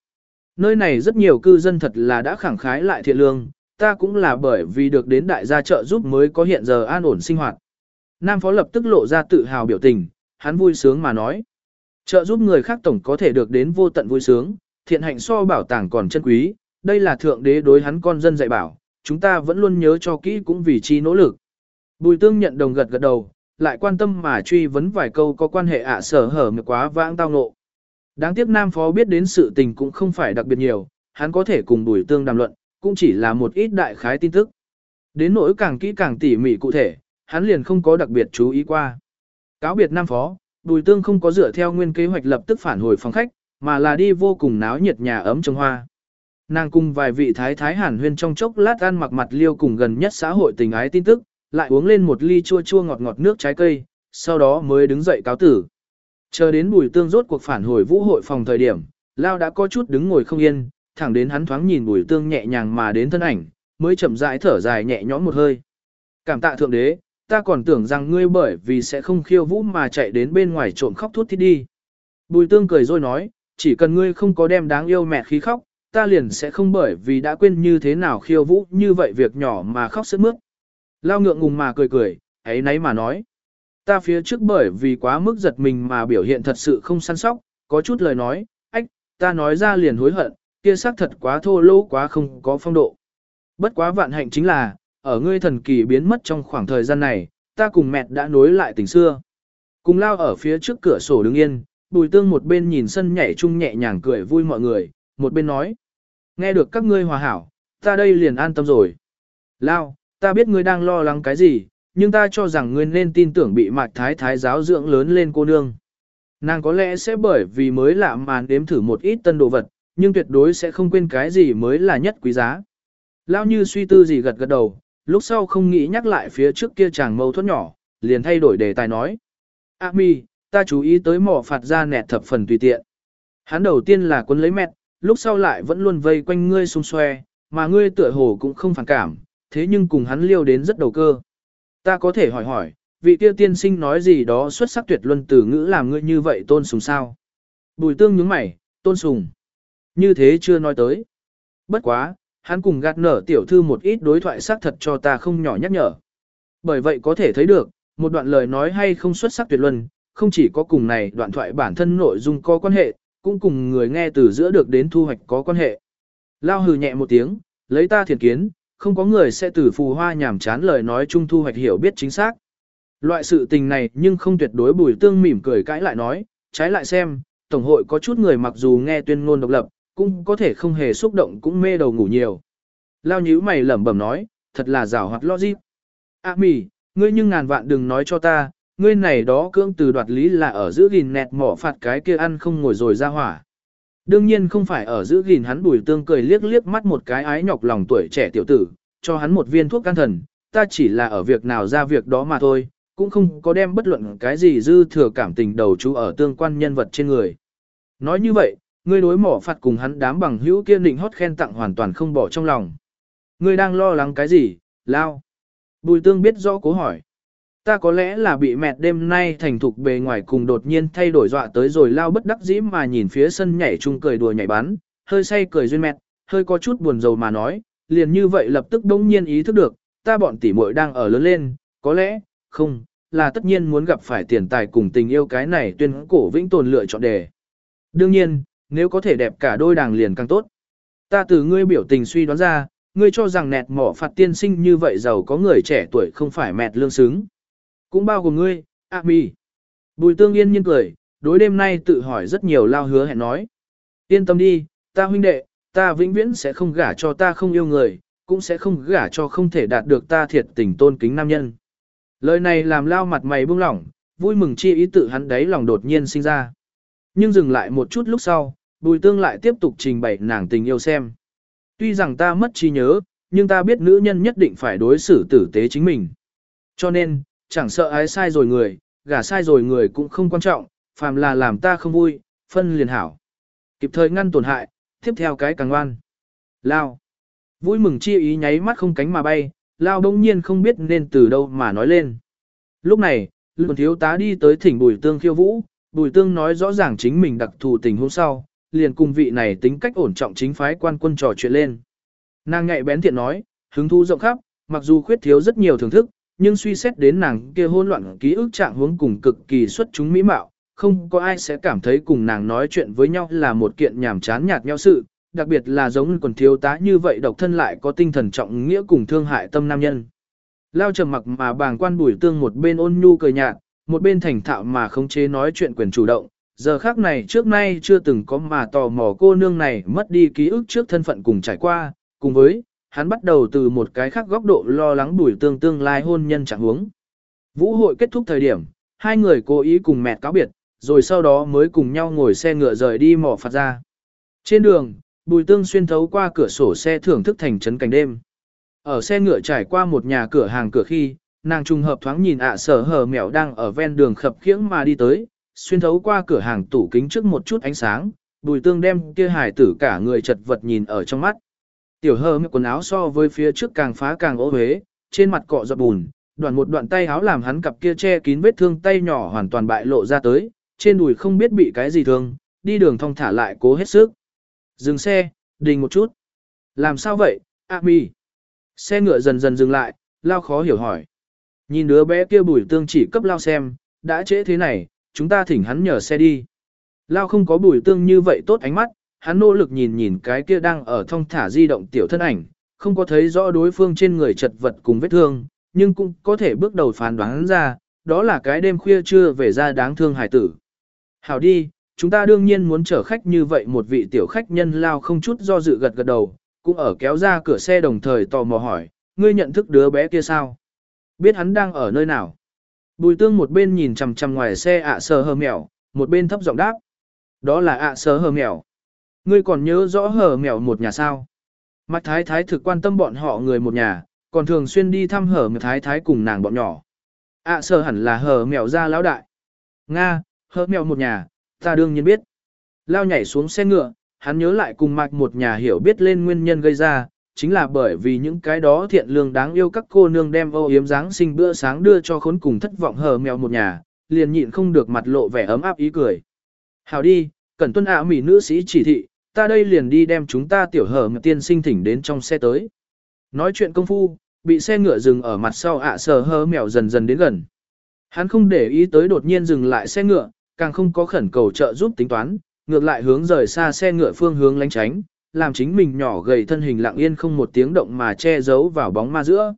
Speaker 1: Nơi này rất nhiều cư dân thật là đã khẳng khái lại thiện lương, ta cũng là bởi vì được đến đại gia trợ giúp mới có hiện giờ an ổn sinh hoạt. Nam phó lập tức lộ ra tự hào biểu tình, hắn vui sướng mà nói. Trợ giúp người khác tổng có thể được đến vô tận vui sướng, thiện hạnh so bảo tàng còn chân quý, đây là thượng đế đối hắn con dân dạy bảo, chúng ta vẫn luôn nhớ cho kỹ cũng vì chi nỗ lực. Bùi tương nhận đồng gật gật đầu, lại quan tâm mà truy vấn vài câu có quan hệ ạ sở hở mực quá vãng tao nộ Đáng tiếc Nam Phó biết đến sự tình cũng không phải đặc biệt nhiều, hắn có thể cùng bùi tương đàm luận, cũng chỉ là một ít đại khái tin tức. Đến nỗi càng kỹ càng tỉ mỉ cụ thể, hắn liền không có đặc biệt chú ý qua. Cáo biệt Nam Phó, Bùi Tương không có dựa theo nguyên kế hoạch lập tức phản hồi phòng khách, mà là đi vô cùng náo nhiệt nhà ấm trồng hoa. Nàng cùng vài vị thái thái hàn huyên trong chốc lát ăn mặc mặt liêu cùng gần nhất xã hội tình ái tin tức, lại uống lên một ly chua chua ngọt ngọt nước trái cây, sau đó mới đứng dậy cáo tử. Chờ đến Bùi Tương rốt cuộc phản hồi vũ hội phòng thời điểm, Lao đã có chút đứng ngồi không yên, thẳng đến hắn thoáng nhìn Bùi Tương nhẹ nhàng mà đến thân ảnh, mới chậm rãi thở dài nhẹ nhõm một hơi. Cảm tạ thượng đế, ta còn tưởng rằng ngươi bởi vì sẽ không khiêu vũ mà chạy đến bên ngoài trộm khóc thút thít đi. Bùi tương cười rồi nói, chỉ cần ngươi không có đem đáng yêu mẹ khí khóc, ta liền sẽ không bởi vì đã quên như thế nào khiêu vũ như vậy việc nhỏ mà khóc sướt mướt. Lao ngượng ngùng mà cười cười, ấy nấy mà nói. Ta phía trước bởi vì quá mức giật mình mà biểu hiện thật sự không săn sóc, có chút lời nói, ách, ta nói ra liền hối hận, kia xác thật quá thô lỗ quá không có phong độ. Bất quá vạn hạnh chính là, ở ngươi thần kỳ biến mất trong khoảng thời gian này, ta cùng mẹ đã nối lại tình xưa. Cùng lao ở phía trước cửa sổ đứng yên, bùi tương một bên nhìn sân nhảy chung nhẹ nhàng cười vui mọi người, một bên nói. Nghe được các ngươi hòa hảo, ta đây liền an tâm rồi. Lao, ta biết ngươi đang lo lắng cái gì, nhưng ta cho rằng ngươi nên tin tưởng bị mạc thái thái giáo dưỡng lớn lên cô nương. Nàng có lẽ sẽ bởi vì mới lạ màn đếm thử một ít tân đồ vật, nhưng tuyệt đối sẽ không quên cái gì mới là nhất quý giá. Lao như suy tư gì gật gật đầu, lúc sau không nghĩ nhắc lại phía trước kia chàng mâu thuẫn nhỏ, liền thay đổi đề tài nói. A mi, ta chú ý tới mỏ phạt ra nẹt thập phần tùy tiện. Hắn đầu tiên là quân lấy mẹt, lúc sau lại vẫn luôn vây quanh ngươi xung xoe, mà ngươi tựa hồ cũng không phản cảm, thế nhưng cùng hắn liêu đến rất đầu cơ. Ta có thể hỏi hỏi, vị kia tiên sinh nói gì đó xuất sắc tuyệt luân từ ngữ làm ngươi như vậy tôn sùng sao? Bùi tương nhướng mày, tôn sùng. Như thế chưa nói tới. Bất quá, hắn cùng gạt nở tiểu thư một ít đối thoại xác thật cho ta không nhỏ nhắc nhở. Bởi vậy có thể thấy được, một đoạn lời nói hay không xuất sắc tuyệt luân, không chỉ có cùng này đoạn thoại bản thân nội dung có quan hệ, cũng cùng người nghe từ giữa được đến thu hoạch có quan hệ. Lao hừ nhẹ một tiếng, lấy ta thiền kiến, không có người sẽ từ phù hoa nhảm chán lời nói chung thu hoạch hiểu biết chính xác. Loại sự tình này nhưng không tuyệt đối bùi tương mỉm cười cãi lại nói, trái lại xem, Tổng hội có chút người mặc dù nghe tuyên ngôn độc lập, cũng có thể không hề xúc động cũng mê đầu ngủ nhiều. Lao nhíu mày lẩm bẩm nói, thật là rào hoạt logic. À mì, ngươi nhưng ngàn vạn đừng nói cho ta, ngươi này đó cưỡng từ đoạt lý là ở giữ gìn nẹt mỏ phạt cái kia ăn không ngồi rồi ra hỏa. Đương nhiên không phải ở giữ gìn hắn bùi tương cười liếc liếc mắt một cái ái nhọc lòng tuổi trẻ tiểu tử, cho hắn một viên thuốc can thần, ta chỉ là ở việc nào ra việc đó mà thôi, cũng không có đem bất luận cái gì dư thừa cảm tình đầu chú ở tương quan nhân vật trên người. Nói như vậy, ngươi đối mỏ phạt cùng hắn đám bằng hữu kia định hót khen tặng hoàn toàn không bỏ trong lòng. Ngươi đang lo lắng cái gì, Lao? Bùi tương biết rõ cố hỏi. Ta có lẽ là bị mẹ đêm nay thành thục bề ngoài cùng đột nhiên thay đổi dọa tới rồi Lao bất đắc dĩ mà nhìn phía sân nhảy chung cười đùa nhảy bắn, hơi say cười duyên mẹ, hơi có chút buồn rầu mà nói, liền như vậy lập tức đống nhiên ý thức được, ta bọn tỷ muội đang ở lớn lên, có lẽ, không, là tất nhiên muốn gặp phải tiền tài cùng tình yêu cái này tuyên cổ vĩnh tồn lựa chọn đề. Đương nhiên, nếu có thể đẹp cả đôi đàng liền càng tốt. Ta từ ngươi biểu tình suy đoán ra, ngươi cho rằng nẹt mỏ phạt tiên sinh như vậy giàu có người trẻ tuổi không phải mẹt lương xứng. Cũng bao gồm ngươi, A mì. Bùi tương yên nhiên cười, đối đêm nay tự hỏi rất nhiều lao hứa hẹn nói. Yên tâm đi, ta huynh đệ, ta vĩnh viễn sẽ không gả cho ta không yêu người, cũng sẽ không gả cho không thể đạt được ta thiệt tình tôn kính nam nhân. Lời này làm lao mặt mày buông lỏng, vui mừng chi ý tự hắn đấy lòng đột nhiên sinh ra. Nhưng dừng lại một chút lúc sau, bùi tương lại tiếp tục trình bày nàng tình yêu xem. Tuy rằng ta mất trí nhớ, nhưng ta biết nữ nhân nhất định phải đối xử tử tế chính mình. Cho nên, chẳng sợ ái sai rồi người, gả sai rồi người cũng không quan trọng, phàm là làm ta không vui, phân liền hảo. Kịp thời ngăn tổn hại, tiếp theo cái càng ngoan. Lao. Vui mừng chi ý nháy mắt không cánh mà bay, Lao đông nhiên không biết nên từ đâu mà nói lên. Lúc này, Lương thiếu tá đi tới thỉnh bùi tương khiêu vũ, bùi tương nói rõ ràng chính mình đặc thù tình hôm sau, liền cùng vị này tính cách ổn trọng chính phái quan quân trò chuyện lên. Nàng ngại bén thiện nói, hứng thú rộng khắp, mặc dù khuyết thiếu rất nhiều thưởng thức, nhưng suy xét đến nàng kia hỗn loạn ký ức trạng huống cùng cực kỳ xuất chúng mỹ mạo, không có ai sẽ cảm thấy cùng nàng nói chuyện với nhau là một kiện nhảm chán nhạt nhau sự, đặc biệt là giống quần thiếu tá như vậy độc thân lại có tinh thần trọng nghĩa cùng thương hại tâm nam nhân. Lao trầm mặc mà bàng quan bùi tương một bên ôn nhu cười nhạt, một bên thành thạo mà khống chế nói chuyện quyền chủ động, giờ khác này trước nay chưa từng có mà tò mò cô nương này mất đi ký ức trước thân phận cùng trải qua, cùng với, hắn bắt đầu từ một cái khác góc độ lo lắng bùi tương tương lai hôn nhân chẳng huống. Vũ hội kết thúc thời điểm, hai người cố ý cùng mẹ cáo biệt, rồi sau đó mới cùng nhau ngồi xe ngựa rời đi mỏ phạt ra. Trên đường, bùi tương xuyên thấu qua cửa sổ xe thưởng thức thành trấn cảnh đêm. Ở xe ngựa trải qua một nhà cửa hàng cửa khi, nàng trùng hợp thoáng nhìn ạ sở hờ mèo đang ở ven đường khập khiễng mà đi tới, xuyên thấu qua cửa hàng tủ kính trước một chút ánh sáng, bùi tương đem kia hải tử cả người chật vật nhìn ở trong mắt. Tiểu hờ mèo quần áo so với phía trước càng phá càng ố huế, trên mặt cọ giọt bùn, đoạn một đoạn tay áo làm hắn cặp kia che kín vết thương tay nhỏ hoàn toàn bại lộ ra tới, trên đùi không biết bị cái gì thương, đi đường thong thả lại cố hết sức. Dừng xe, đình một chút. Làm sao vậy, A mi? Xe ngựa dần dần dừng lại, lao khó hiểu hỏi. Nhìn đứa bé kia bùi tương chỉ cấp lao xem, đã trễ thế này, chúng ta thỉnh hắn nhờ xe đi. Lao không có bùi tương như vậy tốt ánh mắt, hắn nỗ lực nhìn nhìn cái kia đang ở thong thả di động tiểu thân ảnh, không có thấy rõ đối phương trên người chật vật cùng vết thương, nhưng cũng có thể bước đầu phán đoán ra, đó là cái đêm khuya trưa về ra đáng thương hải tử. Hảo đi, chúng ta đương nhiên muốn chở khách như vậy một vị tiểu khách nhân lao không chút do dự gật gật đầu, cũng ở kéo ra cửa xe đồng thời tò mò hỏi, ngươi nhận thức đứa bé kia sao? Biết hắn đang ở nơi nào? Bùi tương một bên nhìn chằm chằm ngoài xe ạ sờ hờ mèo, một bên thấp giọng đáp. Đó là ạ sờ hờ mèo. Ngươi còn nhớ rõ hờ mèo một nhà sao? Mạch thái thái thực quan tâm bọn họ người một nhà, còn thường xuyên đi thăm hờ mèo thái thái cùng nàng bọn nhỏ. ạ sờ hẳn là hờ mèo ra lão đại. Nga, hờ mèo một nhà, ta đương nhiên biết. Lao nhảy xuống xe ngựa, hắn nhớ lại cùng mạch một nhà hiểu biết lên nguyên nhân gây ra, chính là bởi vì những cái đó thiện lương đáng yêu các cô nương đem âu yếm dáng sinh bữa sáng đưa cho khốn cùng thất vọng hờ mèo một nhà, liền nhịn không được mặt lộ vẻ ấm áp ý cười. Hào đi, cẩn tuân ạ à mỹ nữ sĩ chỉ thị, ta đây liền đi đem chúng ta tiểu hờ mèo tiên sinh thỉnh đến trong xe tới. Nói chuyện công phu, bị xe ngựa dừng ở mặt sau ạ sờ hờ mèo dần dần đến gần. Hắn không để ý tới đột nhiên dừng lại xe ngựa, càng không có khẩn cầu trợ giúp tính toán, ngược lại hướng rời xa xe ngựa phương hướng lánh tránh, làm chính mình nhỏ gầy thân hình lặng yên không một tiếng động mà che giấu vào bóng ma giữa.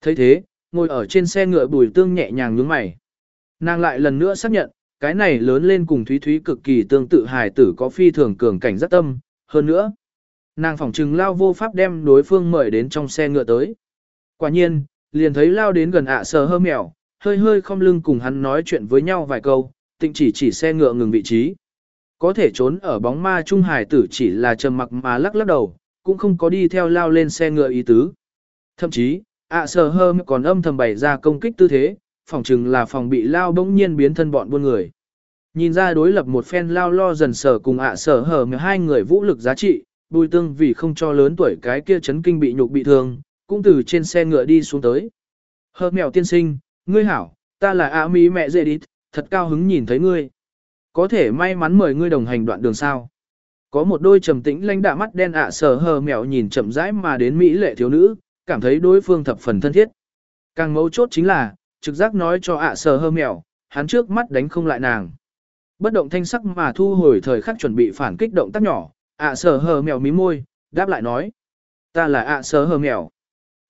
Speaker 1: thấy thế, ngồi ở trên xe ngựa bùi tương nhẹ nhàng nhướng mày. Nàng lại lần nữa xác nhận, cái này lớn lên cùng Thúy Thúy cực kỳ tương tự hài tử có phi thường cường cảnh rất tâm, hơn nữa. Nàng phỏng trừng lao vô pháp đem đối phương mời đến trong xe ngựa tới. Quả nhiên, liền thấy lao đến gần ạ sờ hơ mèo, hơi hơi không lưng cùng hắn nói chuyện với nhau vài câu, tịnh chỉ chỉ xe ngựa ngừng vị trí. Có thể trốn ở bóng ma trung hải tử chỉ là trầm mặc mà lắc lắc đầu, cũng không có đi theo lao lên xe ngựa ý tứ. Thậm chí, ạ à sờ hơ còn âm thầm bày ra công kích tư thế, phòng chừng là phòng bị lao bỗng nhiên biến thân bọn buôn người. Nhìn ra đối lập một phen lao lo dần sở cùng ạ à sở hờ hai người vũ lực giá trị, bùi tương vì không cho lớn tuổi cái kia chấn kinh bị nhục bị thương, cũng từ trên xe ngựa đi xuống tới. Hờ mèo tiên sinh, ngươi hảo, ta là ạ mỹ mẹ dễ đi, thật cao hứng nhìn thấy ngươi. Có thể may mắn mời ngươi đồng hành đoạn đường sao. Có một đôi trầm tĩnh lãnh đạm mắt đen ạ sờ hờ mèo nhìn chậm rãi mà đến Mỹ lệ thiếu nữ, cảm thấy đối phương thập phần thân thiết. Càng mấu chốt chính là, trực giác nói cho ạ sờ hờ mèo, hắn trước mắt đánh không lại nàng. Bất động thanh sắc mà thu hồi thời khắc chuẩn bị phản kích động tác nhỏ, ạ sờ hờ mèo mí môi, đáp lại nói. Ta là ạ sờ hờ mèo.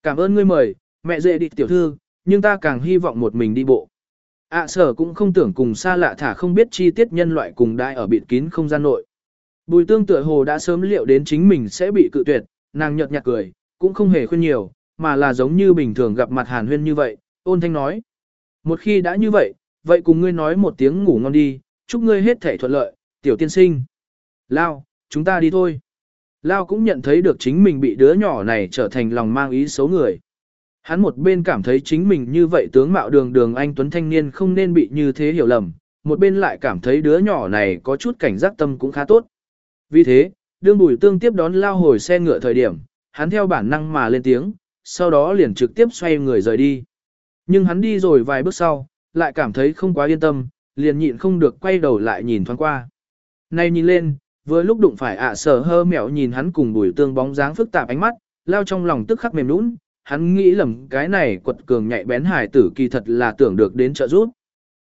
Speaker 1: Cảm ơn ngươi mời, mẹ dễ đi tiểu thư, nhưng ta càng hy vọng một mình đi bộ ạ sở cũng không tưởng cùng xa lạ thả không biết chi tiết nhân loại cùng đại ở bịt kín không gian nội. Bùi tương tựa hồ đã sớm liệu đến chính mình sẽ bị cự tuyệt, nàng nhợt nhạt cười, cũng không hề khuyên nhiều, mà là giống như bình thường gặp mặt hàn huyên như vậy, ôn thanh nói. Một khi đã như vậy, vậy cùng ngươi nói một tiếng ngủ ngon đi, chúc ngươi hết thể thuận lợi, tiểu tiên sinh. Lao, chúng ta đi thôi. Lao cũng nhận thấy được chính mình bị đứa nhỏ này trở thành lòng mang ý xấu người. Hắn một bên cảm thấy chính mình như vậy tướng mạo đường đường anh Tuấn Thanh Niên không nên bị như thế hiểu lầm, một bên lại cảm thấy đứa nhỏ này có chút cảnh giác tâm cũng khá tốt. Vì thế, đương bùi tương tiếp đón lao hồi xe ngựa thời điểm, hắn theo bản năng mà lên tiếng, sau đó liền trực tiếp xoay người rời đi. Nhưng hắn đi rồi vài bước sau, lại cảm thấy không quá yên tâm, liền nhịn không được quay đầu lại nhìn thoáng qua. Nay nhìn lên, vừa lúc đụng phải ạ sở hơ mẹo nhìn hắn cùng bùi tương bóng dáng phức tạp ánh mắt, lao trong lòng tức khắc mềm nũng, hắn nghĩ lầm cái này quật cường nhạy bén hải tử kỳ thật là tưởng được đến trợ giúp.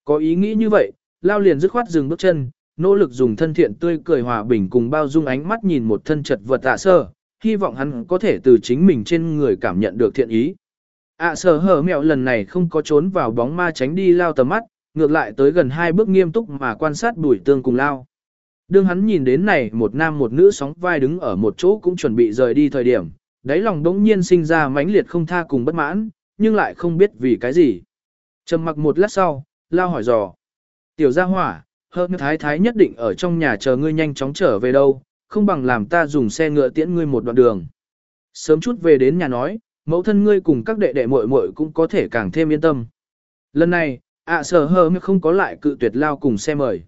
Speaker 1: Có ý nghĩ như vậy, lao liền dứt khoát dừng bước chân, nỗ lực dùng thân thiện tươi cười hòa bình cùng bao dung ánh mắt nhìn một thân chật vật ạ sơ, hy vọng hắn có thể từ chính mình trên người cảm nhận được thiện ý. ạ sơ hở mẹo lần này không có trốn vào bóng ma tránh đi lao tầm mắt, ngược lại tới gần hai bước nghiêm túc mà quan sát bùi tương cùng lao. Đương hắn nhìn đến này một nam một nữ sóng vai đứng ở một chỗ cũng chuẩn bị rời đi thời điểm, đáy lòng đống nhiên sinh ra mãnh liệt không tha cùng bất mãn, nhưng lại không biết vì cái gì. Trầm mặc một lát sau, lao hỏi dò. Tiểu gia hỏa, hơn thái thái nhất định ở trong nhà chờ ngươi nhanh chóng trở về đâu, không bằng làm ta dùng xe ngựa tiễn ngươi một đoạn đường. Sớm chút về đến nhà nói, mẫu thân ngươi cùng các đệ đệ muội muội cũng có thể càng thêm yên tâm. Lần này, ạ sở hờ không có lại cự tuyệt lao cùng xe mời.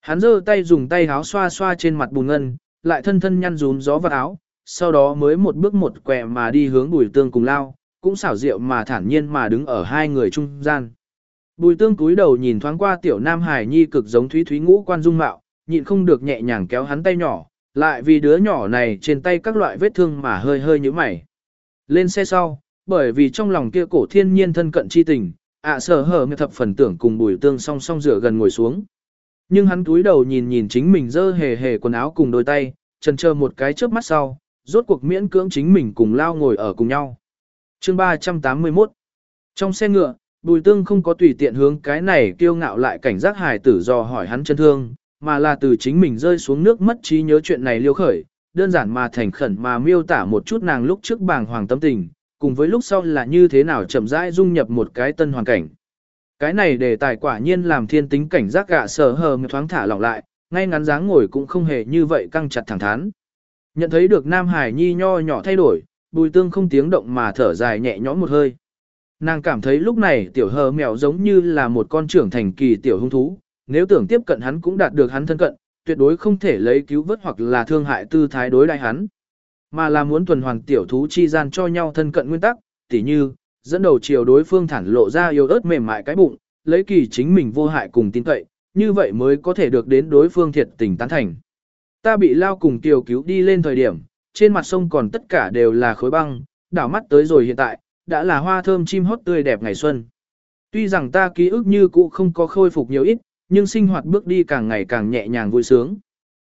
Speaker 1: Hắn giơ tay dùng tay áo xoa xoa trên mặt bùn ngân, lại thân thân nhăn rúm gió vào áo, sau đó mới một bước một quẹ mà đi hướng bùi tương cùng lao, cũng xảo diệu mà thản nhiên mà đứng ở hai người trung gian. Bùi tương cúi đầu nhìn thoáng qua tiểu nam hải nhi cực giống thúy thúy ngũ quan dung mạo, nhịn không được nhẹ nhàng kéo hắn tay nhỏ, lại vì đứa nhỏ này trên tay các loại vết thương mà hơi hơi như mày. Lên xe sau, bởi vì trong lòng kia cổ thiên nhiên thân cận chi tình, ạ sở hở ngược thập phần tưởng cùng bùi tương song song rửa gần ngồi xuống. Nhưng hắn cúi đầu nhìn nhìn chính mình dơ hề hề quần áo cùng đôi tay, chân chờ một cái chớp mắt sau, rốt cuộc miễn cưỡng chính mình cùng lao ngồi ở cùng nhau. Chương 381 Trong xe ngựa, Bùi Tương không có tùy tiện hướng cái này kiêu ngạo lại cảnh giác hài tử dò hỏi hắn chân thương, mà là từ chính mình rơi xuống nước mất trí nhớ chuyện này liêu khởi, đơn giản mà thành khẩn mà miêu tả một chút nàng lúc trước bàng hoàng tâm tình, cùng với lúc sau là như thế nào chậm rãi dung nhập một cái tân hoàn cảnh. Cái này đề tài quả nhiên làm thiên tính cảnh giác gạ sở hờ một thoáng thả lỏng lại, ngay ngắn dáng ngồi cũng không hề như vậy căng chặt thẳng thắn. Nhận thấy được Nam Hải Nhi nho nhỏ thay đổi, bùi tương không tiếng động mà thở dài nhẹ nhõm một hơi. Nàng cảm thấy lúc này tiểu hờ mèo giống như là một con trưởng thành kỳ tiểu hung thú, nếu tưởng tiếp cận hắn cũng đạt được hắn thân cận, tuyệt đối không thể lấy cứu vớt hoặc là thương hại tư thái đối đại hắn, mà là muốn tuần hoàn tiểu thú chi gian cho nhau thân cận nguyên tắc, tỉ như, dẫn đầu chiều đối phương thản lộ ra yêu ớt mềm mại cái bụng, lấy kỳ chính mình vô hại cùng tin cậy, như vậy mới có thể được đến đối phương thiệt tình tán thành. Ta bị lao cùng tiểu cứu đi lên thời điểm, trên mặt sông còn tất cả đều là khối băng, đảo mắt tới rồi hiện tại, đã là hoa thơm chim hót tươi đẹp ngày xuân. Tuy rằng ta ký ức như cũ không có khôi phục nhiều ít, nhưng sinh hoạt bước đi càng ngày càng nhẹ nhàng vui sướng.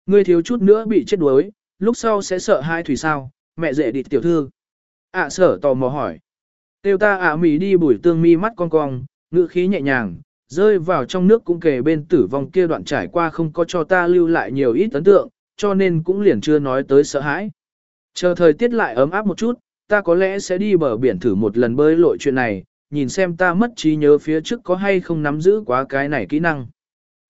Speaker 1: Ngươi thiếu chút nữa bị chết đuối, lúc sau sẽ sợ hai thủy sao, mẹ dễ đi tiểu thư. ạ sở tò mò hỏi. Tiêu ta ạ mì đi bùi tương mi mắt con cong, ngữ khí nhẹ nhàng, rơi vào trong nước cũng kề bên tử vong kia đoạn trải qua không có cho ta lưu lại nhiều ít ấn tượng, cho nên cũng liền chưa nói tới sợ hãi. Chờ thời tiết lại ấm áp một chút, ta có lẽ sẽ đi bờ biển thử một lần bơi lội chuyện này, nhìn xem ta mất trí nhớ phía trước có hay không nắm giữ quá cái này kỹ năng.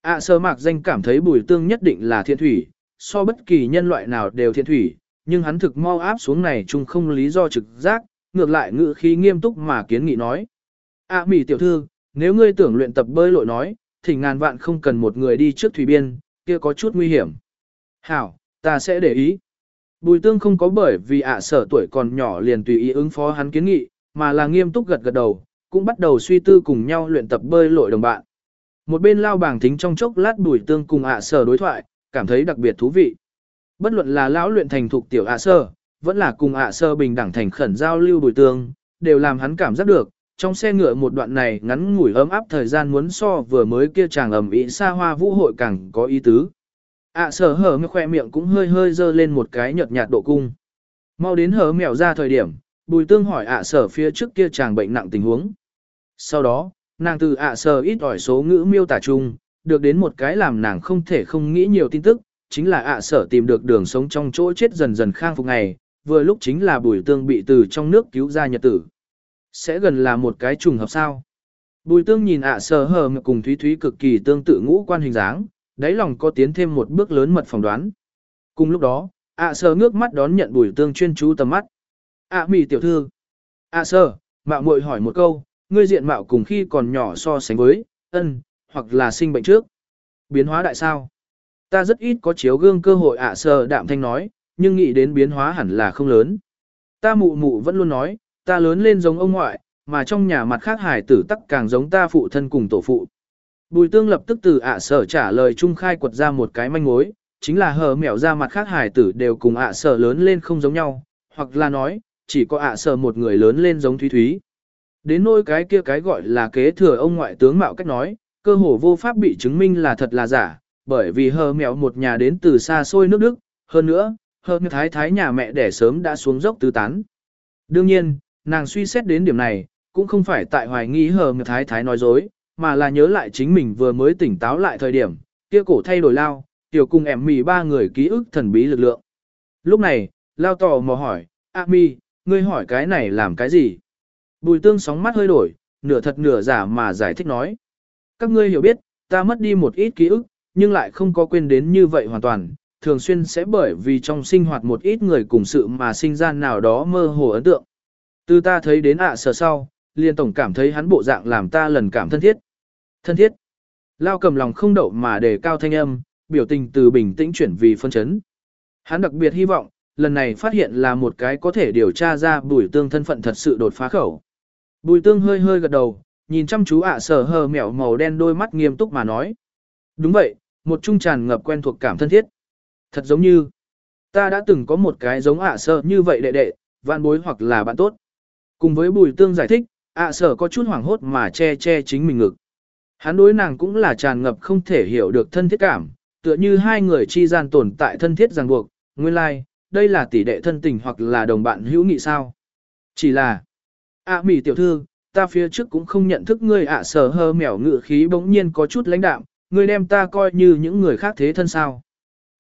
Speaker 1: ạ à, sơ mạc danh cảm thấy bùi tương nhất định là thiên thủy, so bất kỳ nhân loại nào đều thiên thủy, nhưng hắn thực mau áp xuống này chung không lý do trực giác, ngược lại ngữ khí nghiêm túc mà kiến nghị nói. ạ à, mỉ tiểu thư, nếu ngươi tưởng luyện tập bơi lội nói, thì ngàn vạn không cần một người đi trước thủy biên, kia có chút nguy hiểm. Hảo, ta sẽ để ý. Bùi tương không có bởi vì ạ sở tuổi còn nhỏ liền tùy ý ứng phó hắn kiến nghị, mà là nghiêm túc gật gật đầu, cũng bắt đầu suy tư cùng nhau luyện tập bơi lội đồng bạn. Một bên lao bảng thính trong chốc lát bùi tương cùng ạ sở đối thoại, cảm thấy đặc biệt thú vị. Bất luận là lão luyện thành thục tiểu ạ sở, vẫn là cùng ạ sở bình đẳng thành khẩn giao lưu bùi tương, đều làm hắn cảm giác được, trong xe ngựa một đoạn này ngắn ngủi ấm áp thời gian muốn so vừa mới kia chàng ẩm ý xa hoa vũ hội càng có ý tứ ạ sở hở mèo khoe miệng cũng hơi hơi dơ lên một cái nhợt nhạt độ cung. Mau đến hở mèo ra thời điểm, bùi tương hỏi ạ sở phía trước kia chàng bệnh nặng tình huống. Sau đó, nàng từ ạ sở ít ỏi số ngữ miêu tả chung, được đến một cái làm nàng không thể không nghĩ nhiều tin tức, chính là ạ sở tìm được đường sống trong chỗ chết dần dần khang phục ngày, vừa lúc chính là bùi tương bị từ trong nước cứu ra nhật tử. Sẽ gần là một cái trùng hợp sao. Bùi tương nhìn ạ sở hờ cùng Thúy Thúy cực kỳ tương tự ngũ quan hình dáng, đáy lòng có tiến thêm một bước lớn mật phỏng đoán. Cùng lúc đó, ạ sơ ngước mắt đón nhận bùi tương chuyên chú tầm mắt. ạ mì tiểu thư. ạ sơ mạo muội hỏi một câu, ngươi diện mạo cùng khi còn nhỏ so sánh với, ân, hoặc là sinh bệnh trước. Biến hóa đại sao? Ta rất ít có chiếu gương cơ hội ạ sơ đạm thanh nói, nhưng nghĩ đến biến hóa hẳn là không lớn. Ta mụ mụ vẫn luôn nói, ta lớn lên giống ông ngoại, mà trong nhà mặt khác hải tử tắc càng giống ta phụ thân cùng tổ phụ. Bùi tương lập tức từ ạ sở trả lời trung khai quật ra một cái manh mối, chính là hờ mẹo ra mặt khác hải tử đều cùng ạ sở lớn lên không giống nhau, hoặc là nói, chỉ có ạ sở một người lớn lên giống Thúy Thúy. Đến nôi cái kia cái gọi là kế thừa ông ngoại tướng mạo cách nói, Cơ hồ vô pháp bị chứng minh là thật là giả, bởi vì hờ mèo một nhà đến từ xa xôi nước Đức, hơn nữa, hờ mèo thái thái nhà mẹ đẻ sớm đã xuống dốc tứ tán. Đương nhiên, nàng suy xét đến điểm này, cũng không phải tại hoài nghi hờ mèo thái thái nói dối, mà là nhớ lại chính mình vừa mới tỉnh táo lại thời điểm, kia cổ thay đổi lao, tiểu cùng em mì ba người ký ức thần bí lực lượng. Lúc này, lao tò mò hỏi, A mi, ngươi hỏi cái này làm cái gì? Bùi tương sóng mắt hơi đổi, nửa thật nửa giả mà giải thích nói. Các ngươi hiểu biết, ta mất đi một ít ký ức, nhưng lại không có quên đến như vậy hoàn toàn, thường xuyên sẽ bởi vì trong sinh hoạt một ít người cùng sự mà sinh ra nào đó mơ hồ ấn tượng. Từ ta thấy đến ạ à sở sau, liền tổng cảm thấy hắn bộ dạng làm ta lần cảm thân thiết. Thân thiết. Lao cầm lòng không đậu mà đề cao thanh âm, biểu tình từ bình tĩnh chuyển vì phân chấn. Hắn đặc biệt hy vọng, lần này phát hiện là một cái có thể điều tra ra bùi tương thân phận thật sự đột phá khẩu. Bùi tương hơi hơi gật đầu, nhìn chăm chú ạ sở hờ mèo màu đen đôi mắt nghiêm túc mà nói. Đúng vậy, một trung tràn ngập quen thuộc cảm thân thiết. Thật giống như, ta đã từng có một cái giống ạ sở như vậy đệ đệ, vạn bối hoặc là bạn tốt. Cùng với bùi tương giải thích, ạ sở có chút hoảng hốt mà che che chính mình ngực. Hắn đối nàng cũng là tràn ngập không thể hiểu được thân thiết cảm, tựa như hai người chi gian tồn tại thân thiết ràng buộc, nguyên lai, like, đây là tỷ đệ thân tình hoặc là đồng bạn hữu nghị sao. Chỉ là, ạ à, mỉ tiểu thư, ta phía trước cũng không nhận thức ngươi ạ sở hơ mèo ngự khí bỗng nhiên có chút lãnh đạm, ngươi đem ta coi như những người khác thế thân sao.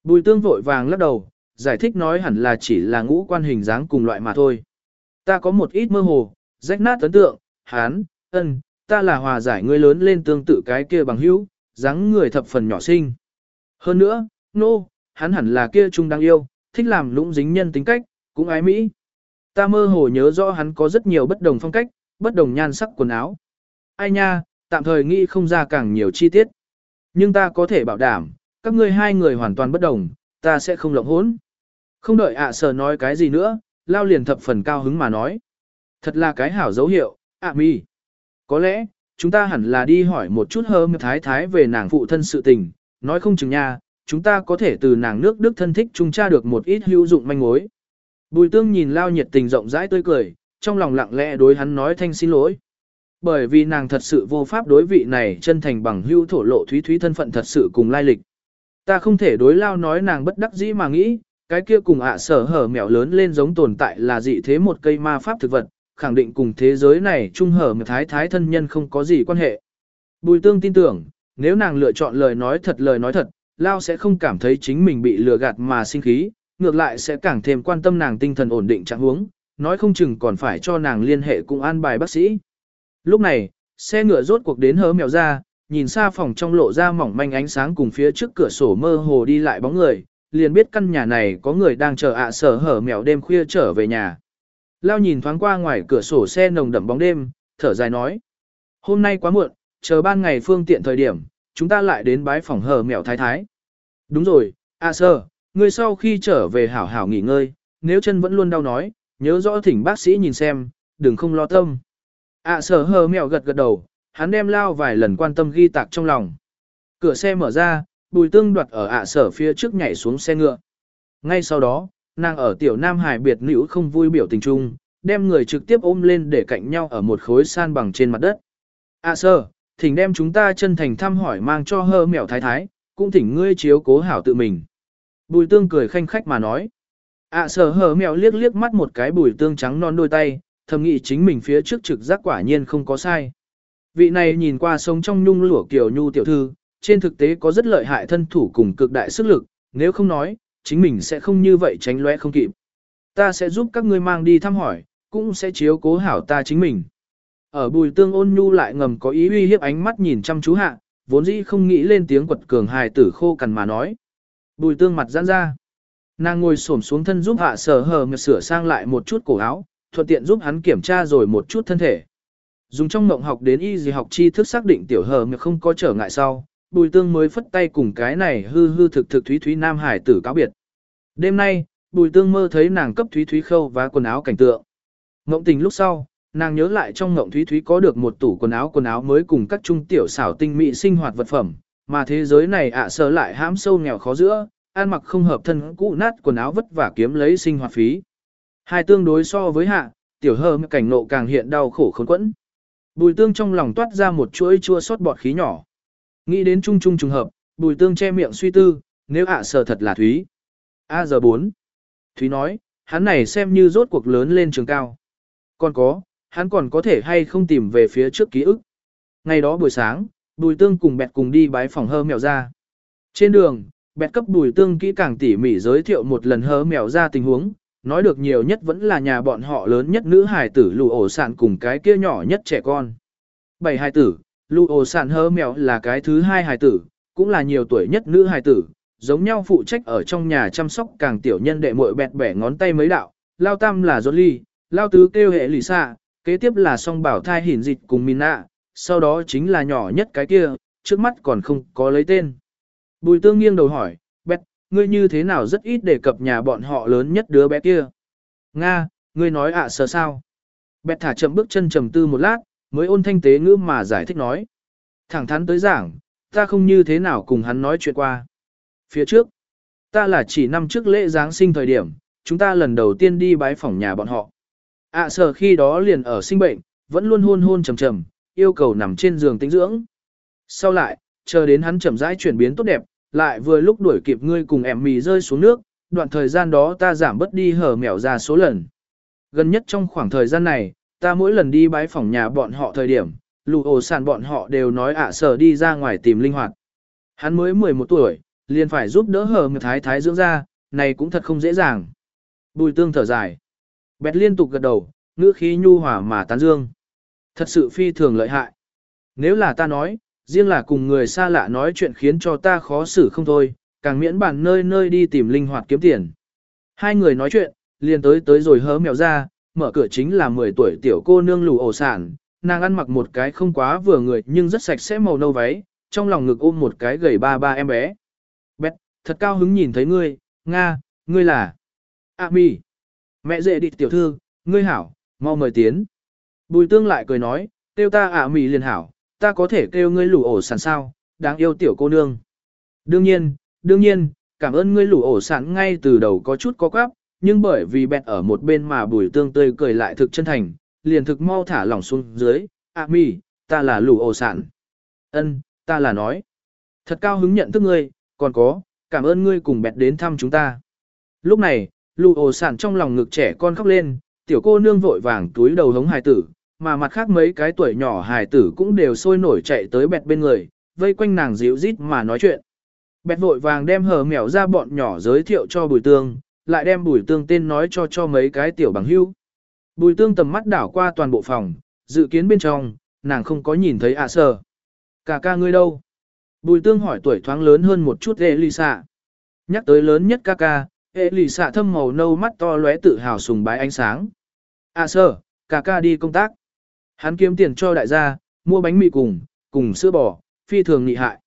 Speaker 1: Bùi tương vội vàng lắc đầu, giải thích nói hẳn là chỉ là ngũ quan hình dáng cùng loại mà thôi. Ta có một ít mơ hồ, rách nát ấn tượng, hán, ân, ta là hòa giải ngươi lớn lên tương tự cái kia bằng hữu, dáng người thập phần nhỏ xinh. Hơn nữa, nô, no, hắn hẳn là kia trung đang yêu, thích làm lũng dính nhân tính cách, cũng ái Mỹ. Ta mơ hồ nhớ rõ hắn có rất nhiều bất đồng phong cách, bất đồng nhan sắc quần áo. Ai nha, tạm thời nghĩ không ra càng nhiều chi tiết. Nhưng ta có thể bảo đảm, các ngươi hai người hoàn toàn bất đồng, ta sẽ không lộng hỗn. Không đợi ạ à nói cái gì nữa, lao liền thập phần cao hứng mà nói. Thật là cái hảo dấu hiệu, ạ mi. Có lẽ, chúng ta hẳn là đi hỏi một chút hơn thái thái về nàng phụ thân sự tình, nói không chừng nha, chúng ta có thể từ nàng nước Đức thân thích trung tra được một ít hữu dụng manh mối. Bùi tương nhìn lao nhiệt tình rộng rãi tươi cười, trong lòng lặng lẽ đối hắn nói thanh xin lỗi. Bởi vì nàng thật sự vô pháp đối vị này chân thành bằng hữu thổ lộ thúy thúy thân phận thật sự cùng lai lịch. Ta không thể đối lao nói nàng bất đắc dĩ mà nghĩ, cái kia cùng ạ sở hở mèo lớn lên giống tồn tại là dị thế một cây ma pháp thực vật, khẳng định cùng thế giới này trung hở một thái thái thân nhân không có gì quan hệ. Bùi tương tin tưởng, nếu nàng lựa chọn lời nói thật lời nói thật, Lao sẽ không cảm thấy chính mình bị lừa gạt mà sinh khí, ngược lại sẽ càng thêm quan tâm nàng tinh thần ổn định trạng huống, nói không chừng còn phải cho nàng liên hệ cùng an bài bác sĩ. Lúc này, xe ngựa rốt cuộc đến hớ mèo ra, nhìn xa phòng trong lộ ra mỏng manh ánh sáng cùng phía trước cửa sổ mơ hồ đi lại bóng người, liền biết căn nhà này có người đang chờ ạ sở hở mèo đêm khuya trở về nhà. Lao nhìn thoáng qua ngoài cửa sổ xe nồng đậm bóng đêm, thở dài nói. Hôm nay quá muộn, chờ ban ngày phương tiện thời điểm, chúng ta lại đến bái phòng hờ mèo thái thái. Đúng rồi, à, ạ sở, ngươi sau khi trở về hảo hảo nghỉ ngơi, nếu chân vẫn luôn đau nói, nhớ rõ thỉnh bác sĩ nhìn xem, đừng không lo tâm. À, ạ sở hờ mèo gật gật đầu, hắn đem lao vài lần quan tâm ghi tạc trong lòng. Cửa xe mở ra, bùi tương đoạt ở à, ạ sở phía trước nhảy xuống xe ngựa. Ngay sau đó, nàng ở tiểu Nam Hải biệt nữ không vui biểu tình chung, đem người trực tiếp ôm lên để cạnh nhau ở một khối san bằng trên mặt đất. À sơ, thỉnh đem chúng ta chân thành thăm hỏi mang cho hơ mèo thái thái, cũng thỉnh ngươi chiếu cố hảo tự mình. Bùi tương cười khanh khách mà nói. À sơ hơ mèo liếc liếc mắt một cái bùi tương trắng non đôi tay, thầm nghĩ chính mình phía trước trực giác quả nhiên không có sai. Vị này nhìn qua sống trong nhung lụa kiểu nhu tiểu thư, trên thực tế có rất lợi hại thân thủ cùng cực đại sức lực, nếu không nói, chính mình sẽ không như vậy tránh lóe không kịp. Ta sẽ giúp các ngươi mang đi thăm hỏi, cũng sẽ chiếu cố hảo ta chính mình. Ở bùi tương ôn nhu lại ngầm có ý uy hiếp ánh mắt nhìn chăm chú hạ, vốn dĩ không nghĩ lên tiếng quật cường hài tử khô cằn mà nói. Bùi tương mặt giãn ra. Nàng ngồi xổm xuống thân giúp hạ sở hờ ngược sửa sang lại một chút cổ áo, thuận tiện giúp hắn kiểm tra rồi một chút thân thể. Dùng trong mộng học đến y gì học tri thức xác định tiểu hờ ngược không có trở ngại sau, bùi tương mới phất tay cùng cái này hư hư thực thực thúy thúy nam hải tử cáo biệt. Đêm nay, bùi tương mơ thấy nàng cấp thúy thúy khâu và quần áo cảnh tượng. Ngộng tình lúc sau, nàng nhớ lại trong ngộng thúy thúy có được một tủ quần áo quần áo mới cùng các trung tiểu xảo tinh mỹ sinh hoạt vật phẩm, mà thế giới này ạ à lại hãm sâu nghèo khó giữa, ăn mặc không hợp thân cũ nát quần áo vất vả kiếm lấy sinh hoạt phí. Hai tương đối so với hạ, tiểu hơ cảnh nộ càng hiện đau khổ khốn quẫn. Bùi tương trong lòng toát ra một chuỗi chua xót bọt khí nhỏ. Nghĩ đến chung chung trùng hợp, bùi tương che miệng suy tư, nếu ạ sở thật là Thúy. A giờ 4. Thúy nói, hắn này xem như rốt cuộc lớn lên trường cao. Còn có, hắn còn có thể hay không tìm về phía trước ký ức. Ngày đó buổi sáng, bùi tương cùng bẹt cùng đi bái phòng hơ mèo ra. Trên đường, bẹt cấp bùi tương kỹ càng tỉ mỉ giới thiệu một lần hơ mèo ra tình huống, nói được nhiều nhất vẫn là nhà bọn họ lớn nhất nữ hài tử lù ổ sạn cùng cái kia nhỏ nhất trẻ con. Bảy hài tử, lù ổ sản hơ mèo là cái thứ hai hài tử, cũng là nhiều tuổi nhất nữ hài tử, giống nhau phụ trách ở trong nhà chăm sóc càng tiểu nhân đệ muội bẹt bẻ ngón tay mấy đạo, lao tam là giọt Ly, lao tứ kêu hệ lì xạ, kế tiếp là song bảo thai hiển dịch cùng Mina, sau đó chính là nhỏ nhất cái kia, trước mắt còn không có lấy tên. Bùi tương nghiêng đầu hỏi, Bẹt, ngươi như thế nào rất ít đề cập nhà bọn họ lớn nhất đứa bé kia. Nga, ngươi nói ạ à sợ sao? Bẹt thả chậm bước chân trầm tư một lát, mới ôn thanh tế ngữ mà giải thích nói. Thẳng thắn tới giảng, ta không như thế nào cùng hắn nói chuyện qua. Phía trước, ta là chỉ năm trước lễ Giáng sinh thời điểm, chúng ta lần đầu tiên đi bái phỏng nhà bọn họ. ạ à sợ khi đó liền ở sinh bệnh, vẫn luôn hôn hôn trầm trầm, yêu cầu nằm trên giường tĩnh dưỡng. Sau lại, chờ đến hắn chậm rãi chuyển biến tốt đẹp, lại vừa lúc đuổi kịp ngươi cùng em mì rơi xuống nước, đoạn thời gian đó ta giảm bớt đi hở mèo ra số lần. Gần nhất trong khoảng thời gian này, ta mỗi lần đi bái phỏng nhà bọn họ thời điểm, lụ ổ sàn bọn họ đều nói ạ sở đi ra ngoài tìm linh hoạt. Hắn mới 11 tuổi, liền phải giúp đỡ hở người thái thái dưỡng ra, này cũng thật không dễ dàng. Bùi tương thở dài. Bẹt liên tục gật đầu, ngữ khí nhu hòa mà tán dương. Thật sự phi thường lợi hại. Nếu là ta nói, riêng là cùng người xa lạ nói chuyện khiến cho ta khó xử không thôi, càng miễn bản nơi nơi đi tìm linh hoạt kiếm tiền. Hai người nói chuyện, liền tới tới rồi hớ mèo ra, mở cửa chính là 10 tuổi tiểu cô nương lù ổ sản, nàng ăn mặc một cái không quá vừa người nhưng rất sạch sẽ màu nâu váy, trong lòng ngực ôm một cái gầy ba ba em bé. Bét, thật cao hứng nhìn thấy ngươi, Nga, ngươi là... A mi. Mẹ dễ đi tiểu thư, ngươi hảo, mau mời tiến. Bùi tương lại cười nói, kêu ta ạ à mì liền hảo, ta có thể kêu ngươi lù ổ sản sao, đáng yêu tiểu cô nương. Đương nhiên, đương nhiên, cảm ơn ngươi lù ổ sản ngay từ đầu có chút có quáp, nhưng bởi vì bẹt ở một bên mà bùi tương tươi cười lại thực chân thành, liền thực mau thả lỏng xuống dưới, ạ à ta là lù ổ sản. Ân, ta là nói. Thật cao hứng nhận thức ngươi, còn có, cảm ơn ngươi cùng bẹt đến thăm chúng ta. Lúc này, lù ổ sản trong lòng ngực trẻ con khóc lên, tiểu cô nương vội vàng túi đầu hống hài tử, mà mặt khác mấy cái tuổi nhỏ hài tử cũng đều sôi nổi chạy tới bẹt bên người, vây quanh nàng dịu rít mà nói chuyện. Bẹt vội vàng đem hờ mèo ra bọn nhỏ giới thiệu cho bùi tương, lại đem bùi tương tên nói cho cho mấy cái tiểu bằng hưu. Bùi tương tầm mắt đảo qua toàn bộ phòng, dự kiến bên trong, nàng không có nhìn thấy ạ à sờ. Cả ca ngươi đâu? Bùi tương hỏi tuổi thoáng lớn hơn một chút Elisa. Nhắc tới lớn nhất ca ca, Elisa thâm màu nâu mắt to lóe tự hào sùng bái ánh sáng. À sơ, ca ca đi công tác. Hắn kiếm tiền cho đại gia, mua bánh mì cùng, cùng sữa bò, phi thường nghị hại.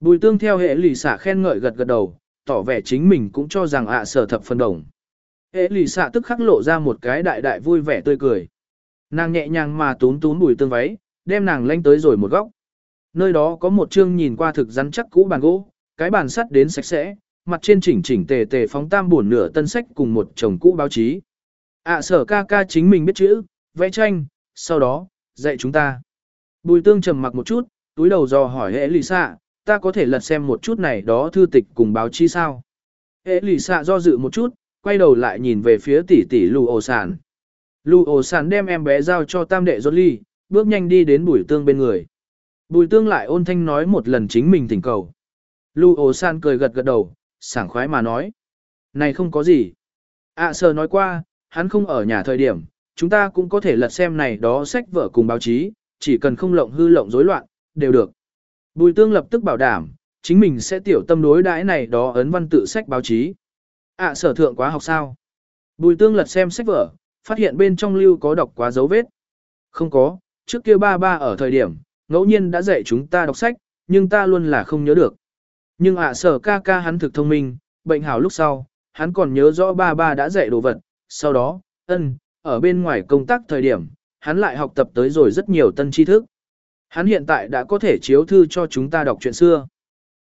Speaker 1: Bùi tương theo hệ lì xạ khen ngợi gật gật đầu, tỏ vẻ chính mình cũng cho rằng ạ sở thập phần đồng. Hệ lì xạ tức khắc lộ ra một cái đại đại vui vẻ tươi cười. Nàng nhẹ nhàng mà tún tún bùi tương váy, đem nàng lanh tới rồi một góc. Nơi đó có một chương nhìn qua thực rắn chắc cũ bàn gỗ, cái bàn sắt đến sạch sẽ, mặt trên chỉnh chỉnh tề tề phóng tam buồn nửa tân sách cùng một chồng cũ báo chí. ạ sở ca ca chính mình biết chữ, vẽ tranh, sau đó, dạy chúng ta. Bùi tương trầm mặc một chút, túi đầu dò hỏi hệ lì xạ, ta có thể lật xem một chút này đó thư tịch cùng báo chí sao. Ế lì xạ do dự một chút, quay đầu lại nhìn về phía tỷ tỷ lù ổ sản. Lù ổ sản đem em bé giao cho tam đệ rốt ly, bước nhanh đi đến bùi tương bên người. Bùi tương lại ôn thanh nói một lần chính mình thỉnh cầu. Lù ổ sản cười gật gật đầu, sảng khoái mà nói. Này không có gì. ạ à, sờ nói qua, hắn không ở nhà thời điểm, chúng ta cũng có thể lật xem này đó sách vở cùng báo chí, chỉ cần không lộng hư lộng rối loạn, đều được. Bùi tương lập tức bảo đảm, chính mình sẽ tiểu tâm đối đãi này đó ấn văn tự sách báo chí. ạ à, sở thượng quá học sao? Bùi tương lật xem sách vở, phát hiện bên trong lưu có đọc quá dấu vết. Không có, trước kia ba ba ở thời điểm, ngẫu nhiên đã dạy chúng ta đọc sách, nhưng ta luôn là không nhớ được. Nhưng ạ sở ca ca hắn thực thông minh, bệnh hảo lúc sau, hắn còn nhớ rõ ba ba đã dạy đồ vật, sau đó, ân, ở bên ngoài công tác thời điểm, hắn lại học tập tới rồi rất nhiều tân tri thức. Hắn hiện tại đã có thể chiếu thư cho chúng ta đọc chuyện xưa.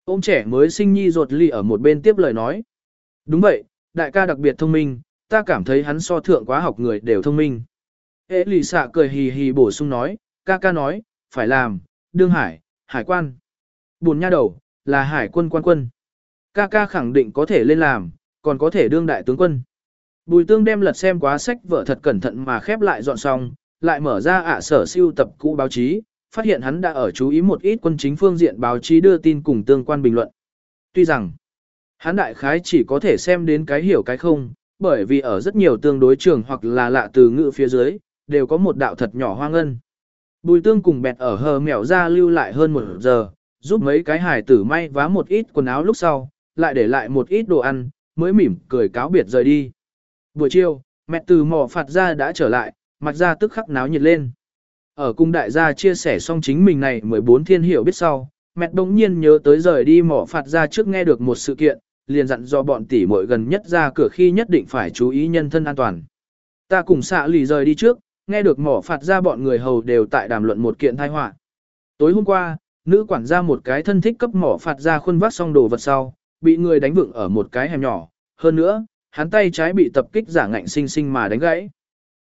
Speaker 1: Ông trẻ mới sinh nhi ruột ly ở một bên tiếp lời nói. Đúng vậy, đại ca đặc biệt thông minh, ta cảm thấy hắn so thượng quá học người đều thông minh. Ế lì xạ cười hì hì bổ sung nói, ca ca nói, phải làm, đương hải, hải quan. buồn nha đầu, là hải quân quan quân. Ca ca khẳng định có thể lên làm, còn có thể đương đại tướng quân. Bùi tương đem lật xem quá sách vợ thật cẩn thận mà khép lại dọn xong, lại mở ra ạ sở siêu tập cũ báo chí, phát hiện hắn đã ở chú ý một ít quân chính phương diện báo chí đưa tin cùng tương quan bình luận. Tuy rằng, hắn đại khái chỉ có thể xem đến cái hiểu cái không, bởi vì ở rất nhiều tương đối trường hoặc là lạ từ ngữ phía dưới, đều có một đạo thật nhỏ hoang ngân. Bùi tương cùng bẹt ở hờ mèo ra lưu lại hơn một giờ, giúp mấy cái hải tử may vá một ít quần áo lúc sau, lại để lại một ít đồ ăn, mới mỉm cười cáo biệt rời đi. Buổi chiều, mẹ từ mỏ phạt ra đã trở lại, mặt ra tức khắc náo nhiệt lên. Ở cung đại gia chia sẻ xong chính mình này 14 thiên hiểu biết sau, mẹ đống nhiên nhớ tới rời đi mỏ phạt ra trước nghe được một sự kiện, liền dặn do bọn tỷ muội gần nhất ra cửa khi nhất định phải chú ý nhân thân an toàn. Ta cùng xạ lì rời đi trước, nghe được mỏ phạt ra bọn người hầu đều tại đàm luận một kiện tai họa. Tối hôm qua, nữ quản gia một cái thân thích cấp mỏ phạt ra khuôn vác xong đồ vật sau, bị người đánh vựng ở một cái hẻm nhỏ, hơn nữa, hắn tay trái bị tập kích giả ngạnh sinh sinh mà đánh gãy.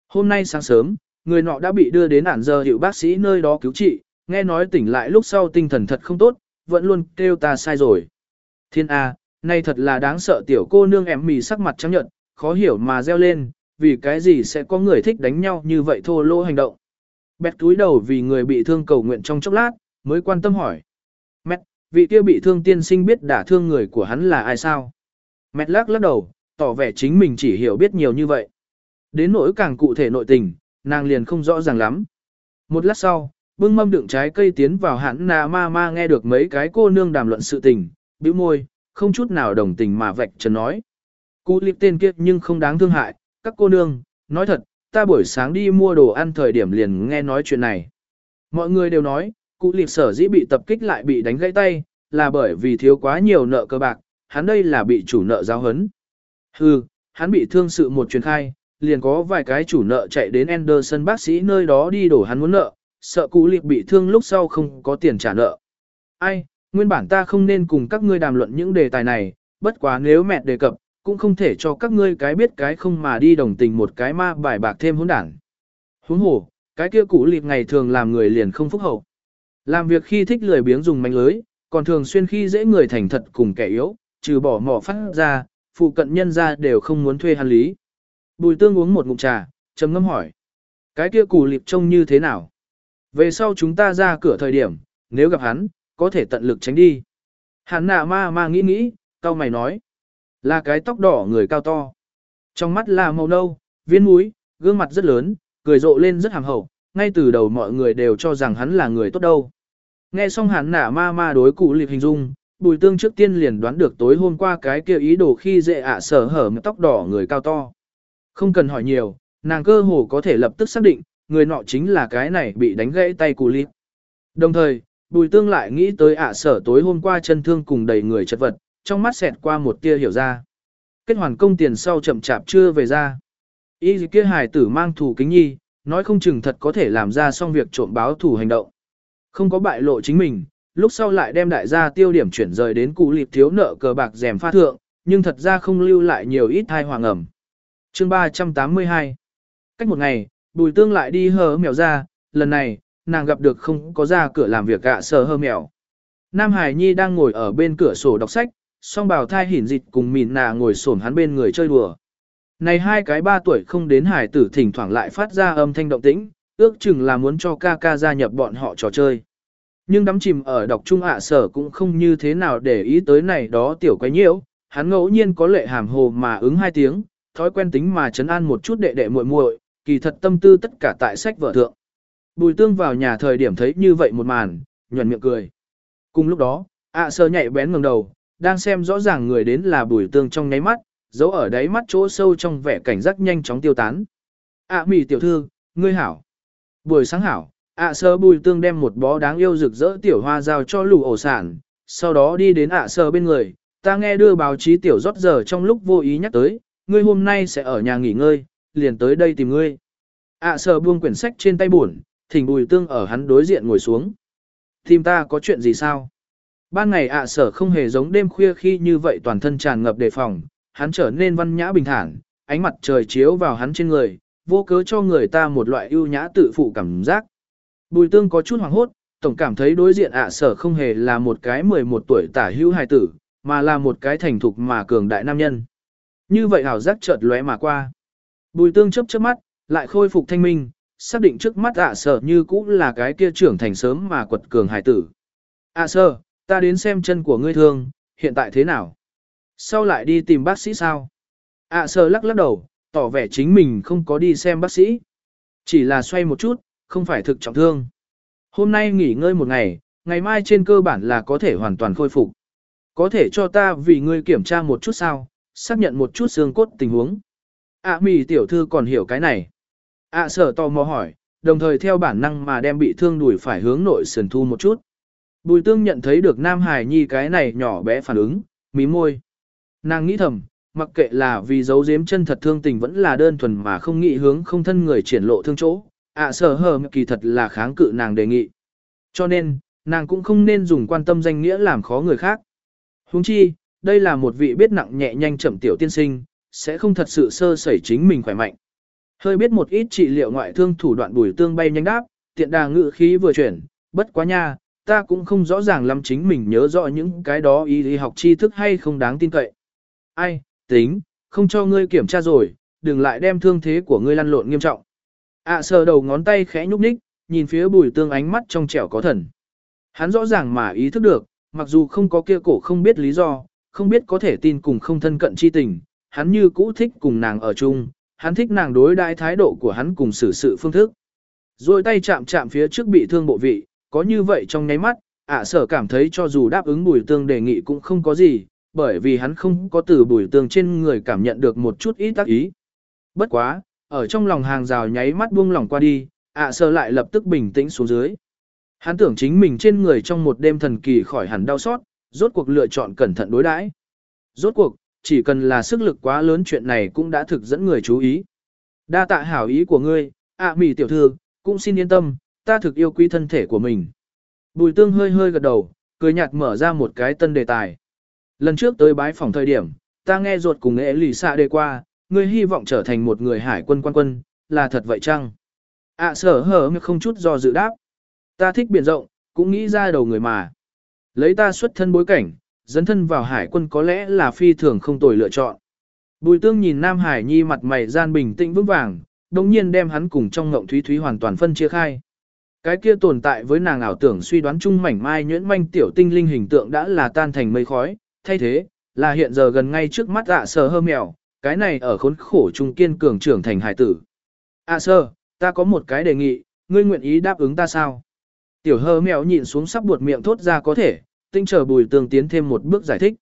Speaker 1: Hôm nay sáng sớm, người nọ đã bị đưa đến ản giờ hiệu bác sĩ nơi đó cứu trị, nghe nói tỉnh lại lúc sau tinh thần thật không tốt, vẫn luôn kêu ta sai rồi. Thiên A, nay thật là đáng sợ tiểu cô nương em mì sắc mặt trắng nhợt, khó hiểu mà reo lên, vì cái gì sẽ có người thích đánh nhau như vậy thô lỗ hành động. Bẹt túi đầu vì người bị thương cầu nguyện trong chốc lát, mới quan tâm hỏi. Mẹ, vị kia bị thương tiên sinh biết đả thương người của hắn là ai sao? Mẹ lắc lắc đầu, tỏ vẻ chính mình chỉ hiểu biết nhiều như vậy. Đến nỗi càng cụ thể nội tình, nàng liền không rõ ràng lắm. Một lát sau, bưng mâm đựng trái cây tiến vào hãn nà ma ma nghe được mấy cái cô nương đàm luận sự tình, bĩu môi, không chút nào đồng tình mà vạch trần nói. Cụ liệp tên kiếp nhưng không đáng thương hại, các cô nương, nói thật, ta buổi sáng đi mua đồ ăn thời điểm liền nghe nói chuyện này. Mọi người đều nói, cụ liệp sở dĩ bị tập kích lại bị đánh gãy tay, là bởi vì thiếu quá nhiều nợ cơ bạc, hắn đây là bị chủ nợ giao hấn. Hừ, hắn bị thương sự một truyền khai, liền có vài cái chủ nợ chạy đến Anderson bác sĩ nơi đó đi đổ hắn muốn nợ, sợ cụ liệp bị thương lúc sau không có tiền trả nợ. Ai, nguyên bản ta không nên cùng các ngươi đàm luận những đề tài này, bất quá nếu mẹ đề cập, cũng không thể cho các ngươi cái biết cái không mà đi đồng tình một cái ma bài bạc thêm hỗn đảng. Huống hồ, cái kia cụ liệp ngày thường làm người liền không phúc hậu. Làm việc khi thích lười biếng dùng manh lưới, còn thường xuyên khi dễ người thành thật cùng kẻ yếu, trừ bỏ mỏ phát ra, phụ cận nhân ra đều không muốn thuê hắn lý. Bùi tương uống một ngụm trà, trầm ngâm hỏi. Cái kia củ liệp trông như thế nào? Về sau chúng ta ra cửa thời điểm, nếu gặp hắn, có thể tận lực tránh đi. Hắn nạ ma ma nghĩ nghĩ, cao mày nói. Là cái tóc đỏ người cao to. Trong mắt là màu nâu, viên mũi, gương mặt rất lớn, cười rộ lên rất hàm hậu, ngay từ đầu mọi người đều cho rằng hắn là người tốt đâu. Nghe xong hắn nạ ma ma đối cụ liệp hình dung, bùi tương trước tiên liền đoán được tối hôm qua cái kia ý đồ khi dễ ạ sở hở tóc đỏ người cao to. Không cần hỏi nhiều, nàng cơ hồ có thể lập tức xác định, người nọ chính là cái này bị đánh gãy tay cụ liệp. Đồng thời, bùi tương lại nghĩ tới ạ sở tối hôm qua chân thương cùng đầy người chật vật, trong mắt xẹt qua một tia hiểu ra. Kết hoàn công tiền sau chậm chạp chưa về ra. Y kia hài tử mang thủ kính nhi, nói không chừng thật có thể làm ra xong việc trộm báo thủ hành động. Không có bại lộ chính mình, lúc sau lại đem đại gia tiêu điểm chuyển rời đến cụ liệp thiếu nợ cờ bạc rèm pha thượng, nhưng thật ra không lưu lại nhiều ít thai hoàng ẩm. Chương 382 Cách một ngày, bùi tương lại đi hờ mèo ra, lần này, nàng gặp được không có ra cửa làm việc gạ sờ hơ mèo. Nam Hải Nhi đang ngồi ở bên cửa sổ đọc sách, song bào thai hỉn dịch cùng mìn nà ngồi xổm hắn bên người chơi đùa. Này hai cái ba tuổi không đến hải tử thỉnh thoảng lại phát ra âm thanh động tĩnh, ước chừng là muốn cho ca ca gia nhập bọn họ trò chơi. Nhưng đắm chìm ở đọc trung ạ sở cũng không như thế nào để ý tới này đó tiểu quái nhiễu, hắn ngẫu nhiên có lệ hàm hồ mà ứng hai tiếng, thói quen tính mà chấn an một chút đệ đệ muội muội, kỳ thật tâm tư tất cả tại sách vở thượng. Bùi tương vào nhà thời điểm thấy như vậy một màn, nhuận miệng cười. Cùng lúc đó, ạ sơ nhạy bén ngẩng đầu, đang xem rõ ràng người đến là bùi tương trong nháy mắt, giấu ở đáy mắt chỗ sâu trong vẻ cảnh giác nhanh chóng tiêu tán. ạ mỉ tiểu thư, ngươi hảo. Buổi sáng hảo, ạ sơ bùi tương đem một bó đáng yêu rực rỡ tiểu hoa giao cho lù ổ sản, sau đó đi đến ạ sơ bên người, ta nghe đưa báo chí tiểu rót giờ trong lúc vô ý nhắc tới, ngươi hôm nay sẽ ở nhà nghỉ ngơi, liền tới đây tìm ngươi. ạ sờ buông quyển sách trên tay buồn, thỉnh bùi tương ở hắn đối diện ngồi xuống. Tìm ta có chuyện gì sao? Ban ngày ạ sở không hề giống đêm khuya khi như vậy toàn thân tràn ngập đề phòng, hắn trở nên văn nhã bình thản, ánh mặt trời chiếu vào hắn trên người, vô cớ cho người ta một loại ưu nhã tự phụ cảm giác. Bùi tương có chút hoảng hốt, tổng cảm thấy đối diện ạ sở không hề là một cái 11 tuổi tả hữu hài tử, mà là một cái thành thục mà cường đại nam nhân. Như vậy ảo giác chợt lóe mà qua. Bùi tương chớp chớp mắt, lại khôi phục thanh minh, xác định trước mắt ạ sở như cũ là cái kia trưởng thành sớm mà quật cường hải tử. ạ sở, ta đến xem chân của ngươi thương, hiện tại thế nào? Sau lại đi tìm bác sĩ sao? ạ sở lắc lắc đầu, tỏ vẻ chính mình không có đi xem bác sĩ. Chỉ là xoay một chút, không phải thực trọng thương. Hôm nay nghỉ ngơi một ngày, ngày mai trên cơ bản là có thể hoàn toàn khôi phục. Có thể cho ta vì ngươi kiểm tra một chút sao, xác nhận một chút xương cốt tình huống. ạ à, mì tiểu thư còn hiểu cái này. ạ à, sở tò mò hỏi, đồng thời theo bản năng mà đem bị thương đuổi phải hướng nội sườn thu một chút. Bùi tương nhận thấy được Nam Hải Nhi cái này nhỏ bé phản ứng, mí môi. Nàng nghĩ thầm, mặc kệ là vì giấu giếm chân thật thương tình vẫn là đơn thuần mà không nghĩ hướng không thân người triển lộ thương chỗ, ạ à, sở hờ kỳ thật là kháng cự nàng đề nghị. Cho nên, nàng cũng không nên dùng quan tâm danh nghĩa làm khó người khác. Huống chi, đây là một vị biết nặng nhẹ nhanh chậm tiểu tiên sinh, sẽ không thật sự sơ sẩy chính mình khỏe mạnh. Hơi biết một ít trị liệu ngoại thương thủ đoạn bùi tương bay nhanh đáp, tiện đà ngự khí vừa chuyển, bất quá nha, ta cũng không rõ ràng lắm chính mình nhớ rõ những cái đó y lý học tri thức hay không đáng tin cậy. Ai, tính, không cho ngươi kiểm tra rồi, đừng lại đem thương thế của ngươi lăn lộn nghiêm trọng. ạ à, sờ đầu ngón tay khẽ nhúc nhích, nhìn phía bùi tương ánh mắt trong trẻo có thần. Hắn rõ ràng mà ý thức được, mặc dù không có kia cổ không biết lý do, không biết có thể tin cùng không thân cận chi tình, hắn như cũ thích cùng nàng ở chung, hắn thích nàng đối đãi thái độ của hắn cùng xử sự phương thức. Rồi tay chạm chạm phía trước bị thương bộ vị, có như vậy trong nháy mắt, ạ sở cảm thấy cho dù đáp ứng bùi tương đề nghị cũng không có gì, bởi vì hắn không có từ bùi tương trên người cảm nhận được một chút ít tác ý. Bất quá, ở trong lòng hàng rào nháy mắt buông lỏng qua đi, ạ sở lại lập tức bình tĩnh xuống dưới. Hắn tưởng chính mình trên người trong một đêm thần kỳ khỏi hẳn đau xót, rốt cuộc lựa chọn cẩn thận đối đãi. Rốt cuộc, chỉ cần là sức lực quá lớn chuyện này cũng đã thực dẫn người chú ý. Đa tạ hảo ý của ngươi, ạ à, mỉ tiểu thư, cũng xin yên tâm, ta thực yêu quý thân thể của mình. Bùi tương hơi hơi gật đầu, cười nhạt mở ra một cái tân đề tài. Lần trước tới bái phòng thời điểm, ta nghe ruột cùng nghệ lì xạ đề qua, ngươi hy vọng trở thành một người hải quân quan quân, là thật vậy chăng? ạ à, sở hở không chút do dự đáp. Ta thích biển rộng, cũng nghĩ ra đầu người mà. Lấy ta xuất thân bối cảnh, dấn thân vào hải quân có lẽ là phi thường không tồi lựa chọn. Bùi tương nhìn Nam Hải Nhi mặt mày gian bình tĩnh vững vàng, đồng nhiên đem hắn cùng trong ngộng thúy thúy hoàn toàn phân chia khai. Cái kia tồn tại với nàng ảo tưởng suy đoán chung mảnh mai nhuyễn manh tiểu tinh linh hình tượng đã là tan thành mây khói, thay thế, là hiện giờ gần ngay trước mắt ạ sơ hơ mèo, cái này ở khốn khổ trung kiên cường trưởng thành hải tử. ạ sơ, ta có một cái đề nghị, ngươi nguyện ý đáp ứng ta sao? Tiểu hơ mèo nhìn xuống sắp buột miệng thốt ra có thể, tinh chờ bùi tương tiến thêm một bước giải thích.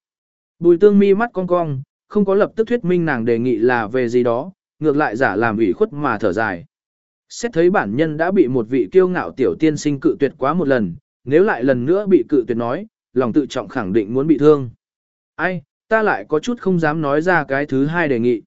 Speaker 1: Bùi tương mi mắt cong cong, không có lập tức thuyết minh nàng đề nghị là về gì đó, ngược lại giả làm ủy khuất mà thở dài. Xét thấy bản nhân đã bị một vị kiêu ngạo tiểu tiên sinh cự tuyệt quá một lần, nếu lại lần nữa bị cự tuyệt nói, lòng tự trọng khẳng định muốn bị thương. Ai, ta lại có chút không dám nói ra cái thứ hai đề nghị.